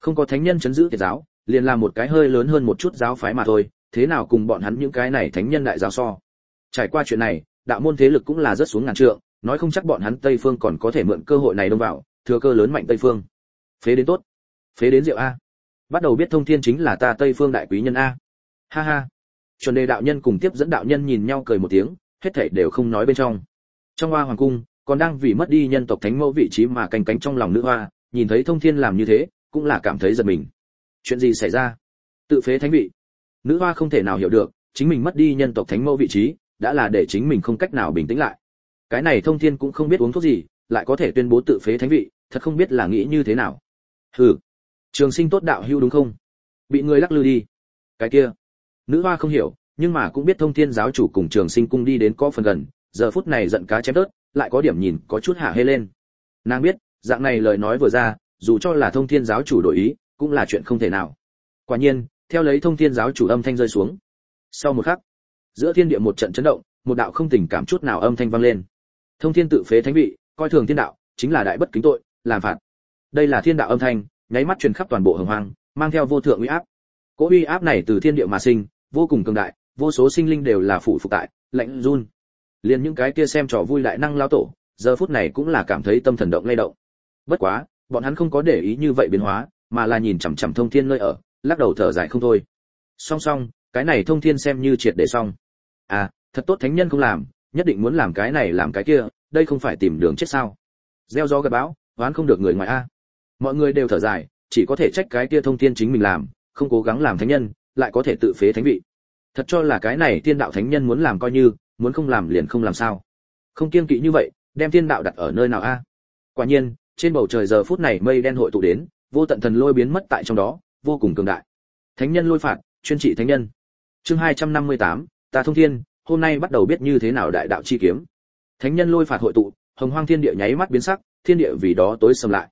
không có thánh nhân chấn giữ thiệt giáo, liền làm một cái hơi lớn hơn một chút giáo phái mà thôi, thế nào cùng bọn hắn những cái này thánh nhân đại giáo so? Trải qua chuyện này, đạo môn thế lực cũng là rất xuống ngàn trượng, nói không chắc bọn hắn tây phương còn có thể mượn cơ hội này đông vào, thừa cơ lớn mạnh tây phương. Phế đến tốt. Phế đến rượu a. Bắt đầu biết thông thiên chính là ta tây phương đại quý nhân a. Ha ha. Chuẩn đề đạo nhân cùng tiếp dẫn đạo nhân nhìn nhau cười một tiếng, hết thảy đều không nói bên trong trong hoa hoàng cung, còn đang vì mất đi nhân tộc thánh mẫu vị trí mà canh cánh trong lòng nữ hoa, nhìn thấy thông thiên làm như thế, cũng là cảm thấy giật mình. Chuyện gì xảy ra? Tự phế thánh vị. Nữ hoa không thể nào hiểu được, chính mình mất đi nhân tộc thánh mẫu vị trí, đã là để chính mình không cách nào bình tĩnh lại. Cái này thông thiên cũng không biết uống thuốc gì, lại có thể tuyên bố tự phế thánh vị, thật không biết là nghĩ như thế nào. Hừ. Trường sinh tốt đạo hưu đúng không? Bị người lắc lư đi. Cái kia. Nữ hoa không hiểu, nhưng mà cũng biết thông thiên giáo chủ cùng trường sinh cung đi đến có phần gần giờ phút này giận cá chém tớt, lại có điểm nhìn có chút hạ hê lên. Nàng biết, dạng này lời nói vừa ra, dù cho là thông thiên giáo chủ đổi ý, cũng là chuyện không thể nào. Quả nhiên, theo lấy thông thiên giáo chủ âm thanh rơi xuống. Sau một khắc, giữa thiên địa một trận chấn động, một đạo không tình cảm chút nào âm thanh vang lên. Thông thiên tự phế thánh vị, coi thường thiên đạo, chính là đại bất kính tội, làm phạt. Đây là thiên đạo âm thanh, nháy mắt truyền khắp toàn bộ hồng hoang, mang theo vô thượng uy áp. Cỗ uy áp này từ thiên địa mà sinh, vô cùng cường đại, vô số sinh linh đều là phụ phục tại, lạnh run liền những cái kia xem trò vui lại năng lao tổ, giờ phút này cũng là cảm thấy tâm thần động lay động. Bất quá, bọn hắn không có để ý như vậy biến hóa, mà là nhìn chằm chằm thông thiên nơi ở, lắc đầu thở dài không thôi. Song song, cái này thông thiên xem như triệt để xong. À thật tốt thánh nhân không làm, nhất định muốn làm cái này làm cái kia, đây không phải tìm đường chết sao? Gieo gió gặp bão, oán không được người ngoài a. Mọi người đều thở dài, chỉ có thể trách cái kia thông thiên chính mình làm, không cố gắng làm thánh nhân, lại có thể tự phế thánh vị. Thật cho là cái này tiên đạo thánh nhân muốn làm coi như muốn không làm liền không làm sao. Không kiêng kỵ như vậy đem tiên đạo đặt ở nơi nào a? Quả nhiên trên bầu trời giờ phút này mây đen hội tụ đến vô tận thần lôi biến mất tại trong đó vô cùng cường đại. Thánh nhân lôi phạt chuyên trị thánh nhân. Chương 258, ta thông thiên hôm nay bắt đầu biết như thế nào đại đạo chi kiếm. Thánh nhân lôi phạt hội tụ hồng hoang thiên địa nháy mắt biến sắc thiên địa vì đó tối sầm lại.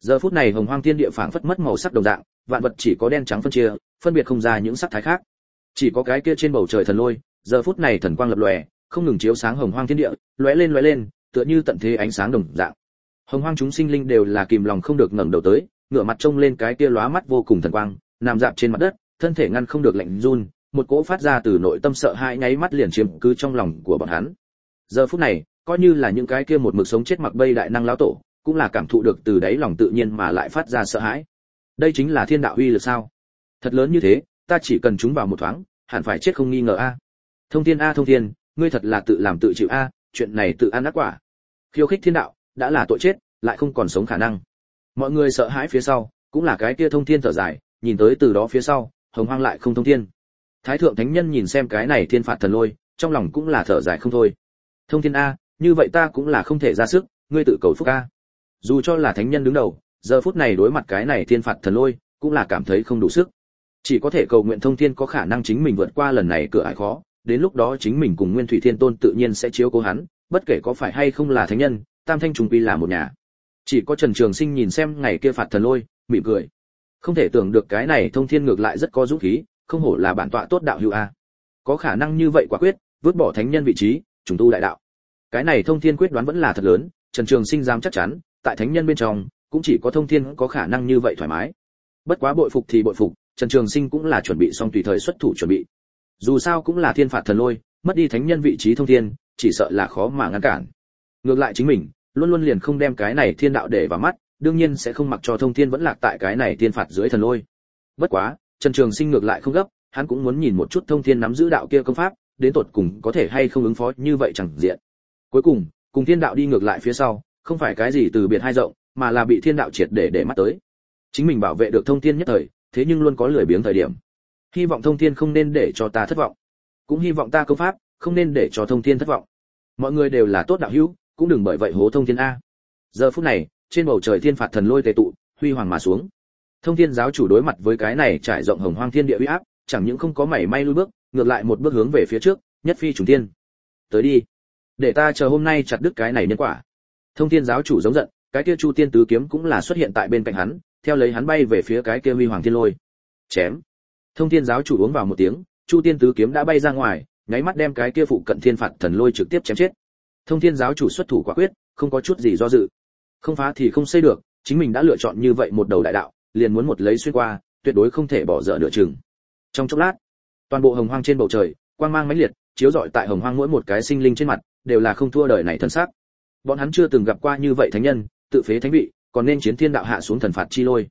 Giờ phút này hồng hoang thiên địa phảng phất mất màu sắc đồng dạng vạn vật chỉ có đen trắng phân chia phân biệt không ra những sắc thái khác. Chỉ có cái kia trên bầu trời thần lôi giờ phút này thần quang lập lòe, không ngừng chiếu sáng hồng hoang thiên địa, lóe lên lóe lên, tựa như tận thế ánh sáng đồng dạng. Hồng hoang chúng sinh linh đều là kìm lòng không được ngẩng đầu tới, ngửa mặt trông lên cái kia lóa mắt vô cùng thần quang, nằm dạp trên mặt đất, thân thể ngăn không được lạnh run, một cỗ phát ra từ nội tâm sợ hãi nháy mắt liền chiếm cứ trong lòng của bọn hắn. Giờ phút này, coi như là những cái kia một mực sống chết mặc bay đại năng lão tổ, cũng là cảm thụ được từ đáy lòng tự nhiên mà lại phát ra sợ hãi. Đây chính là thiên đạo uy lực sao? Thật lớn như thế, ta chỉ cần chúng vào một thoáng, hẳn phải chết không nghi ngờ a thông thiên a, thông thiên, ngươi thật là tự làm tự chịu a, chuyện này tự ăn ác quả. Khiêu khích thiên đạo, đã là tội chết, lại không còn sống khả năng. Mọi người sợ hãi phía sau, cũng là cái kia thông thiên thở dài, nhìn tới từ đó phía sau, hồng hoang lại không thông thiên. Thái thượng thánh nhân nhìn xem cái này thiên phạt thần lôi, trong lòng cũng là thở dài không thôi. Thông thiên a, như vậy ta cũng là không thể ra sức, ngươi tự cầu phúc a. Dù cho là thánh nhân đứng đầu, giờ phút này đối mặt cái này thiên phạt thần lôi, cũng là cảm thấy không đủ sức. Chỉ có thể cầu nguyện thông thiên có khả năng chính mình vượt qua lần này cửa ải khó đến lúc đó chính mình cùng nguyên thủy thiên tôn tự nhiên sẽ chiếu cố hắn, bất kể có phải hay không là thánh nhân, tam thanh trùng quy là một nhà. Chỉ có trần trường sinh nhìn xem ngày kia phạt thần lôi, mỉm cười. Không thể tưởng được cái này thông thiên ngược lại rất có dũng khí, không hổ là bản tọa tốt đạo hữu a. Có khả năng như vậy quả quyết, vứt bỏ thánh nhân vị trí, trùng tu đại đạo. Cái này thông thiên quyết đoán vẫn là thật lớn, trần trường sinh dám chắc chắn, tại thánh nhân bên trong, cũng chỉ có thông thiên có khả năng như vậy thoải mái. Bất quá bội phục thì bội phục, trần trường sinh cũng là chuẩn bị xong tùy thời xuất thủ chuẩn bị dù sao cũng là thiên phạt thần lôi, mất đi thánh nhân vị trí thông thiên, chỉ sợ là khó mà ngăn cản. Ngược lại chính mình, luôn luôn liền không đem cái này thiên đạo để vào mắt, đương nhiên sẽ không mặc cho thông thiên vẫn lạc tại cái này thiên phạt dưới thần lôi. Bất quá, trần trường sinh ngược lại không gấp, hắn cũng muốn nhìn một chút thông thiên nắm giữ đạo kia công pháp, đến tột cùng có thể hay không ứng phó như vậy chẳng diện. Cuối cùng cùng thiên đạo đi ngược lại phía sau, không phải cái gì từ biệt hai rộng, mà là bị thiên đạo triệt để để mắt tới. Chính mình bảo vệ được thông thiên nhất thời, thế nhưng luôn có lười biếng thời điểm hy vọng thông thiên không nên để cho ta thất vọng. Cũng hy vọng ta công pháp không nên để cho thông thiên thất vọng. Mọi người đều là tốt đạo hữu, cũng đừng bởi vậy hố thông thiên a. Giờ phút này, trên bầu trời thiên phạt thần lôi tề tụ, huy hoàng mà xuống. Thông thiên giáo chủ đối mặt với cái này trải rộng hồng hoang thiên địa uy áp, chẳng những không có mảy may lui bước, ngược lại một bước hướng về phía trước, nhất phi trùng thiên. Tới đi. Để ta chờ hôm nay chặt đứt cái này nhân quả. Thông thiên giáo chủ giống giận, cái kia chu tiên tứ kiếm cũng là xuất hiện tại bên cạnh hắn, theo lấy hắn bay về phía cái kia huy hoàng thiên lôi. Chém thông thiên giáo chủ uống vào một tiếng, chu tiên tứ kiếm đã bay ra ngoài, nháy mắt đem cái kia phụ cận thiên phạt thần lôi trực tiếp chém chết. Thông thiên giáo chủ xuất thủ quả quyết, không có chút gì do dự. Không phá thì không xây được, chính mình đã lựa chọn như vậy một đầu đại đạo, liền muốn một lấy xuyên qua, tuyệt đối không thể bỏ dở nửa chừng. Trong chốc lát, toàn bộ hồng hoang trên bầu trời, quang mang mãnh liệt, chiếu rọi tại hồng hoang mỗi một cái sinh linh trên mặt, đều là không thua đời này thân xác bọn hắn chưa từng gặp qua như vậy thánh nhân, tự phế thánh vị, còn nên chiến thiên đạo hạ xuống thần phạt chi lôi.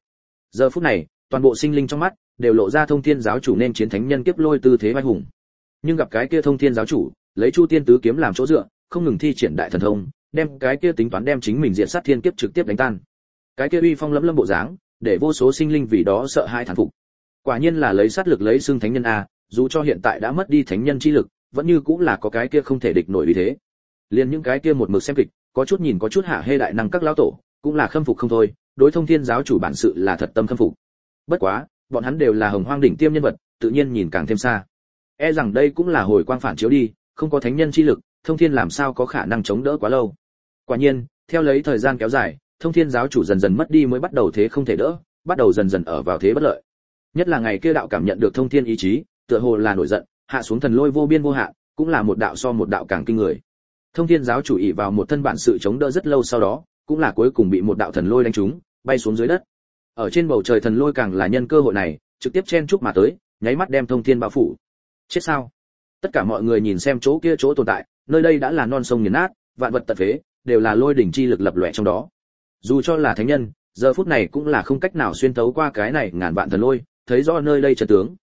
Giờ phút này, toàn bộ sinh linh trong mắt đều lộ ra thông thiên giáo chủ nên chiến thánh nhân kiếp lôi tư thế vai hùng. Nhưng gặp cái kia thông thiên giáo chủ, lấy chu tiên tứ kiếm làm chỗ dựa, không ngừng thi triển đại thần thông, đem cái kia tính toán đem chính mình diện sát thiên kiếp trực tiếp đánh tan. Cái kia uy phong lẫm lâm bộ dáng, để vô số sinh linh vì đó sợ hai thán phục. Quả nhiên là lấy sát lực lấy xương thánh nhân a, dù cho hiện tại đã mất đi thánh nhân chi lực, vẫn như cũng là có cái kia không thể địch nổi vì thế. Liền những cái kia một mực xem kịch, có chút nhìn có chút hạ hê đại năng các lão tổ, cũng là khâm phục không thôi, đối thông thiên giáo chủ bản sự là thật tâm khâm phục. Bất quá bọn hắn đều là hồng hoang đỉnh tiêm nhân vật, tự nhiên nhìn càng thêm xa. E rằng đây cũng là hồi quang phản chiếu đi, không có thánh nhân chi lực, thông thiên làm sao có khả năng chống đỡ quá lâu. Quả nhiên, theo lấy thời gian kéo dài, thông thiên giáo chủ dần dần mất đi mới bắt đầu thế không thể đỡ, bắt đầu dần dần ở vào thế bất lợi. Nhất là ngày kia đạo cảm nhận được thông thiên ý chí, tựa hồ là nổi giận, hạ xuống thần lôi vô biên vô hạn, cũng là một đạo so một đạo càng kinh người. Thông thiên giáo chủ ỷ vào một thân bản sự chống đỡ rất lâu sau đó, cũng là cuối cùng bị một đạo thần lôi đánh trúng, bay xuống dưới đất ở trên bầu trời thần lôi càng là nhân cơ hội này, trực tiếp chen chúc mà tới, nháy mắt đem thông thiên bao phủ. Chết sao? Tất cả mọi người nhìn xem chỗ kia chỗ tồn tại, nơi đây đã là non sông nghiền nát, vạn vật tận phế, đều là lôi đỉnh chi lực lập lòe trong đó. Dù cho là thánh nhân, giờ phút này cũng là không cách nào xuyên tấu qua cái này ngàn vạn thần lôi, thấy rõ nơi đây trận tướng.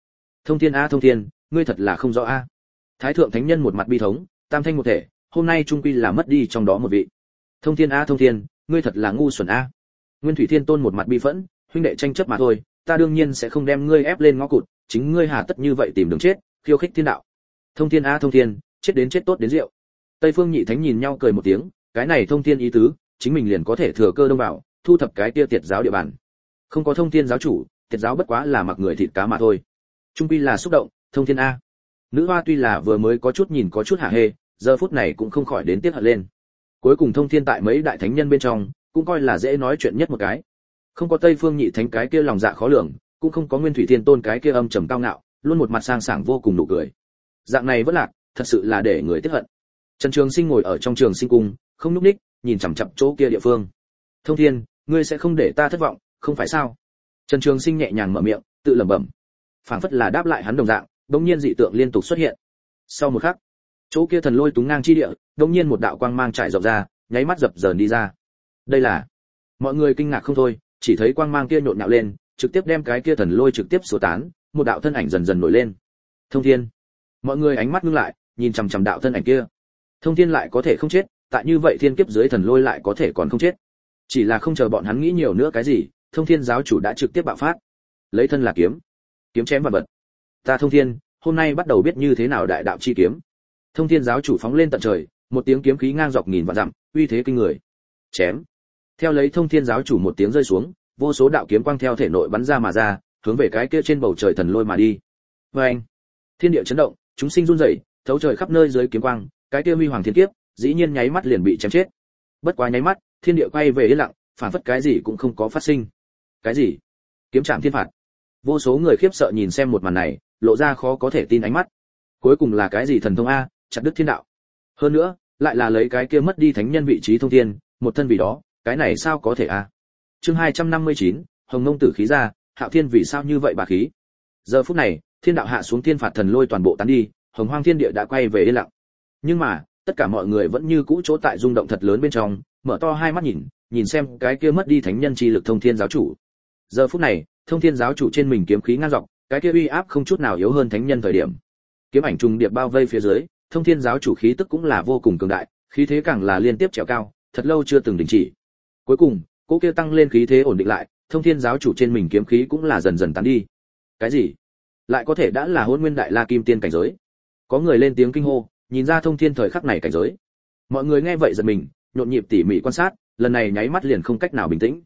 Thông thiên a, thông thiên, ngươi thật là không rõ a. Thái thượng thánh nhân một mặt bi thống, tam thanh một thể, hôm nay trung quy là mất đi trong đó một vị. Thông thiên a, thông thiên, ngươi thật là ngu xuẩn a. Nguyên thủy thiên tôn một mặt bi phẫn huynh đệ tranh chấp mà thôi, ta đương nhiên sẽ không đem ngươi ép lên ngõ cụt, chính ngươi hà tất như vậy tìm đường chết, khiêu khích thiên đạo. Thông thiên a, thông thiên, chết đến chết tốt đến rượu. Tây phương nhị thánh nhìn nhau cười một tiếng, cái này thông thiên ý tứ, chính mình liền có thể thừa cơ đông vào, thu thập cái kia tiệt giáo địa bàn. Không có thông thiên giáo chủ, tiệt giáo bất quá là mặc người thịt cá mà thôi. Trung quy là xúc động, thông thiên a. Nữ hoa tuy là vừa mới có chút nhìn có chút hạ hê, giờ phút này cũng không khỏi đến tiết hận lên. Cuối cùng thông thiên tại mấy đại thánh nhân bên trong, cũng coi là dễ nói chuyện nhất một cái không có tây phương nhị thánh cái kia lòng dạ khó lường, cũng không có nguyên thủy thiên tôn cái kia âm trầm cao ngạo, luôn một mặt sang sảng vô cùng nụ cười. Dạng này vẫn lạc, thật sự là để người tiếc hận. Trần trường sinh ngồi ở trong trường sinh cung, không núp ních, nhìn chằm chặp chỗ kia địa phương. Thông thiên, ngươi sẽ không để ta thất vọng, không phải sao? Trần trường sinh nhẹ nhàng mở miệng, tự lẩm bẩm. Phảng phất là đáp lại hắn đồng dạng bỗng nhiên dị tượng liên tục xuất hiện. Sau một khắc, chỗ kia thần lôi túng ngang chi địa bỗng nhiên một đạo quang mang trải rộng ra, nháy mắt dập dờn đi ra. Đây là, mọi người kinh ngạc không thôi chỉ thấy quang mang kia nhộn nhạo lên, trực tiếp đem cái kia thần lôi trực tiếp xua tán, một đạo thân ảnh dần dần nổi lên. Thông thiên. Mọi người ánh mắt ngưng lại, nhìn chằm chằm đạo thân ảnh kia. Thông thiên lại có thể không chết, tại như vậy thiên kiếp dưới thần lôi lại có thể còn không chết. Chỉ là không chờ bọn hắn nghĩ nhiều nữa cái gì, thông thiên giáo chủ đã trực tiếp bạo phát. Lấy thân là kiếm. Kiếm chém vật vật. Ta thông thiên, hôm nay bắt đầu biết như thế nào đại đạo chi kiếm. Thông thiên giáo chủ phóng lên tận trời, một tiếng kiếm khí ngang dọc nghìn vạn dặm, uy thế kinh người. Chém theo lấy thông thiên giáo chủ một tiếng rơi xuống, vô số đạo kiếm quang theo thể nội bắn ra mà ra, hướng về cái kia trên bầu trời thần lôi mà đi. Vê anh thiên địa chấn động, chúng sinh run rẩy, thấu trời khắp nơi dưới kiếm quang, cái kia huy hoàng thiên kiếp, dĩ nhiên nháy mắt liền bị chém chết. Bất quá nháy mắt, thiên địa quay về yên lặng, phản phất cái gì cũng không có phát sinh. Cái gì? Kiếm trạm thiên phạt. Vô số người khiếp sợ nhìn xem một màn này, lộ ra khó có thể tin ánh mắt. Cuối cùng là cái gì thần thông a, chặt đứt thiên đạo. Hơn nữa, lại là lấy cái kia mất đi thánh nhân vị trí thông thiên, một thân vì đó cái này sao có thể a chương 259, hồng ngông tử khí ra hạo thiên vì sao như vậy bà khí? Giờ phút này thiên đạo hạ xuống thiên phạt thần lôi toàn bộ tán đi hồng hoang thiên địa đã quay về yên lặng. Nhưng mà tất cả mọi người vẫn như cũ chỗ tại rung động thật lớn bên trong mở to hai mắt nhìn nhìn xem cái kia mất đi thánh nhân chi lực thông thiên giáo chủ. Giờ phút này thông thiên giáo chủ trên mình kiếm khí ngang dọc cái kia uy áp không chút nào yếu hơn thánh nhân thời điểm. Kiếm ảnh trùng điệp bao vây phía dưới thông thiên giáo chủ khí tức cũng là vô cùng cường đại khí thế càng là liên tiếp trèo cao thật lâu chưa từng đình chỉ cuối cùng, cỗ kia tăng lên khí thế ổn định lại, thông thiên giáo chủ trên mình kiếm khí cũng là dần dần tán đi. Cái gì? Lại có thể đã là hôn nguyên đại la kim tiên cảnh giới. Có người lên tiếng kinh hô, nhìn ra thông thiên thời khắc này cảnh giới. Mọi người nghe vậy giật mình, nhộn nhịp tỉ mỉ quan sát, lần này nháy mắt liền không cách nào bình tĩnh.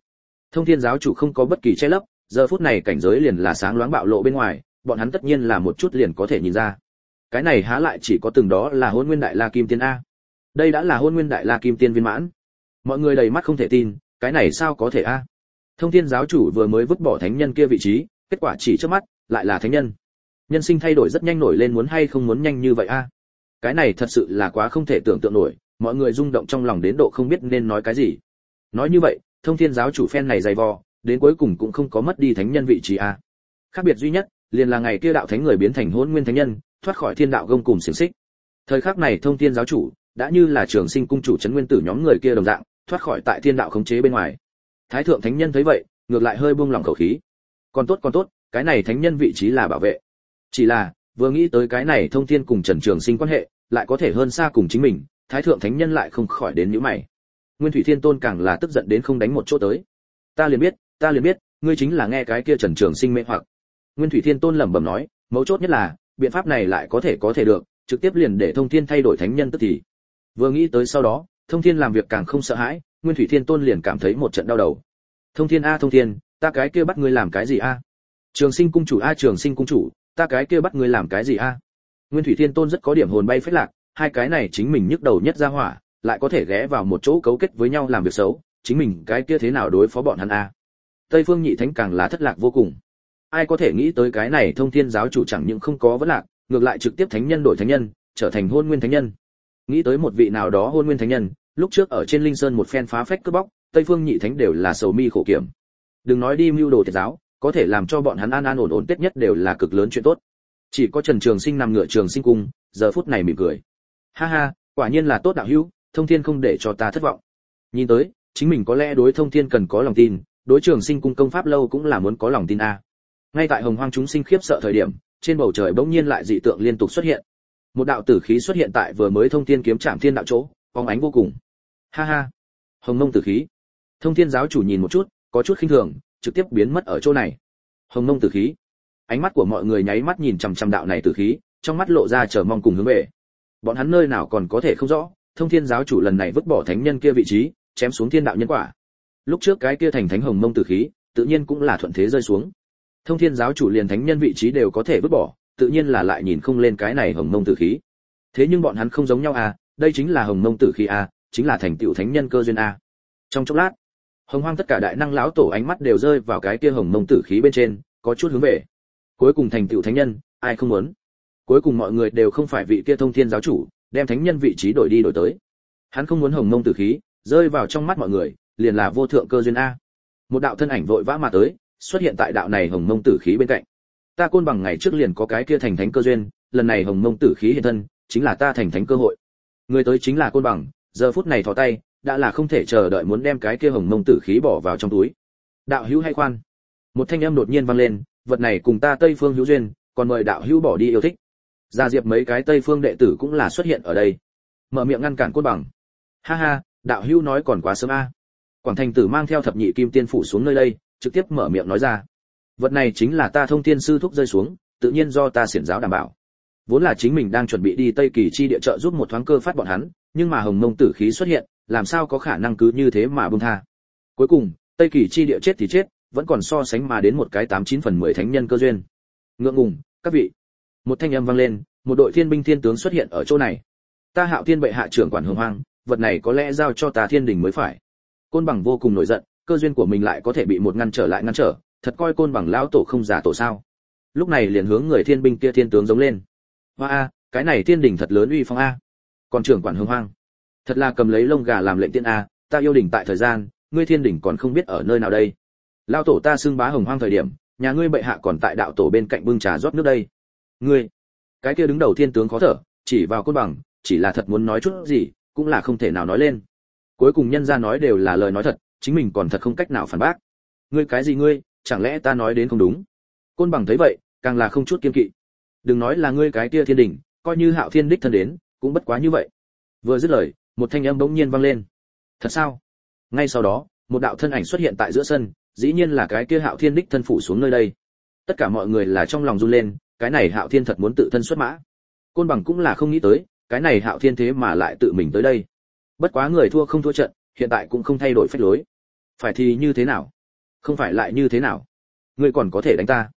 Thông thiên giáo chủ không có bất kỳ che lấp, giờ phút này cảnh giới liền là sáng loáng bạo lộ bên ngoài, bọn hắn tất nhiên là một chút liền có thể nhìn ra. Cái này há lại chỉ có từng đó là hôn nguyên đại la kim tiên a. Đây đã là hôn nguyên đại la kim tiên viên mãn mọi người đầy mắt không thể tin, cái này sao có thể a? Thông thiên giáo chủ vừa mới vứt bỏ thánh nhân kia vị trí, kết quả chỉ trước mắt, lại là thánh nhân. Nhân sinh thay đổi rất nhanh nổi lên muốn hay không muốn nhanh như vậy a? Cái này thật sự là quá không thể tưởng tượng nổi, mọi người rung động trong lòng đến độ không biết nên nói cái gì. Nói như vậy, thông thiên giáo chủ phen này dày vò, đến cuối cùng cũng không có mất đi thánh nhân vị trí a. Khác biệt duy nhất, liền là ngày kia đạo thánh người biến thành hôn nguyên thánh nhân, thoát khỏi thiên đạo gông cùng xiềng xích. Thời khắc này thông thiên giáo chủ đã như là trường sinh cung chủ trấn nguyên tử nhóm người kia đồng dạng, thoát khỏi tại thiên đạo khống chế bên ngoài. Thái thượng thánh nhân thấy vậy, ngược lại hơi buông lỏng khẩu khí. Còn tốt còn tốt, cái này thánh nhân vị trí là bảo vệ. Chỉ là, vừa nghĩ tới cái này thông thiên cùng trần trường sinh quan hệ, lại có thể hơn xa cùng chính mình, thái thượng thánh nhân lại không khỏi đến nhíu mày. Nguyên thủy thiên tôn càng là tức giận đến không đánh một chỗ tới. Ta liền biết, ta liền biết, ngươi chính là nghe cái kia trần trường sinh mê hoặc. Nguyên thủy thiên tôn lẩm bẩm nói, mấu chốt nhất là, biện pháp này lại có thể có thể được, trực tiếp liền để thông thiên thay đổi thánh nhân tức thì vừa nghĩ tới sau đó, thông thiên làm việc càng không sợ hãi, nguyên thủy thiên tôn liền cảm thấy một trận đau đầu. Thông thiên a, thông thiên, ta cái kia bắt ngươi làm cái gì a? Trường sinh cung chủ a, trường sinh cung chủ, ta cái kia bắt ngươi làm cái gì a? Nguyên thủy thiên tôn rất có điểm hồn bay phết lạc, hai cái này chính mình nhức đầu nhất ra hỏa, lại có thể ghé vào một chỗ cấu kết với nhau làm việc xấu, chính mình cái kia thế nào đối phó bọn hắn a? Tây phương nhị thánh càng là thất lạc vô cùng. Ai có thể nghĩ tới cái này thông thiên giáo chủ chẳng những không có vấn lạc, ngược lại trực tiếp thánh nhân đổi thánh nhân, trở thành hôn nguyên thánh nhân nghĩ tới một vị nào đó hôn nguyên thánh nhân, lúc trước ở trên linh sơn một phen phá phách cướp bóc, tây phương nhị thánh đều là sầu mi khổ kiểm. Đừng nói đi mưu đồ thiệt giáo, có thể làm cho bọn hắn an an ổn ổn tết nhất đều là cực lớn chuyện tốt. Chỉ có trần trường sinh nằm ngựa trường sinh cung, giờ phút này mỉm cười. Ha ha, quả nhiên là tốt đạo hữu, thông thiên không để cho ta thất vọng. Nhìn tới, chính mình có lẽ đối thông thiên cần có lòng tin, đối trường sinh cung công pháp lâu cũng là muốn có lòng tin a. Ngay tại hồng hoang chúng sinh khiếp sợ thời điểm, trên bầu trời bỗng nhiên lại dị tượng liên tục xuất hiện một đạo tử khí xuất hiện tại vừa mới thông thiên kiếm trạm thiên đạo chỗ phóng ánh vô cùng. Ha ha. Hồng mông tử khí. Thông thiên giáo chủ nhìn một chút, có chút khinh thường, trực tiếp biến mất ở chỗ này. Hồng mông tử khí. Ánh mắt của mọi người nháy mắt nhìn chằm chằm đạo này tử khí, trong mắt lộ ra chờ mong cùng hướng về. Bọn hắn nơi nào còn có thể không rõ, thông thiên giáo chủ lần này vứt bỏ thánh nhân kia vị trí, chém xuống thiên đạo nhân quả. Lúc trước cái kia thành thánh hồng mông tử khí, tự nhiên cũng là thuận thế rơi xuống. Thông thiên giáo chủ liền thánh nhân vị trí đều có thể vứt bỏ tự nhiên là lại nhìn không lên cái này hồng mông tử khí. Thế nhưng bọn hắn không giống nhau à đây chính là hồng mông tử khí à chính là thành tựu thánh nhân cơ duyên à. Trong chốc lát, hồng hoang tất cả đại năng lão tổ ánh mắt đều rơi vào cái kia hồng mông tử khí bên trên, có chút hướng về. Cuối cùng thành tựu thánh nhân, ai không muốn? Cuối cùng mọi người đều không phải vị kia thông thiên giáo chủ, đem thánh nhân vị trí đổi đi đổi tới. Hắn không muốn hồng mông tử khí, rơi vào trong mắt mọi người, liền là vô thượng cơ duyên a. Một đạo thân ảnh vội vã mà tới, xuất hiện tại đạo này hồng mông tử khí bên cạnh ta côn bằng ngày trước liền có cái kia thành thánh cơ duyên, lần này hồng mông tử khí hiện thân, chính là ta thành thánh cơ hội. Người tới chính là côn bằng, giờ phút này thò tay, đã là không thể chờ đợi muốn đem cái kia hồng mông tử khí bỏ vào trong túi. Đạo hữu hay khoan. Một thanh âm đột nhiên vang lên, vật này cùng ta tây phương hữu duyên, còn mời đạo hữu bỏ đi yêu thích. Gia diệp mấy cái tây phương đệ tử cũng là xuất hiện ở đây. Mở miệng ngăn cản côn bằng. Ha ha, đạo hữu nói còn quá sớm a. Quảng thành tử mang theo thập nhị kim tiên phủ xuống nơi đây, trực tiếp mở miệng nói ra vật này chính là ta thông thiên sư thúc rơi xuống, tự nhiên do ta xiển giáo đảm bảo. Vốn là chính mình đang chuẩn bị đi tây kỳ chi địa trợ giúp một thoáng cơ phát bọn hắn, nhưng mà hồng mông tử khí xuất hiện, làm sao có khả năng cứ như thế mà buông tha. Cuối cùng, tây kỳ chi địa chết thì chết, vẫn còn so sánh mà đến một cái tám chín phần mười thánh nhân cơ duyên. Ngượng ngùng, các vị. Một thanh âm vang lên, một đội thiên binh thiên tướng xuất hiện ở chỗ này. Ta hạo thiên bệ hạ trưởng quản hồng hoang, vật này có lẽ giao cho ta thiên đình mới phải. Côn bằng vô cùng nổi giận, cơ duyên của mình lại có thể bị một ngăn trở lại ngăn trở thật coi côn bằng lão tổ không giả tổ sao? Lúc này liền hướng người thiên binh kia thiên tướng giống lên. Hoa a, cái này thiên đỉnh thật lớn uy phong a. Còn trưởng quản hưng hoang. Thật là cầm lấy lông gà làm lệnh tiên a, ta yêu đỉnh tại thời gian, ngươi thiên đỉnh còn không biết ở nơi nào đây. Lão tổ ta xưng bá hồng hoang thời điểm, nhà ngươi bệ hạ còn tại đạo tổ bên cạnh bưng trà rót nước đây. Ngươi, cái kia đứng đầu thiên tướng khó thở, chỉ vào côn bằng, chỉ là thật muốn nói chút gì, cũng là không thể nào nói lên. Cuối cùng nhân gia nói đều là lời nói thật, chính mình còn thật không cách nào phản bác. Ngươi cái gì ngươi? Chẳng lẽ ta nói đến không đúng? Côn bằng thấy vậy, càng là không chút kiên kỵ. Đừng nói là ngươi cái kia thiên đỉnh coi như hạo thiên đích thân đến, cũng bất quá như vậy. Vừa dứt lời, một thanh âm bỗng nhiên vang lên. Thật sao? Ngay sau đó, một đạo thân ảnh xuất hiện tại giữa sân, dĩ nhiên là cái kia hạo thiên đích thân phủ xuống nơi đây. Tất cả mọi người là trong lòng run lên, cái này hạo thiên thật muốn tự thân xuất mã. Côn bằng cũng là không nghĩ tới, cái này hạo thiên thế mà lại tự mình tới đây. Bất quá người thua không thua trận, hiện tại cũng không thay đổi phách lối. Phải thì như thế nào? Không phải lại như thế nào? Ngươi còn có thể đánh ta.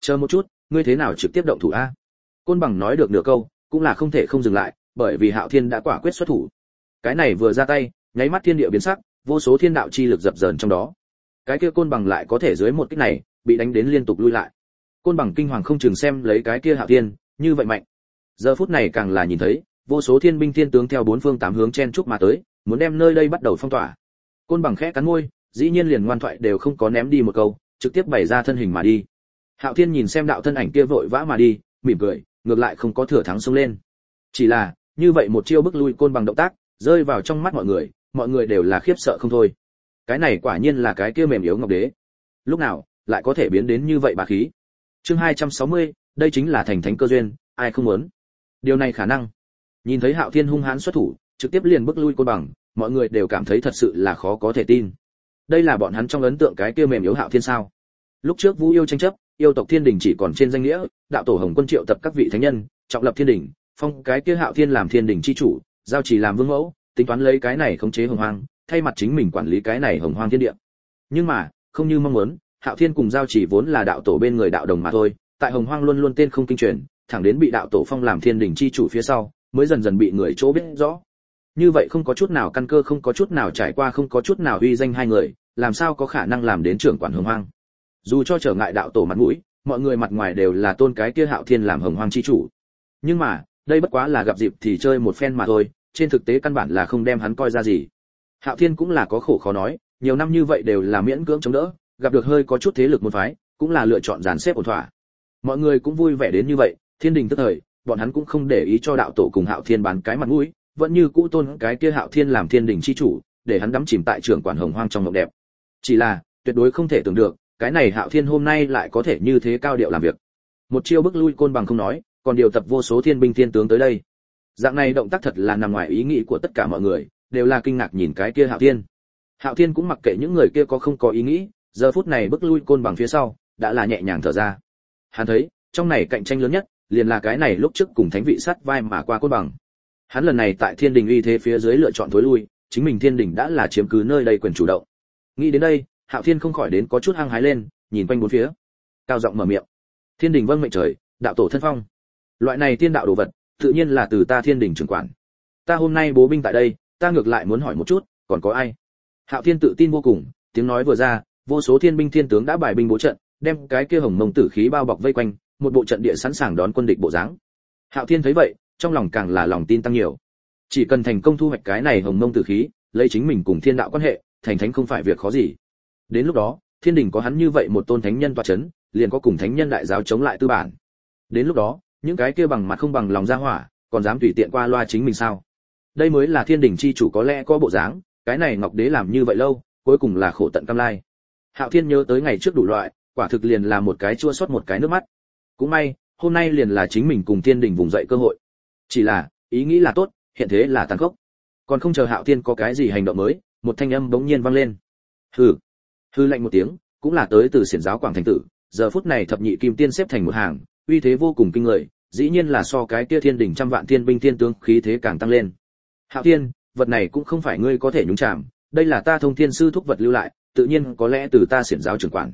Chờ một chút, ngươi thế nào trực tiếp động thủ a? Côn bằng nói được nửa câu, cũng là không thể không dừng lại, bởi vì hạo thiên đã quả quyết xuất thủ. Cái này vừa ra tay, nháy mắt thiên địa biến sắc, vô số thiên đạo chi lực dập dờn trong đó. Cái kia côn bằng lại có thể dưới một kích này, bị đánh đến liên tục lui lại. Côn bằng kinh hoàng không chừng xem lấy cái kia hạo thiên, như vậy mạnh. Giờ phút này càng là nhìn thấy, vô số thiên binh thiên tướng theo bốn phương tám hướng chen chúc mà tới, muốn đem nơi đây bắt đầu phong tỏa. Côn bằng khẽ cắn môi dĩ nhiên liền ngoan thoại đều không có ném đi một câu trực tiếp bày ra thân hình mà đi. Hạo thiên nhìn xem đạo thân ảnh kia vội vã mà đi mỉm cười ngược lại không có thừa thắng xông lên. Chỉ là như vậy một chiêu bức lui côn bằng động tác rơi vào trong mắt mọi người mọi người đều là khiếp sợ không thôi. Cái này quả nhiên là cái kia mềm yếu ngọc đế. Lúc nào lại có thể biến đến như vậy bà khí? Chương 260, đây chính là thành thánh cơ duyên ai không muốn? Điều này khả năng. Nhìn thấy hạo thiên hung hãn xuất thủ trực tiếp liền bức lui côn bằng mọi người đều cảm thấy thật sự là khó có thể tin đây là bọn hắn trong ấn tượng cái kia mềm yếu hạo thiên sao? Lúc trước vũ yêu tranh chấp, yêu tộc thiên đình chỉ còn trên danh nghĩa, đạo tổ hồng quân triệu tập các vị thánh nhân, trọng lập thiên đình, phong cái kia hạo thiên làm thiên đình chi chủ, giao chỉ làm vương mẫu, tính toán lấy cái này khống chế hồng hoang, thay mặt chính mình quản lý cái này hồng hoang thiên địa. Nhưng mà, không như mong muốn, hạo thiên cùng giao chỉ vốn là đạo tổ bên người đạo đồng mà thôi, tại hồng hoang luôn luôn tên không kinh truyền, thẳng đến bị đạo tổ phong làm thiên đình chi chủ phía sau, mới dần dần bị người chỗ biết rõ như vậy không có chút nào căn cơ, không có chút nào trải qua, không có chút nào uy danh hai người, làm sao có khả năng làm đến trưởng quản hồng hoang? Dù cho trở ngại đạo tổ mặt mũi, mọi người mặt ngoài đều là tôn cái kia hạo thiên làm hồng hoang chi chủ. Nhưng mà, đây bất quá là gặp dịp thì chơi một phen mà thôi, trên thực tế căn bản là không đem hắn coi ra gì. Hạo thiên cũng là có khổ khó nói, nhiều năm như vậy đều là miễn cưỡng chống đỡ, gặp được hơi có chút thế lực một phái, cũng là lựa chọn dàn xếp ổn thỏa. Mọi người cũng vui vẻ đến như vậy, thiên đình tức thời, bọn hắn cũng không để ý cho đạo tổ cùng hạo thiên bán cái mặt mũi vẫn như cũ tôn cái kia hạo thiên làm thiên đình chi chủ, để hắn đắm chìm tại trường quản hồng hoang trong mộng đẹp. Chỉ là, tuyệt đối không thể tưởng được, cái này hạo thiên hôm nay lại có thể như thế cao điệu làm việc. Một chiêu bức lui côn bằng không nói, còn điều tập vô số thiên binh thiên tướng tới đây. Dạng này động tác thật là nằm ngoài ý nghĩ của tất cả mọi người, đều là kinh ngạc nhìn cái kia hạo thiên. Hạo thiên cũng mặc kệ những người kia có không có ý nghĩ, giờ phút này bức lui côn bằng phía sau, đã là nhẹ nhàng thở ra. Hắn thấy, trong này cạnh tranh lớn nhất, liền là cái này lúc trước cùng thánh vị sát vai mà qua côn bằng hắn lần này tại thiên đình uy thế phía dưới lựa chọn thối lui, chính mình thiên đình đã là chiếm cứ nơi đây quyền chủ động. Nghĩ đến đây, hạo thiên không khỏi đến có chút hăng hái lên, nhìn quanh bốn phía. Cao giọng mở miệng. Thiên đình vâng mệnh trời, đạo tổ thân phong. Loại này tiên đạo đồ vật, tự nhiên là từ ta thiên đình trưởng quản. Ta hôm nay bố binh tại đây, ta ngược lại muốn hỏi một chút, còn có ai? Hạo thiên tự tin vô cùng, tiếng nói vừa ra, vô số thiên binh thiên tướng đã bài binh bố trận, đem cái kia hồng mông tử khí bao bọc vây quanh, một bộ trận địa sẵn sàng đón quân địch bộ dáng. Hạo thiên thấy vậy trong lòng càng là lòng tin tăng nhiều. Chỉ cần thành công thu hoạch cái này hồng mông tử khí, lấy chính mình cùng thiên đạo quan hệ, thành thánh không phải việc khó gì. Đến lúc đó, thiên đình có hắn như vậy một tôn thánh nhân tọa chấn, liền có cùng thánh nhân đại giáo chống lại tư bản. Đến lúc đó, những cái kia bằng mặt không bằng lòng ra hỏa, còn dám tùy tiện qua loa chính mình sao? Đây mới là thiên đình chi chủ có lẽ có bộ dáng, cái này ngọc đế làm như vậy lâu, cuối cùng là khổ tận cam lai. Hạo thiên nhớ tới ngày trước đủ loại, quả thực liền là một cái chua xót một cái nước mắt. Cũng may, hôm nay liền là chính mình cùng thiên đình vùng dậy cơ hội chỉ là, ý nghĩ là tốt, hiện thế là tàn khốc. Còn không chờ hạo thiên có cái gì hành động mới, một thanh âm bỗng nhiên vang lên. Hừ. Hư lạnh một tiếng, cũng là tới từ xiển giáo quảng thành tử, giờ phút này thập nhị kim tiên xếp thành một hàng, uy thế vô cùng kinh người, dĩ nhiên là so cái kia thiên đỉnh trăm vạn thiên binh thiên tướng khí thế càng tăng lên. Hạo thiên, vật này cũng không phải ngươi có thể nhúng chạm đây là ta thông thiên sư thúc vật lưu lại, tự nhiên có lẽ từ ta xiển giáo trưởng quản.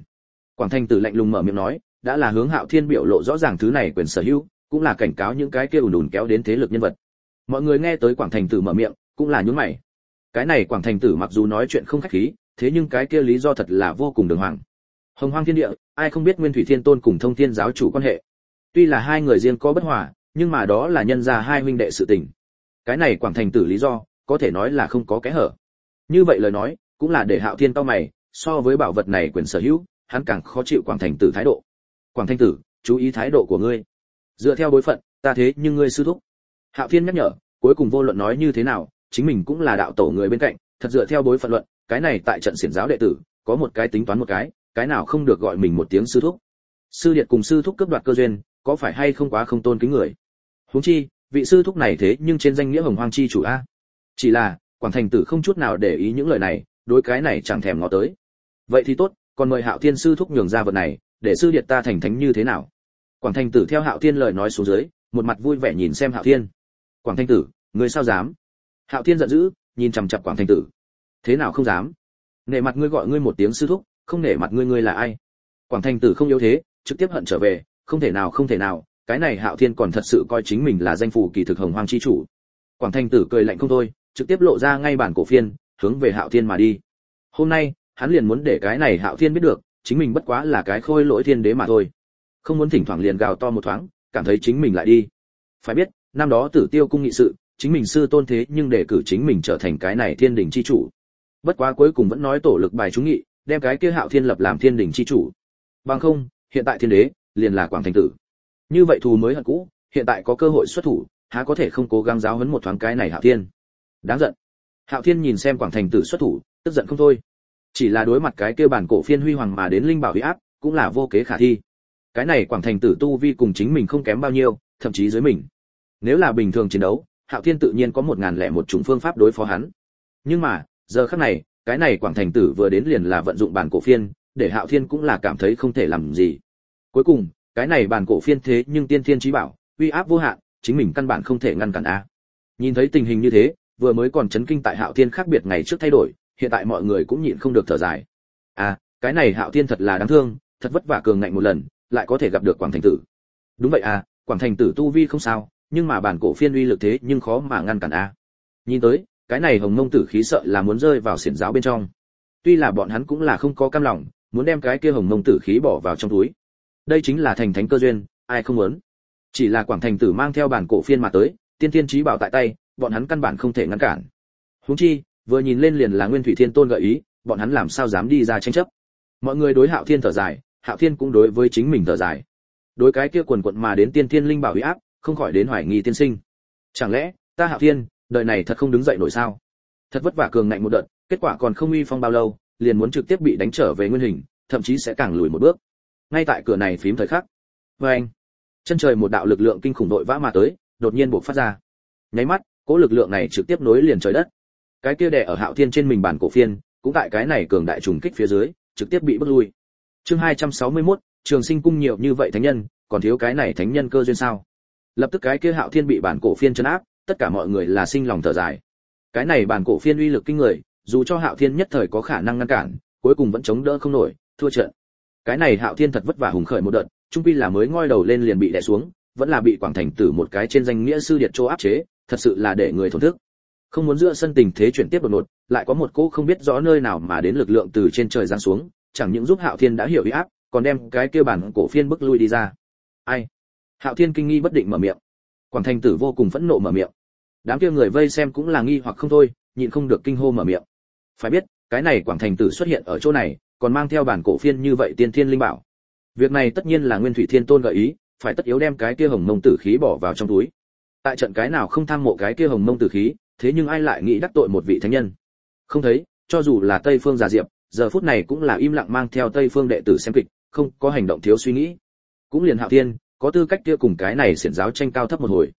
Quảng thành tử lạnh lùng mở miệng nói, đã là hướng hạo thiên biểu lộ rõ ràng thứ này quyền sở hữu cũng là cảnh cáo những cái kia ùn ùn kéo đến thế lực nhân vật. Mọi người nghe tới quảng thành tử mở miệng, cũng là nhún mày. Cái này quảng thành tử mặc dù nói chuyện không khách khí, thế nhưng cái kia lý do thật là vô cùng đường hoàng. Hồng hoang thiên địa, ai không biết nguyên thủy thiên tôn cùng thông thiên giáo chủ quan hệ. Tuy là hai người riêng có bất hòa, nhưng mà đó là nhân ra hai huynh đệ sự tình. Cái này quảng thành tử lý do, có thể nói là không có kẽ hở. Như vậy lời nói, cũng là để hạo thiên tao mày, so với bảo vật này quyền sở hữu, hắn càng khó chịu quảng thành tử thái độ. Quảng thành tử, chú ý thái độ của ngươi dựa theo bối phận, ta thế nhưng ngươi sư thúc. Hạo thiên nhắc nhở, cuối cùng vô luận nói như thế nào, chính mình cũng là đạo tổ người bên cạnh, thật dựa theo bối phận luận, cái này tại trận xiển giáo đệ tử, có một cái tính toán một cái cái nào không được gọi mình một tiếng sư thúc. Sư điệt cùng sư thúc cướp đoạt cơ duyên, có phải hay không quá không tôn kính người? Huống chi, vị sư thúc này thế nhưng trên danh nghĩa hồng hoang chi chủ a. Chỉ là, quảng thành tử không chút nào để ý những lời này, đối cái này chẳng thèm ngó tới. Vậy thì tốt, còn mời hạo thiên sư thúc nhường ra vật này, để sư điệt ta thành thánh như thế nào? Quảng thành tử theo hạo thiên lời nói xuống dưới, một mặt vui vẻ nhìn xem hạo thiên. Quảng thanh tử, người sao dám? Hạo thiên giận dữ, nhìn chằm chặp quảng thanh tử. Thế nào không dám? Nể mặt ngươi gọi ngươi một tiếng sư thúc, không nể mặt ngươi ngươi là ai? Quảng thanh tử không yếu thế, trực tiếp hận trở về, không thể nào, không thể nào, cái này hạo thiên còn thật sự coi chính mình là danh phủ kỳ thực hồng hoang chi chủ. Quảng thanh tử cười lạnh không thôi, trực tiếp lộ ra ngay bản cổ phiên, hướng về hạo thiên mà đi. Hôm nay, hắn liền muốn để cái này hạo thiên biết được, chính mình bất quá là cái khôi lỗi thiên đế mà thôi không muốn thỉnh thoảng liền gào to một thoáng, cảm thấy chính mình lại đi. Phải biết, năm đó tử tiêu cung nghị sự, chính mình sư tôn thế nhưng để cử chính mình trở thành cái này thiên đình chi chủ. Bất quá cuối cùng vẫn nói tổ lực bài chúng nghị, đem cái kia hạo thiên lập làm thiên đình chi chủ. Bằng không, hiện tại thiên đế, liền là quảng thành tử. Như vậy thù mới hận cũ, hiện tại có cơ hội xuất thủ, há có thể không cố gắng giáo huấn một thoáng cái này hạo thiên? Đáng giận. Hạo thiên nhìn xem quảng thành tử xuất thủ, tức giận không thôi. Chỉ là đối mặt cái kia bản cổ phiên huy hoàng mà đến linh bảo huy áp, cũng là vô kế khả thi cái này quảng thành tử tu vi cùng chính mình không kém bao nhiêu, thậm chí dưới mình. Nếu là bình thường chiến đấu, hạo thiên tự nhiên có một ngàn lẻ một chủng phương pháp đối phó hắn. Nhưng mà, giờ khắc này, cái này quảng thành tử vừa đến liền là vận dụng bản cổ phiên, để hạo thiên cũng là cảm thấy không thể làm gì. Cuối cùng, cái này bản cổ phiên thế nhưng tiên thiên trí bảo, uy áp vô hạn, chính mình căn bản không thể ngăn cản a. Nhìn thấy tình hình như thế, vừa mới còn chấn kinh tại hạo thiên khác biệt ngày trước thay đổi, hiện tại mọi người cũng nhịn không được thở dài. À cái này hạo thiên thật là đáng thương, thật vất vả cường ngạnh một lần lại có thể gặp được quảng thành tử. Đúng vậy à quảng thành tử tu vi không sao, nhưng mà bản cổ phiên uy lực thế nhưng khó mà ngăn cản a. Nhìn tới, cái này hồng mông tử khí sợ là muốn rơi vào xiển giáo bên trong. Tuy là bọn hắn cũng là không có cam lòng, muốn đem cái kia hồng mông tử khí bỏ vào trong túi. Đây chính là thành thánh cơ duyên, ai không muốn? Chỉ là quảng thành tử mang theo bản cổ phiên mà tới, tiên tiên trí bảo tại tay, bọn hắn căn bản không thể ngăn cản. Huống chi, vừa nhìn lên liền là nguyên thủy thiên tôn gợi ý, bọn hắn làm sao dám đi ra tranh chấp? Mọi người đối hạo thiên thở dài hạo thiên cũng đối với chính mình thở dài. Đối cái kia quần quận mà đến tiên thiên linh bảo uy áp, không khỏi đến hoài nghi tiên sinh. Chẳng lẽ, ta hạo thiên, đời này thật không đứng dậy nổi sao? Thật vất vả cường ngạnh một đợt, kết quả còn không uy phong bao lâu, liền muốn trực tiếp bị đánh trở về nguyên hình, thậm chí sẽ càng lùi một bước. Ngay tại cửa này phím thời khắc vê anh, chân trời một đạo lực lượng kinh khủng đội vã mà tới, đột nhiên buộc phát ra. Nháy mắt, cỗ lực lượng này trực tiếp nối liền trời đất. Cái kia đè ở hạo thiên trên mình bản cổ phiên, cũng tại cái này cường đại trùng kích phía dưới, trực tiếp bị bức lui chương 261, trường sinh cung nhiều như vậy thánh nhân còn thiếu cái này thánh nhân cơ duyên sao? Lập tức cái kia hạo thiên bị bản cổ phiên trấn áp tất cả mọi người là sinh lòng thở dài. Cái này bản cổ phiên uy lực kinh người dù cho hạo thiên nhất thời có khả năng ngăn cản cuối cùng vẫn chống đỡ không nổi thua trận. Cái này hạo thiên thật vất vả hùng khởi một đợt trung pi là mới ngoi đầu lên liền bị đè xuống vẫn là bị quảng thành tử một cái trên danh nghĩa sư điệt châu áp chế thật sự là để người thổn thức. Không muốn giữa sân tình thế chuyển tiếp đột ngột lại có một cỗ không biết rõ nơi nào mà đến lực lượng từ trên trời giáng xuống chẳng những giúp hạo thiên đã hiểu ý áp, còn đem cái kia bản cổ phiên bức lui đi ra. Ai? Hạo thiên kinh nghi bất định mở miệng. Quảng thành tử vô cùng phẫn nộ mở miệng. Đám kia người vây xem cũng là nghi hoặc không thôi, nhịn không được kinh hô mở miệng. Phải biết, cái này quảng thành tử xuất hiện ở chỗ này, còn mang theo bản cổ phiên như vậy tiên thiên linh bảo. Việc này tất nhiên là nguyên thủy thiên tôn gợi ý, phải tất yếu đem cái kia hồng mông tử khí bỏ vào trong túi. Tại trận cái nào không tham mộ cái kia hồng mông tử khí, thế nhưng ai lại nghĩ đắc tội một vị thánh nhân? Không thấy, cho dù là tây phương già diệp giờ phút này cũng là im lặng mang theo tây phương đệ tử xem kịch, không có hành động thiếu suy nghĩ. Cũng liền hạo thiên, có tư cách kia cùng cái này xiển giáo tranh cao thấp một hồi.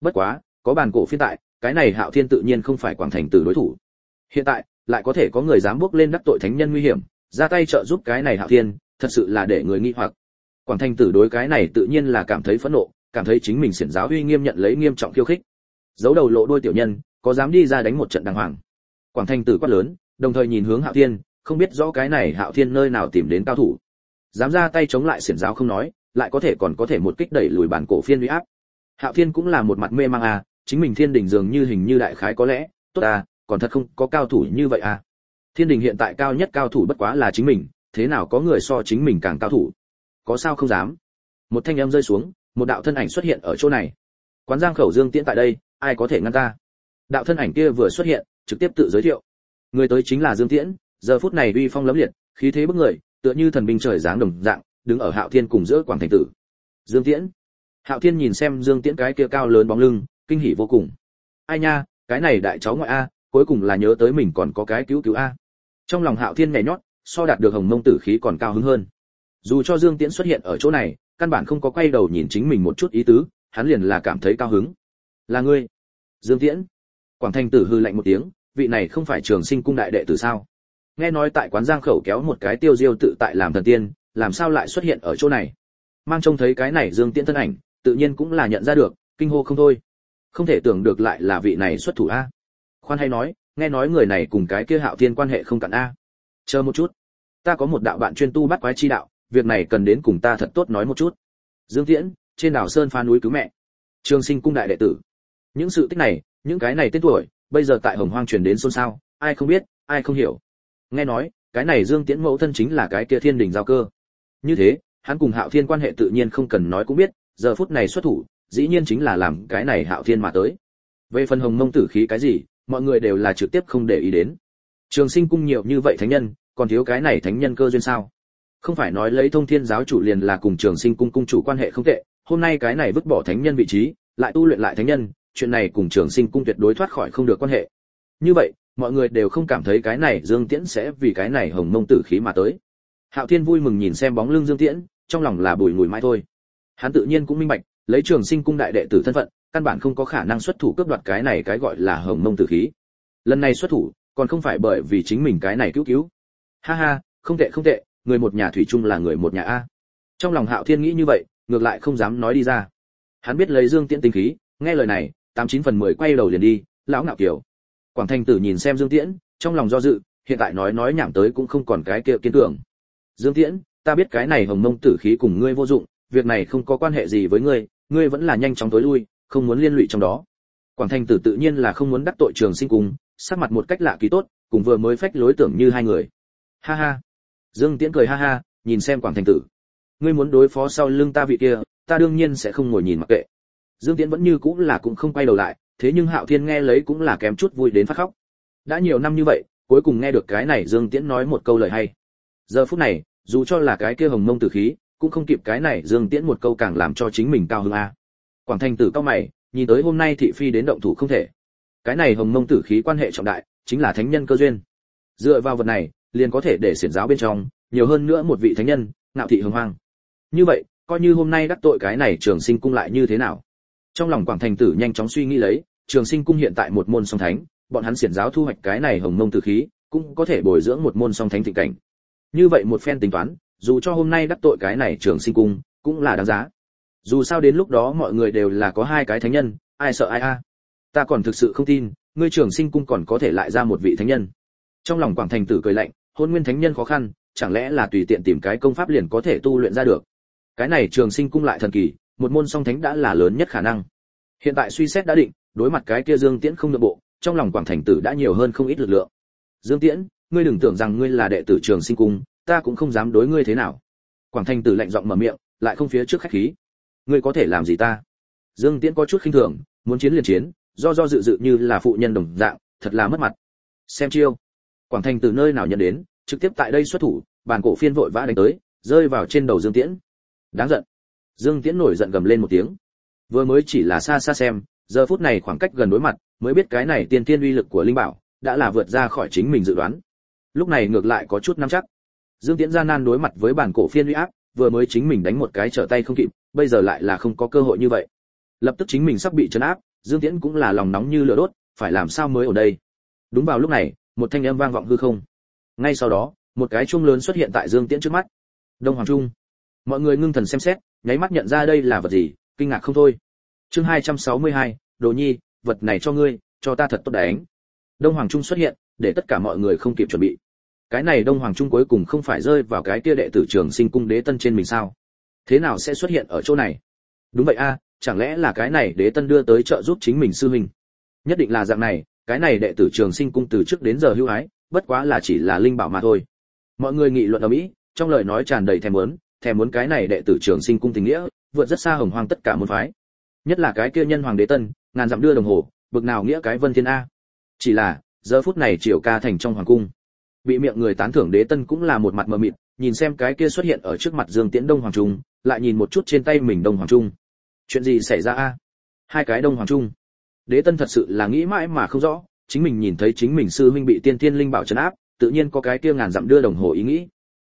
Bất quá, có bàn cổ phiên tại, cái này hạo thiên tự nhiên không phải quảng thành tử đối thủ. Hiện tại, lại có thể có người dám bước lên đắc tội thánh nhân nguy hiểm, ra tay trợ giúp cái này hạo thiên, thật sự là để người nghi hoặc. Quảng thành tử đối cái này tự nhiên là cảm thấy phẫn nộ, cảm thấy chính mình xiển giáo uy nghiêm nhận lấy nghiêm trọng khiêu khích. Giấu đầu lộ đôi tiểu nhân, có dám đi ra đánh một trận đàng hoàng. Quảng thành tử quát lớn, đồng thời nhìn hướng hạo thiên không biết rõ cái này hạo thiên nơi nào tìm đến cao thủ. Dám ra tay chống lại xiển giáo không nói, lại có thể còn có thể một kích đẩy lùi bản cổ phiên uy áp. Hạo thiên cũng là một mặt mê mang à chính mình thiên đình dường như hình như đại khái có lẽ, tốt à còn thật không có cao thủ như vậy à. Thiên đình hiện tại cao nhất cao thủ bất quá là chính mình, thế nào có người so chính mình càng cao thủ? Có sao không dám? Một thanh âm rơi xuống, một đạo thân ảnh xuất hiện ở chỗ này. Quán giang khẩu dương tiễn tại đây, ai có thể ngăn ta? Đạo thân ảnh kia vừa xuất hiện, trực tiếp tự giới thiệu. Người tới chính là dương tiễn giờ phút này uy phong lấm liệt, khí thế bức người, tựa như thần binh trời giáng đồng dạng, đứng ở hạo thiên cùng giữa quảng thành tử. Dương tiễn. Hạo thiên nhìn xem dương tiễn cái kia cao lớn bóng lưng, kinh hỉ vô cùng. Ai nha, cái này đại cháu ngoại a, cuối cùng là nhớ tới mình còn có cái cứu cứu a. Trong lòng hạo thiên nhảy nhót, so đạt được hồng mông tử khí còn cao hứng hơn. Dù cho dương tiễn xuất hiện ở chỗ này, căn bản không có quay đầu nhìn chính mình một chút ý tứ, hắn liền là cảm thấy cao hứng. Là ngươi. Dương tiễn. Quảng thành tử hư lạnh một tiếng, vị này không phải trường sinh cung đại đệ tử sao? Nghe nói tại quán giang khẩu kéo một cái tiêu diêu tự tại làm thần tiên, làm sao lại xuất hiện ở chỗ này? Mang trông thấy cái này dương tiễn thân ảnh, tự nhiên cũng là nhận ra được, kinh hô không thôi. Không thể tưởng được lại là vị này xuất thủ a. Khoan hay nói, nghe nói người này cùng cái kia hạo thiên quan hệ không cạn a. Chờ một chút. Ta có một đạo bạn chuyên tu bắt quái chi đạo, việc này cần đến cùng ta thật tốt nói một chút. Dương tiễn, trên đảo sơn pha núi cứu mẹ. Trường sinh cung đại đệ tử. Những sự tích này, những cái này tên tuổi, bây giờ tại hồng hoang truyền đến xôn xao, ai không biết, ai không hiểu nghe nói, cái này dương tiễn mẫu thân chính là cái kia thiên đình giao cơ. Như thế, hắn cùng hạo thiên quan hệ tự nhiên không cần nói cũng biết, giờ phút này xuất thủ, dĩ nhiên chính là làm cái này hạo thiên mà tới. Về phần hồng mông tử khí cái gì, mọi người đều là trực tiếp không để ý đến. Trường sinh cung nhiều như vậy thánh nhân, còn thiếu cái này thánh nhân cơ duyên sao? Không phải nói lấy thông thiên giáo chủ liền là cùng trường sinh cung cung chủ quan hệ không tệ, hôm nay cái này vứt bỏ thánh nhân vị trí, lại tu luyện lại thánh nhân, chuyện này cùng trường sinh cung tuyệt đối thoát khỏi không được quan hệ. Như vậy mọi người đều không cảm thấy cái này dương tiễn sẽ vì cái này hồng mông tử khí mà tới. Hạo thiên vui mừng nhìn xem bóng lưng dương tiễn, trong lòng là bùi ngùi mãi thôi. Hắn tự nhiên cũng minh bạch, lấy trường sinh cung đại đệ tử thân phận, căn bản không có khả năng xuất thủ cướp đoạt cái này cái gọi là hồng mông tử khí. Lần này xuất thủ, còn không phải bởi vì chính mình cái này cứu cứu. Ha ha, không tệ không tệ, người một nhà thủy chung là người một nhà a. Trong lòng hạo thiên nghĩ như vậy, ngược lại không dám nói đi ra. Hắn biết lấy dương tiễn tinh khí, nghe lời này, tám chín phần mười quay đầu liền đi, lão ngạo kiểu quảng thanh tử nhìn xem dương tiễn, trong lòng do dự, hiện tại nói nói nhảm tới cũng không còn cái kia kiên tưởng dương tiễn, ta biết cái này hồng mông tử khí cùng ngươi vô dụng, việc này không có quan hệ gì với ngươi ngươi vẫn là nhanh chóng tối lui, không muốn liên lụy trong đó. Quảng thanh tử tự nhiên là không muốn đắc tội trường sinh cùng sắc mặt một cách lạ kỳ tốt, cùng vừa mới phách lối tưởng như hai người. Ha ha. Dương tiễn cười ha ha, nhìn xem quảng thanh tử. Ngươi muốn đối phó sau lưng ta vị kia, ta đương nhiên sẽ không ngồi nhìn mặc kệ. Dương tiễn vẫn như cũng là cũng không quay đầu lại thế nhưng hạo thiên nghe lấy cũng là kém chút vui đến phát khóc. Đã nhiều năm như vậy, cuối cùng nghe được cái này dương tiễn nói một câu lời hay. Giờ phút này, dù cho là cái kia hồng mông tử khí, cũng không kịp cái này dương tiễn một câu càng làm cho chính mình cao hứng a. Quảng thành tử cao mày, nhìn tới hôm nay thị phi đến động thủ không thể. Cái này hồng mông tử khí quan hệ trọng đại, chính là thánh nhân cơ duyên. Dựa vào vật này, liền có thể để xiển giáo bên trong, nhiều hơn nữa một vị thánh nhân, ngạo thị hồng hoang. Như vậy, coi như hôm nay đắc tội cái này trường sinh cung lại như thế nào? Trong lòng quảng thành tử nhanh chóng suy nghĩ lấy trường sinh cung hiện tại một môn song thánh, bọn hắn xiển giáo thu hoạch cái này hồng mông tử khí, cũng có thể bồi dưỡng một môn song thánh thịnh cảnh. Như vậy một phen tính toán, dù cho hôm nay đắc tội cái này trường sinh cung, cũng là đáng giá. Dù sao đến lúc đó mọi người đều là có hai cái thánh nhân, ai sợ ai a? Ta còn thực sự không tin, ngươi trường sinh cung còn có thể lại ra một vị thánh nhân. Trong lòng quảng thành tử cười lạnh, hôn nguyên thánh nhân khó khăn, chẳng lẽ là tùy tiện tìm cái công pháp liền có thể tu luyện ra được? Cái này trường sinh cung lại thần kỳ, một môn song thánh đã là lớn nhất khả năng. Hiện tại suy xét đã định đối mặt cái kia dương tiễn không được bộ, trong lòng quảng thành tử đã nhiều hơn không ít lực lượng. Dương tiễn, ngươi đừng tưởng rằng ngươi là đệ tử trường sinh cung, ta cũng không dám đối ngươi thế nào. Quảng thành tử lạnh giọng mở miệng, lại không phía trước khách khí. Ngươi có thể làm gì ta? Dương tiễn có chút khinh thường, muốn chiến liền chiến, do do dự dự như là phụ nhân đồng dạng, thật là mất mặt. Xem chiêu. Quảng thành Tử nơi nào nhận đến, trực tiếp tại đây xuất thủ, bàn cổ phiên vội vã đánh tới, rơi vào trên đầu dương tiễn. Đáng giận. Dương tiễn nổi giận gầm lên một tiếng. Vừa mới chỉ là xa xa xem giờ phút này khoảng cách gần đối mặt, mới biết cái này tiên tiên uy lực của linh bảo đã là vượt ra khỏi chính mình dự đoán. Lúc này ngược lại có chút nắm chắc. Dương tiễn gian nan đối mặt với bản cổ phiên uy áp, vừa mới chính mình đánh một cái trở tay không kịp, bây giờ lại là không có cơ hội như vậy. Lập tức chính mình sắp bị chấn áp, dương tiễn cũng là lòng nóng như lửa đốt, phải làm sao mới ở đây? Đúng vào lúc này, một thanh âm vang vọng hư không. Ngay sau đó, một cái chuông lớn xuất hiện tại dương tiễn trước mắt. Đông hoàng trung. Mọi người ngưng thần xem xét, nháy mắt nhận ra đây là vật gì, kinh ngạc không thôi chương 262, đồ nhi vật này cho ngươi cho ta thật tốt đánh. Đông hoàng trung xuất hiện để tất cả mọi người không kịp chuẩn bị. Cái này đông hoàng trung cuối cùng không phải rơi vào cái kia đệ tử trường sinh cung đế tân trên mình sao? Thế nào sẽ xuất hiện ở chỗ này? Đúng vậy a chẳng lẽ là cái này đế tân đưa tới trợ giúp chính mình sư huynh? Nhất định là dạng này cái này đệ tử trường sinh cung từ trước đến giờ hưu ái bất quá là chỉ là linh bảo mà thôi. Mọi người nghị luận ở mỹ trong lời nói tràn đầy thèm muốn thèm muốn cái này đệ tử trường sinh cung tình nghĩa vượt rất xa hồng hoang tất cả môn phái nhất là cái kia nhân hoàng đế tân, ngàn dặm đưa đồng hồ, bực nào nghĩa cái vân thiên a. Chỉ là, giờ phút này triều ca thành trong hoàng cung, bị miệng người tán thưởng đế tân cũng là một mặt mờ mịt, nhìn xem cái kia xuất hiện ở trước mặt dương tiễn đông hoàng trung, lại nhìn một chút trên tay mình đông hoàng trung. Chuyện gì xảy ra a? Hai cái đông hoàng trung. Đế tân thật sự là nghĩ mãi mà không rõ, chính mình nhìn thấy chính mình sư huynh bị tiên tiên linh bảo trấn áp, tự nhiên có cái kia ngàn dặm đưa đồng hồ ý nghĩ.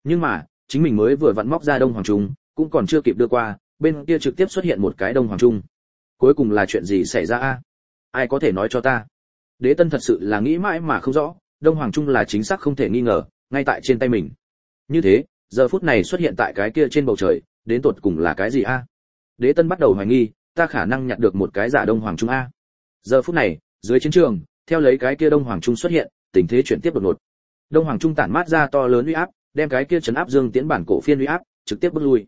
Nhưng mà, chính mình mới vừa vặn móc ra đông hoàng trung, cũng còn chưa kịp đưa qua bên kia trực tiếp xuất hiện một cái đông hoàng trung. Cuối cùng là chuyện gì xảy ra a? Ai có thể nói cho ta? Đế tân thật sự là nghĩ mãi mà không rõ, đông hoàng trung là chính xác không thể nghi ngờ, ngay tại trên tay mình. Như thế, giờ phút này xuất hiện tại cái kia trên bầu trời, đến tột cùng là cái gì a? Đế tân bắt đầu hoài nghi, ta khả năng nhặt được một cái giả đông hoàng trung a. Giờ phút này, dưới chiến trường, theo lấy cái kia đông hoàng trung xuất hiện, tình thế chuyển tiếp đột ngột. Đông hoàng trung tản mát ra to lớn uy áp, đem cái kia chấn áp dương Tiến bản cổ phiên uy áp, trực tiếp bước lui.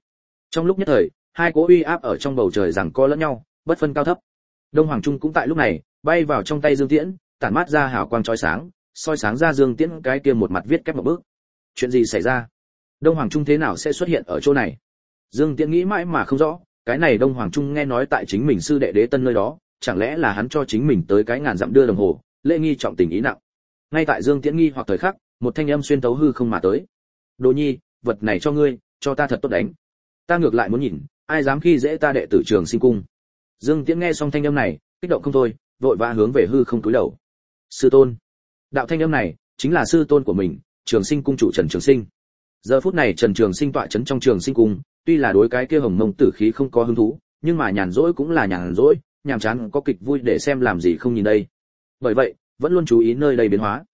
Trong lúc nhất thời hai cỗ uy áp ở trong bầu trời rằng co lẫn nhau, bất phân cao thấp. Đông hoàng trung cũng tại lúc này, bay vào trong tay dương tiễn, tản mát ra hào quang chói sáng, soi sáng ra dương tiễn cái kia một mặt viết kép một bước. Chuyện gì xảy ra? Đông hoàng trung thế nào sẽ xuất hiện ở chỗ này? Dương tiễn nghĩ mãi mà không rõ, cái này đông hoàng trung nghe nói tại chính mình sư đệ đế tân nơi đó, chẳng lẽ là hắn cho chính mình tới cái ngàn dặm đưa đồng hồ, lễ nghi trọng tình ý nặng. Ngay tại dương tiễn nghi hoặc thời khắc, một thanh âm xuyên tấu hư không mà tới. Đồ nhi, vật này cho ngươi, cho ta thật tốt đánh. Ta ngược lại muốn nhìn ai dám khi dễ ta đệ tử trường sinh cung? Dương tiễn nghe xong thanh âm này, kích động không thôi, vội vã hướng về hư không túi đầu. Sư tôn. Đạo thanh âm này chính là sư tôn của mình, trường sinh cung chủ trần trường sinh. Giờ phút này trần trường sinh tọa chấn trong trường sinh cung, tuy là đối cái kia hồng mông tử khí không có hứng thú, nhưng mà nhàn rỗi cũng là nhàn rỗi, nhàm chán có kịch vui để xem làm gì không nhìn đây. Bởi vậy, vẫn luôn chú ý nơi đây biến hóa.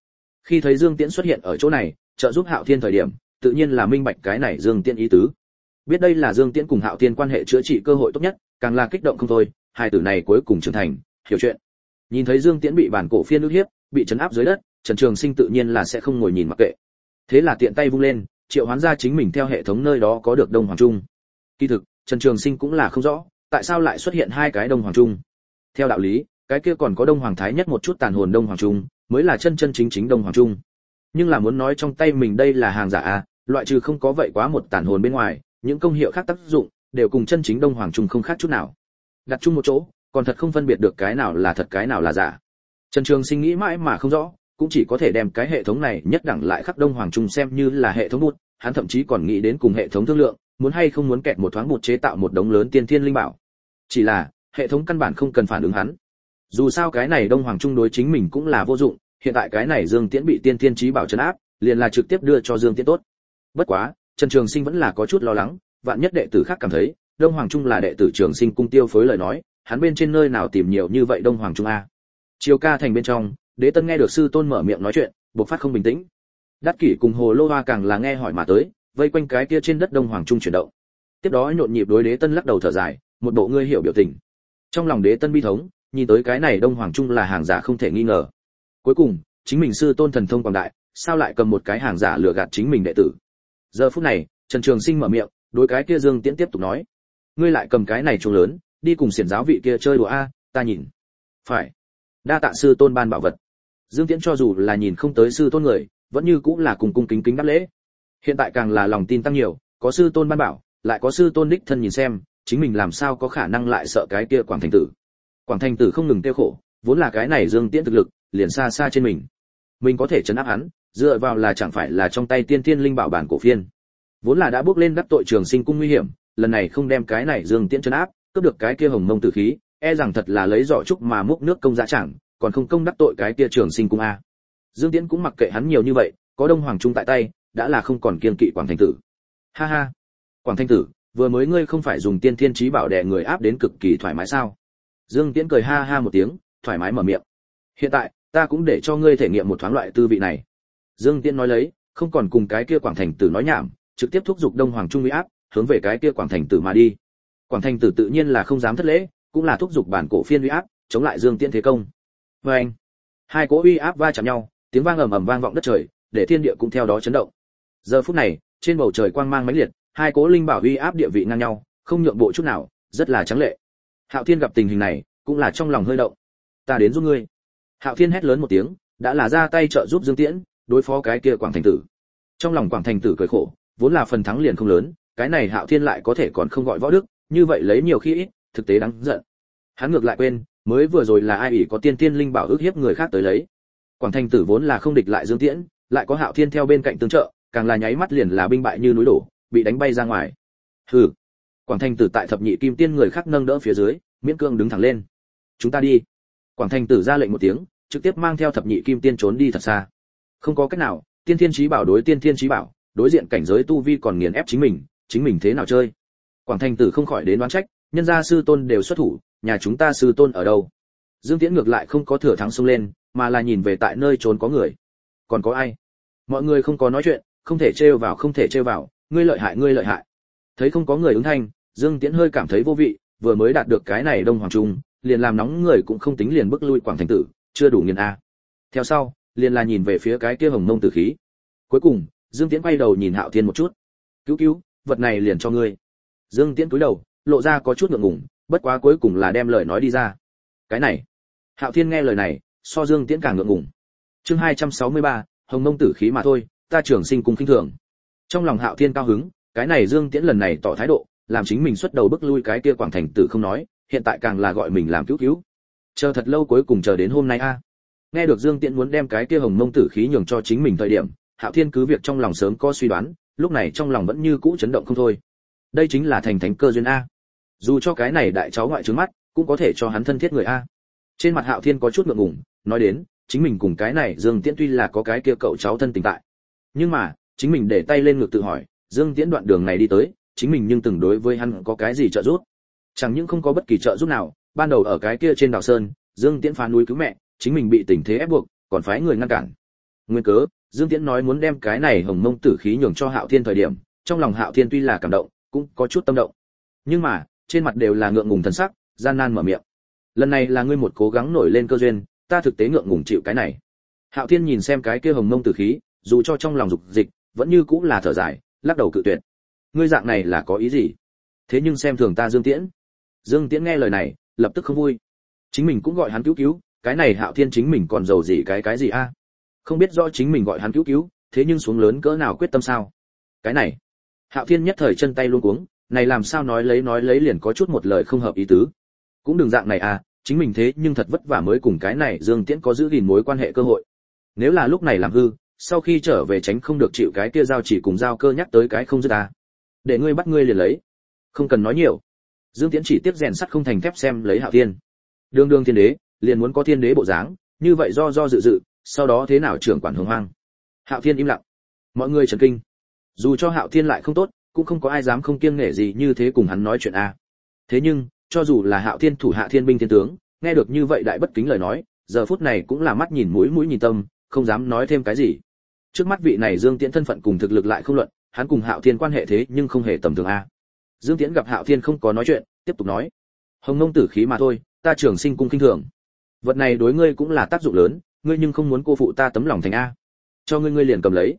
Khi thấy dương tiễn xuất hiện ở chỗ này, trợ giúp hạo thiên thời điểm, tự nhiên là minh bạch cái này dương tiễn ý tứ biết đây là dương tiễn cùng hạo thiên quan hệ chữa trị cơ hội tốt nhất, càng là kích động không thôi, hai tử này cuối cùng trưởng thành, hiểu chuyện. Nhìn thấy dương tiễn bị bản cổ phiên ức hiếp, bị chấn áp dưới đất, trần trường sinh tự nhiên là sẽ không ngồi nhìn mặc kệ. Thế là tiện tay vung lên, triệu hoán ra chính mình theo hệ thống nơi đó có được đông hoàng trung. Kỳ thực, trần trường sinh cũng là không rõ, tại sao lại xuất hiện hai cái đông hoàng trung. Theo đạo lý, cái kia còn có đông hoàng thái nhất một chút tàn hồn đông hoàng trung, mới là chân chân chính chính đông hoàng trung. Nhưng là muốn nói trong tay mình đây là hàng giả à loại trừ không có vậy quá một tàn hồn bên ngoài những công hiệu khác tác dụng, đều cùng chân chính đông hoàng trung không khác chút nào. Đặt chung một chỗ, còn thật không phân biệt được cái nào là thật, cái nào là giả. Trần trường sinh nghĩ mãi mà không rõ, cũng chỉ có thể đem cái hệ thống này nhất đẳng lại khắc đông hoàng trung xem như là hệ thống bút, hắn thậm chí còn nghĩ đến cùng hệ thống thương lượng, muốn hay không muốn kẹt một thoáng bút chế tạo một đống lớn tiên thiên linh bảo. Chỉ là, hệ thống căn bản không cần phản ứng hắn. Dù sao cái này đông hoàng trung đối chính mình cũng là vô dụng, hiện tại cái này dương tiễn bị tiên thiên trí bảo chấn áp, liền là trực tiếp đưa cho dương tiễn tốt. Bất quá trần trường sinh vẫn là có chút lo lắng, vạn nhất đệ tử khác cảm thấy, đông hoàng trung là đệ tử trường sinh cung tiêu phối lời nói, hắn bên trên nơi nào tìm nhiều như vậy đông hoàng trung a. Chiều ca thành bên trong, đế tân nghe được sư tôn mở miệng nói chuyện, bộc phát không bình tĩnh. Đát kỷ cùng hồ lô hoa càng là nghe hỏi mà tới, vây quanh cái kia trên đất đông hoàng trung chuyển động. Tiếp đó nhộn nhịp đối đế tân lắc đầu thở dài, một bộ ngươi hiểu biểu tình. Trong lòng đế tân bi thống, nhìn tới cái này đông hoàng trung là hàng giả không thể nghi ngờ. Cuối cùng, chính mình sư tôn thần thông quảng đại, sao lại cầm một cái hàng giả lừa gạt chính mình đệ tử? Giờ phút này, trần trường sinh mở miệng, đối cái kia dương tiễn tiếp tục nói. Ngươi lại cầm cái này trung lớn, đi cùng xiển giáo vị kia chơi đùa a, ta nhìn. Phải. Đa tạ sư tôn ban bảo vật. Dương tiễn cho dù là nhìn không tới sư tôn người, vẫn như cũng là cùng cung kính kính đáp lễ. Hiện tại càng là lòng tin tăng nhiều, có sư tôn ban bảo, lại có sư tôn đích thân nhìn xem, chính mình làm sao có khả năng lại sợ cái kia quảng thành tử. Quảng thành tử không ngừng tiêu khổ, vốn là cái này dương tiễn thực lực, liền xa xa trên mình. Mình có thể chấn áp hắn dựa vào là chẳng phải là trong tay tiên tiên linh bảo bản cổ phiên. Vốn là đã bước lên đắc tội trường sinh cung nguy hiểm, lần này không đem cái này dương tiễn chấn áp, cướp được cái kia hồng mông tử khí e rằng thật là lấy giỏ trúc mà múc nước công giá chẳng, còn không công đắc tội cái kia trường sinh cung a. Dương tiễn cũng mặc kệ hắn nhiều như vậy, có đông hoàng trung tại tay, đã là không còn kiên kỵ quảng thanh tử. Ha ha. Quảng thanh tử, vừa mới ngươi không phải dùng tiên thiên trí bảo đè người áp đến cực kỳ thoải mái sao? Dương tiễn cười ha ha một tiếng, thoải mái mở miệng. Hiện tại, ta cũng để cho ngươi thể nghiệm một thoáng loại tư vị này dương tiễn nói lấy, không còn cùng cái kia quảng thành tử nói nhảm, trực tiếp thúc giục đông hoàng trung uy áp, hướng về cái kia quảng thành tử mà đi. Quảng thành tử tự nhiên là không dám thất lễ, cũng là thúc giục bản cổ phiên uy áp, chống lại dương tiễn thế công. Vê anh, hai cỗ uy áp va chạm nhau, tiếng vang ầm ầm vang vọng đất trời, để thiên địa cũng theo đó chấn động. Giờ phút này, trên bầu trời quang mang mãnh liệt, hai cỗ linh bảo uy áp địa vị ngang nhau, không nhượng bộ chút nào, rất là trắng lệ. Hạo thiên gặp tình hình này, cũng là trong lòng hơi động. Ta đến giúp ngươi. Hạo thiên hét lớn một tiếng, đã là ra tay trợ giúp dương tiễn đối phó cái kia quảng thành tử. Trong lòng quảng thành tử cười khổ, vốn là phần thắng liền không lớn, cái này hạo thiên lại có thể còn không gọi võ đức, như vậy lấy nhiều khi ít, thực tế đáng giận. Hắn ngược lại quên, mới vừa rồi là ai ủy có tiên tiên linh bảo ước hiếp người khác tới lấy. Quảng thành tử vốn là không địch lại dương tiễn, lại có hạo thiên theo bên cạnh tương trợ, càng là nháy mắt liền là binh bại như núi đổ, bị đánh bay ra ngoài. Hừ. Quảng thành tử tại thập nhị kim tiên người khác nâng đỡ phía dưới, miễn cương đứng thẳng lên. Chúng ta đi. Quảng thành tử ra lệnh một tiếng, trực tiếp mang theo thập nhị kim tiên trốn đi thật xa không có cách nào, tiên thiên trí bảo đối tiên thiên trí bảo, đối diện cảnh giới tu vi còn nghiền ép chính mình chính mình thế nào chơi? Quảng thành tử không khỏi đến đoán trách, nhân gia sư tôn đều xuất thủ, nhà chúng ta sư tôn ở đâu? Dương tiễn ngược lại không có thừa thắng xông lên, mà là nhìn về tại nơi trốn có người. Còn có ai? Mọi người không có nói chuyện, không thể trêu vào, không thể trêu vào, ngươi lợi hại, ngươi lợi hại. Thấy không có người ứng thanh, dương tiễn hơi cảm thấy vô vị, vừa mới đạt được cái này đông hoàng trung, liền làm nóng người cũng không tính liền bước lui quảng thành tử, chưa đủ nghiền a. Theo sau liền là nhìn về phía cái kia hồng mông tử khí. Cuối cùng dương tiễn quay đầu nhìn hạo thiên một chút. Cứu cứu vật này liền cho ngươi. Dương tiễn cúi đầu lộ ra có chút ngượng ngùng bất quá cuối cùng là đem lời nói đi ra. Cái này. Hạo thiên nghe lời này so dương tiễn càng ngượng ngùng. Chương 263, hồng mông tử khí mà thôi ta trưởng sinh cùng khinh thường. Trong lòng hạo thiên cao hứng cái này dương tiễn lần này tỏ thái độ làm chính mình xuất đầu bước lui cái kia quảng thành tử không nói hiện tại càng là gọi mình làm cứu cứu. Chờ thật lâu cuối cùng chờ đến hôm nay a nghe được dương tiễn muốn đem cái kia hồng mông tử khí nhường cho chính mình thời điểm, hạo thiên cứ việc trong lòng sớm có suy đoán, lúc này trong lòng vẫn như cũ chấn động không thôi. Đây chính là thành thánh cơ duyên a. Dù cho cái này đại cháu ngoại trướng mắt, cũng có thể cho hắn thân thiết người a. Trên mặt hạo thiên có chút ngượng ngùng, nói đến, chính mình cùng cái này dương tiễn tuy là có cái kia cậu cháu thân tình tại, nhưng mà, chính mình để tay lên ngực tự hỏi, dương tiễn đoạn đường này đi tới, chính mình nhưng từng đối với hắn có cái gì trợ giúp? Chẳng những không có bất kỳ trợ giúp nào, ban đầu ở cái kia trên đảo sơn, dương tiễn phá núi cứu mẹ chính mình bị tình thế ép buộc, còn phái người ngăn cản. Nguyên cớ, dương tiễn nói muốn đem cái này hồng mông tử khí nhường cho hạo thiên thời điểm, trong lòng hạo thiên tuy là cảm động, cũng có chút tâm động. Nhưng mà, trên mặt đều là ngượng ngùng thần sắc, gian nan mở miệng. Lần này là ngươi một cố gắng nổi lên cơ duyên, ta thực tế ngượng ngùng chịu cái này. Hạo thiên nhìn xem cái kia hồng mông tử khí, dù cho trong lòng dục dịch, vẫn như cũng là thở dài, lắc đầu cự tuyệt. Ngươi dạng này là có ý gì? Thế nhưng xem thường ta dương tiễn. Dương tiễn nghe lời này, lập tức không vui. Chính mình cũng gọi hắn cứu cứu cái này hạo thiên chính mình còn giàu gì cái cái gì a? Không biết rõ chính mình gọi hắn cứu cứu, thế nhưng xuống lớn cỡ nào quyết tâm sao? Cái này, hạo thiên nhất thời chân tay luôn cuống, này làm sao nói lấy nói lấy liền có chút một lời không hợp ý tứ. Cũng đừng dạng này à chính mình thế nhưng thật vất vả mới cùng cái này dương tiễn có giữ gìn mối quan hệ cơ hội. Nếu là lúc này làm hư, sau khi trở về tránh không được chịu cái kia giao chỉ cùng giao cơ nhắc tới cái không dứt à để ngươi bắt ngươi liền lấy. Không cần nói nhiều. Dương tiễn chỉ tiếp rèn sắt không thành thép xem lấy hạo thiên. Đương đương thiên đế liền muốn có thiên đế bộ dáng, như vậy do do dự dự, sau đó thế nào trưởng quản hồng hoang? Hạo thiên im lặng. Mọi người chấn kinh. Dù cho hạo thiên lại không tốt, cũng không có ai dám không kiêng nể gì như thế cùng hắn nói chuyện a. Thế nhưng, cho dù là hạo thiên thủ hạ thiên binh thiên tướng, nghe được như vậy đại bất kính lời nói, giờ phút này cũng là mắt nhìn mũi mũi nhìn tâm, không dám nói thêm cái gì. Trước mắt vị này dương tiễn thân phận cùng thực lực lại không luận, hắn cùng hạo thiên quan hệ thế nhưng không hề tầm thường a. Dương tiễn gặp hạo thiên không có nói chuyện, tiếp tục nói. Hồng nông tử khí mà thôi, ta trưởng sinh cung kinh thường vật này đối ngươi cũng là tác dụng lớn, ngươi nhưng không muốn cô phụ ta tấm lòng thành a. Cho ngươi ngươi liền cầm lấy.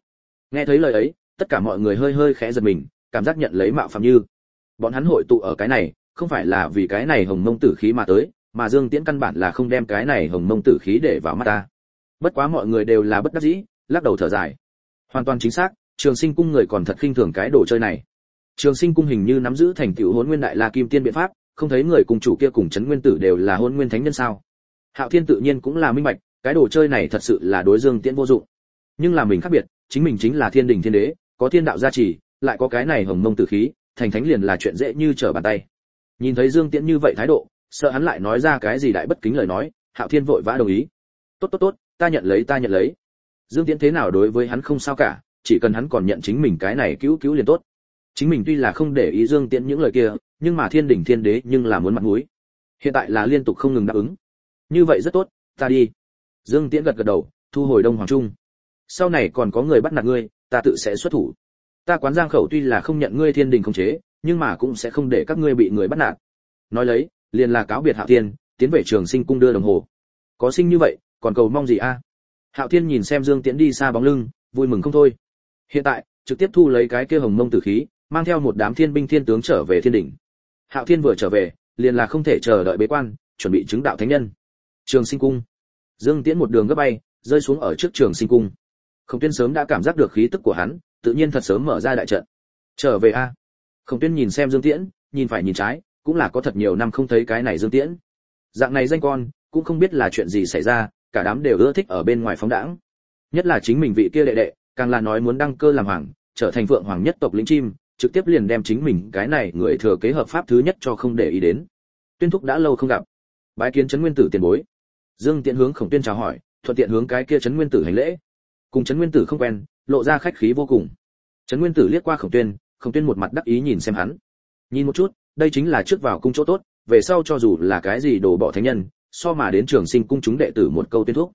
Nghe thấy lời ấy, tất cả mọi người hơi hơi khẽ giật mình, cảm giác nhận lấy mạo phạm như. Bọn hắn hội tụ ở cái này, không phải là vì cái này hồng mông tử khí mà tới, mà dương tiễn căn bản là không đem cái này hồng mông tử khí để vào mắt ta. Bất quá mọi người đều là bất đắc dĩ, lắc đầu thở dài. Hoàn toàn chính xác, trường sinh cung người còn thật khinh thường cái đồ chơi này. Trường sinh cung hình như nắm giữ thành tựu hôn nguyên đại la kim tiên biện pháp, không thấy người cùng chủ kia cùng chấn nguyên tử đều là hôn nguyên thánh nhân sao? Hạo thiên tự nhiên cũng là minh bạch, cái đồ chơi này thật sự là đối dương tiễn vô dụng. Nhưng là mình khác biệt, chính mình chính là thiên đình thiên đế, có thiên đạo gia trì, lại có cái này hồng mông tử khí, thành thánh liền là chuyện dễ như trở bàn tay. Nhìn thấy dương tiễn như vậy thái độ, sợ hắn lại nói ra cái gì đại bất kính lời nói, hạo thiên vội vã đồng ý. Tốt tốt tốt, ta nhận lấy, ta nhận lấy. Dương tiễn thế nào đối với hắn không sao cả, chỉ cần hắn còn nhận chính mình cái này cứu cứu liền tốt. Chính mình tuy là không để ý dương tiễn những lời kia, nhưng mà thiên đỉnh thiên đế nhưng là muốn mặt mũi. Hiện tại là liên tục không ngừng đáp ứng như vậy rất tốt, ta đi. Dương tiễn gật gật đầu, thu hồi đông hoàng trung. Sau này còn có người bắt nạt ngươi, ta tự sẽ xuất thủ. Ta quán giang khẩu tuy là không nhận ngươi thiên đình khống chế, nhưng mà cũng sẽ không để các ngươi bị người bắt nạt. Nói lấy, liền là cáo biệt hạo thiên, tiến về trường sinh cung đưa đồng hồ. Có sinh như vậy, còn cầu mong gì a? Hạo thiên nhìn xem dương tiễn đi xa bóng lưng, vui mừng không thôi. Hiện tại, trực tiếp thu lấy cái kia hồng mông tử khí, mang theo một đám thiên binh thiên tướng trở về thiên đỉnh. Hạo thiên vừa trở về, liền là không thể chờ đợi bế quan, chuẩn bị chứng đạo thánh nhân trường sinh cung. Dương tiễn một đường gấp bay, rơi xuống ở trước trường sinh cung. Khổng tuyên sớm đã cảm giác được khí tức của hắn, tự nhiên thật sớm mở ra đại trận. Trở về a. Khổng tuyên nhìn xem dương tiễn, nhìn phải nhìn trái, cũng là có thật nhiều năm không thấy cái này dương tiễn. Dạng này danh con, cũng không biết là chuyện gì xảy ra, cả đám đều ưa thích ở bên ngoài phóng đãng. Nhất là chính mình vị kia đệ đệ, càng là nói muốn đăng cơ làm hoàng, trở thành vượng hoàng nhất tộc lĩnh chim, trực tiếp liền đem chính mình cái này người thừa kế hợp pháp thứ nhất cho không để ý đến. Tuyên thúc đã lâu không gặp. Bái kiến trấn nguyên tử tiền bối dương tiện hướng khổng tuyên chào hỏi, thuận tiện hướng cái kia trấn nguyên tử hành lễ. Cùng trấn nguyên tử không quen, lộ ra khách khí vô cùng. Trấn nguyên tử liếc qua khổng tuyên khổng tuyên một mặt đắc ý nhìn xem hắn. Nhìn một chút, đây chính là trước vào cung chỗ tốt, về sau cho dù là cái gì đổ bỏ thánh nhân, so mà đến trường sinh cung chúng đệ tử một câu tuyên thuốc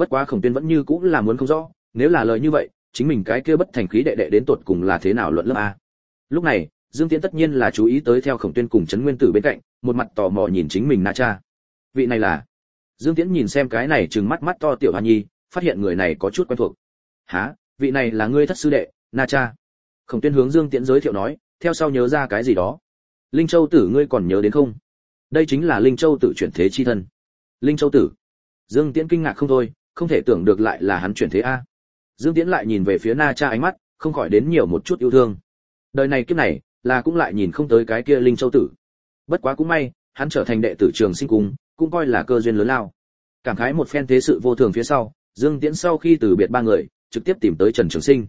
bất quá khổng tuyên vẫn như cũng là muốn không rõ, nếu là lời như vậy, chính mình cái kia bất thành khí đệ đệ đến tột cùng là thế nào luận lớp a. Lúc này, dương tiễn tất nhiên là chú ý tới theo khổng tuyên cùng trấn nguyên tử bên cạnh, một mặt tò mò nhìn chính mình na cha. Vị này là? Dương tiễn nhìn xem cái này trừng mắt mắt to tiểu hoa nhi phát hiện người này có chút quen thuộc. Hả, vị này là ngươi thất sư đệ na cha? Khổng tuyên hướng dương tiễn giới thiệu nói theo sau nhớ ra cái gì đó. Linh châu tử ngươi còn nhớ đến không? Đây chính là linh châu tử chuyển thế chi thân. Linh châu tử? Dương tiễn kinh ngạc không thôi không thể tưởng được lại là hắn chuyển thế a. Dương tiễn lại nhìn về phía na cha ánh mắt không khỏi đến nhiều một chút yêu thương. Đời này kiếp này là cũng lại nhìn không tới cái kia linh châu tử. Bất quá cũng may hắn trở thành đệ tử trường sinh cung cũng coi là cơ duyên lớn lao. Cảm khái một phen thế sự vô thường phía sau, dương tiễn sau khi từ biệt ba người, trực tiếp tìm tới trần trường sinh.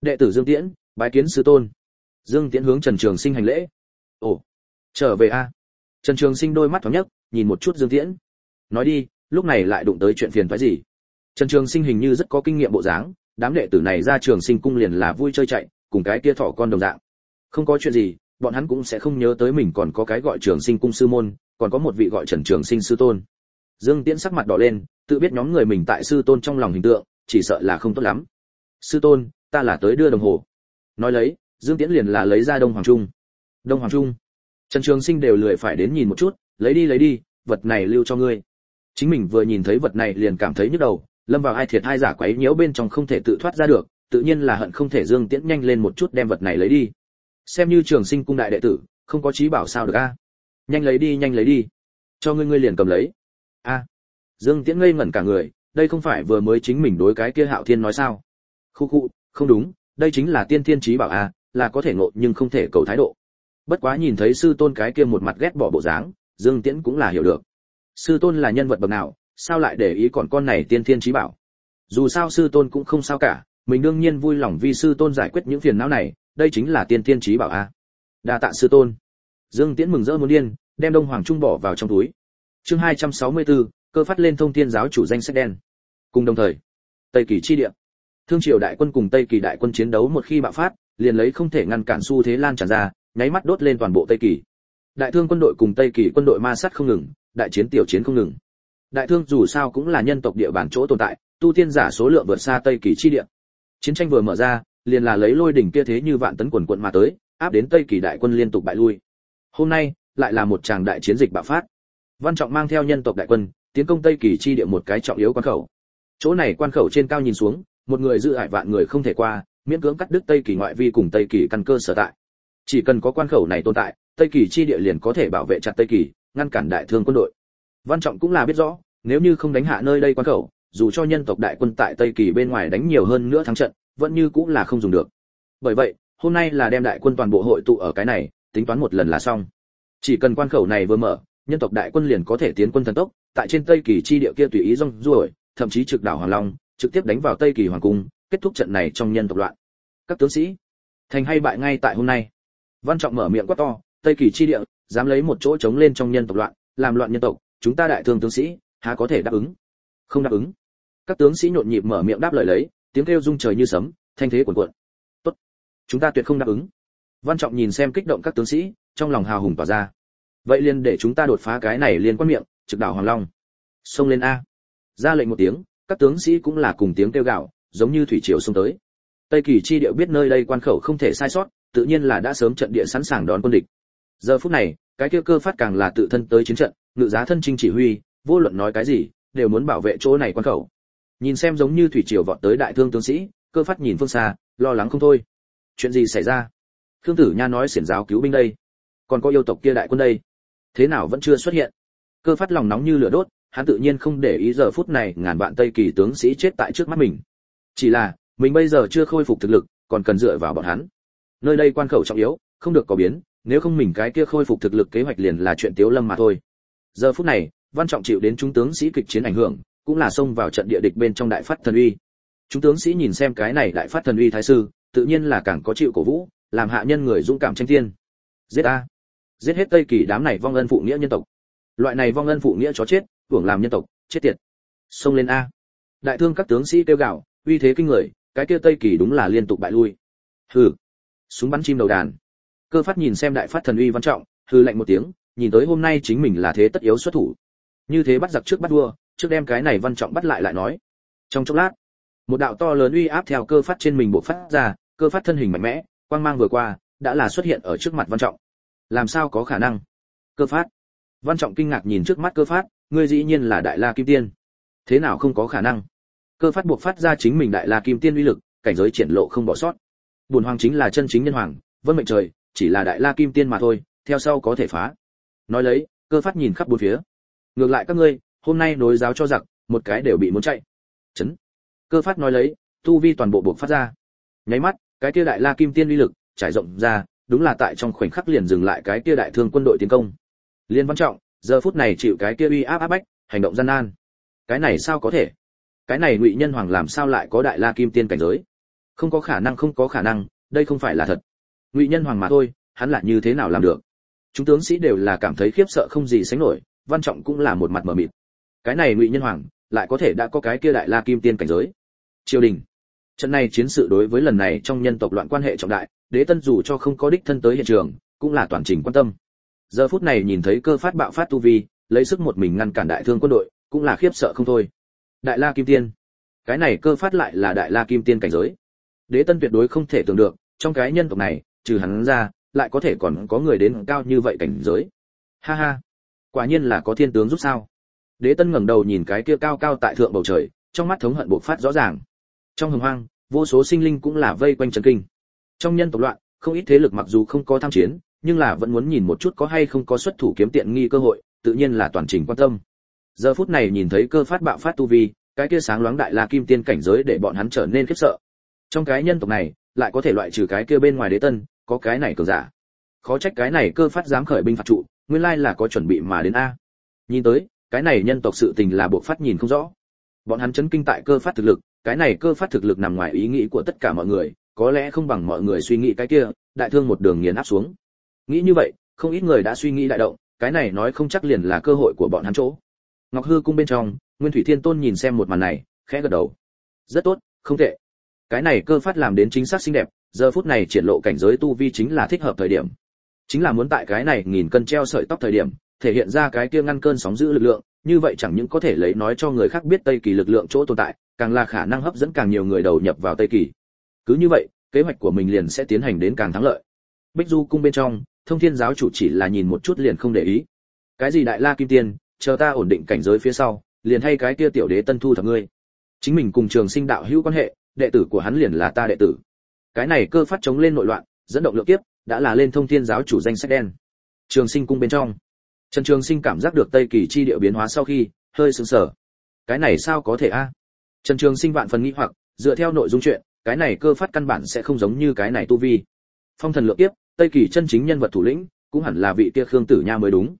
Đệ tử dương tiễn, bái kiến sư tôn. Dương tiễn hướng trần trường sinh hành lễ. Ồ, trở về a. Trần trường sinh đôi mắt thoáng nhấc, nhìn một chút dương tiễn. Nói đi, lúc này lại đụng tới chuyện phiền phái gì? Trần trường sinh hình như rất có kinh nghiệm bộ dáng, đám đệ tử này ra trường sinh cung liền là vui chơi chạy, cùng cái kia thỏ con đồng dạng. Không có chuyện gì, bọn hắn cũng sẽ không nhớ tới mình còn có cái gọi trường sinh cung sư môn còn có một vị gọi trần trường sinh sư tôn. Dương tiễn sắc mặt đỏ lên, tự biết nhóm người mình tại sư tôn trong lòng hình tượng, chỉ sợ là không tốt lắm. Sư tôn, ta là tới đưa đồng hồ. Nói lấy, dương tiễn liền là lấy ra đông hoàng trung. Đông hoàng trung. Trần trường sinh đều lười phải đến nhìn một chút, lấy đi lấy đi, vật này lưu cho ngươi. Chính mình vừa nhìn thấy vật này liền cảm thấy nhức đầu, lâm vào ai thiệt hai giả quấy nhiễu bên trong không thể tự thoát ra được, tự nhiên là hận không thể dương tiễn nhanh lên một chút đem vật này lấy đi. Xem như trường sinh cung đại đệ tử, không có trí bảo sao được a? Nhanh lấy đi, nhanh lấy đi. Cho ngươi ngươi liền cầm lấy. A. Dương tiễn ngây ngẩn cả người, đây không phải vừa mới chính mình đối cái kia hạo thiên nói sao? Khu khu, không đúng, đây chính là tiên thiên trí bảo a, là có thể ngộ nhưng không thể cầu thái độ. Bất quá nhìn thấy sư tôn cái kia một mặt ghét bỏ bộ dáng, dương tiễn cũng là hiểu được. Sư tôn là nhân vật bậc nào, sao lại để ý còn con này tiên thiên trí bảo? Dù sao sư tôn cũng không sao cả, mình đương nhiên vui lòng vì sư tôn giải quyết những phiền não này, đây chính là tiên thiên trí bảo a. Đa tạ sư tôn dương tiễn mừng rỡ muốn điên đem đông hoàng trung bỏ vào trong túi. Chương 264, cơ phát lên thông thiên giáo chủ danh sách đen. Cùng đồng thời tây kỳ chi địa. Thương triều đại quân cùng tây kỳ đại quân chiến đấu một khi bạo phát liền lấy không thể ngăn cản xu thế lan tràn ra nháy mắt đốt lên toàn bộ tây kỳ. Đại thương quân đội cùng tây kỳ quân đội ma sát không ngừng đại chiến tiểu chiến không ngừng. Đại thương dù sao cũng là nhân tộc địa bàn chỗ tồn tại tu tiên giả số lượng vượt xa tây kỳ chi địa. Chiến tranh vừa mở ra liền là lấy lôi đỉnh kia thế như vạn tấn quần quần mà tới áp đến tây kỳ đại quân liên tục bại lui hôm nay, lại là một tràng đại chiến dịch bạo phát. Văn trọng mang theo nhân tộc đại quân, tiến công tây kỳ chi địa một cái trọng yếu quan khẩu. Chỗ này quan khẩu trên cao nhìn xuống, một người dự hại vạn người không thể qua, miễn cưỡng cắt đứt tây kỳ ngoại vi cùng tây kỳ căn cơ sở tại. Chỉ cần có quan khẩu này tồn tại, tây kỳ chi địa liền có thể bảo vệ chặt tây kỳ, ngăn cản đại thương quân đội. Văn trọng cũng là biết rõ, nếu như không đánh hạ nơi đây quan khẩu, dù cho nhân tộc đại quân tại tây kỳ bên ngoài đánh nhiều hơn nữa thắng trận, vẫn như cũng là không dùng được. Bởi vậy, hôm nay là đem đại quân toàn bộ hội tụ ở cái này tính toán một lần là xong. Chỉ cần quan khẩu này vừa mở, nhân tộc đại quân liền có thể tiến quân thần tốc, tại trên tây kỳ chi địa kia tùy ý rong ruổi, thậm chí trực đảo hoàng long, trực tiếp đánh vào tây kỳ hoàng cung, kết thúc trận này trong nhân tộc loạn. Các tướng sĩ, thành hay bại ngay tại hôm nay? Văn trọng mở miệng quát to, tây kỳ chi địa, dám lấy một chỗ chống lên trong nhân tộc loạn, làm loạn nhân tộc, chúng ta đại thương tướng sĩ, há có thể đáp ứng? Không đáp ứng. Các tướng sĩ nhộn nhịp mở miệng đáp lời lấy, tiếng kêu rung trời như sấm, thanh thế cuồn cuộn. Tốt, chúng ta tuyệt không đáp ứng văn trọng nhìn xem kích động các tướng sĩ, trong lòng hào hùng tỏa ra. Vậy liền để chúng ta đột phá cái này liên quan miệng, trực đảo hoàng long. Xông lên a. Ra lệnh một tiếng, các tướng sĩ cũng là cùng tiếng kêu gạo, giống như thủy triều xông tới. Tây kỳ chi điệu biết nơi đây quan khẩu không thể sai sót, tự nhiên là đã sớm trận địa sẵn sàng đón quân địch. Giờ phút này, cái kia cơ phát càng là tự thân tới chiến trận, ngự giá thân trinh chỉ huy, vô luận nói cái gì, đều muốn bảo vệ chỗ này quan khẩu. Nhìn xem giống như thủy triều vọt tới đại thương tướng sĩ, cơ phát nhìn phương xa, lo lắng không thôi. Chuyện gì xảy ra? Khương tử nha nói xiển giáo cứu binh đây. Còn có yêu tộc kia đại quân đây. Thế nào vẫn chưa xuất hiện? Cơ phát lòng nóng như lửa đốt, hắn tự nhiên không để ý giờ phút này ngàn vạn tây kỳ tướng sĩ chết tại trước mắt mình. Chỉ là, mình bây giờ chưa khôi phục thực lực, còn cần dựa vào bọn hắn. Nơi đây quan khẩu trọng yếu, không được có biến, nếu không mình cái kia khôi phục thực lực kế hoạch liền là chuyện tiếu lâm mà thôi. Giờ phút này, văn trọng chịu đến chúng tướng sĩ kịch chiến ảnh hưởng, cũng là xông vào trận địa địch bên trong đại phát thần uy. Chúng tướng sĩ nhìn xem cái này đại phát thần uy thái sư, tự nhiên là càng có chịu cổ vũ làm hạ nhân người dũng cảm tranh thiên. Giết a. Giết hết tây kỳ đám này vong ân phụ nghĩa nhân tộc. Loại này vong ân phụ nghĩa chó chết, hưởng làm nhân tộc, chết tiệt. Xông lên a. Đại thương các tướng sĩ kêu gào, uy thế kinh người, cái kia tây kỳ đúng là liên tục bại lui. Hừ. Súng bắn chim đầu đàn. Cơ phát nhìn xem đại phát thần uy văn trọng, hừ lạnh một tiếng, nhìn tới hôm nay chính mình là thế tất yếu xuất thủ. Như thế bắt giặc trước bắt vua, trước đem cái này văn trọng bắt lại lại nói. Trong chốc lát, một đạo to lớn uy áp theo cơ phát trên mình bộ phát ra, cơ phát thân hình mạnh mẽ quang mang vừa qua, đã là xuất hiện ở trước mặt văn trọng. Làm sao có khả năng? Cơ phát. Văn trọng kinh ngạc nhìn trước mắt cơ phát, ngươi dĩ nhiên là đại la kim tiên. Thế nào không có khả năng? Cơ phát buộc phát ra chính mình đại la kim tiên uy lực, cảnh giới triển lộ không bỏ sót. Bùn hoàng chính là chân chính nhân hoàng, vân mệnh trời, chỉ là đại la kim tiên mà thôi, theo sau có thể phá. Nói lấy, cơ phát nhìn khắp bốn phía. Ngược lại các ngươi, hôm nay nối giáo cho giặc, một cái đều bị muốn chạy. Chấn. Cơ phát nói lấy, tu vi toàn bộ buộc phát ra. Nháy mắt cái kia đại la kim tiên uy lực trải rộng ra, đúng là tại trong khoảnh khắc liền dừng lại cái kia đại thương quân đội tiến công. Liên văn trọng, giờ phút này chịu cái kia uy áp áp bách, hành động gian nan. Cái này sao có thể? Cái này ngụy nhân hoàng làm sao lại có đại la kim tiên cảnh giới? Không có khả năng, không có khả năng, đây không phải là thật. Ngụy nhân hoàng mà thôi, hắn là như thế nào làm được? Chúng tướng sĩ đều là cảm thấy khiếp sợ không gì sánh nổi, văn trọng cũng là một mặt mờ mịt. Cái này ngụy nhân hoàng, lại có thể đã có cái kia đại la kim tiên cảnh giới? Triều đình trận này chiến sự đối với lần này trong nhân tộc loạn quan hệ trọng đại, đế tân dù cho không có đích thân tới hiện trường, cũng là toàn trình quan tâm. Giờ phút này nhìn thấy cơ phát bạo phát tu vi, lấy sức một mình ngăn cản đại thương quân đội, cũng là khiếp sợ không thôi. Đại la kim tiên. Cái này cơ phát lại là đại la kim tiên cảnh giới. Đế tân tuyệt đối không thể tưởng được, trong cái nhân tộc này, trừ hắn ra, lại có thể còn có người đến cao như vậy cảnh giới. Ha ha. Quả nhiên là có thiên tướng giúp sao. Đế tân ngẩng đầu nhìn cái kia cao cao tại thượng bầu trời, trong mắt thống hận bộc phát rõ ràng trong hồng hoang, vô số sinh linh cũng là vây quanh trần kinh. Trong nhân tộc loạn, không ít thế lực mặc dù không có tham chiến, nhưng là vẫn muốn nhìn một chút có hay không có xuất thủ kiếm tiện nghi cơ hội, tự nhiên là toàn trình quan tâm. Giờ phút này nhìn thấy cơ phát bạo phát tu vi, cái kia sáng loáng đại la kim tiên cảnh giới để bọn hắn trở nên khiếp sợ. Trong cái nhân tộc này, lại có thể loại trừ cái kia bên ngoài đế tân, có cái này cường giả. Khó trách cái này cơ phát dám khởi binh phạt trụ, nguyên lai là có chuẩn bị mà đến a. Nhìn tới, cái này nhân tộc sự tình là buộc phát nhìn không rõ. Bọn hắn chấn kinh tại cơ phát thực lực cái này cơ phát thực lực nằm ngoài ý nghĩ của tất cả mọi người, có lẽ không bằng mọi người suy nghĩ cái kia, đại thương một đường nghiền áp xuống. Nghĩ như vậy, không ít người đã suy nghĩ đại động, cái này nói không chắc liền là cơ hội của bọn hắn chỗ. Ngọc hư cung bên trong, nguyên thủy thiên tôn nhìn xem một màn này, khẽ gật đầu. Rất tốt, không tệ. Cái này cơ phát làm đến chính xác xinh đẹp, giờ phút này triển lộ cảnh giới tu vi chính là thích hợp thời điểm. Chính là muốn tại cái này nghìn cân treo sợi tóc thời điểm, thể hiện ra cái kia ngăn cơn sóng giữ lực lượng như vậy chẳng những có thể lấy nói cho người khác biết tây kỳ lực lượng chỗ tồn tại, càng là khả năng hấp dẫn càng nhiều người đầu nhập vào tây kỳ. Cứ như vậy, kế hoạch của mình liền sẽ tiến hành đến càng thắng lợi. Bích du cung bên trong, thông thiên giáo chủ chỉ là nhìn một chút liền không để ý. Cái gì đại la kim tiên, chờ ta ổn định cảnh giới phía sau, liền hay cái kia tiểu đế tân thu thập ngươi. Chính mình cùng trường sinh đạo hữu quan hệ, đệ tử của hắn liền là ta đệ tử. Cái này cơ phát chống lên nội loạn, dẫn động lượng kiếp, đã là lên thông thiên giáo chủ danh sách đen. Trường sinh cung bên trong trần trường sinh cảm giác được tây kỳ chi địa biến hóa sau khi, hơi sững sờ. Cái này sao có thể a? Trần trường sinh vạn phần nghi hoặc, dựa theo nội dung chuyện, cái này cơ phát căn bản sẽ không giống như cái này tu vi. Phong thần lượng kiếp, tây kỳ chân chính nhân vật thủ lĩnh, cũng hẳn là vị kia khương tử nha mới đúng.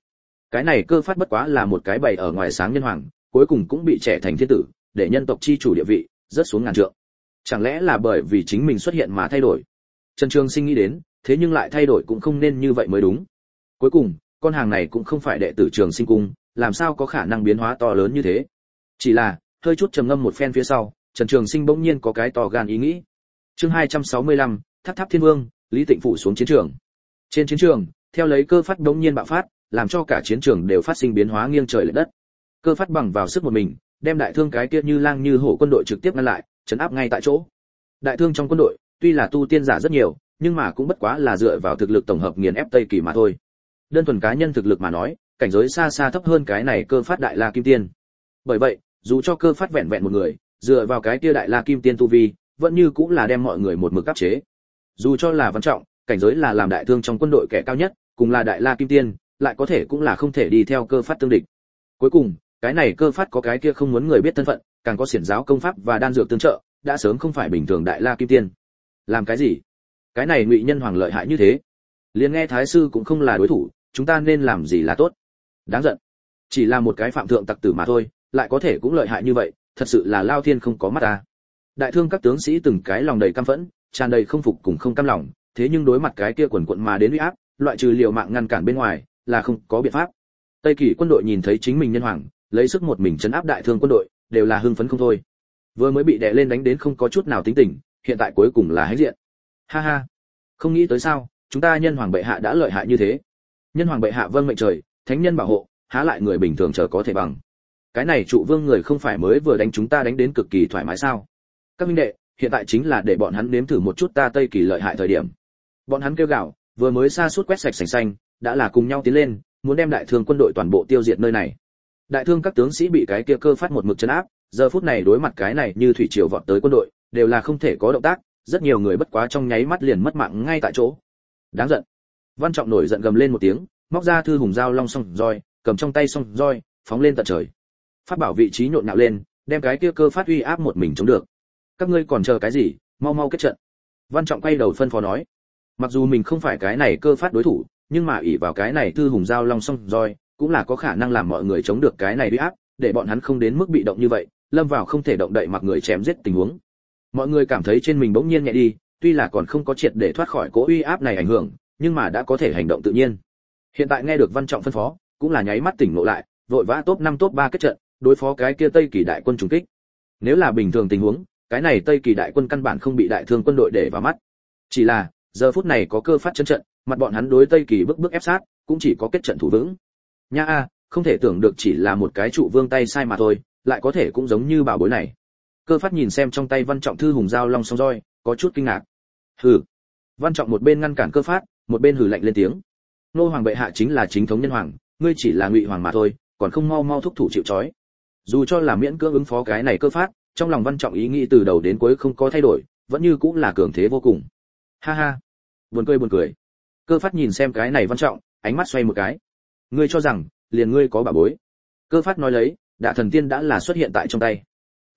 Cái này cơ phát bất quá là một cái bày ở ngoài sáng nhân hoàng, cuối cùng cũng bị trẻ thành thiên tử, để nhân tộc chi chủ địa vị rất xuống ngàn trượng. Chẳng lẽ là bởi vì chính mình xuất hiện mà thay đổi? Trần trường sinh nghĩ đến, thế nhưng lại thay đổi cũng không nên như vậy mới đúng. Cuối cùng con hàng này cũng không phải đệ tử trường sinh cung làm sao có khả năng biến hóa to lớn như thế? Chỉ là hơi chút trầm ngâm một phen phía sau trần trường sinh bỗng nhiên có cái to gan ý nghĩ. Chương 265, tháp tháp thiên vương lý tịnh phụ xuống chiến trường. Trên chiến trường theo lấy cơ phát bỗng nhiên bạo phát làm cho cả chiến trường đều phát sinh biến hóa nghiêng trời lệch đất. Cơ phát bằng vào sức một mình đem đại thương cái kia như lang như hổ quân đội trực tiếp ngăn lại chấn áp ngay tại chỗ. Đại thương trong quân đội tuy là tu tiên giả rất nhiều nhưng mà cũng bất quá là dựa vào thực lực tổng hợp nghiền ép tây kỳ mà thôi đơn thuần cá nhân thực lực mà nói, cảnh giới xa xa thấp hơn cái này cơ phát đại la kim tiên. Bởi vậy, dù cho cơ phát vẹn vẹn một người, dựa vào cái kia đại la kim tiên tu vi, vẫn như cũng là đem mọi người một mực áp chế. Dù cho là văn trọng, cảnh giới là làm đại thương trong quân đội kẻ cao nhất, cùng là đại la kim tiên, lại có thể cũng là không thể đi theo cơ phát tương địch. Cuối cùng, cái này cơ phát có cái kia không muốn người biết thân phận, càng có xiển giáo công pháp và đan dược tương trợ, đã sớm không phải bình thường đại la kim tiên. Làm cái gì? Cái này ngụy nhân hoàng lợi hại như thế. Liền nghe thái sư cũng không là đối thủ chúng ta nên làm gì là tốt? Đáng giận. Chỉ là một cái phạm thượng tặc tử mà thôi, lại có thể cũng lợi hại như vậy, thật sự là lao thiên không có mắt ta. Đại thương các tướng sĩ từng cái lòng đầy căm phẫn, tràn đầy không phục cùng không cam lòng, thế nhưng đối mặt cái kia quần quận mà đến uy áp, loại trừ liều mạng ngăn cản bên ngoài, là không có biện pháp. Tây kỳ quân đội nhìn thấy chính mình nhân hoàng, lấy sức một mình chấn áp đại thương quân đội, đều là hưng phấn không thôi. Vừa mới bị đè lên đánh đến không có chút nào tính tình, hiện tại cuối cùng là hãnh diện. Ha ha. Không nghĩ tới sao, chúng ta nhân hoàng bệ hạ đã lợi hại như thế nhân hoàng bệ hạ vâng mệnh trời, thánh nhân bảo hộ, há lại người bình thường chờ có thể bằng. Cái này trụ vương người không phải mới vừa đánh chúng ta đánh đến cực kỳ thoải mái sao? Các minh đệ, hiện tại chính là để bọn hắn nếm thử một chút ta tây kỳ lợi hại thời điểm. Bọn hắn kêu gào, vừa mới xa suốt quét sạch sành xanh, đã là cùng nhau tiến lên, muốn đem đại thương quân đội toàn bộ tiêu diệt nơi này. Đại thương các tướng sĩ bị cái kia cơ phát một mực chấn áp, giờ phút này đối mặt cái này như thủy triều vọt tới quân đội, đều là không thể có động tác, rất nhiều người bất quá trong nháy mắt liền mất mạng ngay tại chỗ. Đáng giận văn trọng nổi giận gầm lên một tiếng, móc ra thư hùng dao long song roi, cầm trong tay song roi, phóng lên tận trời. Phát bảo vị trí nhộn nhạo lên, đem cái kia cơ phát uy áp một mình chống được. Các ngươi còn chờ cái gì? Mau mau kết trận. Văn trọng quay đầu phân phó nói. Mặc dù mình không phải cái này cơ phát đối thủ, nhưng mà ỷ vào cái này thư hùng dao long song roi, cũng là có khả năng làm mọi người chống được cái này uy áp, để bọn hắn không đến mức bị động như vậy, lâm vào không thể động đậy mặc người chém giết tình huống. Mọi người cảm thấy trên mình bỗng nhiên nhẹ đi, tuy là còn không có triệt để thoát khỏi cỗ uy áp này ảnh hưởng nhưng mà đã có thể hành động tự nhiên. Hiện tại nghe được văn trọng phân phó, cũng là nháy mắt tỉnh ngộ lại, vội vã top năm top ba kết trận, đối phó cái kia tây kỳ đại quân trùng kích. Nếu là bình thường tình huống, cái này tây kỳ đại quân căn bản không bị đại thương quân đội để vào mắt. Chỉ là, giờ phút này có cơ phát chân trận, mặt bọn hắn đối tây kỳ bước bước ép sát, cũng chỉ có kết trận thủ vững. Nha a, không thể tưởng được chỉ là một cái trụ vương tay sai mà thôi, lại có thể cũng giống như bảo bối này. Cơ phát nhìn xem trong tay văn trọng thư hùng dao long song roi, có chút kinh ngạc. Hừ. Văn trọng một bên ngăn cản cơ phát một bên hừ lạnh lên tiếng. Nô hoàng bệ hạ chính là chính thống nhân hoàng, ngươi chỉ là ngụy hoàng mà thôi, còn không mau mau thúc thủ chịu trói. Dù cho là miễn cưỡng ứng phó cái này cơ phát, trong lòng văn trọng ý nghĩ từ đầu đến cuối không có thay đổi, vẫn như cũng là cường thế vô cùng. Ha ha. Buồn cười buồn cười. Cơ phát nhìn xem cái này văn trọng, ánh mắt xoay một cái. Ngươi cho rằng, liền ngươi có bà bối. Cơ phát nói lấy đạ thần tiên đã là xuất hiện tại trong tay.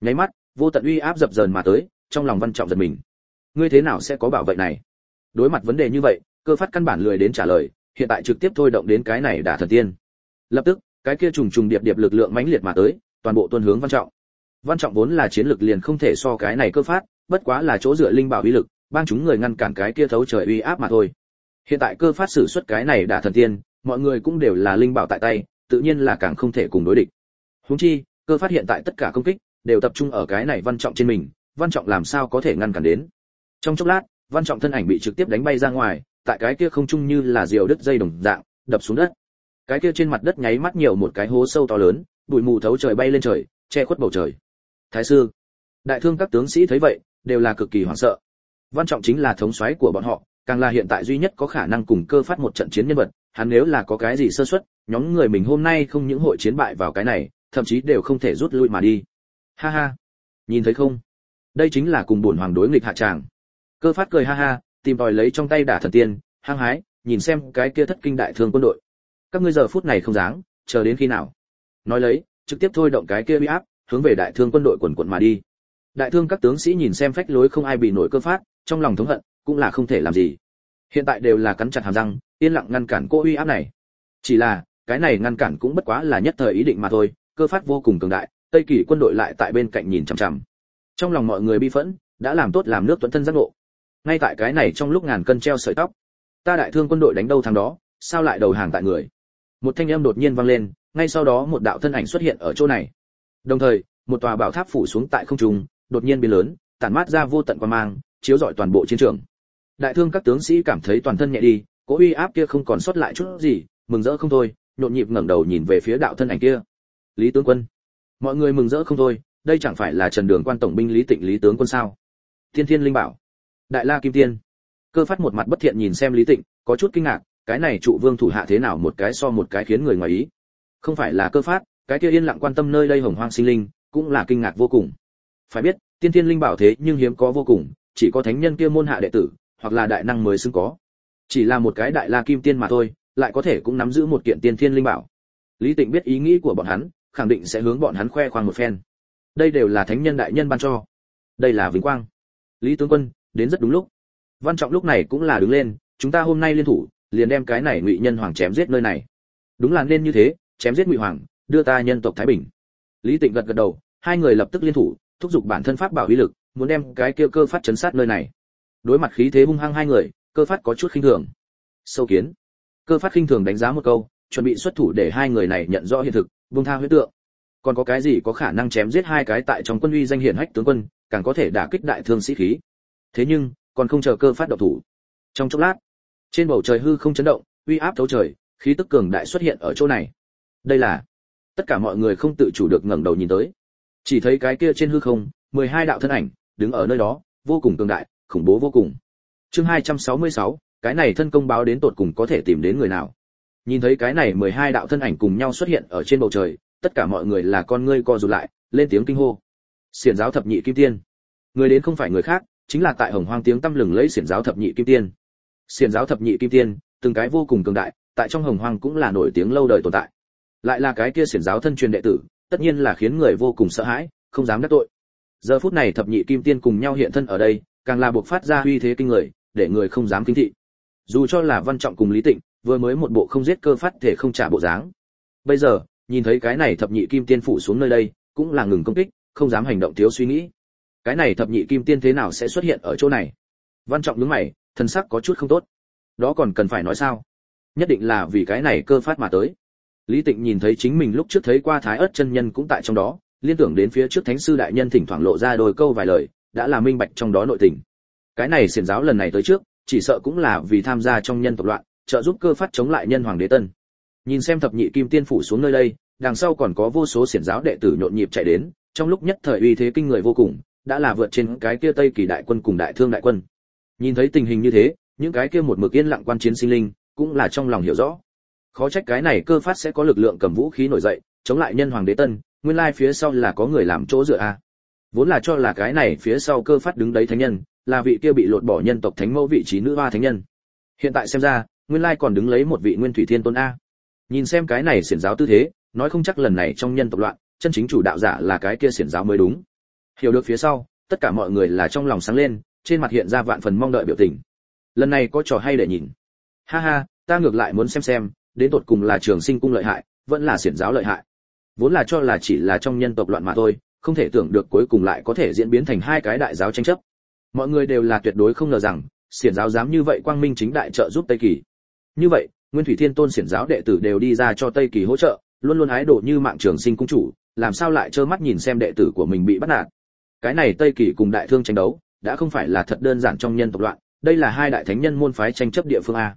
Nháy mắt, vô tận uy áp dập dờn mà tới, trong lòng văn trọng giật mình. Ngươi thế nào sẽ có bảo vệ này? Đối mặt vấn đề như vậy cơ phát căn bản lười đến trả lời, hiện tại trực tiếp thôi động đến cái này đả thần tiên. Lập tức, cái kia trùng trùng điệp điệp lực lượng mãnh liệt mà tới, toàn bộ tuân hướng văn trọng. Văn trọng vốn là chiến lực liền không thể so cái này cơ phát, bất quá là chỗ dựa linh bảo uy lực bang chúng người ngăn cản cái kia thấu trời uy áp mà thôi. Hiện tại cơ phát sử xuất cái này đả thần tiên, mọi người cũng đều là linh bảo tại tay, tự nhiên là càng không thể cùng đối địch. Huống chi, cơ phát hiện tại tất cả công kích, đều tập trung ở cái này văn trọng trên mình, văn trọng làm sao có thể ngăn cản đến? Trong chốc lát, văn trọng thân ảnh bị trực tiếp đánh bay ra ngoài tại cái kia không trung như là diều đứt dây đồng dạng, đập xuống đất. Cái kia trên mặt đất nháy mắt nhiều một cái hố sâu to lớn, bụi mù thấu trời bay lên trời, che khuất bầu trời. Thái sư, đại thương các tướng sĩ thấy vậy, đều là cực kỳ hoảng sợ. Văn trọng chính là thống soái của bọn họ, càng là hiện tại duy nhất có khả năng cùng cơ phát một trận chiến nhân vật, hắn nếu là có cái gì sơ suất, nhóm người mình hôm nay không những hội chiến bại vào cái này, thậm chí đều không thể rút lui mà đi. Ha ha. Nhìn thấy không? Đây chính là cùng buồn hoàng đối nghịch hạ tràng. Cơ phát cười ha ha tìm tòi lấy trong tay đả thần tiên, hăng hái, nhìn xem cái kia thất kinh đại thương quân đội. Các ngươi giờ phút này không dáng, chờ đến khi nào? Nói lấy, trực tiếp thôi động cái kia uy áp, hướng về đại thương quân đội quần quận mà đi. Đại thương các tướng sĩ nhìn xem phách lối không ai bị nổi cơ phát, trong lòng thống hận, cũng là không thể làm gì. Hiện tại đều là cắn chặt hàm răng, yên lặng ngăn cản cô uy áp này. Chỉ là, cái này ngăn cản cũng bất quá là nhất thời ý định mà thôi, cơ phát vô cùng cường đại, tây kỳ quân đội lại tại bên cạnh nhìn chằm chằm. Trong lòng mọi người bi phẫn, đã làm tốt làm nước tuấn thân giác ngộ ngay tại cái này trong lúc ngàn cân treo sợi tóc, ta đại thương quân đội đánh đâu thằng đó, sao lại đầu hàng tại người? Một thanh âm đột nhiên vang lên, ngay sau đó một đạo thân ảnh xuất hiện ở chỗ này. Đồng thời, một tòa bảo tháp phủ xuống tại không trung, đột nhiên biến lớn, tản mát ra vô tận quan mang, chiếu rọi toàn bộ chiến trường. Đại thương các tướng sĩ cảm thấy toàn thân nhẹ đi cố uy áp kia không còn sót lại chút gì, mừng rỡ không thôi, nhộn nhịp ngẩng đầu nhìn về phía đạo thân ảnh kia. Lý tướng quân. Mọi người mừng rỡ không thôi, đây chẳng phải là trần đường quan tổng binh lý tịnh lý tướng quân sao? Thiên thiên linh bảo đại la kim tiên. Cơ phát một mặt bất thiện nhìn xem lý tịnh, có chút kinh ngạc, cái này trụ vương thủ hạ thế nào một cái so một cái khiến người ngoài ý. Không phải là cơ phát, cái kia yên lặng quan tâm nơi đây hồng hoang sinh linh, cũng là kinh ngạc vô cùng. Phải biết, tiên thiên linh bảo thế nhưng hiếm có vô cùng, chỉ có thánh nhân kia môn hạ đệ tử, hoặc là đại năng mới xứng có. Chỉ là một cái đại la kim tiên mà thôi, lại có thể cũng nắm giữ một kiện tiên thiên linh bảo. Lý tịnh biết ý nghĩ của bọn hắn, khẳng định sẽ hướng bọn hắn khoe khoang một phen. Đây đều là thánh nhân đại nhân ban cho. Đây là vinh quang. Lý tướng quân đến rất đúng lúc. Văn trọng lúc này cũng là đứng lên, chúng ta hôm nay liên thủ, liền đem cái này ngụy nhân hoàng chém giết nơi này. Đúng là nên như thế, chém giết ngụy hoàng, đưa ta nhân tộc thái bình. Lý tịnh gật gật đầu, hai người lập tức liên thủ, thúc giục bản thân pháp bảo uy lực, muốn đem cái kia cơ phát chấn sát nơi này. Đối mặt khí thế hung hăng hai người, cơ phát có chút khinh thường. Sâu kiến. Cơ phát khinh thường đánh giá một câu, chuẩn bị xuất thủ để hai người này nhận rõ hiện thực, buông tha huyết tượng. Còn có cái gì có khả năng chém giết hai cái tại trong quân uy danh hiển hách tướng quân, càng có thể đả kích đại thương sĩ khí? Thế nhưng, còn không chờ cơ phát động thủ. Trong chốc lát, trên bầu trời hư không chấn động, uy áp thấu trời, khí tức cường đại xuất hiện ở chỗ này. Đây là, tất cả mọi người không tự chủ được ngẩng đầu nhìn tới. Chỉ thấy cái kia trên hư không, mười hai đạo thân ảnh, đứng ở nơi đó, vô cùng cường đại, khủng bố vô cùng. Chương hai trăm sáu mươi sáu, cái này thân công báo đến tột cùng có thể tìm đến người nào? Nhìn thấy cái này mười hai đạo thân ảnh cùng nhau xuất hiện ở trên bầu trời, tất cả mọi người là con ngươi co rụt lại, lên tiếng kinh hô. Xiển giáo thập nhị kim tiên. Người đến không phải người khác chính là tại hồng hoang tiếng tăm lừng lấy xiển giáo thập nhị kim tiên. Xiển giáo thập nhị kim tiên, từng cái vô cùng cường đại, tại trong hồng hoang cũng là nổi tiếng lâu đời tồn tại. Lại là cái kia xiển giáo thân truyền đệ tử, tất nhiên là khiến người vô cùng sợ hãi, không dám đắc tội. Giờ phút này thập nhị kim tiên cùng nhau hiện thân ở đây, càng là buộc phát ra uy thế kinh người, để người không dám kính thị. Dù cho là văn trọng cùng lý tịnh, vừa mới một bộ không giết cơ phát thể không trả bộ dáng. Bây giờ, nhìn thấy cái này thập nhị kim tiên phủ xuống nơi đây, cũng là ngừng công kích, không dám hành động thiếu suy nghĩ cái này thập nhị kim tiên thế nào sẽ xuất hiện ở chỗ này? Văn trọng nhướng mày thân sắc có chút không tốt. Đó còn cần phải nói sao? Nhất định là vì cái này cơ phát mà tới. Lý tịnh nhìn thấy chính mình lúc trước thấy qua thái ớt chân nhân cũng tại trong đó, liên tưởng đến phía trước thánh sư đại nhân thỉnh thoảng lộ ra đôi câu vài lời, đã là minh bạch trong đó nội tình. Cái này xiển giáo lần này tới trước, chỉ sợ cũng là vì tham gia trong nhân tộc loạn, trợ giúp cơ phát chống lại nhân hoàng đế tân. Nhìn xem thập nhị kim tiên phủ xuống nơi đây, đằng sau còn có vô số xiển giáo đệ tử nhộn nhịp chạy đến, trong lúc nhất thời uy thế kinh người vô cùng đã là vượt trên cái kia tây kỳ đại quân cùng đại thương đại quân. Nhìn thấy tình hình như thế, những cái kia một mực yên lặng quan chiến sinh linh cũng là trong lòng hiểu rõ. Khó trách cái này cơ phát sẽ có lực lượng cầm vũ khí nổi dậy, chống lại nhân hoàng đế tân, nguyên lai phía sau là có người làm chỗ dựa a vốn là cho là cái này phía sau cơ phát đứng đấy thánh nhân, là vị kia bị lột bỏ nhân tộc thánh mẫu vị trí nữ hoa thánh nhân. Hiện tại xem ra, nguyên lai còn đứng lấy một vị nguyên thủy thiên tôn a. Nhìn xem cái này xiển giáo tư thế, nói không chắc lần này trong nhân tộc loạn, chân chính chủ đạo giả là cái kia xiển giáo mới đúng hiểu được phía sau, tất cả mọi người là trong lòng sáng lên, trên mặt hiện ra vạn phần mong đợi biểu tình. Lần này có trò hay để nhìn. Ha ha, ta ngược lại muốn xem xem, đến tột cùng là trường sinh cung lợi hại, vẫn là xiển giáo lợi hại. Vốn là cho là chỉ là trong nhân tộc loạn mà thôi, không thể tưởng được cuối cùng lại có thể diễn biến thành hai cái đại giáo tranh chấp. Mọi người đều là tuyệt đối không ngờ rằng, xiển giáo dám như vậy quang minh chính đại trợ giúp tây kỳ. Như vậy, nguyên thủy thiên tôn xiển giáo đệ tử đều đi ra cho tây kỳ hỗ trợ, luôn luôn ái độ như mạng trường sinh cung chủ, làm sao lại trơ mắt nhìn xem đệ tử của mình bị bắt nạt cái này tây kỳ cùng đại thương tranh đấu, đã không phải là thật đơn giản trong nhân tộc loạn, đây là hai đại thánh nhân môn phái tranh chấp địa phương a.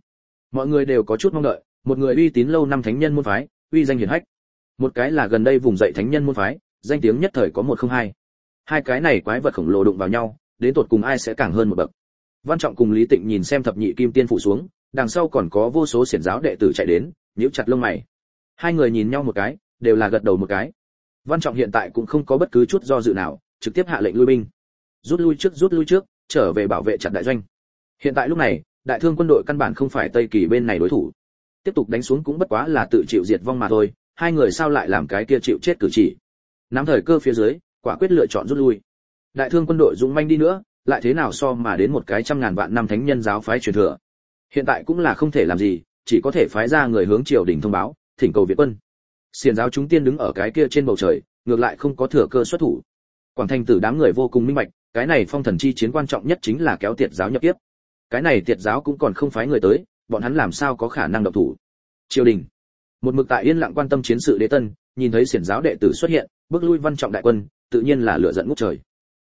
Mọi người đều có chút mong đợi, một người uy tín lâu năm thánh nhân môn phái, uy danh hiển hách. Một cái là gần đây vùng dậy thánh nhân môn phái, danh tiếng nhất thời có một không hai. Hai cái này quái vật khổng lồ đụng vào nhau, đến tột cùng ai sẽ càng hơn một bậc. Văn trọng cùng lý tịnh nhìn xem thập nhị kim tiên phụ xuống, đằng sau còn có vô số xiển giáo đệ tử chạy đến, nhíu chặt lông mày. Hai người nhìn nhau một cái, đều là gật đầu một cái. Văn trọng hiện tại cũng không có bất cứ chút do dự nào trực tiếp hạ lệnh lui binh. Rút lui trước, rút lui trước, trở về bảo vệ chặt đại doanh. Hiện tại lúc này, đại thương quân đội căn bản không phải tây kỳ bên này đối thủ. Tiếp tục đánh xuống cũng bất quá là tự chịu diệt vong mà thôi, hai người sao lại làm cái kia chịu chết cử chỉ? Nắm thời cơ phía dưới, quả quyết lựa chọn rút lui. Đại thương quân đội dũng manh đi nữa, lại thế nào so mà đến một cái trăm ngàn vạn năm thánh nhân giáo phái truyền thừa? Hiện tại cũng là không thể làm gì, chỉ có thể phái ra người hướng triều đình thông báo, thỉnh cầu việt quân. Xiền giáo chúng tiên đứng ở cái kia trên bầu trời, ngược lại không có thừa cơ xuất thủ quảng thành tử đám người vô cùng minh bạch, cái này phong thần chi chiến quan trọng nhất chính là kéo tiệt giáo nhập tiếp. Cái này tiệt giáo cũng còn không phái người tới, bọn hắn làm sao có khả năng độc thủ? Triều đình. Một mực tại yên lặng quan tâm chiến sự đế tân, nhìn thấy xiển giáo đệ tử xuất hiện, bước lui văn trọng đại quân, tự nhiên là lửa giận ngút trời.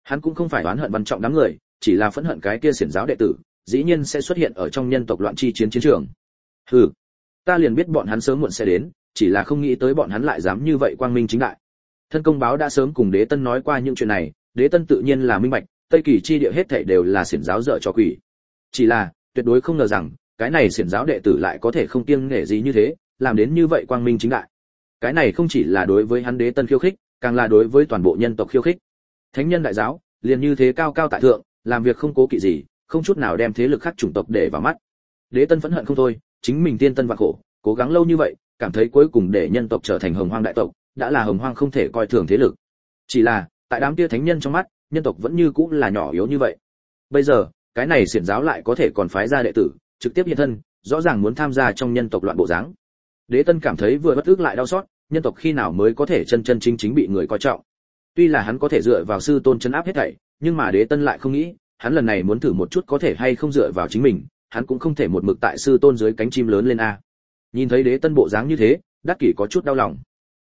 Hắn cũng không phải oán hận văn trọng đám người, chỉ là phẫn hận cái kia xiển giáo đệ tử, dĩ nhiên sẽ xuất hiện ở trong nhân tộc loạn chi chiến chiến trường. Hừ. Ta liền biết bọn hắn sớm muộn sẽ đến, chỉ là không nghĩ tới bọn hắn lại dám như vậy quang minh chính đại thân công báo đã sớm cùng đế tân nói qua những chuyện này, đế tân tự nhiên là minh bạch, tây kỳ chi địa hết thảy đều là xiển giáo dở cho quỷ. Chỉ là, tuyệt đối không ngờ rằng, cái này xiển giáo đệ tử lại có thể không kiêng nể gì như thế, làm đến như vậy quang minh chính đại. Cái này không chỉ là đối với hắn đế tân khiêu khích, càng là đối với toàn bộ nhân tộc khiêu khích. Thánh nhân đại giáo, liền như thế cao cao tại thượng, làm việc không cố kỵ gì, không chút nào đem thế lực khác chủng tộc để vào mắt. Đế tân phẫn hận không thôi, chính mình tiên tân vạn khổ, cố gắng lâu như vậy, cảm thấy cuối cùng để nhân tộc trở thành hồng hoang đại tộc đã là hồng hoang không thể coi thường thế lực. Chỉ là, tại đám kia thánh nhân trong mắt, nhân tộc vẫn như cũng là nhỏ yếu như vậy. Bây giờ, cái này xiển giáo lại có thể còn phái ra đệ tử, trực tiếp hiện thân, rõ ràng muốn tham gia trong nhân tộc loạn bộ dáng. Đế tân cảm thấy vừa bất ức lại đau xót, nhân tộc khi nào mới có thể chân chân chính chính bị người coi trọng. Tuy là hắn có thể dựa vào sư tôn chân áp hết thảy, nhưng mà đế tân lại không nghĩ, hắn lần này muốn thử một chút có thể hay không dựa vào chính mình, hắn cũng không thể một mực tại sư tôn dưới cánh chim lớn lên a. Nhìn thấy đế tân bộ dáng như thế, đắc kỷ có chút đau lòng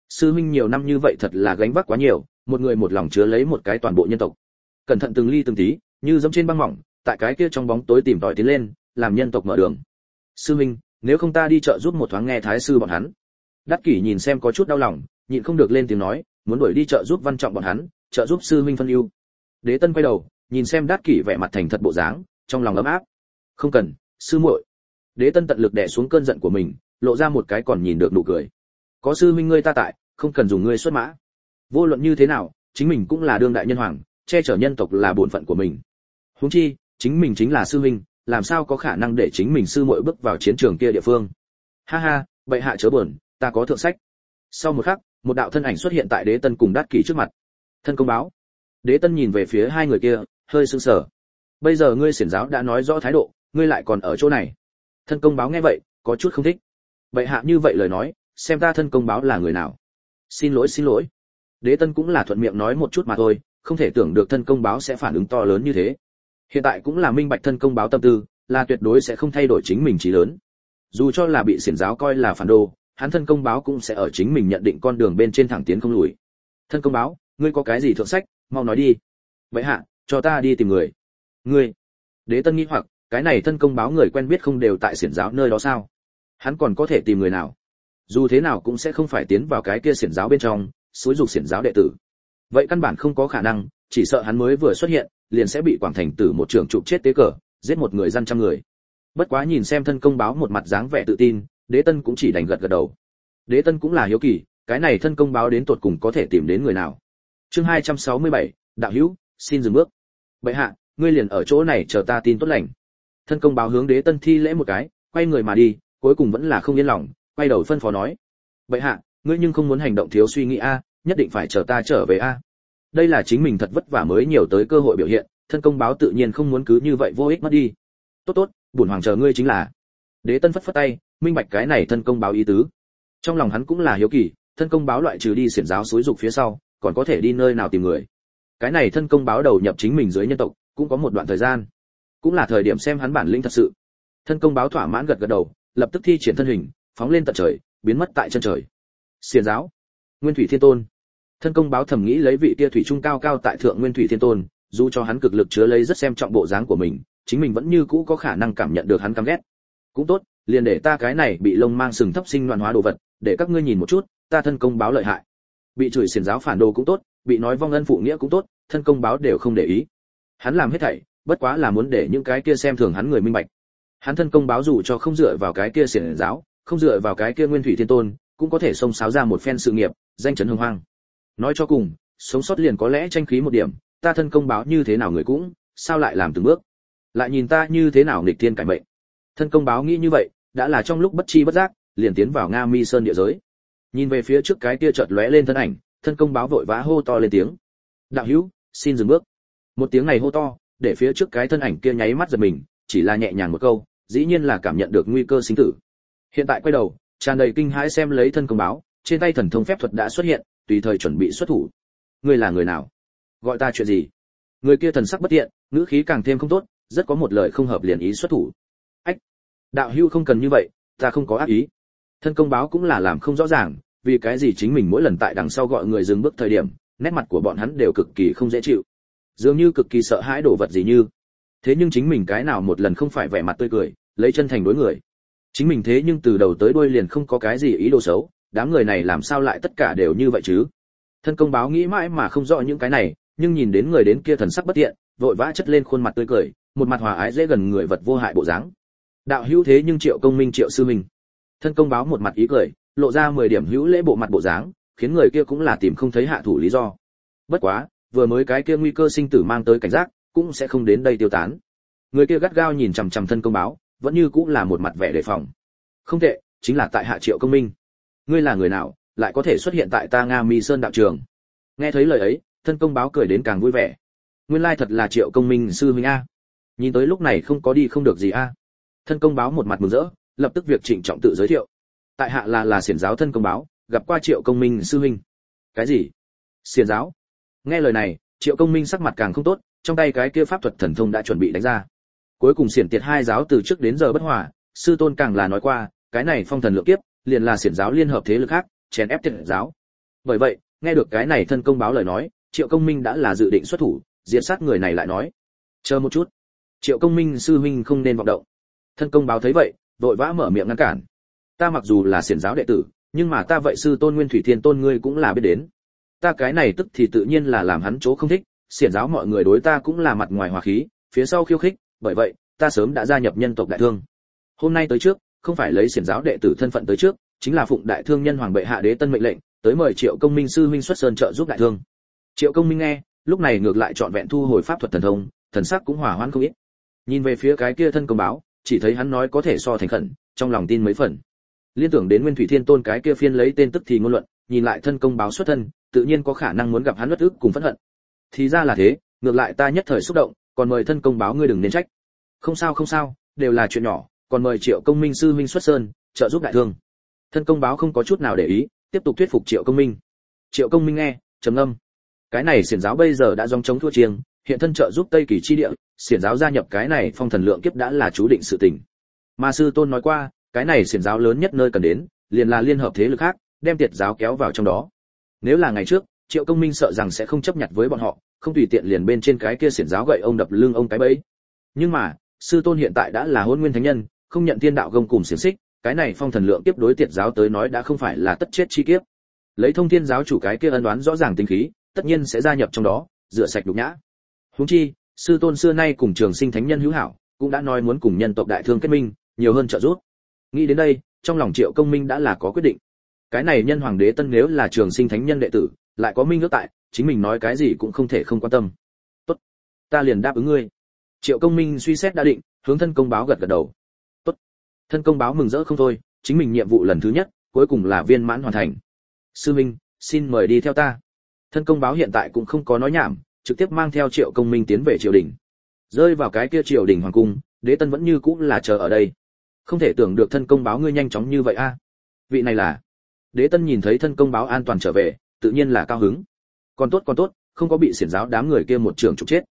sư minh nhiều năm như vậy thật là gánh vác quá nhiều, một người một lòng chứa lấy một cái toàn bộ nhân tộc. Cẩn thận từng ly từng tí, như giống trên băng mỏng, tại cái kia trong bóng tối tìm tòi tiến lên, làm nhân tộc mở đường. Sư minh nếu không ta đi chợ giúp một thoáng nghe thái sư bọn hắn. Đắc kỷ nhìn xem có chút đau lòng, nhịn không được lên tiếng nói, muốn đuổi đi chợ giúp văn trọng bọn hắn, chợ giúp sư minh phân ưu. Đế tân quay đầu, nhìn xem đắc kỷ vẻ mặt thành thật bộ dáng, trong lòng ấm áp. Không cần, sư muội. Đế tân tận lực đè xuống cơn giận của mình, lộ ra một cái còn nhìn được nụ cười có sư minh ngươi ta tại, không cần dùng ngươi xuất mã. Vô luận như thế nào, chính mình cũng là đương đại nhân hoàng, che chở nhân tộc là bổn phận của mình. Huống chi, chính mình chính là sư minh làm sao có khả năng để chính mình sư muội bước vào chiến trường kia địa phương? Ha ha, bệ hạ chớ buồn, ta có thượng sách. Sau một khắc, một đạo thân ảnh xuất hiện tại đế tân cùng đát kỷ trước mặt. Thân công báo. Đế tân nhìn về phía hai người kia, hơi sưng sờ. Bây giờ ngươi xiển giáo đã nói rõ thái độ, ngươi lại còn ở chỗ này. Thân công báo nghe vậy, có chút không thích. Bệ hạ như vậy lời nói xem ta thân công báo là người nào. Xin lỗi xin lỗi. Đế tân cũng là thuận miệng nói một chút mà thôi, không thể tưởng được thân công báo sẽ phản ứng to lớn như thế. Hiện tại cũng là minh bạch thân công báo tâm tư, là tuyệt đối sẽ không thay đổi chính mình trí lớn. Dù cho là bị xiển giáo coi là phản đồ, hắn thân công báo cũng sẽ ở chính mình nhận định con đường bên trên thẳng tiến không lùi. Thân công báo, ngươi có cái gì thượng sách, mau nói đi. Vậy hạ, cho ta đi tìm người. Ngươi. Đế tân nghĩ hoặc, cái này thân công báo người quen biết không đều tại xiển giáo nơi đó sao? Hắn còn có thể tìm người nào? Dù thế nào cũng sẽ không phải tiến vào cái kia xiển giáo bên trong xúi dục xiển giáo đệ tử. Vậy căn bản không có khả năng chỉ sợ hắn mới vừa xuất hiện liền sẽ bị quảng thành tử một trưởng trụ chết tế cờ giết một người dân trăm người. Bất quá nhìn xem thân công báo một mặt dáng vẻ tự tin đế tân cũng chỉ đành gật gật đầu. Đế tân cũng là hiếu kỳ cái này thân công báo đến tột cùng có thể tìm đến người nào? Chương 267, đạo hữu xin dừng bước. Bệ hạ ngươi liền ở chỗ này chờ ta tin tốt lành. Thân công báo hướng đế tân thi lễ một cái quay người mà đi cuối cùng vẫn là không yên lòng quay đầu phân phó nói, bệ hạ, ngươi nhưng không muốn hành động thiếu suy nghĩ a, nhất định phải chờ ta trở về a. Đây là chính mình thật vất vả mới nhiều tới cơ hội biểu hiện, thân công báo tự nhiên không muốn cứ như vậy vô ích mất đi. Tốt tốt bổn hoàng chờ ngươi chính là. Đế tân phất phất tay, minh bạch cái này thân công báo ý tứ. Trong lòng hắn cũng là hiếu kỳ, thân công báo loại trừ đi xiển giáo xúi dục phía sau, còn có thể đi nơi nào tìm người. Cái này thân công báo đầu nhập chính mình dưới nhân tộc, cũng có một đoạn thời gian. Cũng là thời điểm xem hắn bản lĩnh thật sự. Thân công báo thỏa mãn gật gật đầu, lập tức thi triển thân hình phóng lên tận trời, biến mất tại chân trời. Xiền giáo, nguyên thủy thiên tôn. Thân công báo thầm nghĩ lấy vị tia thủy trung cao cao tại thượng nguyên thủy thiên tôn, dù cho hắn cực lực chứa lấy rất xem trọng bộ dáng của mình, chính mình vẫn như cũ có khả năng cảm nhận được hắn căm ghét. Cũng tốt, liền để ta cái này bị lông mang sừng thấp sinh loạn hóa đồ vật, để các ngươi nhìn một chút, ta thân công báo lợi hại. Bị chửi xiển giáo phản đồ cũng tốt, bị nói vong ân phụ nghĩa cũng tốt, thân công báo đều không để ý. Hắn làm hết thảy, bất quá là muốn để những cái kia xem thường hắn người minh bạch. Hắn thân công báo dù cho không dựa vào cái kia xiển giáo không dựa vào cái kia nguyên thủy thiên tôn, cũng có thể xông xáo ra một phen sự nghiệp, danh chấn hưng hoang. Nói cho cùng, sống sót liền có lẽ tranh khí một điểm, ta thân công báo như thế nào người cũng, sao lại làm từng bước? Lại nhìn ta như thế nào nghịch thiên cải mệnh? Thân công báo nghĩ như vậy, đã là trong lúc bất chi bất giác, liền tiến vào nga mi sơn địa giới. Nhìn về phía trước cái kia chợt lóe lên thân ảnh, thân công báo vội vã hô to lên tiếng. Đạo hữu, xin dừng bước. Một tiếng này hô to, để phía trước cái thân ảnh kia nháy mắt giật mình, chỉ là nhẹ nhàng một câu, dĩ nhiên là cảm nhận được nguy cơ sinh tử hiện tại quay đầu, tràn đầy kinh hãi xem lấy thân công báo, trên tay thần thông phép thuật đã xuất hiện, tùy thời chuẩn bị xuất thủ. Ngươi là người nào? Gọi ta chuyện gì? Người kia thần sắc bất tiện, ngữ khí càng thêm không tốt, rất có một lời không hợp liền ý xuất thủ. Ách! Đạo hưu không cần như vậy, ta không có ác ý. Thân công báo cũng là làm không rõ ràng, vì cái gì chính mình mỗi lần tại đằng sau gọi người dừng bước thời điểm, nét mặt của bọn hắn đều cực kỳ không dễ chịu. Dường như cực kỳ sợ hãi đồ vật gì như. Thế nhưng chính mình cái nào một lần không phải vẻ mặt tươi cười, lấy chân thành đối người chính mình thế nhưng từ đầu tới đuôi liền không có cái gì ý đồ xấu, đám người này làm sao lại tất cả đều như vậy chứ? Thân công báo nghĩ mãi mà không rõ những cái này, nhưng nhìn đến người đến kia thần sắc bất tiện, vội vã chất lên khuôn mặt tươi cười, một mặt hòa ái dễ gần người vật vô hại bộ dáng. Đạo hữu thế nhưng triệu công minh, triệu sư minh. Thân công báo một mặt ý cười, lộ ra mười điểm hữu lễ bộ mặt bộ dáng, khiến người kia cũng là tìm không thấy hạ thủ lý do. Bất quá, vừa mới cái kia nguy cơ sinh tử mang tới cảnh giác, cũng sẽ không đến đây tiêu tán. Người kia gắt gao nhìn chằm chằm thân công báo vẫn như cũng là một mặt vẻ đề phòng. Không tệ, chính là tại hạ triệu công minh. Ngươi là người nào, lại có thể xuất hiện tại ta nga mi sơn đạo trường? Nghe thấy lời ấy, thân công báo cười đến càng vui vẻ. Nguyên lai thật là triệu công minh sư huynh a. Nhìn tới lúc này không có đi không được gì a. Thân công báo một mặt mừng rỡ, lập tức việc trịnh trọng tự giới thiệu. Tại hạ là là xiển giáo thân công báo, gặp qua triệu công minh sư huynh. Cái gì? Xiển giáo? Nghe lời này, triệu công minh sắc mặt càng không tốt, trong tay cái kia pháp thuật thần thông đã chuẩn bị đánh ra cuối cùng xiển tiệt hai giáo từ trước đến giờ bất hòa, sư tôn càng là nói qua, cái này phong thần lượng kiếp, liền là xiển giáo liên hợp thế lực khác, chèn ép tiệt giáo. Bởi vậy, nghe được cái này thân công báo lời nói, triệu công minh đã là dự định xuất thủ, diệt sát người này lại nói. Chờ một chút. Triệu công minh sư huynh không nên vọng động. Thân công báo thấy vậy, vội vã mở miệng ngăn cản. Ta mặc dù là xiển giáo đệ tử, nhưng mà ta vậy sư tôn nguyên thủy thiên tôn ngươi cũng là biết đến. Ta cái này tức thì tự nhiên là làm hắn chỗ không thích, xiển giáo mọi người đối ta cũng là mặt ngoài hòa khí, phía sau khiêu khích bởi vậy, ta sớm đã gia nhập nhân tộc đại thương. Hôm nay tới trước, không phải lấy xiển giáo đệ tử thân phận tới trước, chính là phụng đại thương nhân hoàng bệ hạ đế tân mệnh lệnh, tới mời triệu công minh sư huynh xuất sơn trợ giúp đại thương. Triệu công minh nghe, lúc này ngược lại trọn vẹn thu hồi pháp thuật thần thông, thần sắc cũng hỏa hoãn không ít. Nhìn về phía cái kia thân công báo, chỉ thấy hắn nói có thể so thành khẩn, trong lòng tin mấy phần. Liên tưởng đến nguyên thủy thiên tôn cái kia phiên lấy tên tức thì ngôn luận, nhìn lại thân công báo xuất thân, tự nhiên có khả năng muốn gặp hắn bất ức cùng phẫn hận. Thì ra là thế, ngược lại ta nhất thời xúc động còn mời thân công báo ngươi đừng nên trách. Không sao không sao, đều là chuyện nhỏ, còn mời triệu công minh sư minh xuất sơn, trợ giúp đại thương. Thân công báo không có chút nào để ý, tiếp tục thuyết phục triệu công minh. Triệu công minh nghe, trầm ngâm. Cái này xiển giáo bây giờ đã dòng chống thua chiêng, hiện thân trợ giúp tây kỳ chi địa, xiển giáo gia nhập cái này phong thần lượng kiếp đã là chú định sự tình. Mà sư tôn nói qua, cái này xiển giáo lớn nhất nơi cần đến, liền là liên hợp thế lực khác, đem tiệt giáo kéo vào trong đó. Nếu là ngày trước, triệu công minh sợ rằng sẽ không chấp nhận với bọn họ không tùy tiện liền bên trên cái kia xiển giáo gậy ông đập lưng ông cái bẫy. Nhưng mà, sư tôn hiện tại đã là hôn nguyên thánh nhân, không nhận thiên đạo gông cùng xiển xích, cái này phong thần lượng tiếp đối tiệt giáo tới nói đã không phải là tất chết chi kiếp. Lấy thông thiên giáo chủ cái kia ân đoán rõ ràng tính khí, tất nhiên sẽ gia nhập trong đó, rửa sạch nhục nhã. Huống chi, sư tôn xưa nay cùng trường sinh thánh nhân hữu hảo, cũng đã nói muốn cùng nhân tộc đại thương kết minh, nhiều hơn trợ giúp. Nghĩ đến đây, trong lòng triệu công minh đã là có quyết định. Cái này nhân hoàng đế tân nếu là trường sinh thánh nhân đệ tử lại có minh ước tại, chính mình nói cái gì cũng không thể không quan tâm. Tốt, ta liền đáp ứng ngươi. Triệu công minh suy xét đã định, hướng thân công báo gật gật đầu. Tốt. Thân công báo mừng rỡ không thôi, chính mình nhiệm vụ lần thứ nhất, cuối cùng là viên mãn hoàn thành. Sư minh, xin mời đi theo ta. Thân công báo hiện tại cũng không có nói nhảm, trực tiếp mang theo triệu công minh tiến về triều đình. Rơi vào cái kia triều đình hoàng cung, đế tân vẫn như cũng là chờ ở đây. Không thể tưởng được thân công báo ngươi nhanh chóng như vậy a. Vị này là. Đế tân nhìn thấy thân công báo an toàn trở về tự nhiên là cao hứng. Còn tốt còn tốt, không có bị xiển giáo đám người kia một trường trục chết.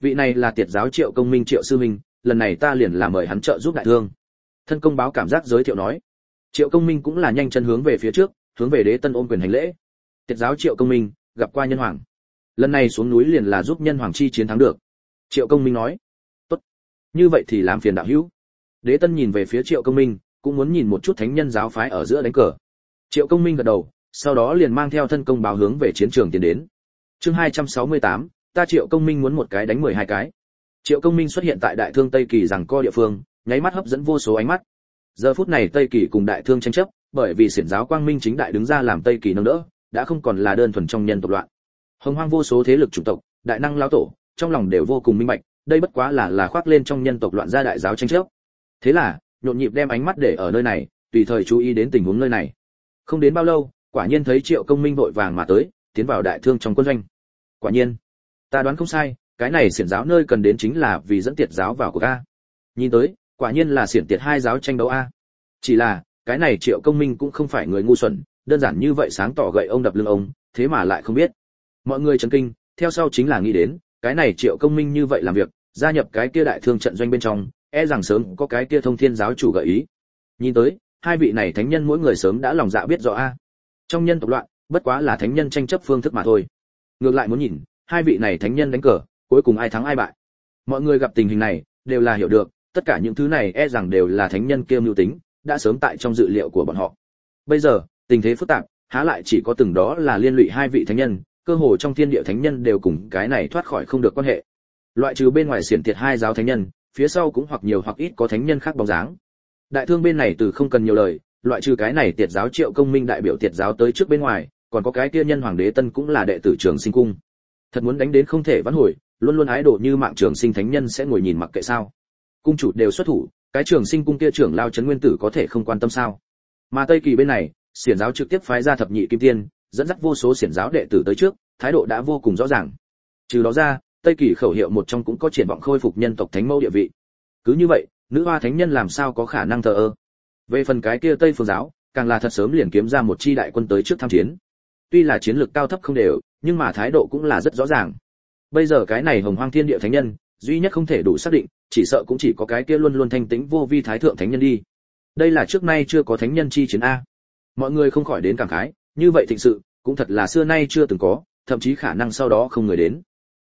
Vị này là tiệt giáo triệu công minh triệu sư minh, lần này ta liền là mời hắn trợ giúp đại thương. Thân công báo cảm giác giới thiệu nói. Triệu công minh cũng là nhanh chân hướng về phía trước, hướng về đế tân ôm quyền hành lễ. Tiệt giáo triệu công minh, gặp qua nhân hoàng. Lần này xuống núi liền là giúp nhân hoàng chi chiến thắng được. Triệu công minh nói. Tốt. Như vậy thì làm phiền đạo hữu. Đế tân nhìn về phía triệu công minh, cũng muốn nhìn một chút thánh nhân giáo phái ở giữa đánh cờ. Triệu công minh gật đầu sau đó liền mang theo thân công báo hướng về chiến trường tiến đến. Chương 268, ta triệu công minh muốn một cái đánh mười hai cái. Triệu công minh xuất hiện tại đại thương tây kỳ rằng co địa phương nháy mắt hấp dẫn vô số ánh mắt. Giờ phút này tây kỳ cùng đại thương tranh chấp bởi vì xiển giáo quang minh chính đại đứng ra làm tây kỳ nâng đỡ đã không còn là đơn thuần trong nhân tộc loạn. Hồng hoang vô số thế lực chủng tộc đại năng lão tổ trong lòng đều vô cùng minh bạch đây bất quá là là khoác lên trong nhân tộc loạn gia đại giáo tranh chấp. Thế là nhộn nhịp đem ánh mắt để ở nơi này tùy thời chú ý đến tình huống nơi này. Không đến bao lâu quả nhiên thấy triệu công minh vội vàng mà tới, tiến vào đại thương trong quân doanh. Quả nhiên, ta đoán không sai, cái này xiển giáo nơi cần đến chính là vì dẫn tiệt giáo vào của a. Nhìn tới, quả nhiên là xiển tiệt hai giáo tranh đấu a. Chỉ là, cái này triệu công minh cũng không phải người ngu xuẩn, đơn giản như vậy sáng tỏ gậy ông đập lưng ông, thế mà lại không biết. Mọi người chấn kinh, theo sau chính là nghĩ đến, cái này triệu công minh như vậy làm việc, gia nhập cái kia đại thương trận doanh bên trong e rằng sớm có cái kia thông thiên giáo chủ gợi ý. Nhìn tới, hai vị này thánh nhân mỗi người sớm đã lòng dạ biết rõ a trong nhân tộc loạn, bất quá là thánh nhân tranh chấp phương thức mà thôi. Ngược lại muốn nhìn, hai vị này thánh nhân đánh cờ, cuối cùng ai thắng ai bại. Mọi người gặp tình hình này, đều là hiểu được, tất cả những thứ này e rằng đều là thánh nhân kiêm mưu tính, đã sớm tại trong dự liệu của bọn họ. Bây giờ, tình thế phức tạp, há lại chỉ có từng đó là liên lụy hai vị thánh nhân, cơ hồ trong thiên địa thánh nhân đều cùng cái này thoát khỏi không được quan hệ. Loại trừ bên ngoài xiển tiệt hai giáo thánh nhân, phía sau cũng hoặc nhiều hoặc ít có thánh nhân khác bóng dáng. Đại thương bên này từ không cần nhiều lời loại trừ cái này tiệt giáo triệu công minh đại biểu tiệt giáo tới trước bên ngoài, còn có cái kia nhân hoàng đế tân cũng là đệ tử trường sinh cung. Thật muốn đánh đến không thể vãn hồi, luôn luôn ái độ như mạng trường sinh thánh nhân sẽ ngồi nhìn mặc kệ sao. Cung chủ đều xuất thủ, cái trường sinh cung kia trưởng lao trấn nguyên tử có thể không quan tâm sao? Mà tây kỳ bên này, xiển giáo trực tiếp phái ra thập nhị kim tiên, dẫn dắt vô số xiển giáo đệ tử tới trước, thái độ đã vô cùng rõ ràng. Trừ đó ra, tây kỳ khẩu hiệu một trong cũng có triển vọng khôi phục nhân tộc thánh mẫu địa vị. Cứ như vậy, nữ hoa thánh nhân làm sao có khả năng thờ ơ? Về phần cái kia tây phương giáo, càng là thật sớm liền kiếm ra một chi đại quân tới trước tham chiến. Tuy là chiến lược cao thấp không đều, nhưng mà thái độ cũng là rất rõ ràng. Bây giờ cái này hồng hoang thiên địa thánh nhân, duy nhất không thể đủ xác định, chỉ sợ cũng chỉ có cái kia luôn luôn thanh tĩnh vô vi thái thượng thánh nhân đi. Đây là trước nay chưa có thánh nhân chi chiến a. Mọi người không khỏi đến cảm khái, như vậy thịnh sự, cũng thật là xưa nay chưa từng có, thậm chí khả năng sau đó không người đến.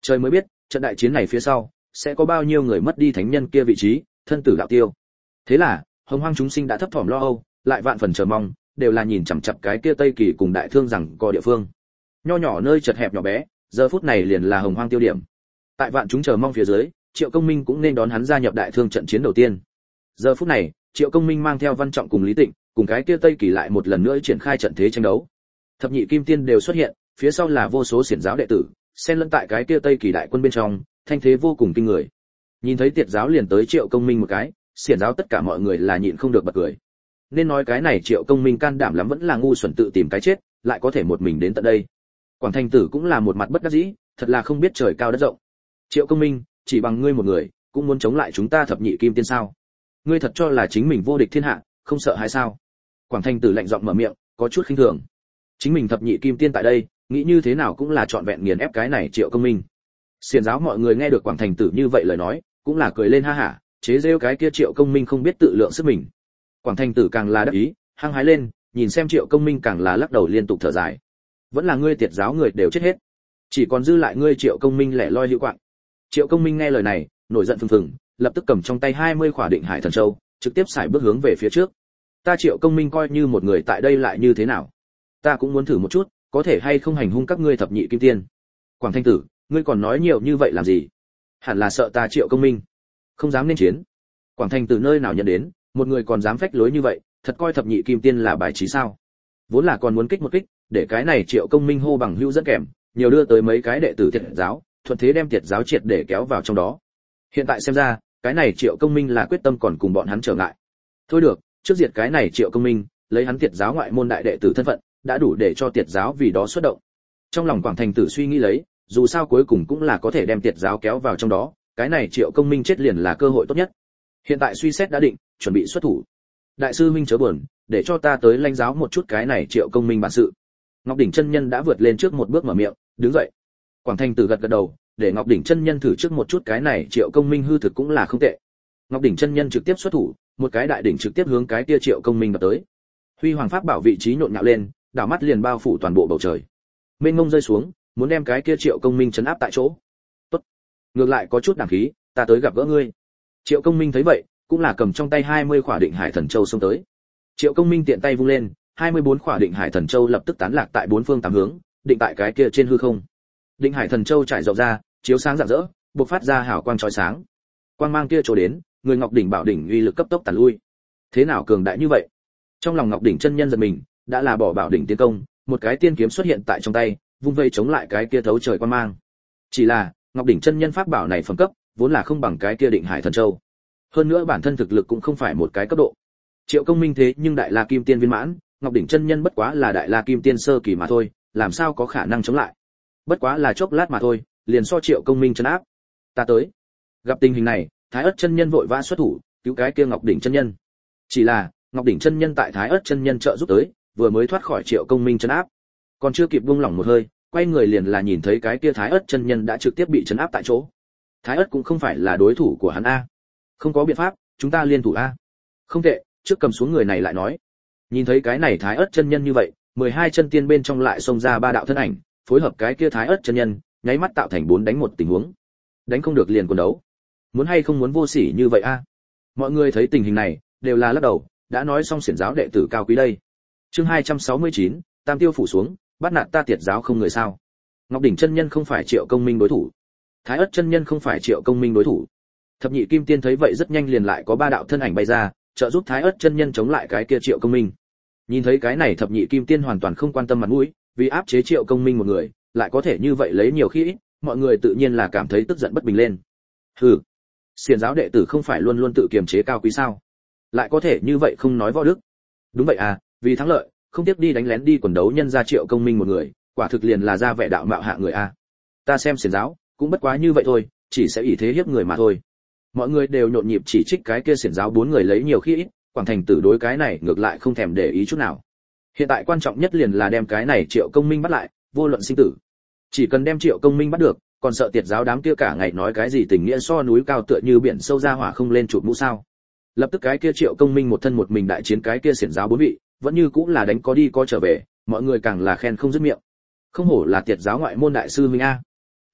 Trời mới biết, trận đại chiến này phía sau, sẽ có bao nhiêu người mất đi thánh nhân kia vị trí, thân tử đạo tiêu. Thế là hồng hoang chúng sinh đã thấp thỏm lo âu, lại vạn phần chờ mong, đều là nhìn chằm chặp cái kia tây kỳ cùng đại thương rằng có địa phương. Nho nhỏ nơi chật hẹp nhỏ bé, giờ phút này liền là hồng hoang tiêu điểm. Tại vạn chúng chờ mong phía dưới, triệu công minh cũng nên đón hắn gia nhập đại thương trận chiến đầu tiên. Giờ phút này, triệu công minh mang theo văn trọng cùng lý tịnh, cùng cái kia tây kỳ lại một lần nữa triển khai trận thế tranh đấu. Thập nhị kim tiên đều xuất hiện, phía sau là vô số xiển giáo đệ tử, xen lẫn tại cái kia tây kỳ đại quân bên trong, thanh thế vô cùng kinh người. Nhìn thấy tiệt giáo liền tới triệu công minh một cái xiển giáo tất cả mọi người là nhịn không được bật cười. Nên nói cái này triệu công minh can đảm lắm vẫn là ngu xuẩn tự tìm cái chết, lại có thể một mình đến tận đây. Quảng thành tử cũng là một mặt bất đắc dĩ, thật là không biết trời cao đất rộng. Triệu công minh, chỉ bằng ngươi một người, cũng muốn chống lại chúng ta thập nhị kim tiên sao? Ngươi thật cho là chính mình vô địch thiên hạ, không sợ hay sao? Quảng thành tử lạnh giọng mở miệng, có chút khinh thường. Chính mình thập nhị kim tiên tại đây, nghĩ như thế nào cũng là trọn vẹn nghiền ép cái này triệu công minh. Xiền giáo mọi người nghe được quảng thành tử như vậy lời nói, cũng là cười lên ha hả chế rêu cái kia triệu công minh không biết tự lượng sức mình. Quảng thành tử càng là đắc ý, hăng hái lên, nhìn xem triệu công minh càng là lắc đầu liên tục thở dài. Vẫn là ngươi tiệt giáo người đều chết hết. Chỉ còn dư lại ngươi triệu công minh lẻ loi hữu quạng. Triệu công minh nghe lời này, nổi giận phừng phừng, lập tức cầm trong tay hai mươi khỏa định hải thần châu, trực tiếp xài bước hướng về phía trước. Ta triệu công minh coi như một người tại đây lại như thế nào? Ta cũng muốn thử một chút, có thể hay không hành hung các ngươi thập nhị kim tiên. Quảng thanh tử, ngươi còn nói nhiều như vậy làm gì? Hẳn là sợ ta triệu công minh không dám nên chiến. Quảng Thành tử nơi nào nhận đến, một người còn dám phách lối như vậy, thật coi thập nhị kim tiên là bài trí sao? Vốn là còn muốn kích một kích, để cái này triệu công minh hô bằng hữu dẫn kèm, nhiều đưa tới mấy cái đệ tử thiệt giáo, thuận thế đem thiệt giáo triệt để kéo vào trong đó. Hiện tại xem ra, cái này triệu công minh là quyết tâm còn cùng bọn hắn trở ngại. Thôi được, trước diệt cái này triệu công minh, lấy hắn thiệt giáo ngoại môn đại đệ tử thân phận, đã đủ để cho thiệt giáo vì đó xuất động. Trong lòng quảng thành tử suy nghĩ lấy, dù sao cuối cùng cũng là có thể đem thiệt giáo kéo vào trong đó cái này triệu công minh chết liền là cơ hội tốt nhất. Hiện tại suy xét đã định, chuẩn bị xuất thủ. Đại sư minh chớ buồn, để cho ta tới lãnh giáo một chút cái này triệu công minh bản sự. Ngọc đỉnh chân nhân đã vượt lên trước một bước mở miệng, đứng dậy. Quảng thanh tử gật gật đầu, để ngọc đỉnh chân nhân thử trước một chút cái này triệu công minh hư thực cũng là không tệ. Ngọc đỉnh chân nhân trực tiếp xuất thủ, một cái đại đỉnh trực tiếp hướng cái kia triệu công minh đập tới. Huy hoàng pháp bảo vị trí nhộn nhạo lên, đảo mắt liền bao phủ toàn bộ bầu trời. Mênh ngông rơi xuống, muốn đem cái kia triệu công minh chấn áp tại chỗ ngược lại có chút đẳng khí, ta tới gặp gỡ ngươi. Triệu công minh thấy vậy, cũng là cầm trong tay 20 khỏa định hải thần châu xông tới. Triệu công minh tiện tay vung lên 24 khỏa định hải thần châu lập tức tán lạc tại bốn phương tám hướng, định tại cái kia trên hư không. Định hải thần châu trải rộng ra, chiếu sáng rạng rỡ, bộc phát ra hào quang chói sáng. Quang mang kia trổ đến, người ngọc đỉnh bảo đỉnh uy lực cấp tốc tàn lui. Thế nào cường đại như vậy? Trong lòng ngọc đỉnh chân nhân giật mình, đã là bỏ bảo đỉnh tiến công, một cái tiên kiếm xuất hiện tại trong tay, vung vây chống lại cái kia thấu trời quang mang. Chỉ là ngọc đỉnh chân nhân pháp bảo này phẩm cấp, vốn là không bằng cái kia định hải thần châu. Hơn nữa bản thân thực lực cũng không phải một cái cấp độ. Triệu công minh thế nhưng đại la kim tiên viên mãn, ngọc đỉnh chân nhân bất quá là đại la kim tiên sơ kỳ mà thôi, làm sao có khả năng chống lại? Bất quá là chốc lát mà thôi, liền so triệu công minh chấn áp. Ta tới. Gặp tình hình này, thái ất chân nhân vội vã xuất thủ, cứu cái kia ngọc đỉnh chân nhân. Chỉ là, ngọc đỉnh chân nhân tại thái ất chân nhân trợ giúp tới, vừa mới thoát khỏi triệu công minh chấn áp. Còn chưa kịp buông lỏng một hơi quay người liền là nhìn thấy cái kia thái ớt chân nhân đã trực tiếp bị chấn áp tại chỗ. Thái ớt cũng không phải là đối thủ của hắn a. Không có biện pháp, chúng ta liên thủ a. Không tệ, trước cầm xuống người này lại nói. Nhìn thấy cái này thái ớt chân nhân như vậy, mười hai chân tiên bên trong lại xông ra ba đạo thân ảnh, phối hợp cái kia thái ớt chân nhân, nháy mắt tạo thành bốn đánh một tình huống. Đánh không được liền quần đấu. Muốn hay không muốn vô sỉ như vậy a? Mọi người thấy tình hình này, đều là lắc đầu, đã nói xong xiển giáo đệ tử cao quý đây. Chương hai trăm sáu mươi chín, tam tiêu phủ xuống bắt nạt ta tiệt giáo không người sao? Ngọc đỉnh chân nhân không phải triệu công minh đối thủ. Thái ất chân nhân không phải triệu công minh đối thủ. Thập nhị kim tiên thấy vậy rất nhanh liền lại có ba đạo thân ảnh bay ra, trợ giúp thái ất chân nhân chống lại cái kia triệu công minh. Nhìn thấy cái này thập nhị kim tiên hoàn toàn không quan tâm mặt mũi, vì áp chế triệu công minh một người, lại có thể như vậy lấy nhiều khi ít, mọi người tự nhiên là cảm thấy tức giận bất bình lên. Hừ, xiền giáo đệ tử không phải luôn luôn tự kiềm chế cao quý sao? Lại có thể như vậy không nói võ đức. Đúng vậy à vì thắng lợi không tiếp đi đánh lén đi quần đấu nhân ra triệu công minh một người, quả thực liền là ra vẻ đạo mạo hạ người a. Ta xem xiển giáo, cũng bất quá như vậy thôi, chỉ sẽ ủy thế hiếp người mà thôi. Mọi người đều nhộn nhịp chỉ trích cái kia xiển giáo bốn người lấy nhiều khi ít, quảng thành tử đối cái này ngược lại không thèm để ý chút nào. Hiện tại quan trọng nhất liền là đem cái này triệu công minh bắt lại, vô luận sinh tử. Chỉ cần đem triệu công minh bắt được, còn sợ tiệt giáo đám kia cả ngày nói cái gì tình nghĩa so núi cao tựa như biển sâu ra hỏa không lên chụp mũ sao. Lập tức cái kia triệu công minh một thân một mình đại chiến cái kia xiển giáo bốn vị vẫn như cũng là đánh có đi có trở về, mọi người càng là khen không dứt miệng. Không hổ là tiệt giáo ngoại môn đại sư huynh a.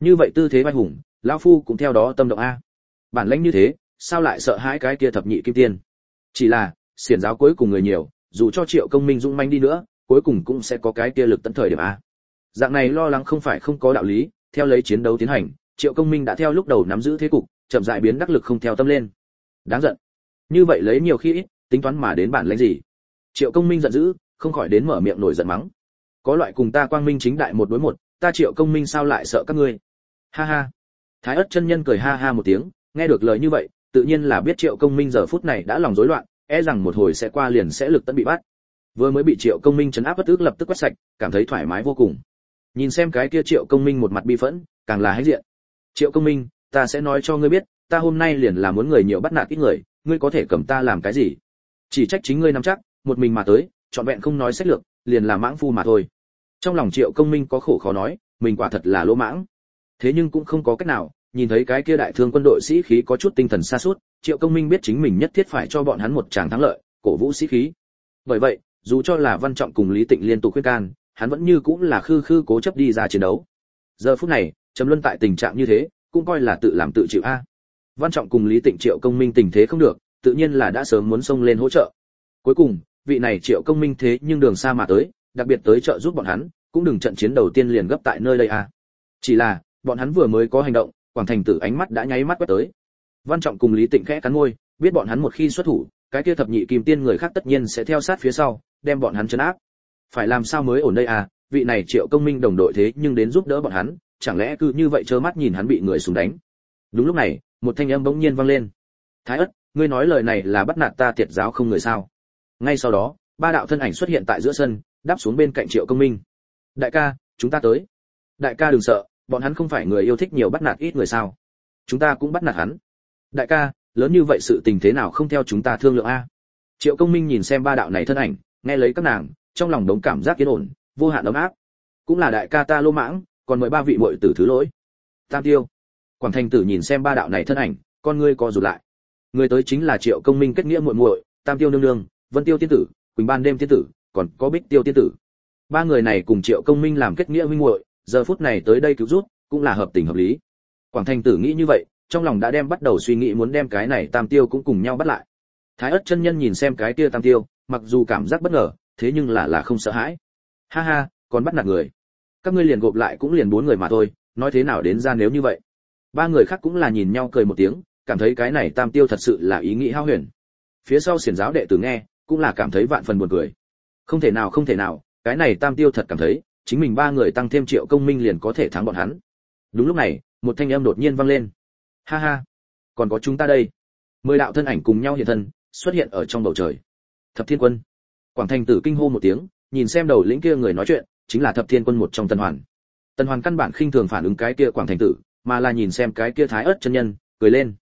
Như vậy tư thế vai hùng, lão phu cũng theo đó tâm động a. Bản lãnh như thế, sao lại sợ hãi cái kia thập nhị kim tiên? Chỉ là, xiển giáo cuối cùng người nhiều, dù cho triệu công minh dũng manh đi nữa, cuối cùng cũng sẽ có cái kia lực tận thời điểm a. Dạng này lo lắng không phải không có đạo lý, theo lấy chiến đấu tiến hành, triệu công minh đã theo lúc đầu nắm giữ thế cục, chậm dại biến đắc lực không theo tâm lên. Đáng giận. Như vậy lấy nhiều khi ít, tính toán mà đến bản lãnh gì? Triệu công minh giận dữ, không khỏi đến mở miệng nổi giận mắng. Có loại cùng ta quang minh chính đại một đối một, ta triệu công minh sao lại sợ các ngươi? Ha ha. Thái ất chân nhân cười ha ha một tiếng, nghe được lời như vậy, tự nhiên là biết triệu công minh giờ phút này đã lòng rối loạn e rằng một hồi sẽ qua liền sẽ lực tận bị bắt. Vừa mới bị triệu công minh chấn áp bất ước lập tức quét sạch, cảm thấy thoải mái vô cùng. Nhìn xem cái kia triệu công minh một mặt bi phẫn, càng là hãnh diện. Triệu công minh, ta sẽ nói cho ngươi biết, ta hôm nay liền là muốn người nhiều bắt nạt ít người, ngươi có thể cầm ta làm cái gì? Chỉ trách chính ngươi nắm chắc một mình mà tới chọn vẹn không nói sách lược, liền là mãng phu mà thôi. Trong lòng triệu công minh có khổ khó nói, mình quả thật là lỗ mãng. Thế nhưng cũng không có cách nào, nhìn thấy cái kia đại thương quân đội sĩ khí có chút tinh thần xa suốt triệu công minh biết chính mình nhất thiết phải cho bọn hắn một tràng thắng lợi, cổ vũ sĩ khí. Bởi vậy, dù cho là văn trọng cùng lý tịnh liên tục khuyên can, hắn vẫn như cũng là khư khư cố chấp đi ra chiến đấu. Giờ phút này, trầm luân tại tình trạng như thế, cũng coi là tự làm tự chịu a. Văn trọng cùng lý tịnh triệu công minh tình thế không được, tự nhiên là đã sớm muốn xông lên hỗ trợ. Cuối cùng vị này triệu công minh thế nhưng đường xa mà tới, đặc biệt tới trợ giúp bọn hắn, cũng đừng trận chiến đầu tiên liền gấp tại nơi đây à? chỉ là, bọn hắn vừa mới có hành động, quảng thành tử ánh mắt đã nháy mắt quét tới. Văn trọng cùng lý tịnh khẽ cắn môi, biết bọn hắn một khi xuất thủ, cái kia thập nhị kim tiên người khác tất nhiên sẽ theo sát phía sau, đem bọn hắn chấn áp. Phải làm sao mới ổn đây à vị này triệu công minh đồng đội thế nhưng đến giúp đỡ bọn hắn, chẳng lẽ cứ như vậy trơ mắt nhìn hắn bị người súng đánh? Đúng lúc này, một thanh âm bỗng nhiên vang lên. Thái ất, ngươi nói lời này là bắt nạt ta tiệt giáo không người sao? Ngay sau đó, ba đạo thân ảnh xuất hiện tại giữa sân, đáp xuống bên cạnh triệu công minh. Đại ca, chúng ta tới. Đại ca đừng sợ, bọn hắn không phải người yêu thích nhiều bắt nạt ít người sao? Chúng ta cũng bắt nạt hắn. Đại ca, lớn như vậy sự tình thế nào không theo chúng ta thương lượng a? Triệu công minh nhìn xem ba đạo này thân ảnh, nghe lấy các nàng, trong lòng đống cảm giác yên ổn, vô hạn ấm áp. Cũng là đại ca ta lô mãng, còn mời ba vị muội tử thứ lỗi. Tam tiêu. Quảng thành tử nhìn xem ba đạo này thân ảnh, con ngươi co rụt lại. Người tới chính là triệu công minh kết nghĩa muội muội, tam tiêu nương nương vân tiêu tiên tử, quỳnh ban đêm tiên tử, còn có bích tiêu tiên tử. Ba người này cùng triệu công minh làm kết nghĩa huynh muội, giờ phút này tới đây cứu rút cũng là hợp tình hợp lý. Quảng thành tử nghĩ như vậy, trong lòng đã đem bắt đầu suy nghĩ muốn đem cái này tam tiêu cũng cùng nhau bắt lại. Thái ất chân nhân nhìn xem cái kia tam tiêu, mặc dù cảm giác bất ngờ, thế nhưng là là không sợ hãi. Ha ha, còn bắt nạt người. Các ngươi liền gộp lại cũng liền bốn người mà thôi, nói thế nào đến ra nếu như vậy? Ba người khác cũng là nhìn nhau cười một tiếng, cảm thấy cái này tam tiêu thật sự là ý nghĩ hao huyền. Phía sau xiển giáo đệ tử nghe cũng là cảm thấy vạn phần buồn cười. Không thể nào, không thể nào, cái này tam tiêu thật cảm thấy, chính mình ba người tăng thêm triệu công minh liền có thể thắng bọn hắn. Đúng lúc này, một thanh âm đột nhiên vang lên. Ha ha, còn có chúng ta đây. Mười đạo thân ảnh cùng nhau hiện thân, xuất hiện ở trong bầu trời. Thập thiên quân. Quảng thành tử kinh hô một tiếng, nhìn xem đầu lĩnh kia người nói chuyện, chính là thập thiên quân một trong tân hoàn. Tân hoàn căn bản khinh thường phản ứng cái kia quảng thành tử, mà là nhìn xem cái kia thái ớt chân nhân, cười lên.